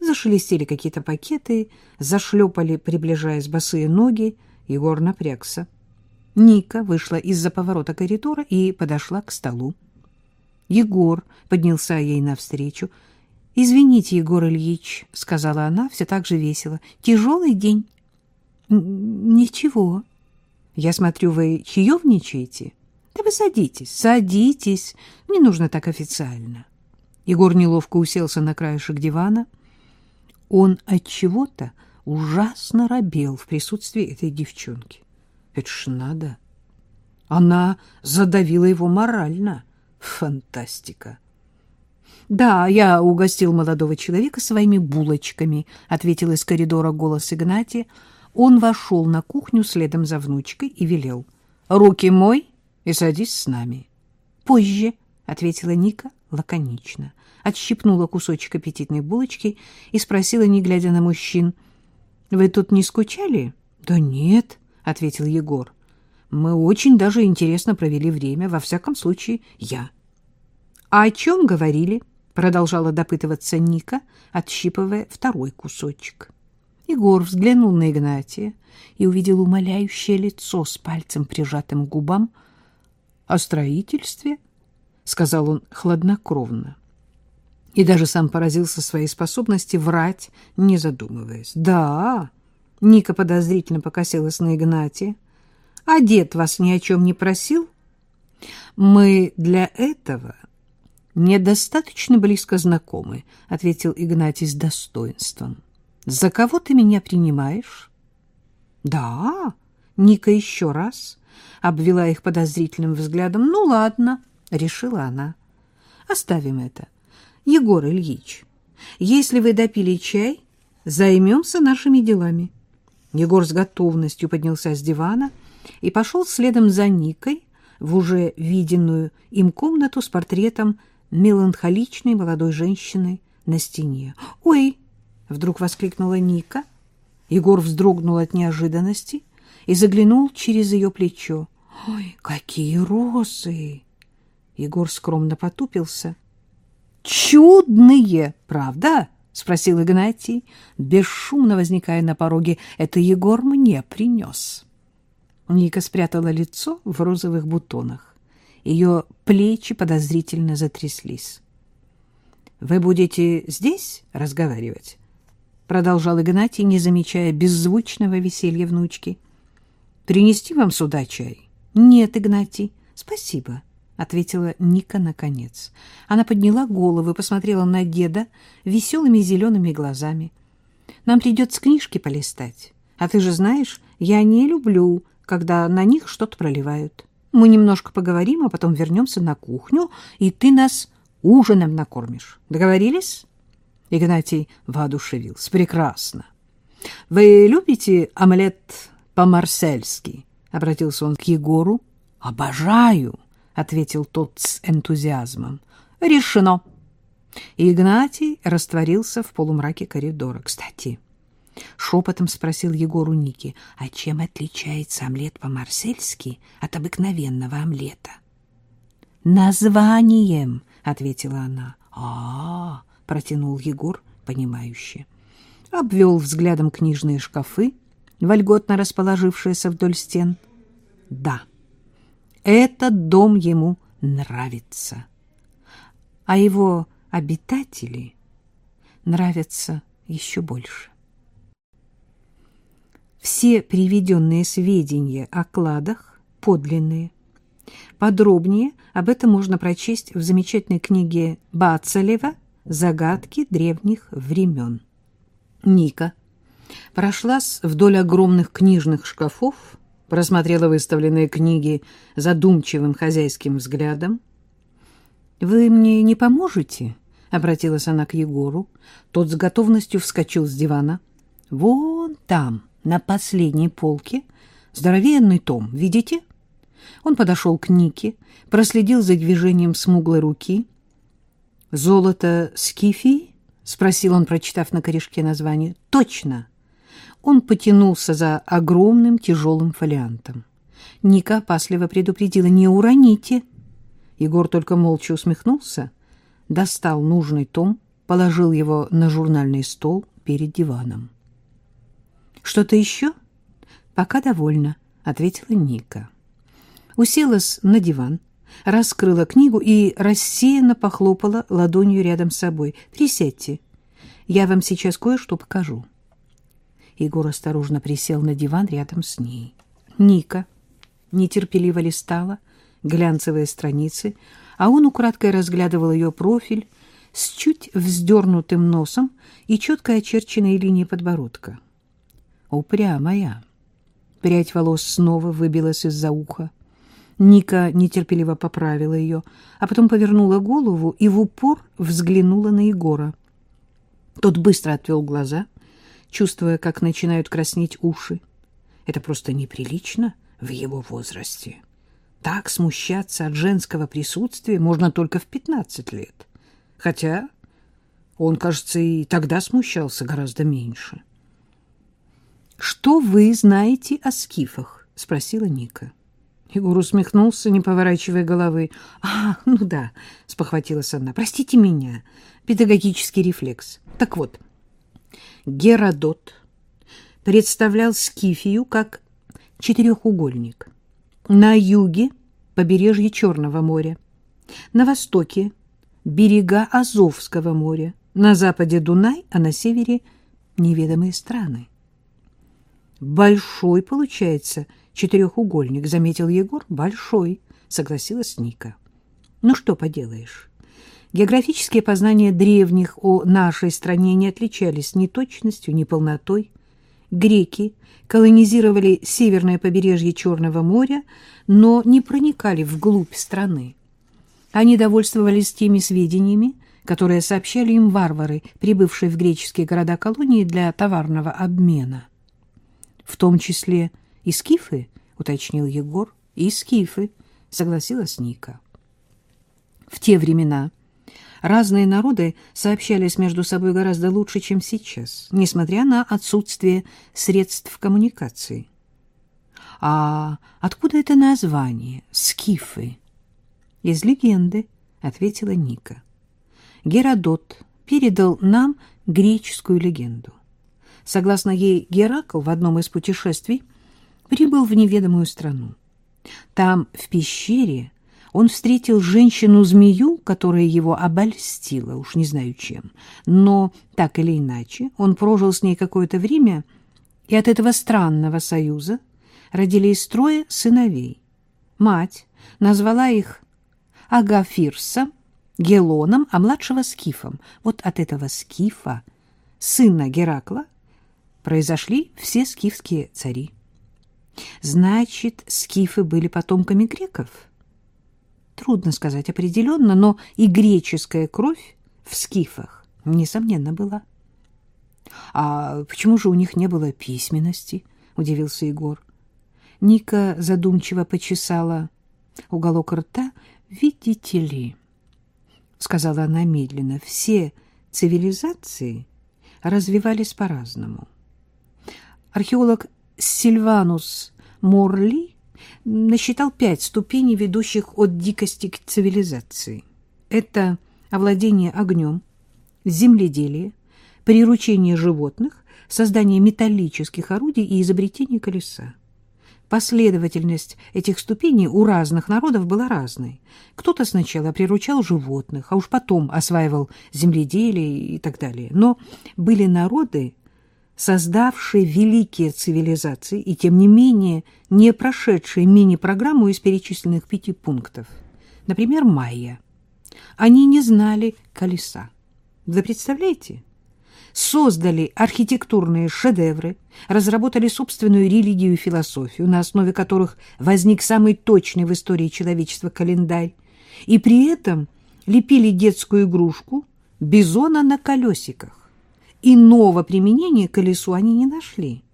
Зашелестели какие-то пакеты, зашлепали, приближаясь босые ноги. Егор напрягся. Ника вышла из-за поворота коридора и подошла к столу. Егор поднялся ей навстречу. «Извините, Егор Ильич», — сказала она, все так же весело. «Тяжелый день». «Ничего. Я смотрю, вы чаевничаете?» «Да вы садитесь, садитесь. Не нужно так официально». Егор неловко уселся на краешек дивана. Он от чего-то ужасно робел в присутствии этой девчонки. Это ж надо. Она задавила его морально. Фантастика. Да, я угостил молодого человека своими булочками, ответил из коридора голос Игнатия. Он вошел на кухню следом за внучкой и велел: "Руки мой и садись с нами". "Позже", ответила Ника лаконично, отщипнула кусочек аппетитной булочки и спросила, не глядя на мужчин, «Вы тут не скучали?» «Да нет», — ответил Егор. «Мы очень даже интересно провели время, во всяком случае, я». «А о чем говорили?» — продолжала допытываться Ника, отщипывая второй кусочек. Егор взглянул на Игнатия и увидел умоляющее лицо с пальцем прижатым к губам. «О строительстве?» — сказал он хладнокровно. И даже сам поразился своей способности врать, не задумываясь. «Да!» — Ника подозрительно покосилась на Игнатия. А дед вас ни о чем не просил? Мы для этого недостаточно близко знакомы, ответил Игнатий с достоинством. За кого ты меня принимаешь? Да, Ника еще раз обвела их подозрительным взглядом. Ну ладно, решила она. Оставим это. Егор Ильич, если вы допили чай, займемся нашими делами. Егор с готовностью поднялся с дивана и пошел следом за Никой в уже виденную им комнату с портретом меланхоличной молодой женщины на стене. «Ой!» — вдруг воскликнула Ника. Егор вздрогнул от неожиданности и заглянул через ее плечо. «Ой, какие розы!» Егор скромно потупился. «Чудные, правда?» — спросил Игнатий, бесшумно возникая на пороге. «Это Егор мне принес». Ника спрятала лицо в розовых бутонах. Ее плечи подозрительно затряслись. «Вы будете здесь разговаривать?» — продолжал Игнатий, не замечая беззвучного веселья внучки. «Принести вам сюда чай?» «Нет, Игнатий, спасибо», — ответила Ника наконец. Она подняла голову и посмотрела на деда веселыми зелеными глазами. «Нам придется книжки полистать. А ты же знаешь, я не люблю, когда на них что-то проливают. Мы немножко поговорим, а потом вернемся на кухню, и ты нас ужином накормишь. Договорились?» Игнатий воодушевился. «Прекрасно. Вы любите омлет по-марсельски?» — обратился он к Егору. «Обожаю!» — ответил тот с энтузиазмом. «Решено!» Игнатий растворился в полумраке коридора. «Кстати...» — шепотом спросил Егор у Ники, «а чем отличается омлет по-марсельски от обыкновенного омлета?» «Названием», — ответила она. а, -а, -а протянул Егор, понимающе. Обвел взглядом книжные шкафы, вольготно расположившиеся вдоль стен. «Да, этот дом ему нравится, а его обитатели нравятся еще больше». Все приведенные сведения о кладах подлинные. Подробнее об этом можно прочесть в замечательной книге Бацалева «Загадки древних времен». Ника прошлась вдоль огромных книжных шкафов, просмотрела выставленные книги задумчивым хозяйским взглядом. «Вы мне не поможете?» — обратилась она к Егору. Тот с готовностью вскочил с дивана. «Вон там!» на последней полке здоровенный том, видите? Он подошел к Нике, проследил за движением смуглой руки. «Золото Скифии?» — спросил он, прочитав на корешке название. «Точно!» Он потянулся за огромным тяжелым фолиантом. Ника опасливо предупредила «Не уроните!» Егор только молча усмехнулся, достал нужный том, положил его на журнальный стол перед диваном. Что-то еще? Пока довольна, ответила Ника. Уселась на диван, раскрыла книгу и рассеянно похлопала ладонью рядом с собой. Присядьте. Я вам сейчас кое-что покажу. Егор осторожно присел на диван рядом с ней. Ника нетерпеливо листала глянцевые страницы, а он украдкой разглядывал ее профиль с чуть вздернутым носом и четко очерченной линией подбородка упрямая. Прядь волос снова выбилась из-за уха. Ника нетерпеливо поправила ее, а потом повернула голову и в упор взглянула на Егора. Тот быстро отвел глаза, чувствуя, как начинают краснеть уши. Это просто неприлично в его возрасте. Так смущаться от женского присутствия можно только в пятнадцать лет. Хотя он, кажется, и тогда смущался гораздо меньше. — что вы знаете о скифах? — спросила Ника. Егор усмехнулся, не поворачивая головы. — А, ну да, — спохватилась она. — Простите меня. Педагогический рефлекс. Так вот, Геродот представлял Скифию как четырехугольник. На юге — побережье Черного моря, на востоке — берега Азовского моря, на западе — Дунай, а на севере — неведомые страны. Большой получается четырехугольник, заметил Егор. Большой, согласилась Ника. Ну что поделаешь. Географические познания древних о нашей стране не отличались ни точностью, ни полнотой. Греки колонизировали северное побережье Черного моря, но не проникали вглубь страны. Они довольствовались теми сведениями, которые сообщали им варвары, прибывшие в греческие города-колонии для товарного обмена. В том числе и скифы, уточнил Егор, и скифы, согласилась Ника. В те времена разные народы сообщались между собой гораздо лучше, чем сейчас, несмотря на отсутствие средств коммуникации. А откуда это название «скифы»? Из легенды, ответила Ника. Геродот передал нам греческую легенду. Согласно ей, Геракл в одном из путешествий прибыл в неведомую страну. Там, в пещере, он встретил женщину-змею, которая его обольстила, уж не знаю чем. Но, так или иначе, он прожил с ней какое-то время, и от этого странного союза родились трое сыновей. Мать назвала их Агафирса, Гелоном, а младшего Скифом. Вот от этого Скифа, сына Геракла, произошли все скифские цари. Значит, скифы были потомками греков? Трудно сказать определенно, но и греческая кровь в скифах, несомненно, была. — А почему же у них не было письменности? — удивился Егор. Ника задумчиво почесала уголок рта. — Видите ли, — сказала она медленно, — все цивилизации развивались по-разному. Археолог Сильванус Морли насчитал пять ступеней, ведущих от дикости к цивилизации. Это овладение огнем, земледелие, приручение животных, создание металлических орудий и изобретение колеса. Последовательность этих ступеней у разных народов была разной. Кто-то сначала приручал животных, а уж потом осваивал земледелие и так далее. Но были народы, создавшие великие цивилизации и, тем не менее, не прошедшие мини-программу из перечисленных пяти пунктов. Например, майя. Они не знали колеса. Вы представляете? Создали архитектурные шедевры, разработали собственную религию и философию, на основе которых возник самый точный в истории человечества календарь, и при этом лепили детскую игрушку бизона на колесиках. Иного применения колесу они не нашли.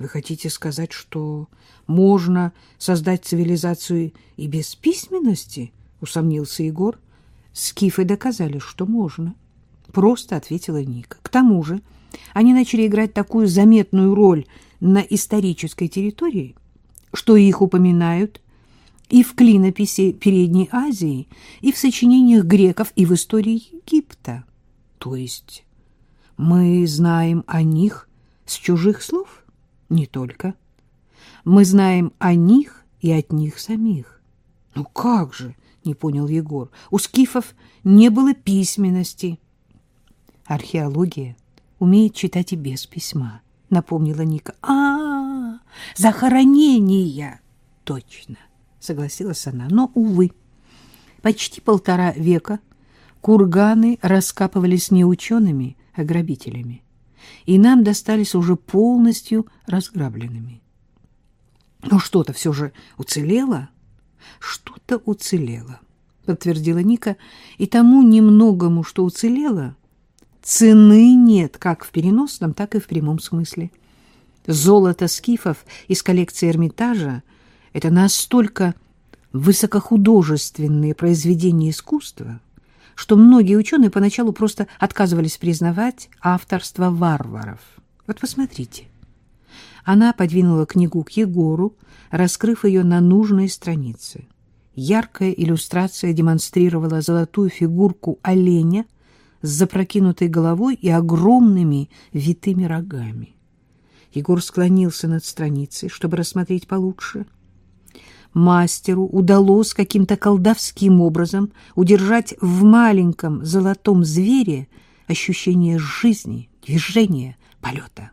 Вы хотите сказать, что можно создать цивилизацию и без письменности? Усомнился Егор. Скифы доказали, что можно. Просто ответила Ника. К тому же они начали играть такую заметную роль на исторической территории, что их упоминают и в клинописи Передней Азии, и в сочинениях греков, и в истории Египта. То есть мы знаем о них с чужих слов? Не только. Мы знаем о них и от них самих. Ну как же, не понял Егор. У скифов не было письменности. Археология умеет читать и без письма, напомнила Ника. А, -а, -а захоронения. Точно, согласилась она. Но увы. Почти полтора века курганы раскапывались не учеными, грабителями, и нам достались уже полностью разграбленными. Но что-то все же уцелело, что-то уцелело, подтвердила Ника, и тому немногому, что уцелело, цены нет как в переносном, так и в прямом смысле. Золото скифов из коллекции Эрмитажа — это настолько высокохудожественные произведения искусства, что многие ученые поначалу просто отказывались признавать авторство варваров. Вот посмотрите. Она подвинула книгу к Егору, раскрыв ее на нужной странице. Яркая иллюстрация демонстрировала золотую фигурку оленя с запрокинутой головой и огромными витыми рогами. Егор склонился над страницей, чтобы рассмотреть получше — мастеру удалось каким-то колдовским образом удержать в маленьком золотом звере ощущение жизни, движения, полета.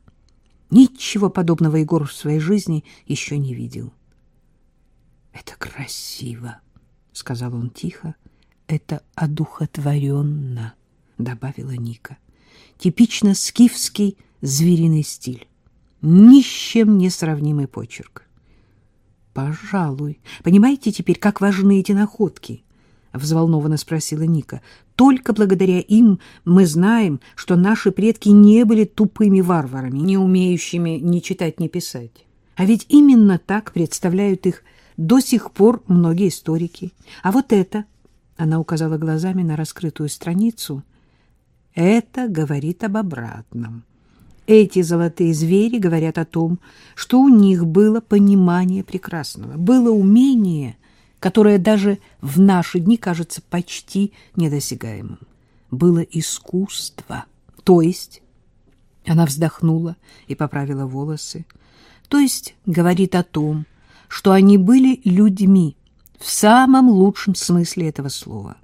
Ничего подобного Егор в своей жизни еще не видел. «Это красиво», — сказал он тихо. «Это одухотворенно», — добавила Ника. «Типично скифский звериный стиль. Ни с чем не сравнимый почерк». «Пожалуй. Понимаете теперь, как важны эти находки?» — взволнованно спросила Ника. «Только благодаря им мы знаем, что наши предки не были тупыми варварами, не умеющими ни читать, ни писать. А ведь именно так представляют их до сих пор многие историки. А вот это, — она указала глазами на раскрытую страницу, — это говорит об обратном. Эти золотые звери говорят о том, что у них было понимание прекрасного, было умение — которое даже в наши дни кажется почти недосягаемым. Было искусство, то есть... Она вздохнула и поправила волосы. То есть говорит о том, что они были людьми в самом лучшем смысле этого слова.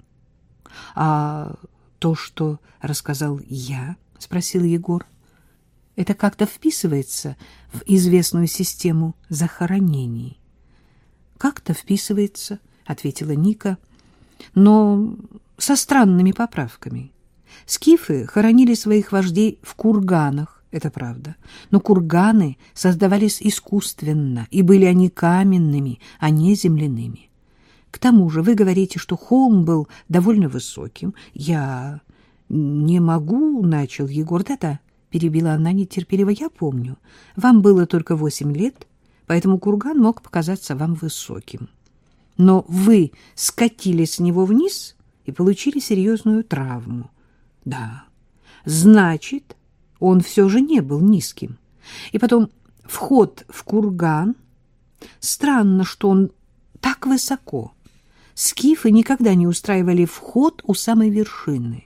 А то, что рассказал я, спросил Егор, это как-то вписывается в известную систему захоронений как-то вписывается, — ответила Ника, — но со странными поправками. Скифы хоронили своих вождей в курганах, это правда, но курганы создавались искусственно, и были они каменными, а не земляными. К тому же вы говорите, что холм был довольно высоким. Я не могу, — начал Егор. Да-да, — перебила она нетерпеливо, — я помню. Вам было только восемь лет, — поэтому курган мог показаться вам высоким. Но вы скатились с него вниз и получили серьезную травму. Да, значит, он все же не был низким. И потом вход в курган... Странно, что он так высоко. Скифы никогда не устраивали вход у самой вершины.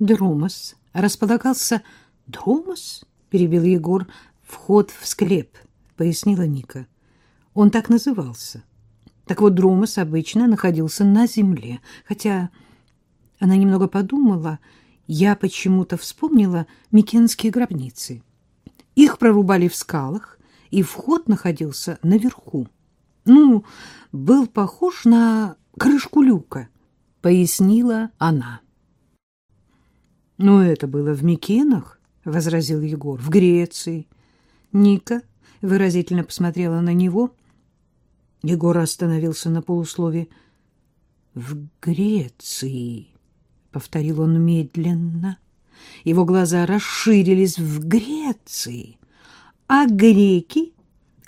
Дромос располагался... Дромос? — перебил Егор. Вход в склеп —— пояснила Ника. Он так назывался. Так вот, Друмас обычно находился на земле, хотя она немного подумала, я почему-то вспомнила Микенские гробницы. Их прорубали в скалах, и вход находился наверху. Ну, был похож на крышку люка, — пояснила она. — Но это было в Микенах, — возразил Егор, — в Греции. Ника выразительно посмотрела на него. Егор остановился на полуслове. «В Греции», — повторил он медленно. Его глаза расширились в Греции, а греки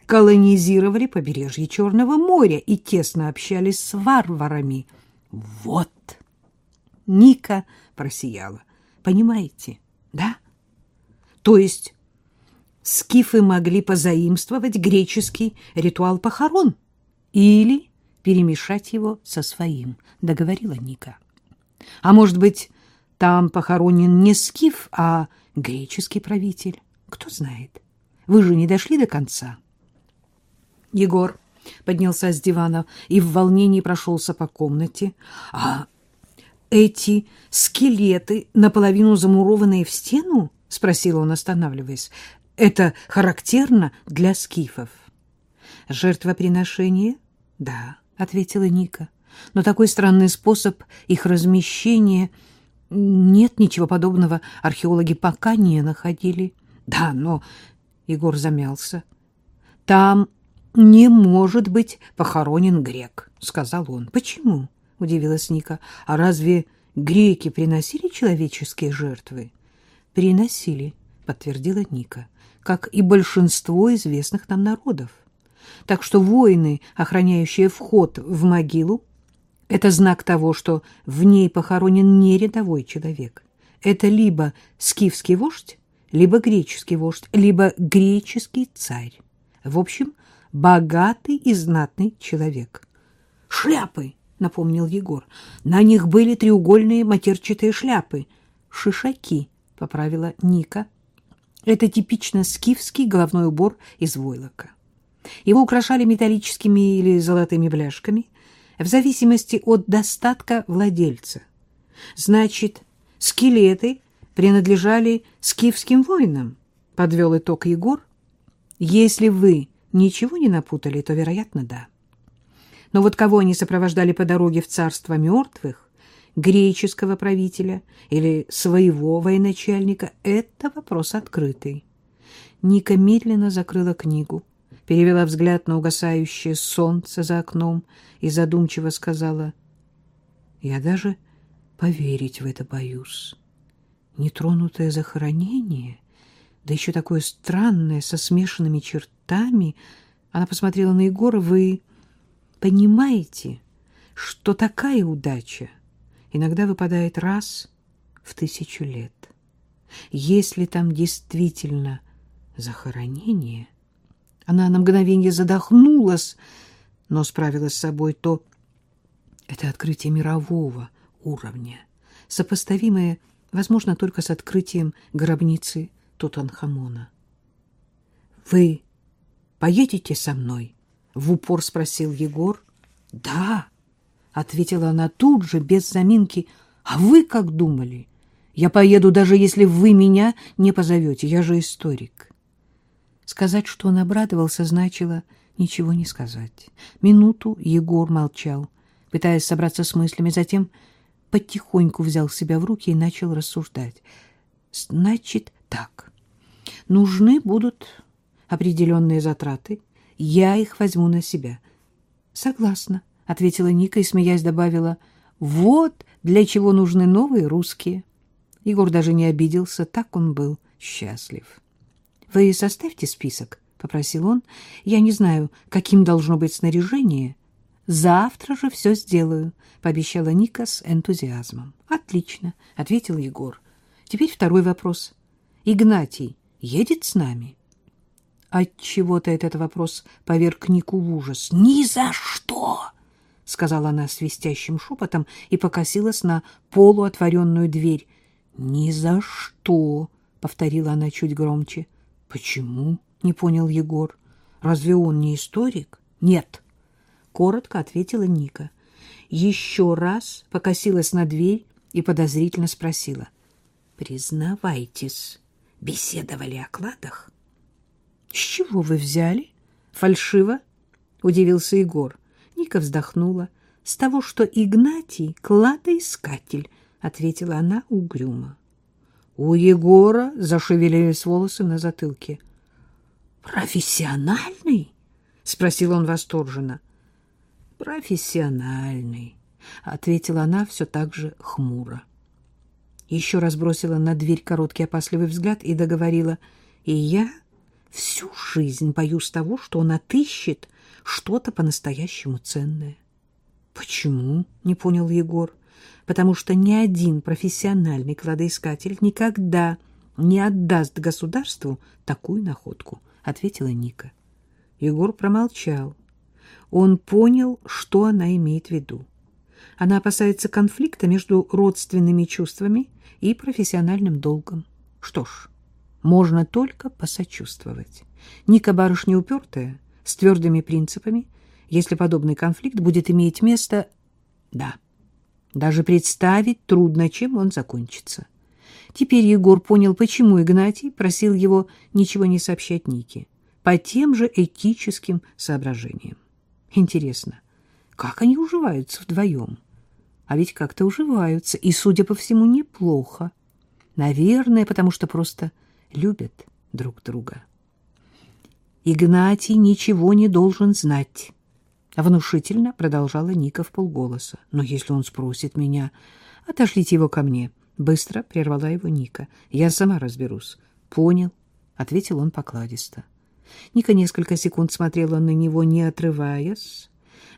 колонизировали побережье Черного моря и тесно общались с варварами. Вот! Ника просияла. Понимаете, да? То есть скифы могли позаимствовать греческий ритуал похорон или перемешать его со своим, договорила Ника. А может быть, там похоронен не скиф, а греческий правитель? Кто знает. Вы же не дошли до конца. Егор поднялся с дивана и в волнении прошелся по комнате. А эти скелеты, наполовину замурованные в стену? — спросил он, останавливаясь. Это характерно для скифов. Жертвоприношение? Да, ответила Ника. Но такой странный способ их размещения нет ничего подобного, археологи пока не находили. Да, но Егор замялся. Там не может быть похоронен грек, сказал он. Почему? удивилась Ника. А разве греки приносили человеческие жертвы? Приносили, подтвердила Ника как и большинство известных нам народов. Так что воины, охраняющие вход в могилу, это знак того, что в ней похоронен не рядовой человек. Это либо скифский вождь, либо греческий вождь, либо греческий царь. В общем, богатый и знатный человек. «Шляпы!» — напомнил Егор. «На них были треугольные матерчатые шляпы. Шишаки», — поправила Ника. Это типично скифский головной убор из войлока. Его украшали металлическими или золотыми бляшками в зависимости от достатка владельца. Значит, скелеты принадлежали скифским воинам. — подвел итог Егор. «Если вы ничего не напутали, то, вероятно, да. Но вот кого они сопровождали по дороге в царство мертвых, греческого правителя или своего военачальника, это вопрос открытый». Ника медленно закрыла книгу, перевела взгляд на угасающее солнце за окном и задумчиво сказала, «Я даже поверить в это боюсь. Нетронутое захоронение — да еще такое странное, со смешанными чертами. Она посмотрела на Егора. Вы понимаете, что такая удача иногда выпадает раз в тысячу лет? Если там действительно захоронение... Она на мгновение задохнулась, но справилась с собой, то это открытие мирового уровня, сопоставимое, возможно, только с открытием гробницы Тутанхамона. — Вы поедете со мной? — в упор спросил Егор. — Да, — ответила она тут же, без заминки. — А вы как думали? Я поеду, даже если вы меня не позовете. Я же историк. Сказать, что он обрадовался, значило ничего не сказать. Минуту Егор молчал, пытаясь собраться с мыслями, затем потихоньку взял себя в руки и начал рассуждать. Значит, так. Нужны будут определенные затраты. Я их возьму на себя. Согласна, ответила Ника и, смеясь, добавила, вот для чего нужны новые русские. Егор даже не обиделся, так он был счастлив. Вы составьте список, попросил он. Я не знаю, каким должно быть снаряжение. Завтра же все сделаю, пообещала Ника с энтузиазмом. Отлично, ответил Егор. Теперь второй вопрос. Игнатий едет с нами? Отчего-то этот вопрос поверг Нику в ужас. «Ни за что!» — сказала она свистящим шепотом и покосилась на полуотворенную дверь. «Ни за что!» — повторила она чуть громче. «Почему?» — не понял Егор. «Разве он не историк?» «Нет», — коротко ответила Ника. Еще раз покосилась на дверь и подозрительно спросила. «Признавайтесь» беседовали о кладах. — С чего вы взяли? — фальшиво удивился Егор. Ника вздохнула. — С того, что Игнатий — кладоискатель, — ответила она угрюмо. У Егора зашевелились волосы на затылке. «Профессиональный?» — спросил он восторженно. «Профессиональный», — ответила она все так же хмуро еще раз бросила на дверь короткий опасливый взгляд и договорила, «И я всю жизнь боюсь того, что он отыщет что-то по-настоящему ценное». «Почему?» — не понял Егор. «Потому что ни один профессиональный кладоискатель никогда не отдаст государству такую находку», — ответила Ника. Егор промолчал. Он понял, что она имеет в виду. Она опасается конфликта между родственными чувствами и профессиональным долгом. Что ж, можно только посочувствовать. Ника барышня упертая, с твердыми принципами. Если подобный конфликт будет иметь место, да, даже представить трудно, чем он закончится. Теперь Егор понял, почему Игнатий просил его ничего не сообщать Нике. По тем же этическим соображениям. Интересно, как они уживаются вдвоем? А ведь как-то уживаются, и, судя по всему, неплохо. Наверное, потому что просто любят друг друга. Игнатий ничего не должен знать. Внушительно продолжала Ника в полголоса. Но если он спросит меня, отошлите его ко мне. Быстро прервала его Ника. Я сама разберусь. Понял, ответил он покладисто. Ника несколько секунд смотрела на него, не отрываясь.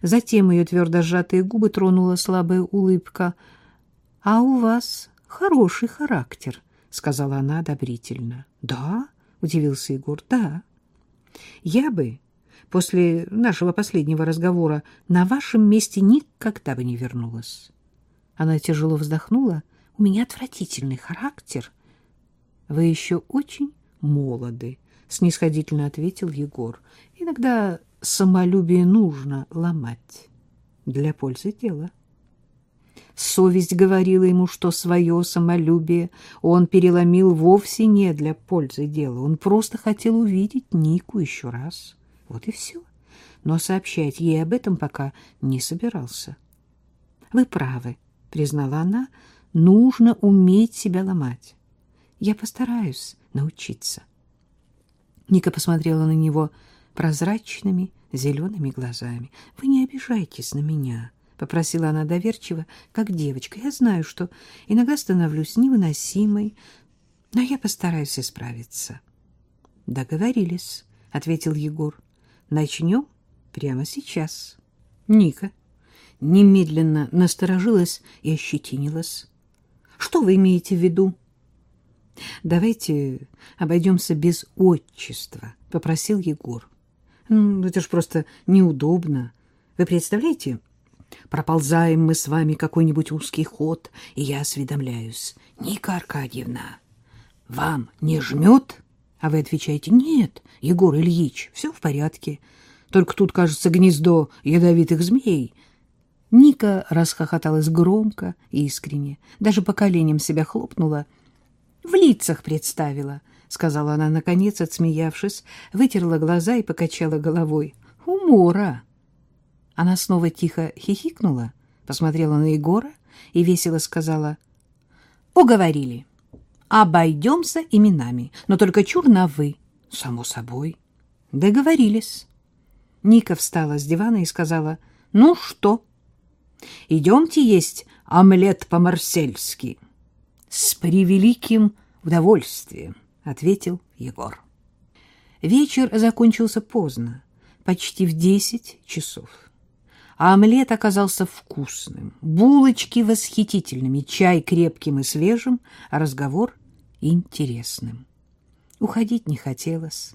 Затем ее твердо сжатые губы тронула слабая улыбка. — А у вас хороший характер, — сказала она одобрительно. — Да? — удивился Егор. — Да. — Я бы после нашего последнего разговора на вашем месте никогда бы не вернулась. Она тяжело вздохнула. — У меня отвратительный характер. — Вы еще очень молоды, — снисходительно ответил Егор. — Иногда самолюбие нужно ломать для пользы дела. Совесть говорила ему, что свое самолюбие он переломил вовсе не для пользы дела. Он просто хотел увидеть Нику еще раз. Вот и все. Но сообщать ей об этом пока не собирался. — Вы правы, — признала она, — нужно уметь себя ломать. Я постараюсь научиться. Ника посмотрела на него прозрачными зелеными глазами. — Вы не обижайтесь на меня, — попросила она доверчиво, как девочка. — Я знаю, что иногда становлюсь невыносимой, но я постараюсь исправиться. — Договорились, — ответил Егор. — Начнем прямо сейчас. Ника немедленно насторожилась и ощетинилась. — Что вы имеете в виду? — Давайте обойдемся без отчества, — попросил Егор. — Это ж просто неудобно. Вы представляете, проползаем мы с вами какой-нибудь узкий ход, и я осведомляюсь. — Ника Аркадьевна, вам не жмет? А вы отвечаете, — Нет, Егор Ильич, все в порядке. Только тут, кажется, гнездо ядовитых змей. Ника расхохоталась громко и искренне, даже по коленям себя хлопнула — в лицах представила, — сказала она, наконец, отсмеявшись, вытерла глаза и покачала головой. — Умора! Она снова тихо хихикнула, посмотрела на Егора и весело сказала. — Уговорили. Обойдемся именами, но только чур на «вы». — Само собой. — Договорились. Ника встала с дивана и сказала. — Ну что? Идемте есть омлет по-марсельски. — с превеликим удовольствием, ответил Егор. Вечер закончился поздно, почти в десять часов. А омлет оказался вкусным, булочки восхитительными, чай крепким и свежим, а разговор интересным. Уходить не хотелось,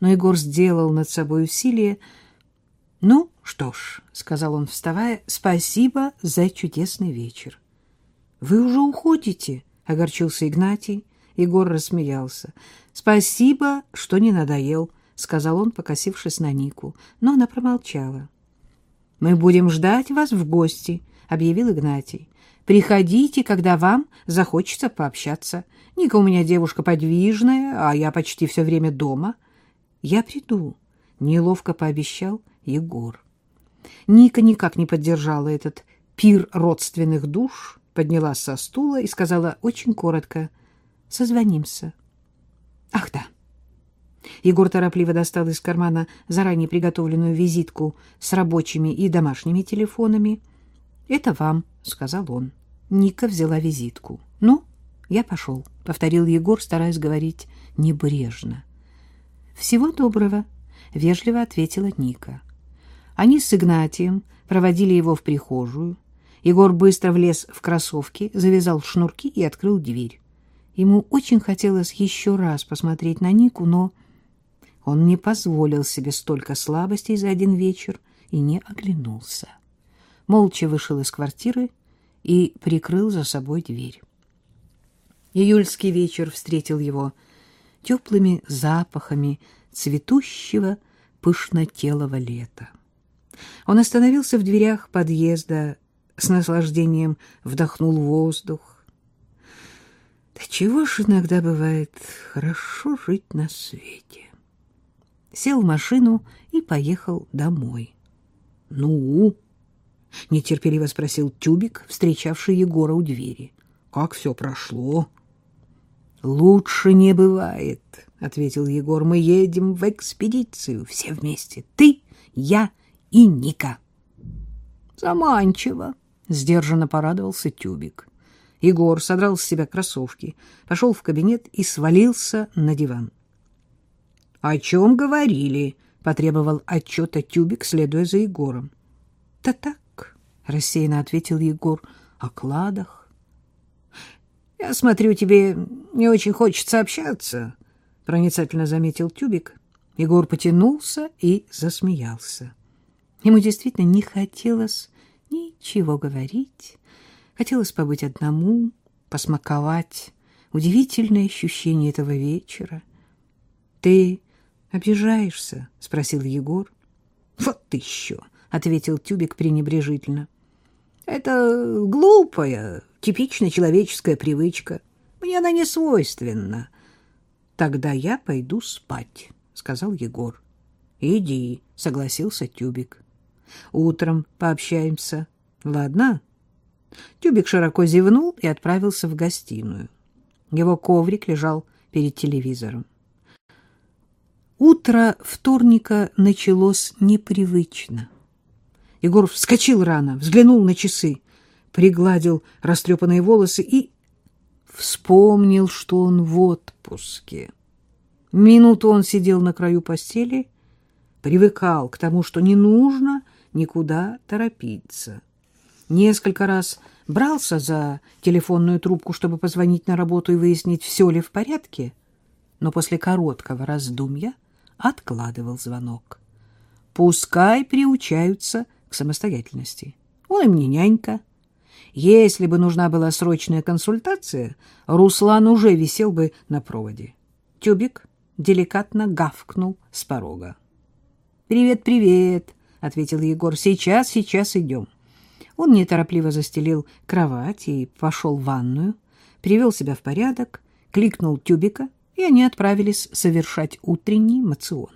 но Егор сделал над собой усилие. — Ну, что ж, — сказал он, вставая, — спасибо за чудесный вечер. — Вы уже уходите? —— огорчился Игнатий. Егор рассмеялся. — Спасибо, что не надоел, — сказал он, покосившись на Нику. Но она промолчала. — Мы будем ждать вас в гости, — объявил Игнатий. — Приходите, когда вам захочется пообщаться. Ника у меня девушка подвижная, а я почти все время дома. — Я приду, — неловко пообещал Егор. Ника никак не поддержала этот пир родственных душ — поднялась со стула и сказала очень коротко «Созвонимся». «Ах да». Егор торопливо достал из кармана заранее приготовленную визитку с рабочими и домашними телефонами. «Это вам», — сказал он. Ника взяла визитку. «Ну, я пошел», — повторил Егор, стараясь говорить небрежно. «Всего доброго», — вежливо ответила Ника. Они с Игнатием проводили его в прихожую. Егор быстро влез в кроссовки, завязал шнурки и открыл дверь. Ему очень хотелось еще раз посмотреть на Нику, но он не позволил себе столько слабостей за один вечер и не оглянулся. Молча вышел из квартиры и прикрыл за собой дверь. Июльский вечер встретил его теплыми запахами цветущего пышнотелого лета. Он остановился в дверях подъезда с наслаждением вдохнул воздух. Да чего ж иногда бывает хорошо жить на свете. Сел в машину и поехал домой. — Ну? — нетерпеливо спросил Тюбик, встречавший Егора у двери. — Как все прошло? — Лучше не бывает, — ответил Егор. — Мы едем в экспедицию все вместе. Ты, я и Ника. — Заманчиво, Сдержанно порадовался Тюбик. Егор содрал с себя кроссовки, пошел в кабинет и свалился на диван. — О чем говорили? — потребовал отчета Тюбик, следуя за Егором. — Да так, — рассеянно ответил Егор, — о кладах. — Я смотрю, тебе не очень хочется общаться, — проницательно заметил Тюбик. Егор потянулся и засмеялся. Ему действительно не хотелось ничего говорить. Хотелось побыть одному, посмаковать удивительное ощущение этого вечера. — Ты обижаешься? — спросил Егор. — Вот еще! — ответил Тюбик пренебрежительно. — Это глупая, типичная человеческая привычка. Мне она не свойственна. Тогда я пойду спать, сказал Егор. Иди, согласился Тюбик. Утром пообщаемся. Ладно? Тюбик широко зевнул и отправился в гостиную. Его коврик лежал перед телевизором. Утро вторника началось непривычно. Егор вскочил рано, взглянул на часы, пригладил растрепанные волосы и вспомнил, что он в отпуске. Минуту он сидел на краю постели, привыкал к тому, что не нужно никуда торопиться. Несколько раз брался за телефонную трубку, чтобы позвонить на работу и выяснить, все ли в порядке, но после короткого раздумья откладывал звонок. Пускай приучаются к самостоятельности. Он им не нянька. Если бы нужна была срочная консультация, Руслан уже висел бы на проводе. Тюбик деликатно гавкнул с порога. «Привет, привет!» — ответил Егор. «Сейчас, сейчас идем». Он неторопливо застелил кровать и пошел в ванную, привел себя в порядок, кликнул тюбика, и они отправились совершать утренний мацион.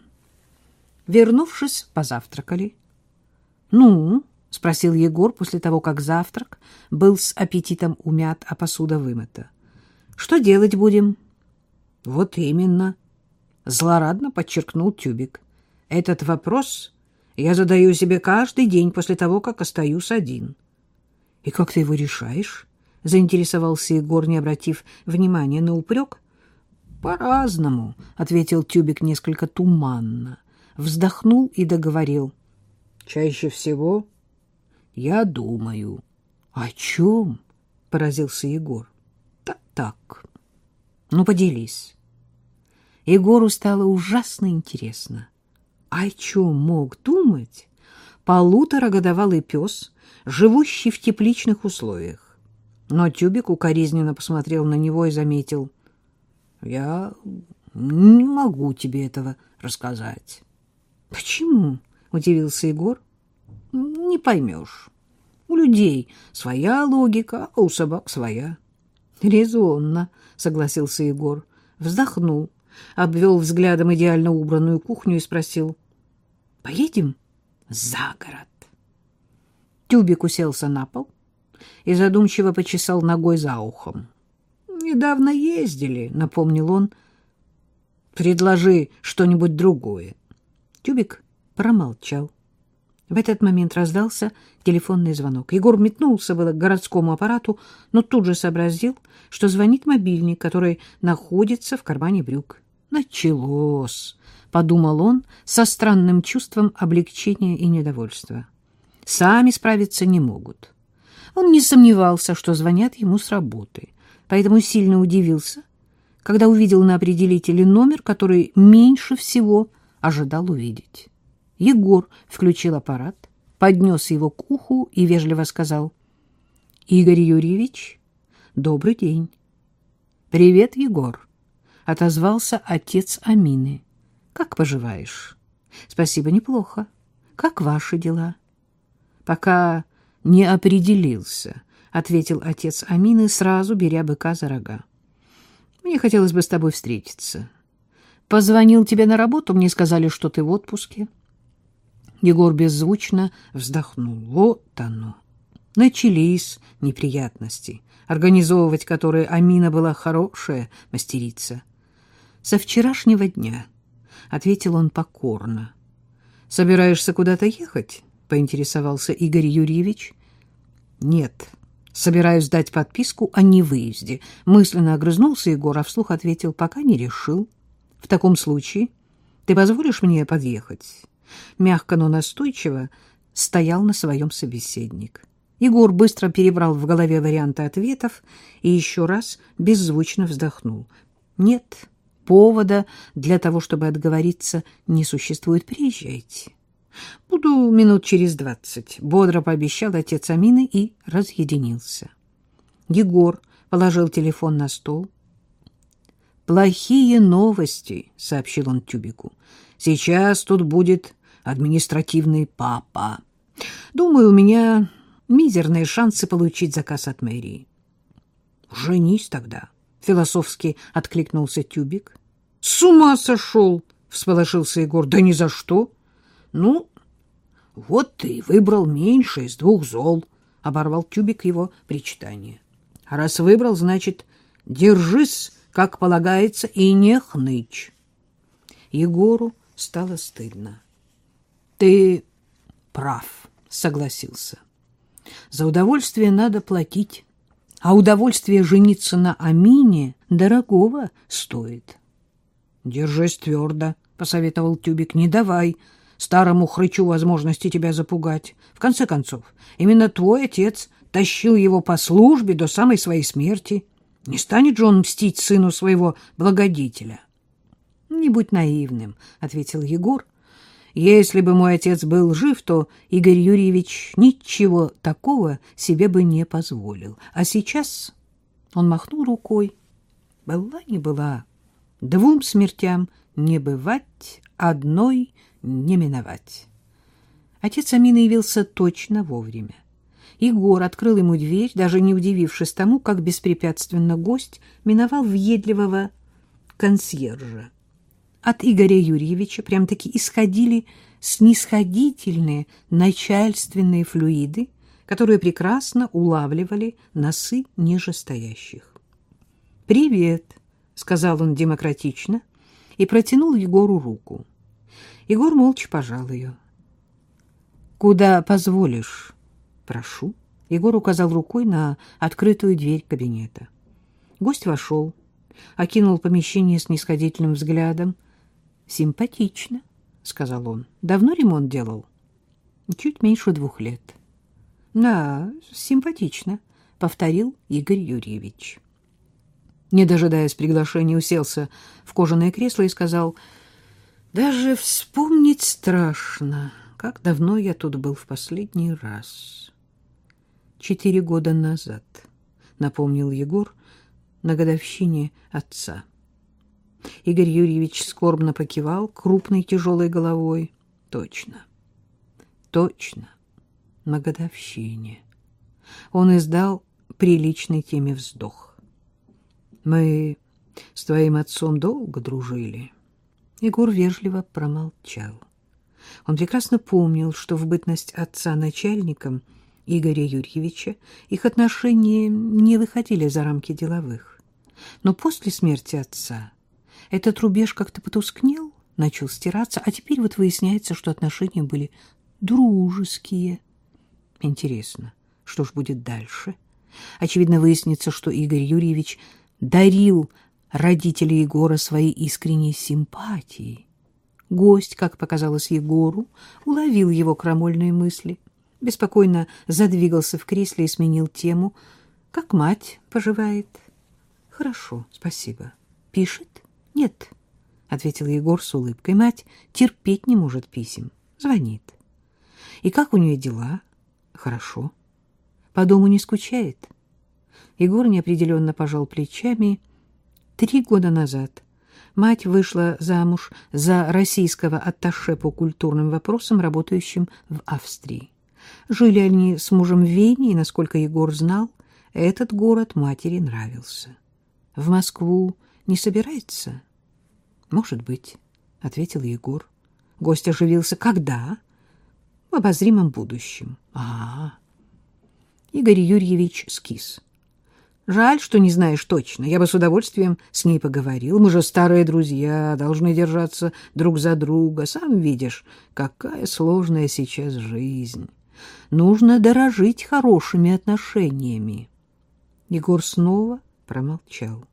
Вернувшись, позавтракали. — Ну? — спросил Егор после того, как завтрак был с аппетитом умят, а посуда вымыта. — Что делать будем? — Вот именно. Злорадно подчеркнул Тюбик. — Этот вопрос я задаю себе каждый день после того, как остаюсь один. — И как ты его решаешь? — заинтересовался Егор, не обратив внимания на упрек. — По-разному, — ответил Тюбик несколько туманно. Вздохнул и договорил. — Чаще всего я думаю. — О чем? — поразился Егор. — Так, так. Ну, поделись. Егору стало ужасно интересно. — о чем мог думать полуторагодовалый пес, живущий в тепличных условиях? Но Тюбик укоризненно посмотрел на него и заметил. — Я не могу тебе этого рассказать. — Почему? — удивился Егор. — Не поймешь. У людей своя логика, а у собак своя. — Резонно, — согласился Егор. Вздохнул, обвел взглядом идеально убранную кухню и спросил. — Поедем за город? Тюбик уселся на пол и задумчиво почесал ногой за ухом. — Недавно ездили, — напомнил он. — Предложи что-нибудь другое. Тюбик промолчал. В этот момент раздался телефонный звонок. Егор метнулся было к городскому аппарату, но тут же сообразил, что звонит мобильник, который находится в кармане брюк. Началось, подумал он со странным чувством облегчения и недовольства. Сами справиться не могут. Он не сомневался, что звонят ему с работы, поэтому сильно удивился, когда увидел на определителе номер, который меньше всего ожидал увидеть. Егор включил аппарат, поднес его к уху и вежливо сказал: "Игорь Юрьевич, добрый день". "Привет, Егор" отозвался отец Амины. Как поживаешь? Спасибо, неплохо. Как ваши дела? Пока не определился, ответил отец Амины, сразу беря быка за рога. Мне хотелось бы с тобой встретиться. Позвонил тебе на работу, мне сказали, что ты в отпуске. Егор беззвучно вздохнул. Вот оно. Начались неприятности, организовывать которые Амина была хорошая мастерица со вчерашнего дня, — ответил он покорно. — Собираешься куда-то ехать? — поинтересовался Игорь Юрьевич. — Нет, собираюсь дать подписку о невыезде. Мысленно огрызнулся Егор, а вслух ответил, пока не решил. — В таком случае ты позволишь мне подъехать? Мягко, но настойчиво стоял на своем собеседник. Егор быстро перебрал в голове варианты ответов и еще раз беззвучно вздохнул. — Нет, — повода для того, чтобы отговориться, не существует. Приезжайте. Буду минут через двадцать, — бодро пообещал отец Амины и разъединился. Егор положил телефон на стол. «Плохие новости», — сообщил он Тюбику. «Сейчас тут будет административный папа. Думаю, у меня мизерные шансы получить заказ от мэрии. «Женись тогда», — философски откликнулся Тюбик. «С ума сошел!» — всполошился Егор. «Да ни за что!» «Ну, вот ты выбрал меньше из двух зол», — оборвал Тюбик его причитание. «А раз выбрал, значит, держись, как полагается, и не хнычь». Егору стало стыдно. «Ты прав», — согласился. «За удовольствие надо платить, а удовольствие жениться на Амине дорогого стоит». «Держись твердо», — посоветовал Тюбик, — «не давай старому хрычу возможности тебя запугать. В конце концов, именно твой отец тащил его по службе до самой своей смерти. Не станет же он мстить сыну своего благодетеля». «Не будь наивным», — ответил Егор, — если бы мой отец был жив, то Игорь Юрьевич ничего такого себе бы не позволил. А сейчас он махнул рукой. Была не была. Двум смертям не бывать, одной не миновать. Отец Амины явился точно вовремя. Егор открыл ему дверь, даже не удивившись тому, как беспрепятственно гость миновал въедливого консьержа от Игоря Юрьевича прям-таки исходили снисходительные начальственные флюиды, которые прекрасно улавливали носы нижестоящих. «Привет», — сказал он демократично и протянул Егору руку. Егор молча пожал ее. «Куда позволишь?» «Прошу». Егор указал рукой на открытую дверь кабинета. Гость вошел, окинул помещение снисходительным взглядом, Симпатично, сказал он. Давно ремонт делал? Чуть меньше двух лет. Да, симпатично, повторил Игорь Юрьевич. Не дожидаясь приглашения, уселся в кожаное кресло и сказал: "Даже вспомнить страшно, как давно я тут был в последний раз. Четыре года назад", напомнил Егор на годовщине отца. Игорь Юрьевич скорбно покивал крупной тяжелой головой. Точно, точно, на годовщине. Он издал приличной теме вздох. Мы с твоим отцом долго дружили. Егор вежливо промолчал. Он прекрасно помнил, что в бытность отца начальником Игоря Юрьевича их отношения не выходили за рамки деловых. Но после смерти отца этот рубеж как-то потускнел, начал стираться, а теперь вот выясняется, что отношения были дружеские. Интересно, что ж будет дальше? Очевидно, выяснится, что Игорь Юрьевич дарил родителей Егора свои искренние симпатии. Гость, как показалось Егору, уловил его крамольные мысли, беспокойно задвигался в кресле и сменил тему. «Как мать поживает?» «Хорошо, спасибо. Пишет?» Нет, ответил Егор с улыбкой. Мать терпеть не может писем. Звонит. И как у нее дела? Хорошо. По дому не скучает? Егор неопределенно пожал плечами. Три года назад мать вышла замуж за российского атташе по культурным вопросам, работающим в Австрии. Жили они с мужем в Вене, и, насколько Егор знал, этот город матери нравился. В Москву не собирается? Может быть, ответил Егор. Гость оживился. Когда? В обозримом будущем. А, -а, -а. Игорь Юрьевич скис. Жаль, что не знаешь точно. Я бы с удовольствием с ней поговорил. Мы же старые друзья, должны держаться друг за друга. Сам видишь, какая сложная сейчас жизнь. Нужно дорожить хорошими отношениями. Егор снова промолчал.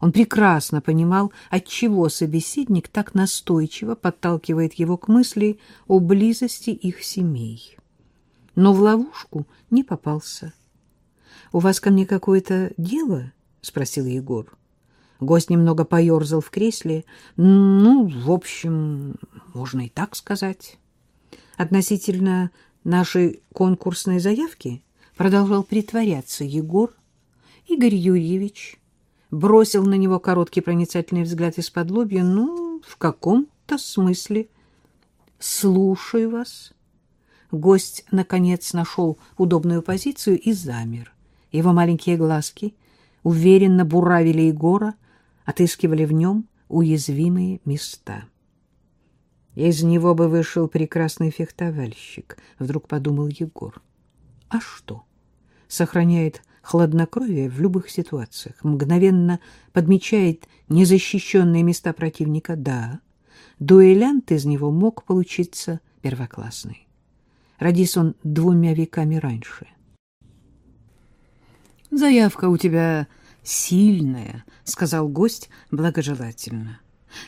Он прекрасно понимал, отчего собеседник так настойчиво подталкивает его к мысли о близости их семей. Но в ловушку не попался. — У вас ко мне какое-то дело? — спросил Егор. Гость немного поерзал в кресле. — Ну, в общем, можно и так сказать. Относительно нашей конкурсной заявки продолжал притворяться Егор. Игорь Юрьевич бросил на него короткий проницательный взгляд из-под лобья. «Ну, в каком-то смысле. Слушаю вас». гость, наконец, нашел удобную позицию и замер. Его маленькие глазки уверенно буравили Егора, отыскивали в нем уязвимые места. Из него бы вышел прекрасный фехтовальщик, вдруг подумал Егор. А что? Сохраняет хладнокровие в любых ситуациях, мгновенно подмечает незащищенные места противника. Да, дуэлянт из него мог получиться первоклассный. Родись он двумя веками раньше. «Заявка у тебя сильная», — сказал гость благожелательно.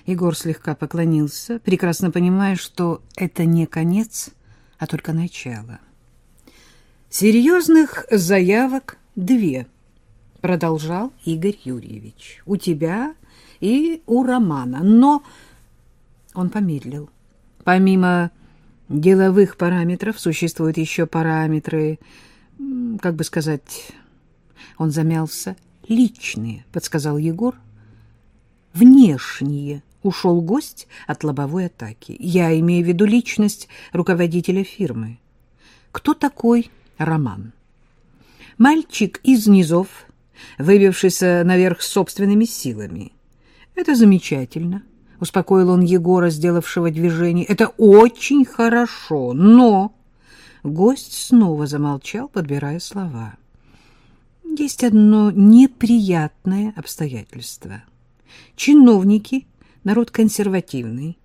Егор слегка поклонился, прекрасно понимая, что это не конец, а только начало. «Серьезных заявок две», — продолжал Игорь Юрьевич. «У тебя и у Романа, но...» Он помедлил. «Помимо деловых параметров существуют еще параметры, как бы сказать...» Он замялся. «Личные», — подсказал Егор. «Внешние», — ушел гость от лобовой атаки. «Я имею в виду личность руководителя фирмы. Кто такой Роман?» «Мальчик из низов, выбившийся наверх собственными силами. Это замечательно». — успокоил он Егора, сделавшего движение. — Это очень хорошо, но... Гость снова замолчал, подбирая слова. — есть одно неприятное обстоятельство. Чиновники — народ консервативный,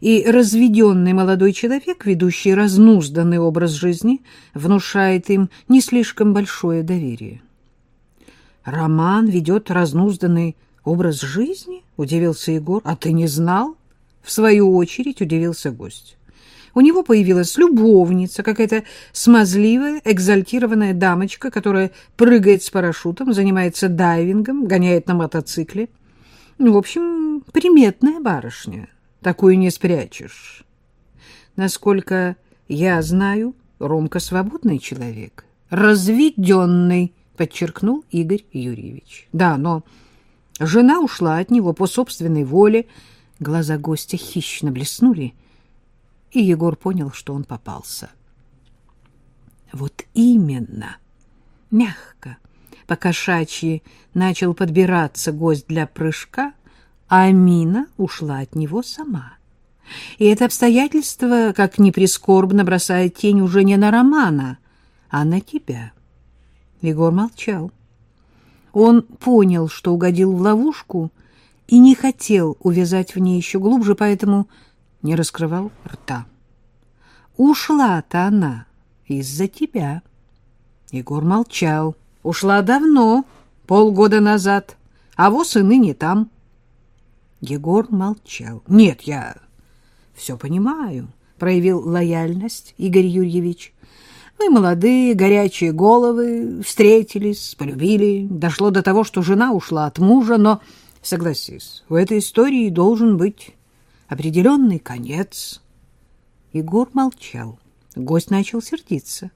и разведенный молодой человек, ведущий разнузданный образ жизни, внушает им не слишком большое доверие. «Роман ведет разнузданный образ жизни?» — удивился Егор. «А ты не знал?» — в свою очередь удивился гость. У него появилась любовница, какая-то смазливая, экзальтированная дамочка, которая прыгает с парашютом, занимается дайвингом, гоняет на мотоцикле. Ну, в общем, приметная барышня. Такую не спрячешь. Насколько я знаю, Ромка свободный человек. Разведенный, подчеркнул Игорь Юрьевич. Да, но жена ушла от него по собственной воле. Глаза гостя хищно блеснули и Егор понял, что он попался. Вот именно. Мягко, покошачьи начал подбираться гость для прыжка, а Амина ушла от него сама. И это обстоятельство, как ни прискорбно, бросает тень уже не на Романа, а на тебя. Егор молчал. Он понял, что угодил в ловушку, и не хотел увязать в ней еще глубже, поэтому не раскрывал рта. Ушла-то она из-за тебя. Егор молчал. Ушла давно, полгода назад, а вот и ныне там. Егор молчал. Нет, я все понимаю, проявил лояльность Игорь Юрьевич. Мы молодые, горячие головы, встретились, полюбили. Дошло до того, что жена ушла от мужа, но, согласись, у этой истории должен быть определенный конец. Егор молчал. Гость начал сердиться.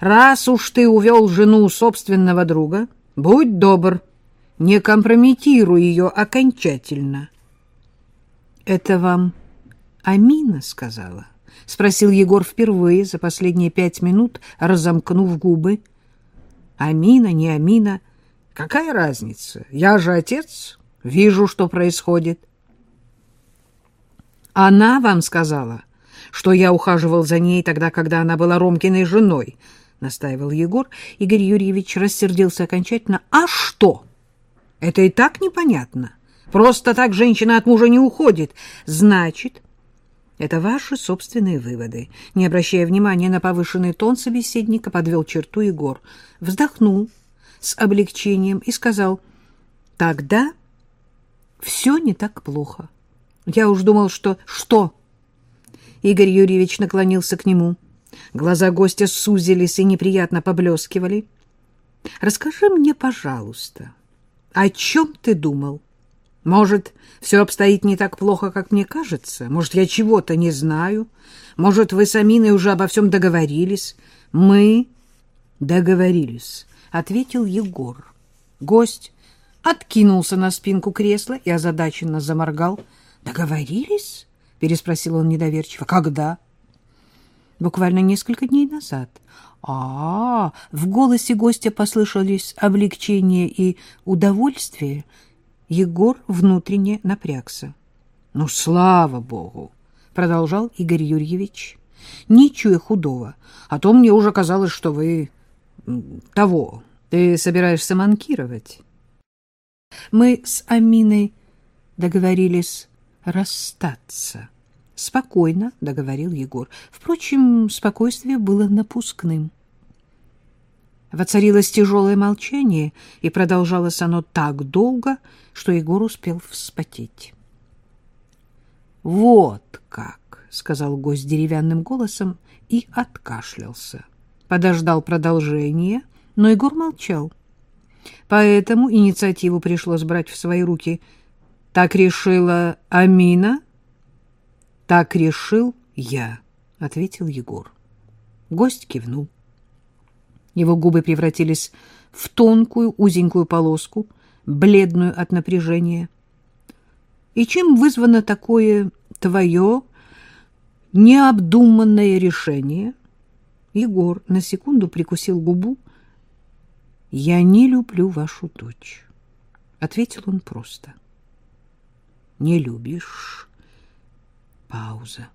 «Раз уж ты увел жену собственного друга, будь добр, не компрометируй ее окончательно». «Это вам Амина сказала?» — спросил Егор впервые за последние пять минут, разомкнув губы. «Амина, не Амина. Какая разница? Я же отец, вижу, что происходит». Она вам сказала, что я ухаживал за ней тогда, когда она была Ромкиной женой, — настаивал Егор. Игорь Юрьевич рассердился окончательно. — А что? Это и так непонятно. Просто так женщина от мужа не уходит. Значит, это ваши собственные выводы. Не обращая внимания на повышенный тон собеседника, подвел черту Егор. Вздохнул с облегчением и сказал, — Тогда все не так плохо. Я уж думал, что... Что? Игорь Юрьевич наклонился к нему. Глаза гостя сузились и неприятно поблескивали. Расскажи мне, пожалуйста, о чем ты думал? Может, все обстоит не так плохо, как мне кажется? Может, я чего-то не знаю? Может, вы с Аминой уже обо всем договорились? Мы договорились, — ответил Егор. Гость откинулся на спинку кресла и озадаченно заморгал — Договорились? переспросил он недоверчиво. Когда? буквально несколько дней назад. А, -а, а В голосе гостя послышались облегчение и удовольствие. Егор внутренне напрягся. — Ну, слава богу! — продолжал Игорь Юрьевич. — Не чуя худого, а то мне уже казалось, что вы... того. Ты собираешься манкировать? Мы с Аминой договорились расстаться. Спокойно договорил Егор. Впрочем, спокойствие было напускным. Воцарилось тяжелое молчание, и продолжалось оно так долго, что Егор успел вспотеть. «Вот как!» — сказал гость деревянным голосом и откашлялся. Подождал продолжения, но Егор молчал. Поэтому инициативу пришлось брать в свои руки. «Так решила Амина?» «Так решил я», — ответил Егор. Гость кивнул. Его губы превратились в тонкую узенькую полоску, бледную от напряжения. И чем вызвано такое твое необдуманное решение? Егор на секунду прикусил губу. «Я не люблю вашу дочь», — ответил он просто. «Не любишь?» Пауза.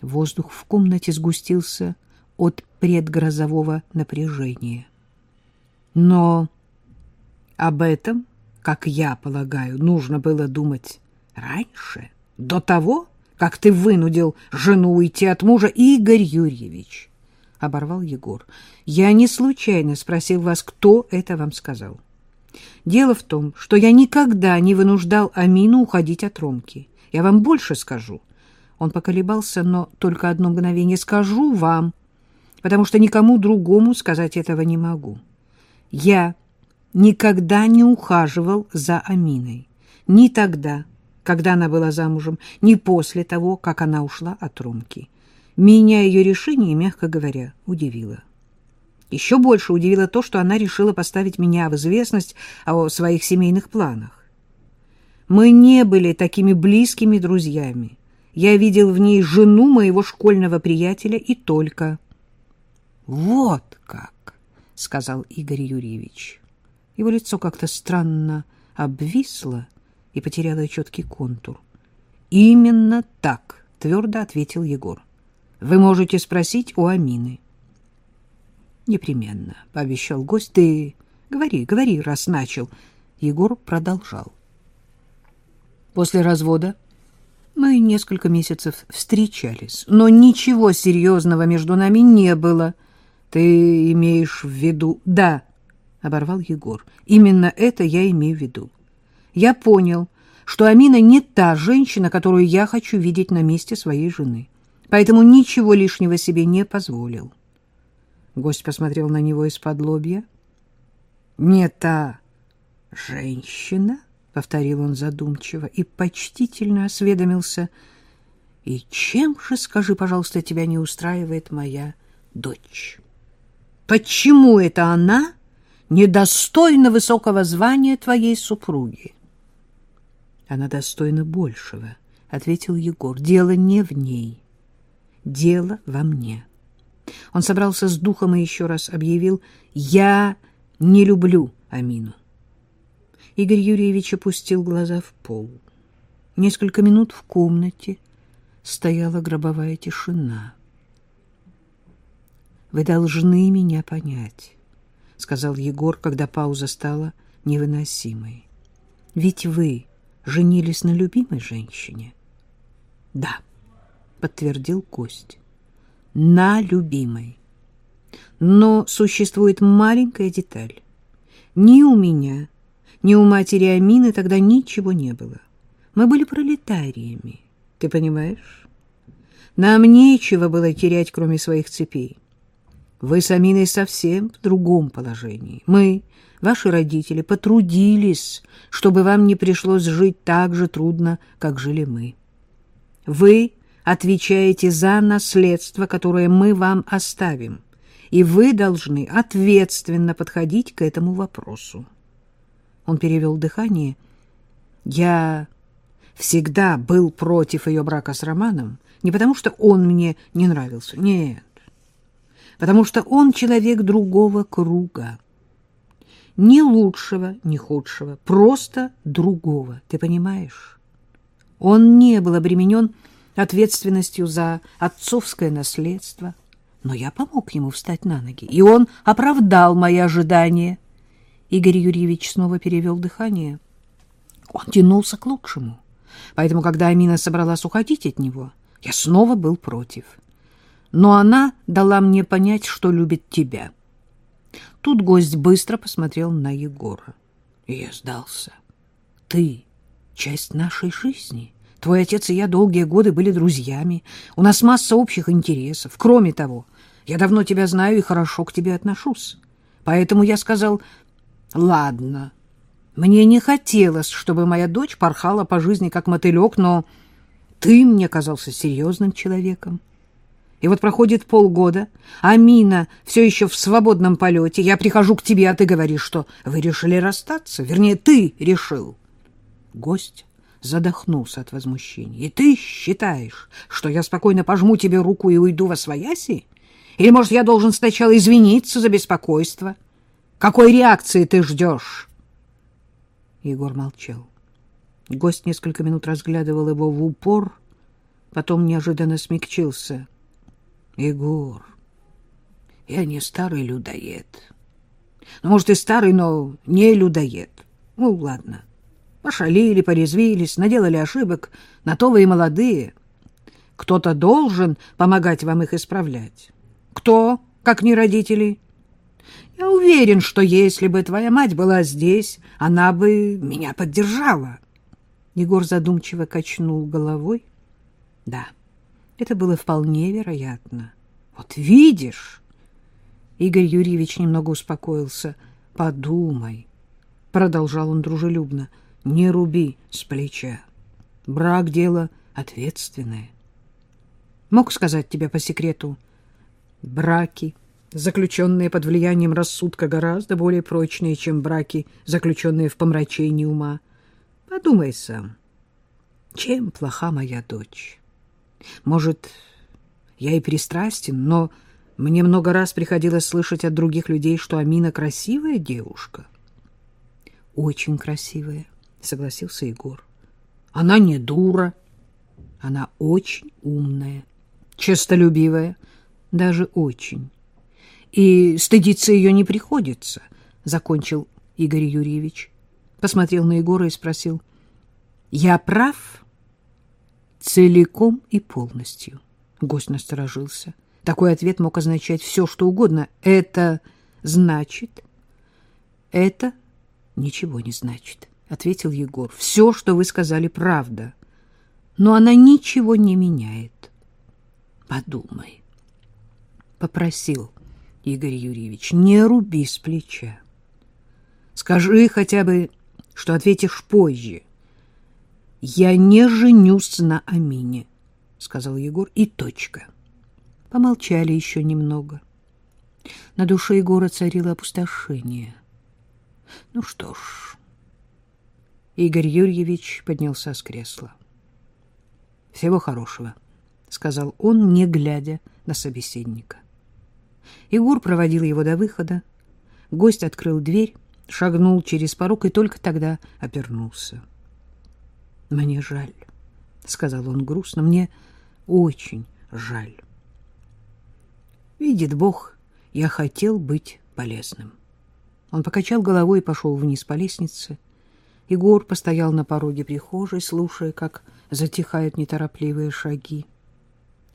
Воздух в комнате сгустился от предгрозового напряжения. Но об этом, как я полагаю, нужно было думать раньше, до того, как ты вынудил жену уйти от мужа, Игорь Юрьевич, — оборвал Егор. Я не случайно спросил вас, кто это вам сказал. Дело в том, что я никогда не вынуждал Амину уходить от Ромки. Я вам больше скажу. Он поколебался, но только одно мгновение. Скажу вам, потому что никому другому сказать этого не могу. Я никогда не ухаживал за Аминой. Ни тогда, когда она была замужем, ни после того, как она ушла от Ромки. Меня ее решение, мягко говоря, удивило. Еще больше удивило то, что она решила поставить меня в известность о своих семейных планах. Мы не были такими близкими друзьями. Я видел в ней жену моего школьного приятеля и только. — Вот как, — сказал Игорь Юрьевич. Его лицо как-то странно обвисло и потеряло четкий контур. — Именно так, — твердо ответил Егор. — Вы можете спросить у Амины. — Непременно, — пообещал гость. — Ты говори, говори, раз начал. Егор продолжал. — После развода мы несколько месяцев встречались, но ничего серьезного между нами не было. Ты имеешь в виду... Да, оборвал Егор. Именно это я имею в виду. Я понял, что Амина не та женщина, которую я хочу видеть на месте своей жены. Поэтому ничего лишнего себе не позволил. Гость посмотрел на него из-под лобья. Не та женщина? повторил он задумчиво и почтительно осведомился. И чем же, скажи, пожалуйста, тебя не устраивает моя дочь? Почему это она недостойна высокого звания твоей супруги? Она достойна большего, ответил Егор. Дело не в ней. Дело во мне. Он собрался с духом и еще раз объявил: "Я не люблю Амину. Игорь Юрьевич опустил глаза в пол. Несколько минут в комнате стояла гробовая тишина. «Вы должны меня понять», — сказал Егор, когда пауза стала невыносимой. «Ведь вы женились на любимой женщине?» «Да», — подтвердил Кость, — «на любимой. Но существует маленькая деталь. Ни у меня, ни у матери Амины тогда ничего не было. Мы были пролетариями, ты понимаешь? Нам нечего было терять, кроме своих цепей. Вы с Аминой совсем в другом положении. Мы, ваши родители, потрудились, чтобы вам не пришлось жить так же трудно, как жили мы. Вы отвечаете за наследство, которое мы вам оставим, и вы должны ответственно подходить к этому вопросу. Он перевел дыхание. «Я всегда был против ее брака с Романом. Не потому, что он мне не нравился. Нет. Потому что он человек другого круга. Ни лучшего, ни худшего. Просто другого. Ты понимаешь? Он не был обременен ответственностью за отцовское наследство. Но я помог ему встать на ноги, и он оправдал мои ожидания. Игорь Юрьевич снова перевел дыхание. Он тянулся к лучшему. Поэтому, когда Амина собралась уходить от него, я снова был против. Но она дала мне понять, что любит тебя. Тут гость быстро посмотрел на Егора. И я сдался. Ты — часть нашей жизни. Твой отец и я долгие годы были друзьями. У нас масса общих интересов. Кроме того, я давно тебя знаю и хорошо к тебе отношусь. Поэтому я сказал, ладно, мне не хотелось, чтобы моя дочь порхала по жизни как мотылек, но ты мне казался серьезным человеком. И вот проходит полгода, а Мина все еще в свободном полете. Я прихожу к тебе, а ты говоришь, что вы решили расстаться. Вернее, ты решил. Гость задохнулся от возмущения. И ты считаешь, что я спокойно пожму тебе руку и уйду во свояси? Или, может, я должен сначала извиниться за беспокойство? Какой реакции ты ждешь?» Егор молчал. Гость несколько минут разглядывал его в упор, потом неожиданно смягчился. — Егор, я не старый людоед. Ну, может, и старый, но не людоед. Ну, ладно. Пошалили, порезвились, наделали ошибок. На то вы и молодые. Кто-то должен помогать вам их исправлять. Кто, как не родители? Я уверен, что если бы твоя мать была здесь, она бы меня поддержала. Егор задумчиво качнул головой. Да, это было вполне вероятно. Вот видишь, Игорь Юрьевич немного успокоился. Подумай, продолжал он дружелюбно, не руби с плеча. Брак — дело ответственное. Мог сказать тебе по секрету, браки — заключенные под влиянием рассудка, гораздо более прочные, чем браки, заключенные в помрачении ума. Подумай сам, чем плоха моя дочь? Может, я и пристрастен, но мне много раз приходилось слышать от других людей, что Амина красивая девушка. Очень красивая, согласился Егор. Она не дура, она очень умная, честолюбивая, даже очень и стыдиться ее не приходится, — закончил Игорь Юрьевич. Посмотрел на Егора и спросил, — я прав? Целиком и полностью. Гость насторожился. Такой ответ мог означать все, что угодно. Это значит... Это ничего не значит, — ответил Егор. Все, что вы сказали, правда. Но она ничего не меняет. Подумай. Попросил Игорь Юрьевич, не руби с плеча. Скажи хотя бы, что ответишь позже. Я не женюсь на Амине, сказал Егор, и точка. Помолчали еще немного. На душе Егора царило опустошение. Ну что ж... Игорь Юрьевич поднялся с кресла. «Всего хорошего», — сказал он, не глядя на собеседника. Егор проводил его до выхода. Гость открыл дверь, шагнул через порог и только тогда обернулся. — Мне жаль, — сказал он грустно, — мне очень жаль. Видит Бог, я хотел быть полезным. Он покачал головой и пошел вниз по лестнице. Егор постоял на пороге прихожей, слушая, как затихают неторопливые шаги.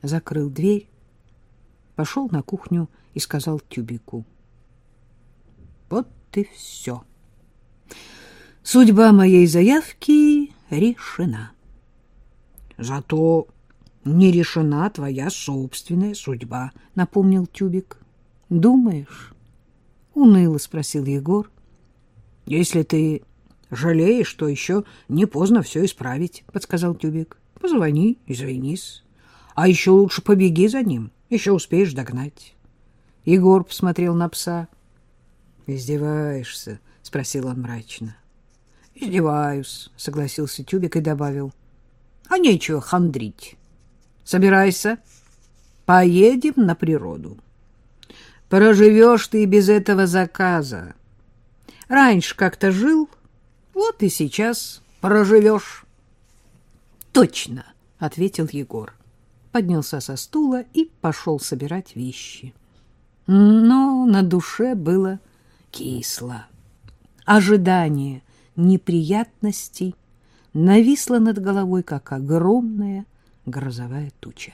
Закрыл дверь пошел на кухню и сказал Тюбику. Вот и все. Судьба моей заявки решена. Зато не решена твоя собственная судьба, напомнил Тюбик. Думаешь? Уныло спросил Егор. Если ты жалеешь, то еще не поздно все исправить, подсказал Тюбик. Позвони, извинись. А еще лучше побеги за ним. Еще успеешь догнать. Егор посмотрел на пса. «Издеваешься?» — спросил он мрачно. «Издеваюсь», — согласился Тюбик и добавил. «А нечего хандрить. Собирайся, поедем на природу. Проживешь ты и без этого заказа. Раньше как-то жил, вот и сейчас проживешь. — Точно, — ответил Егор. Поднялся со стула и пошел собирать вещи. Но на душе было кисло. Ожидание неприятностей нависло над головой, как огромная грозовая туча.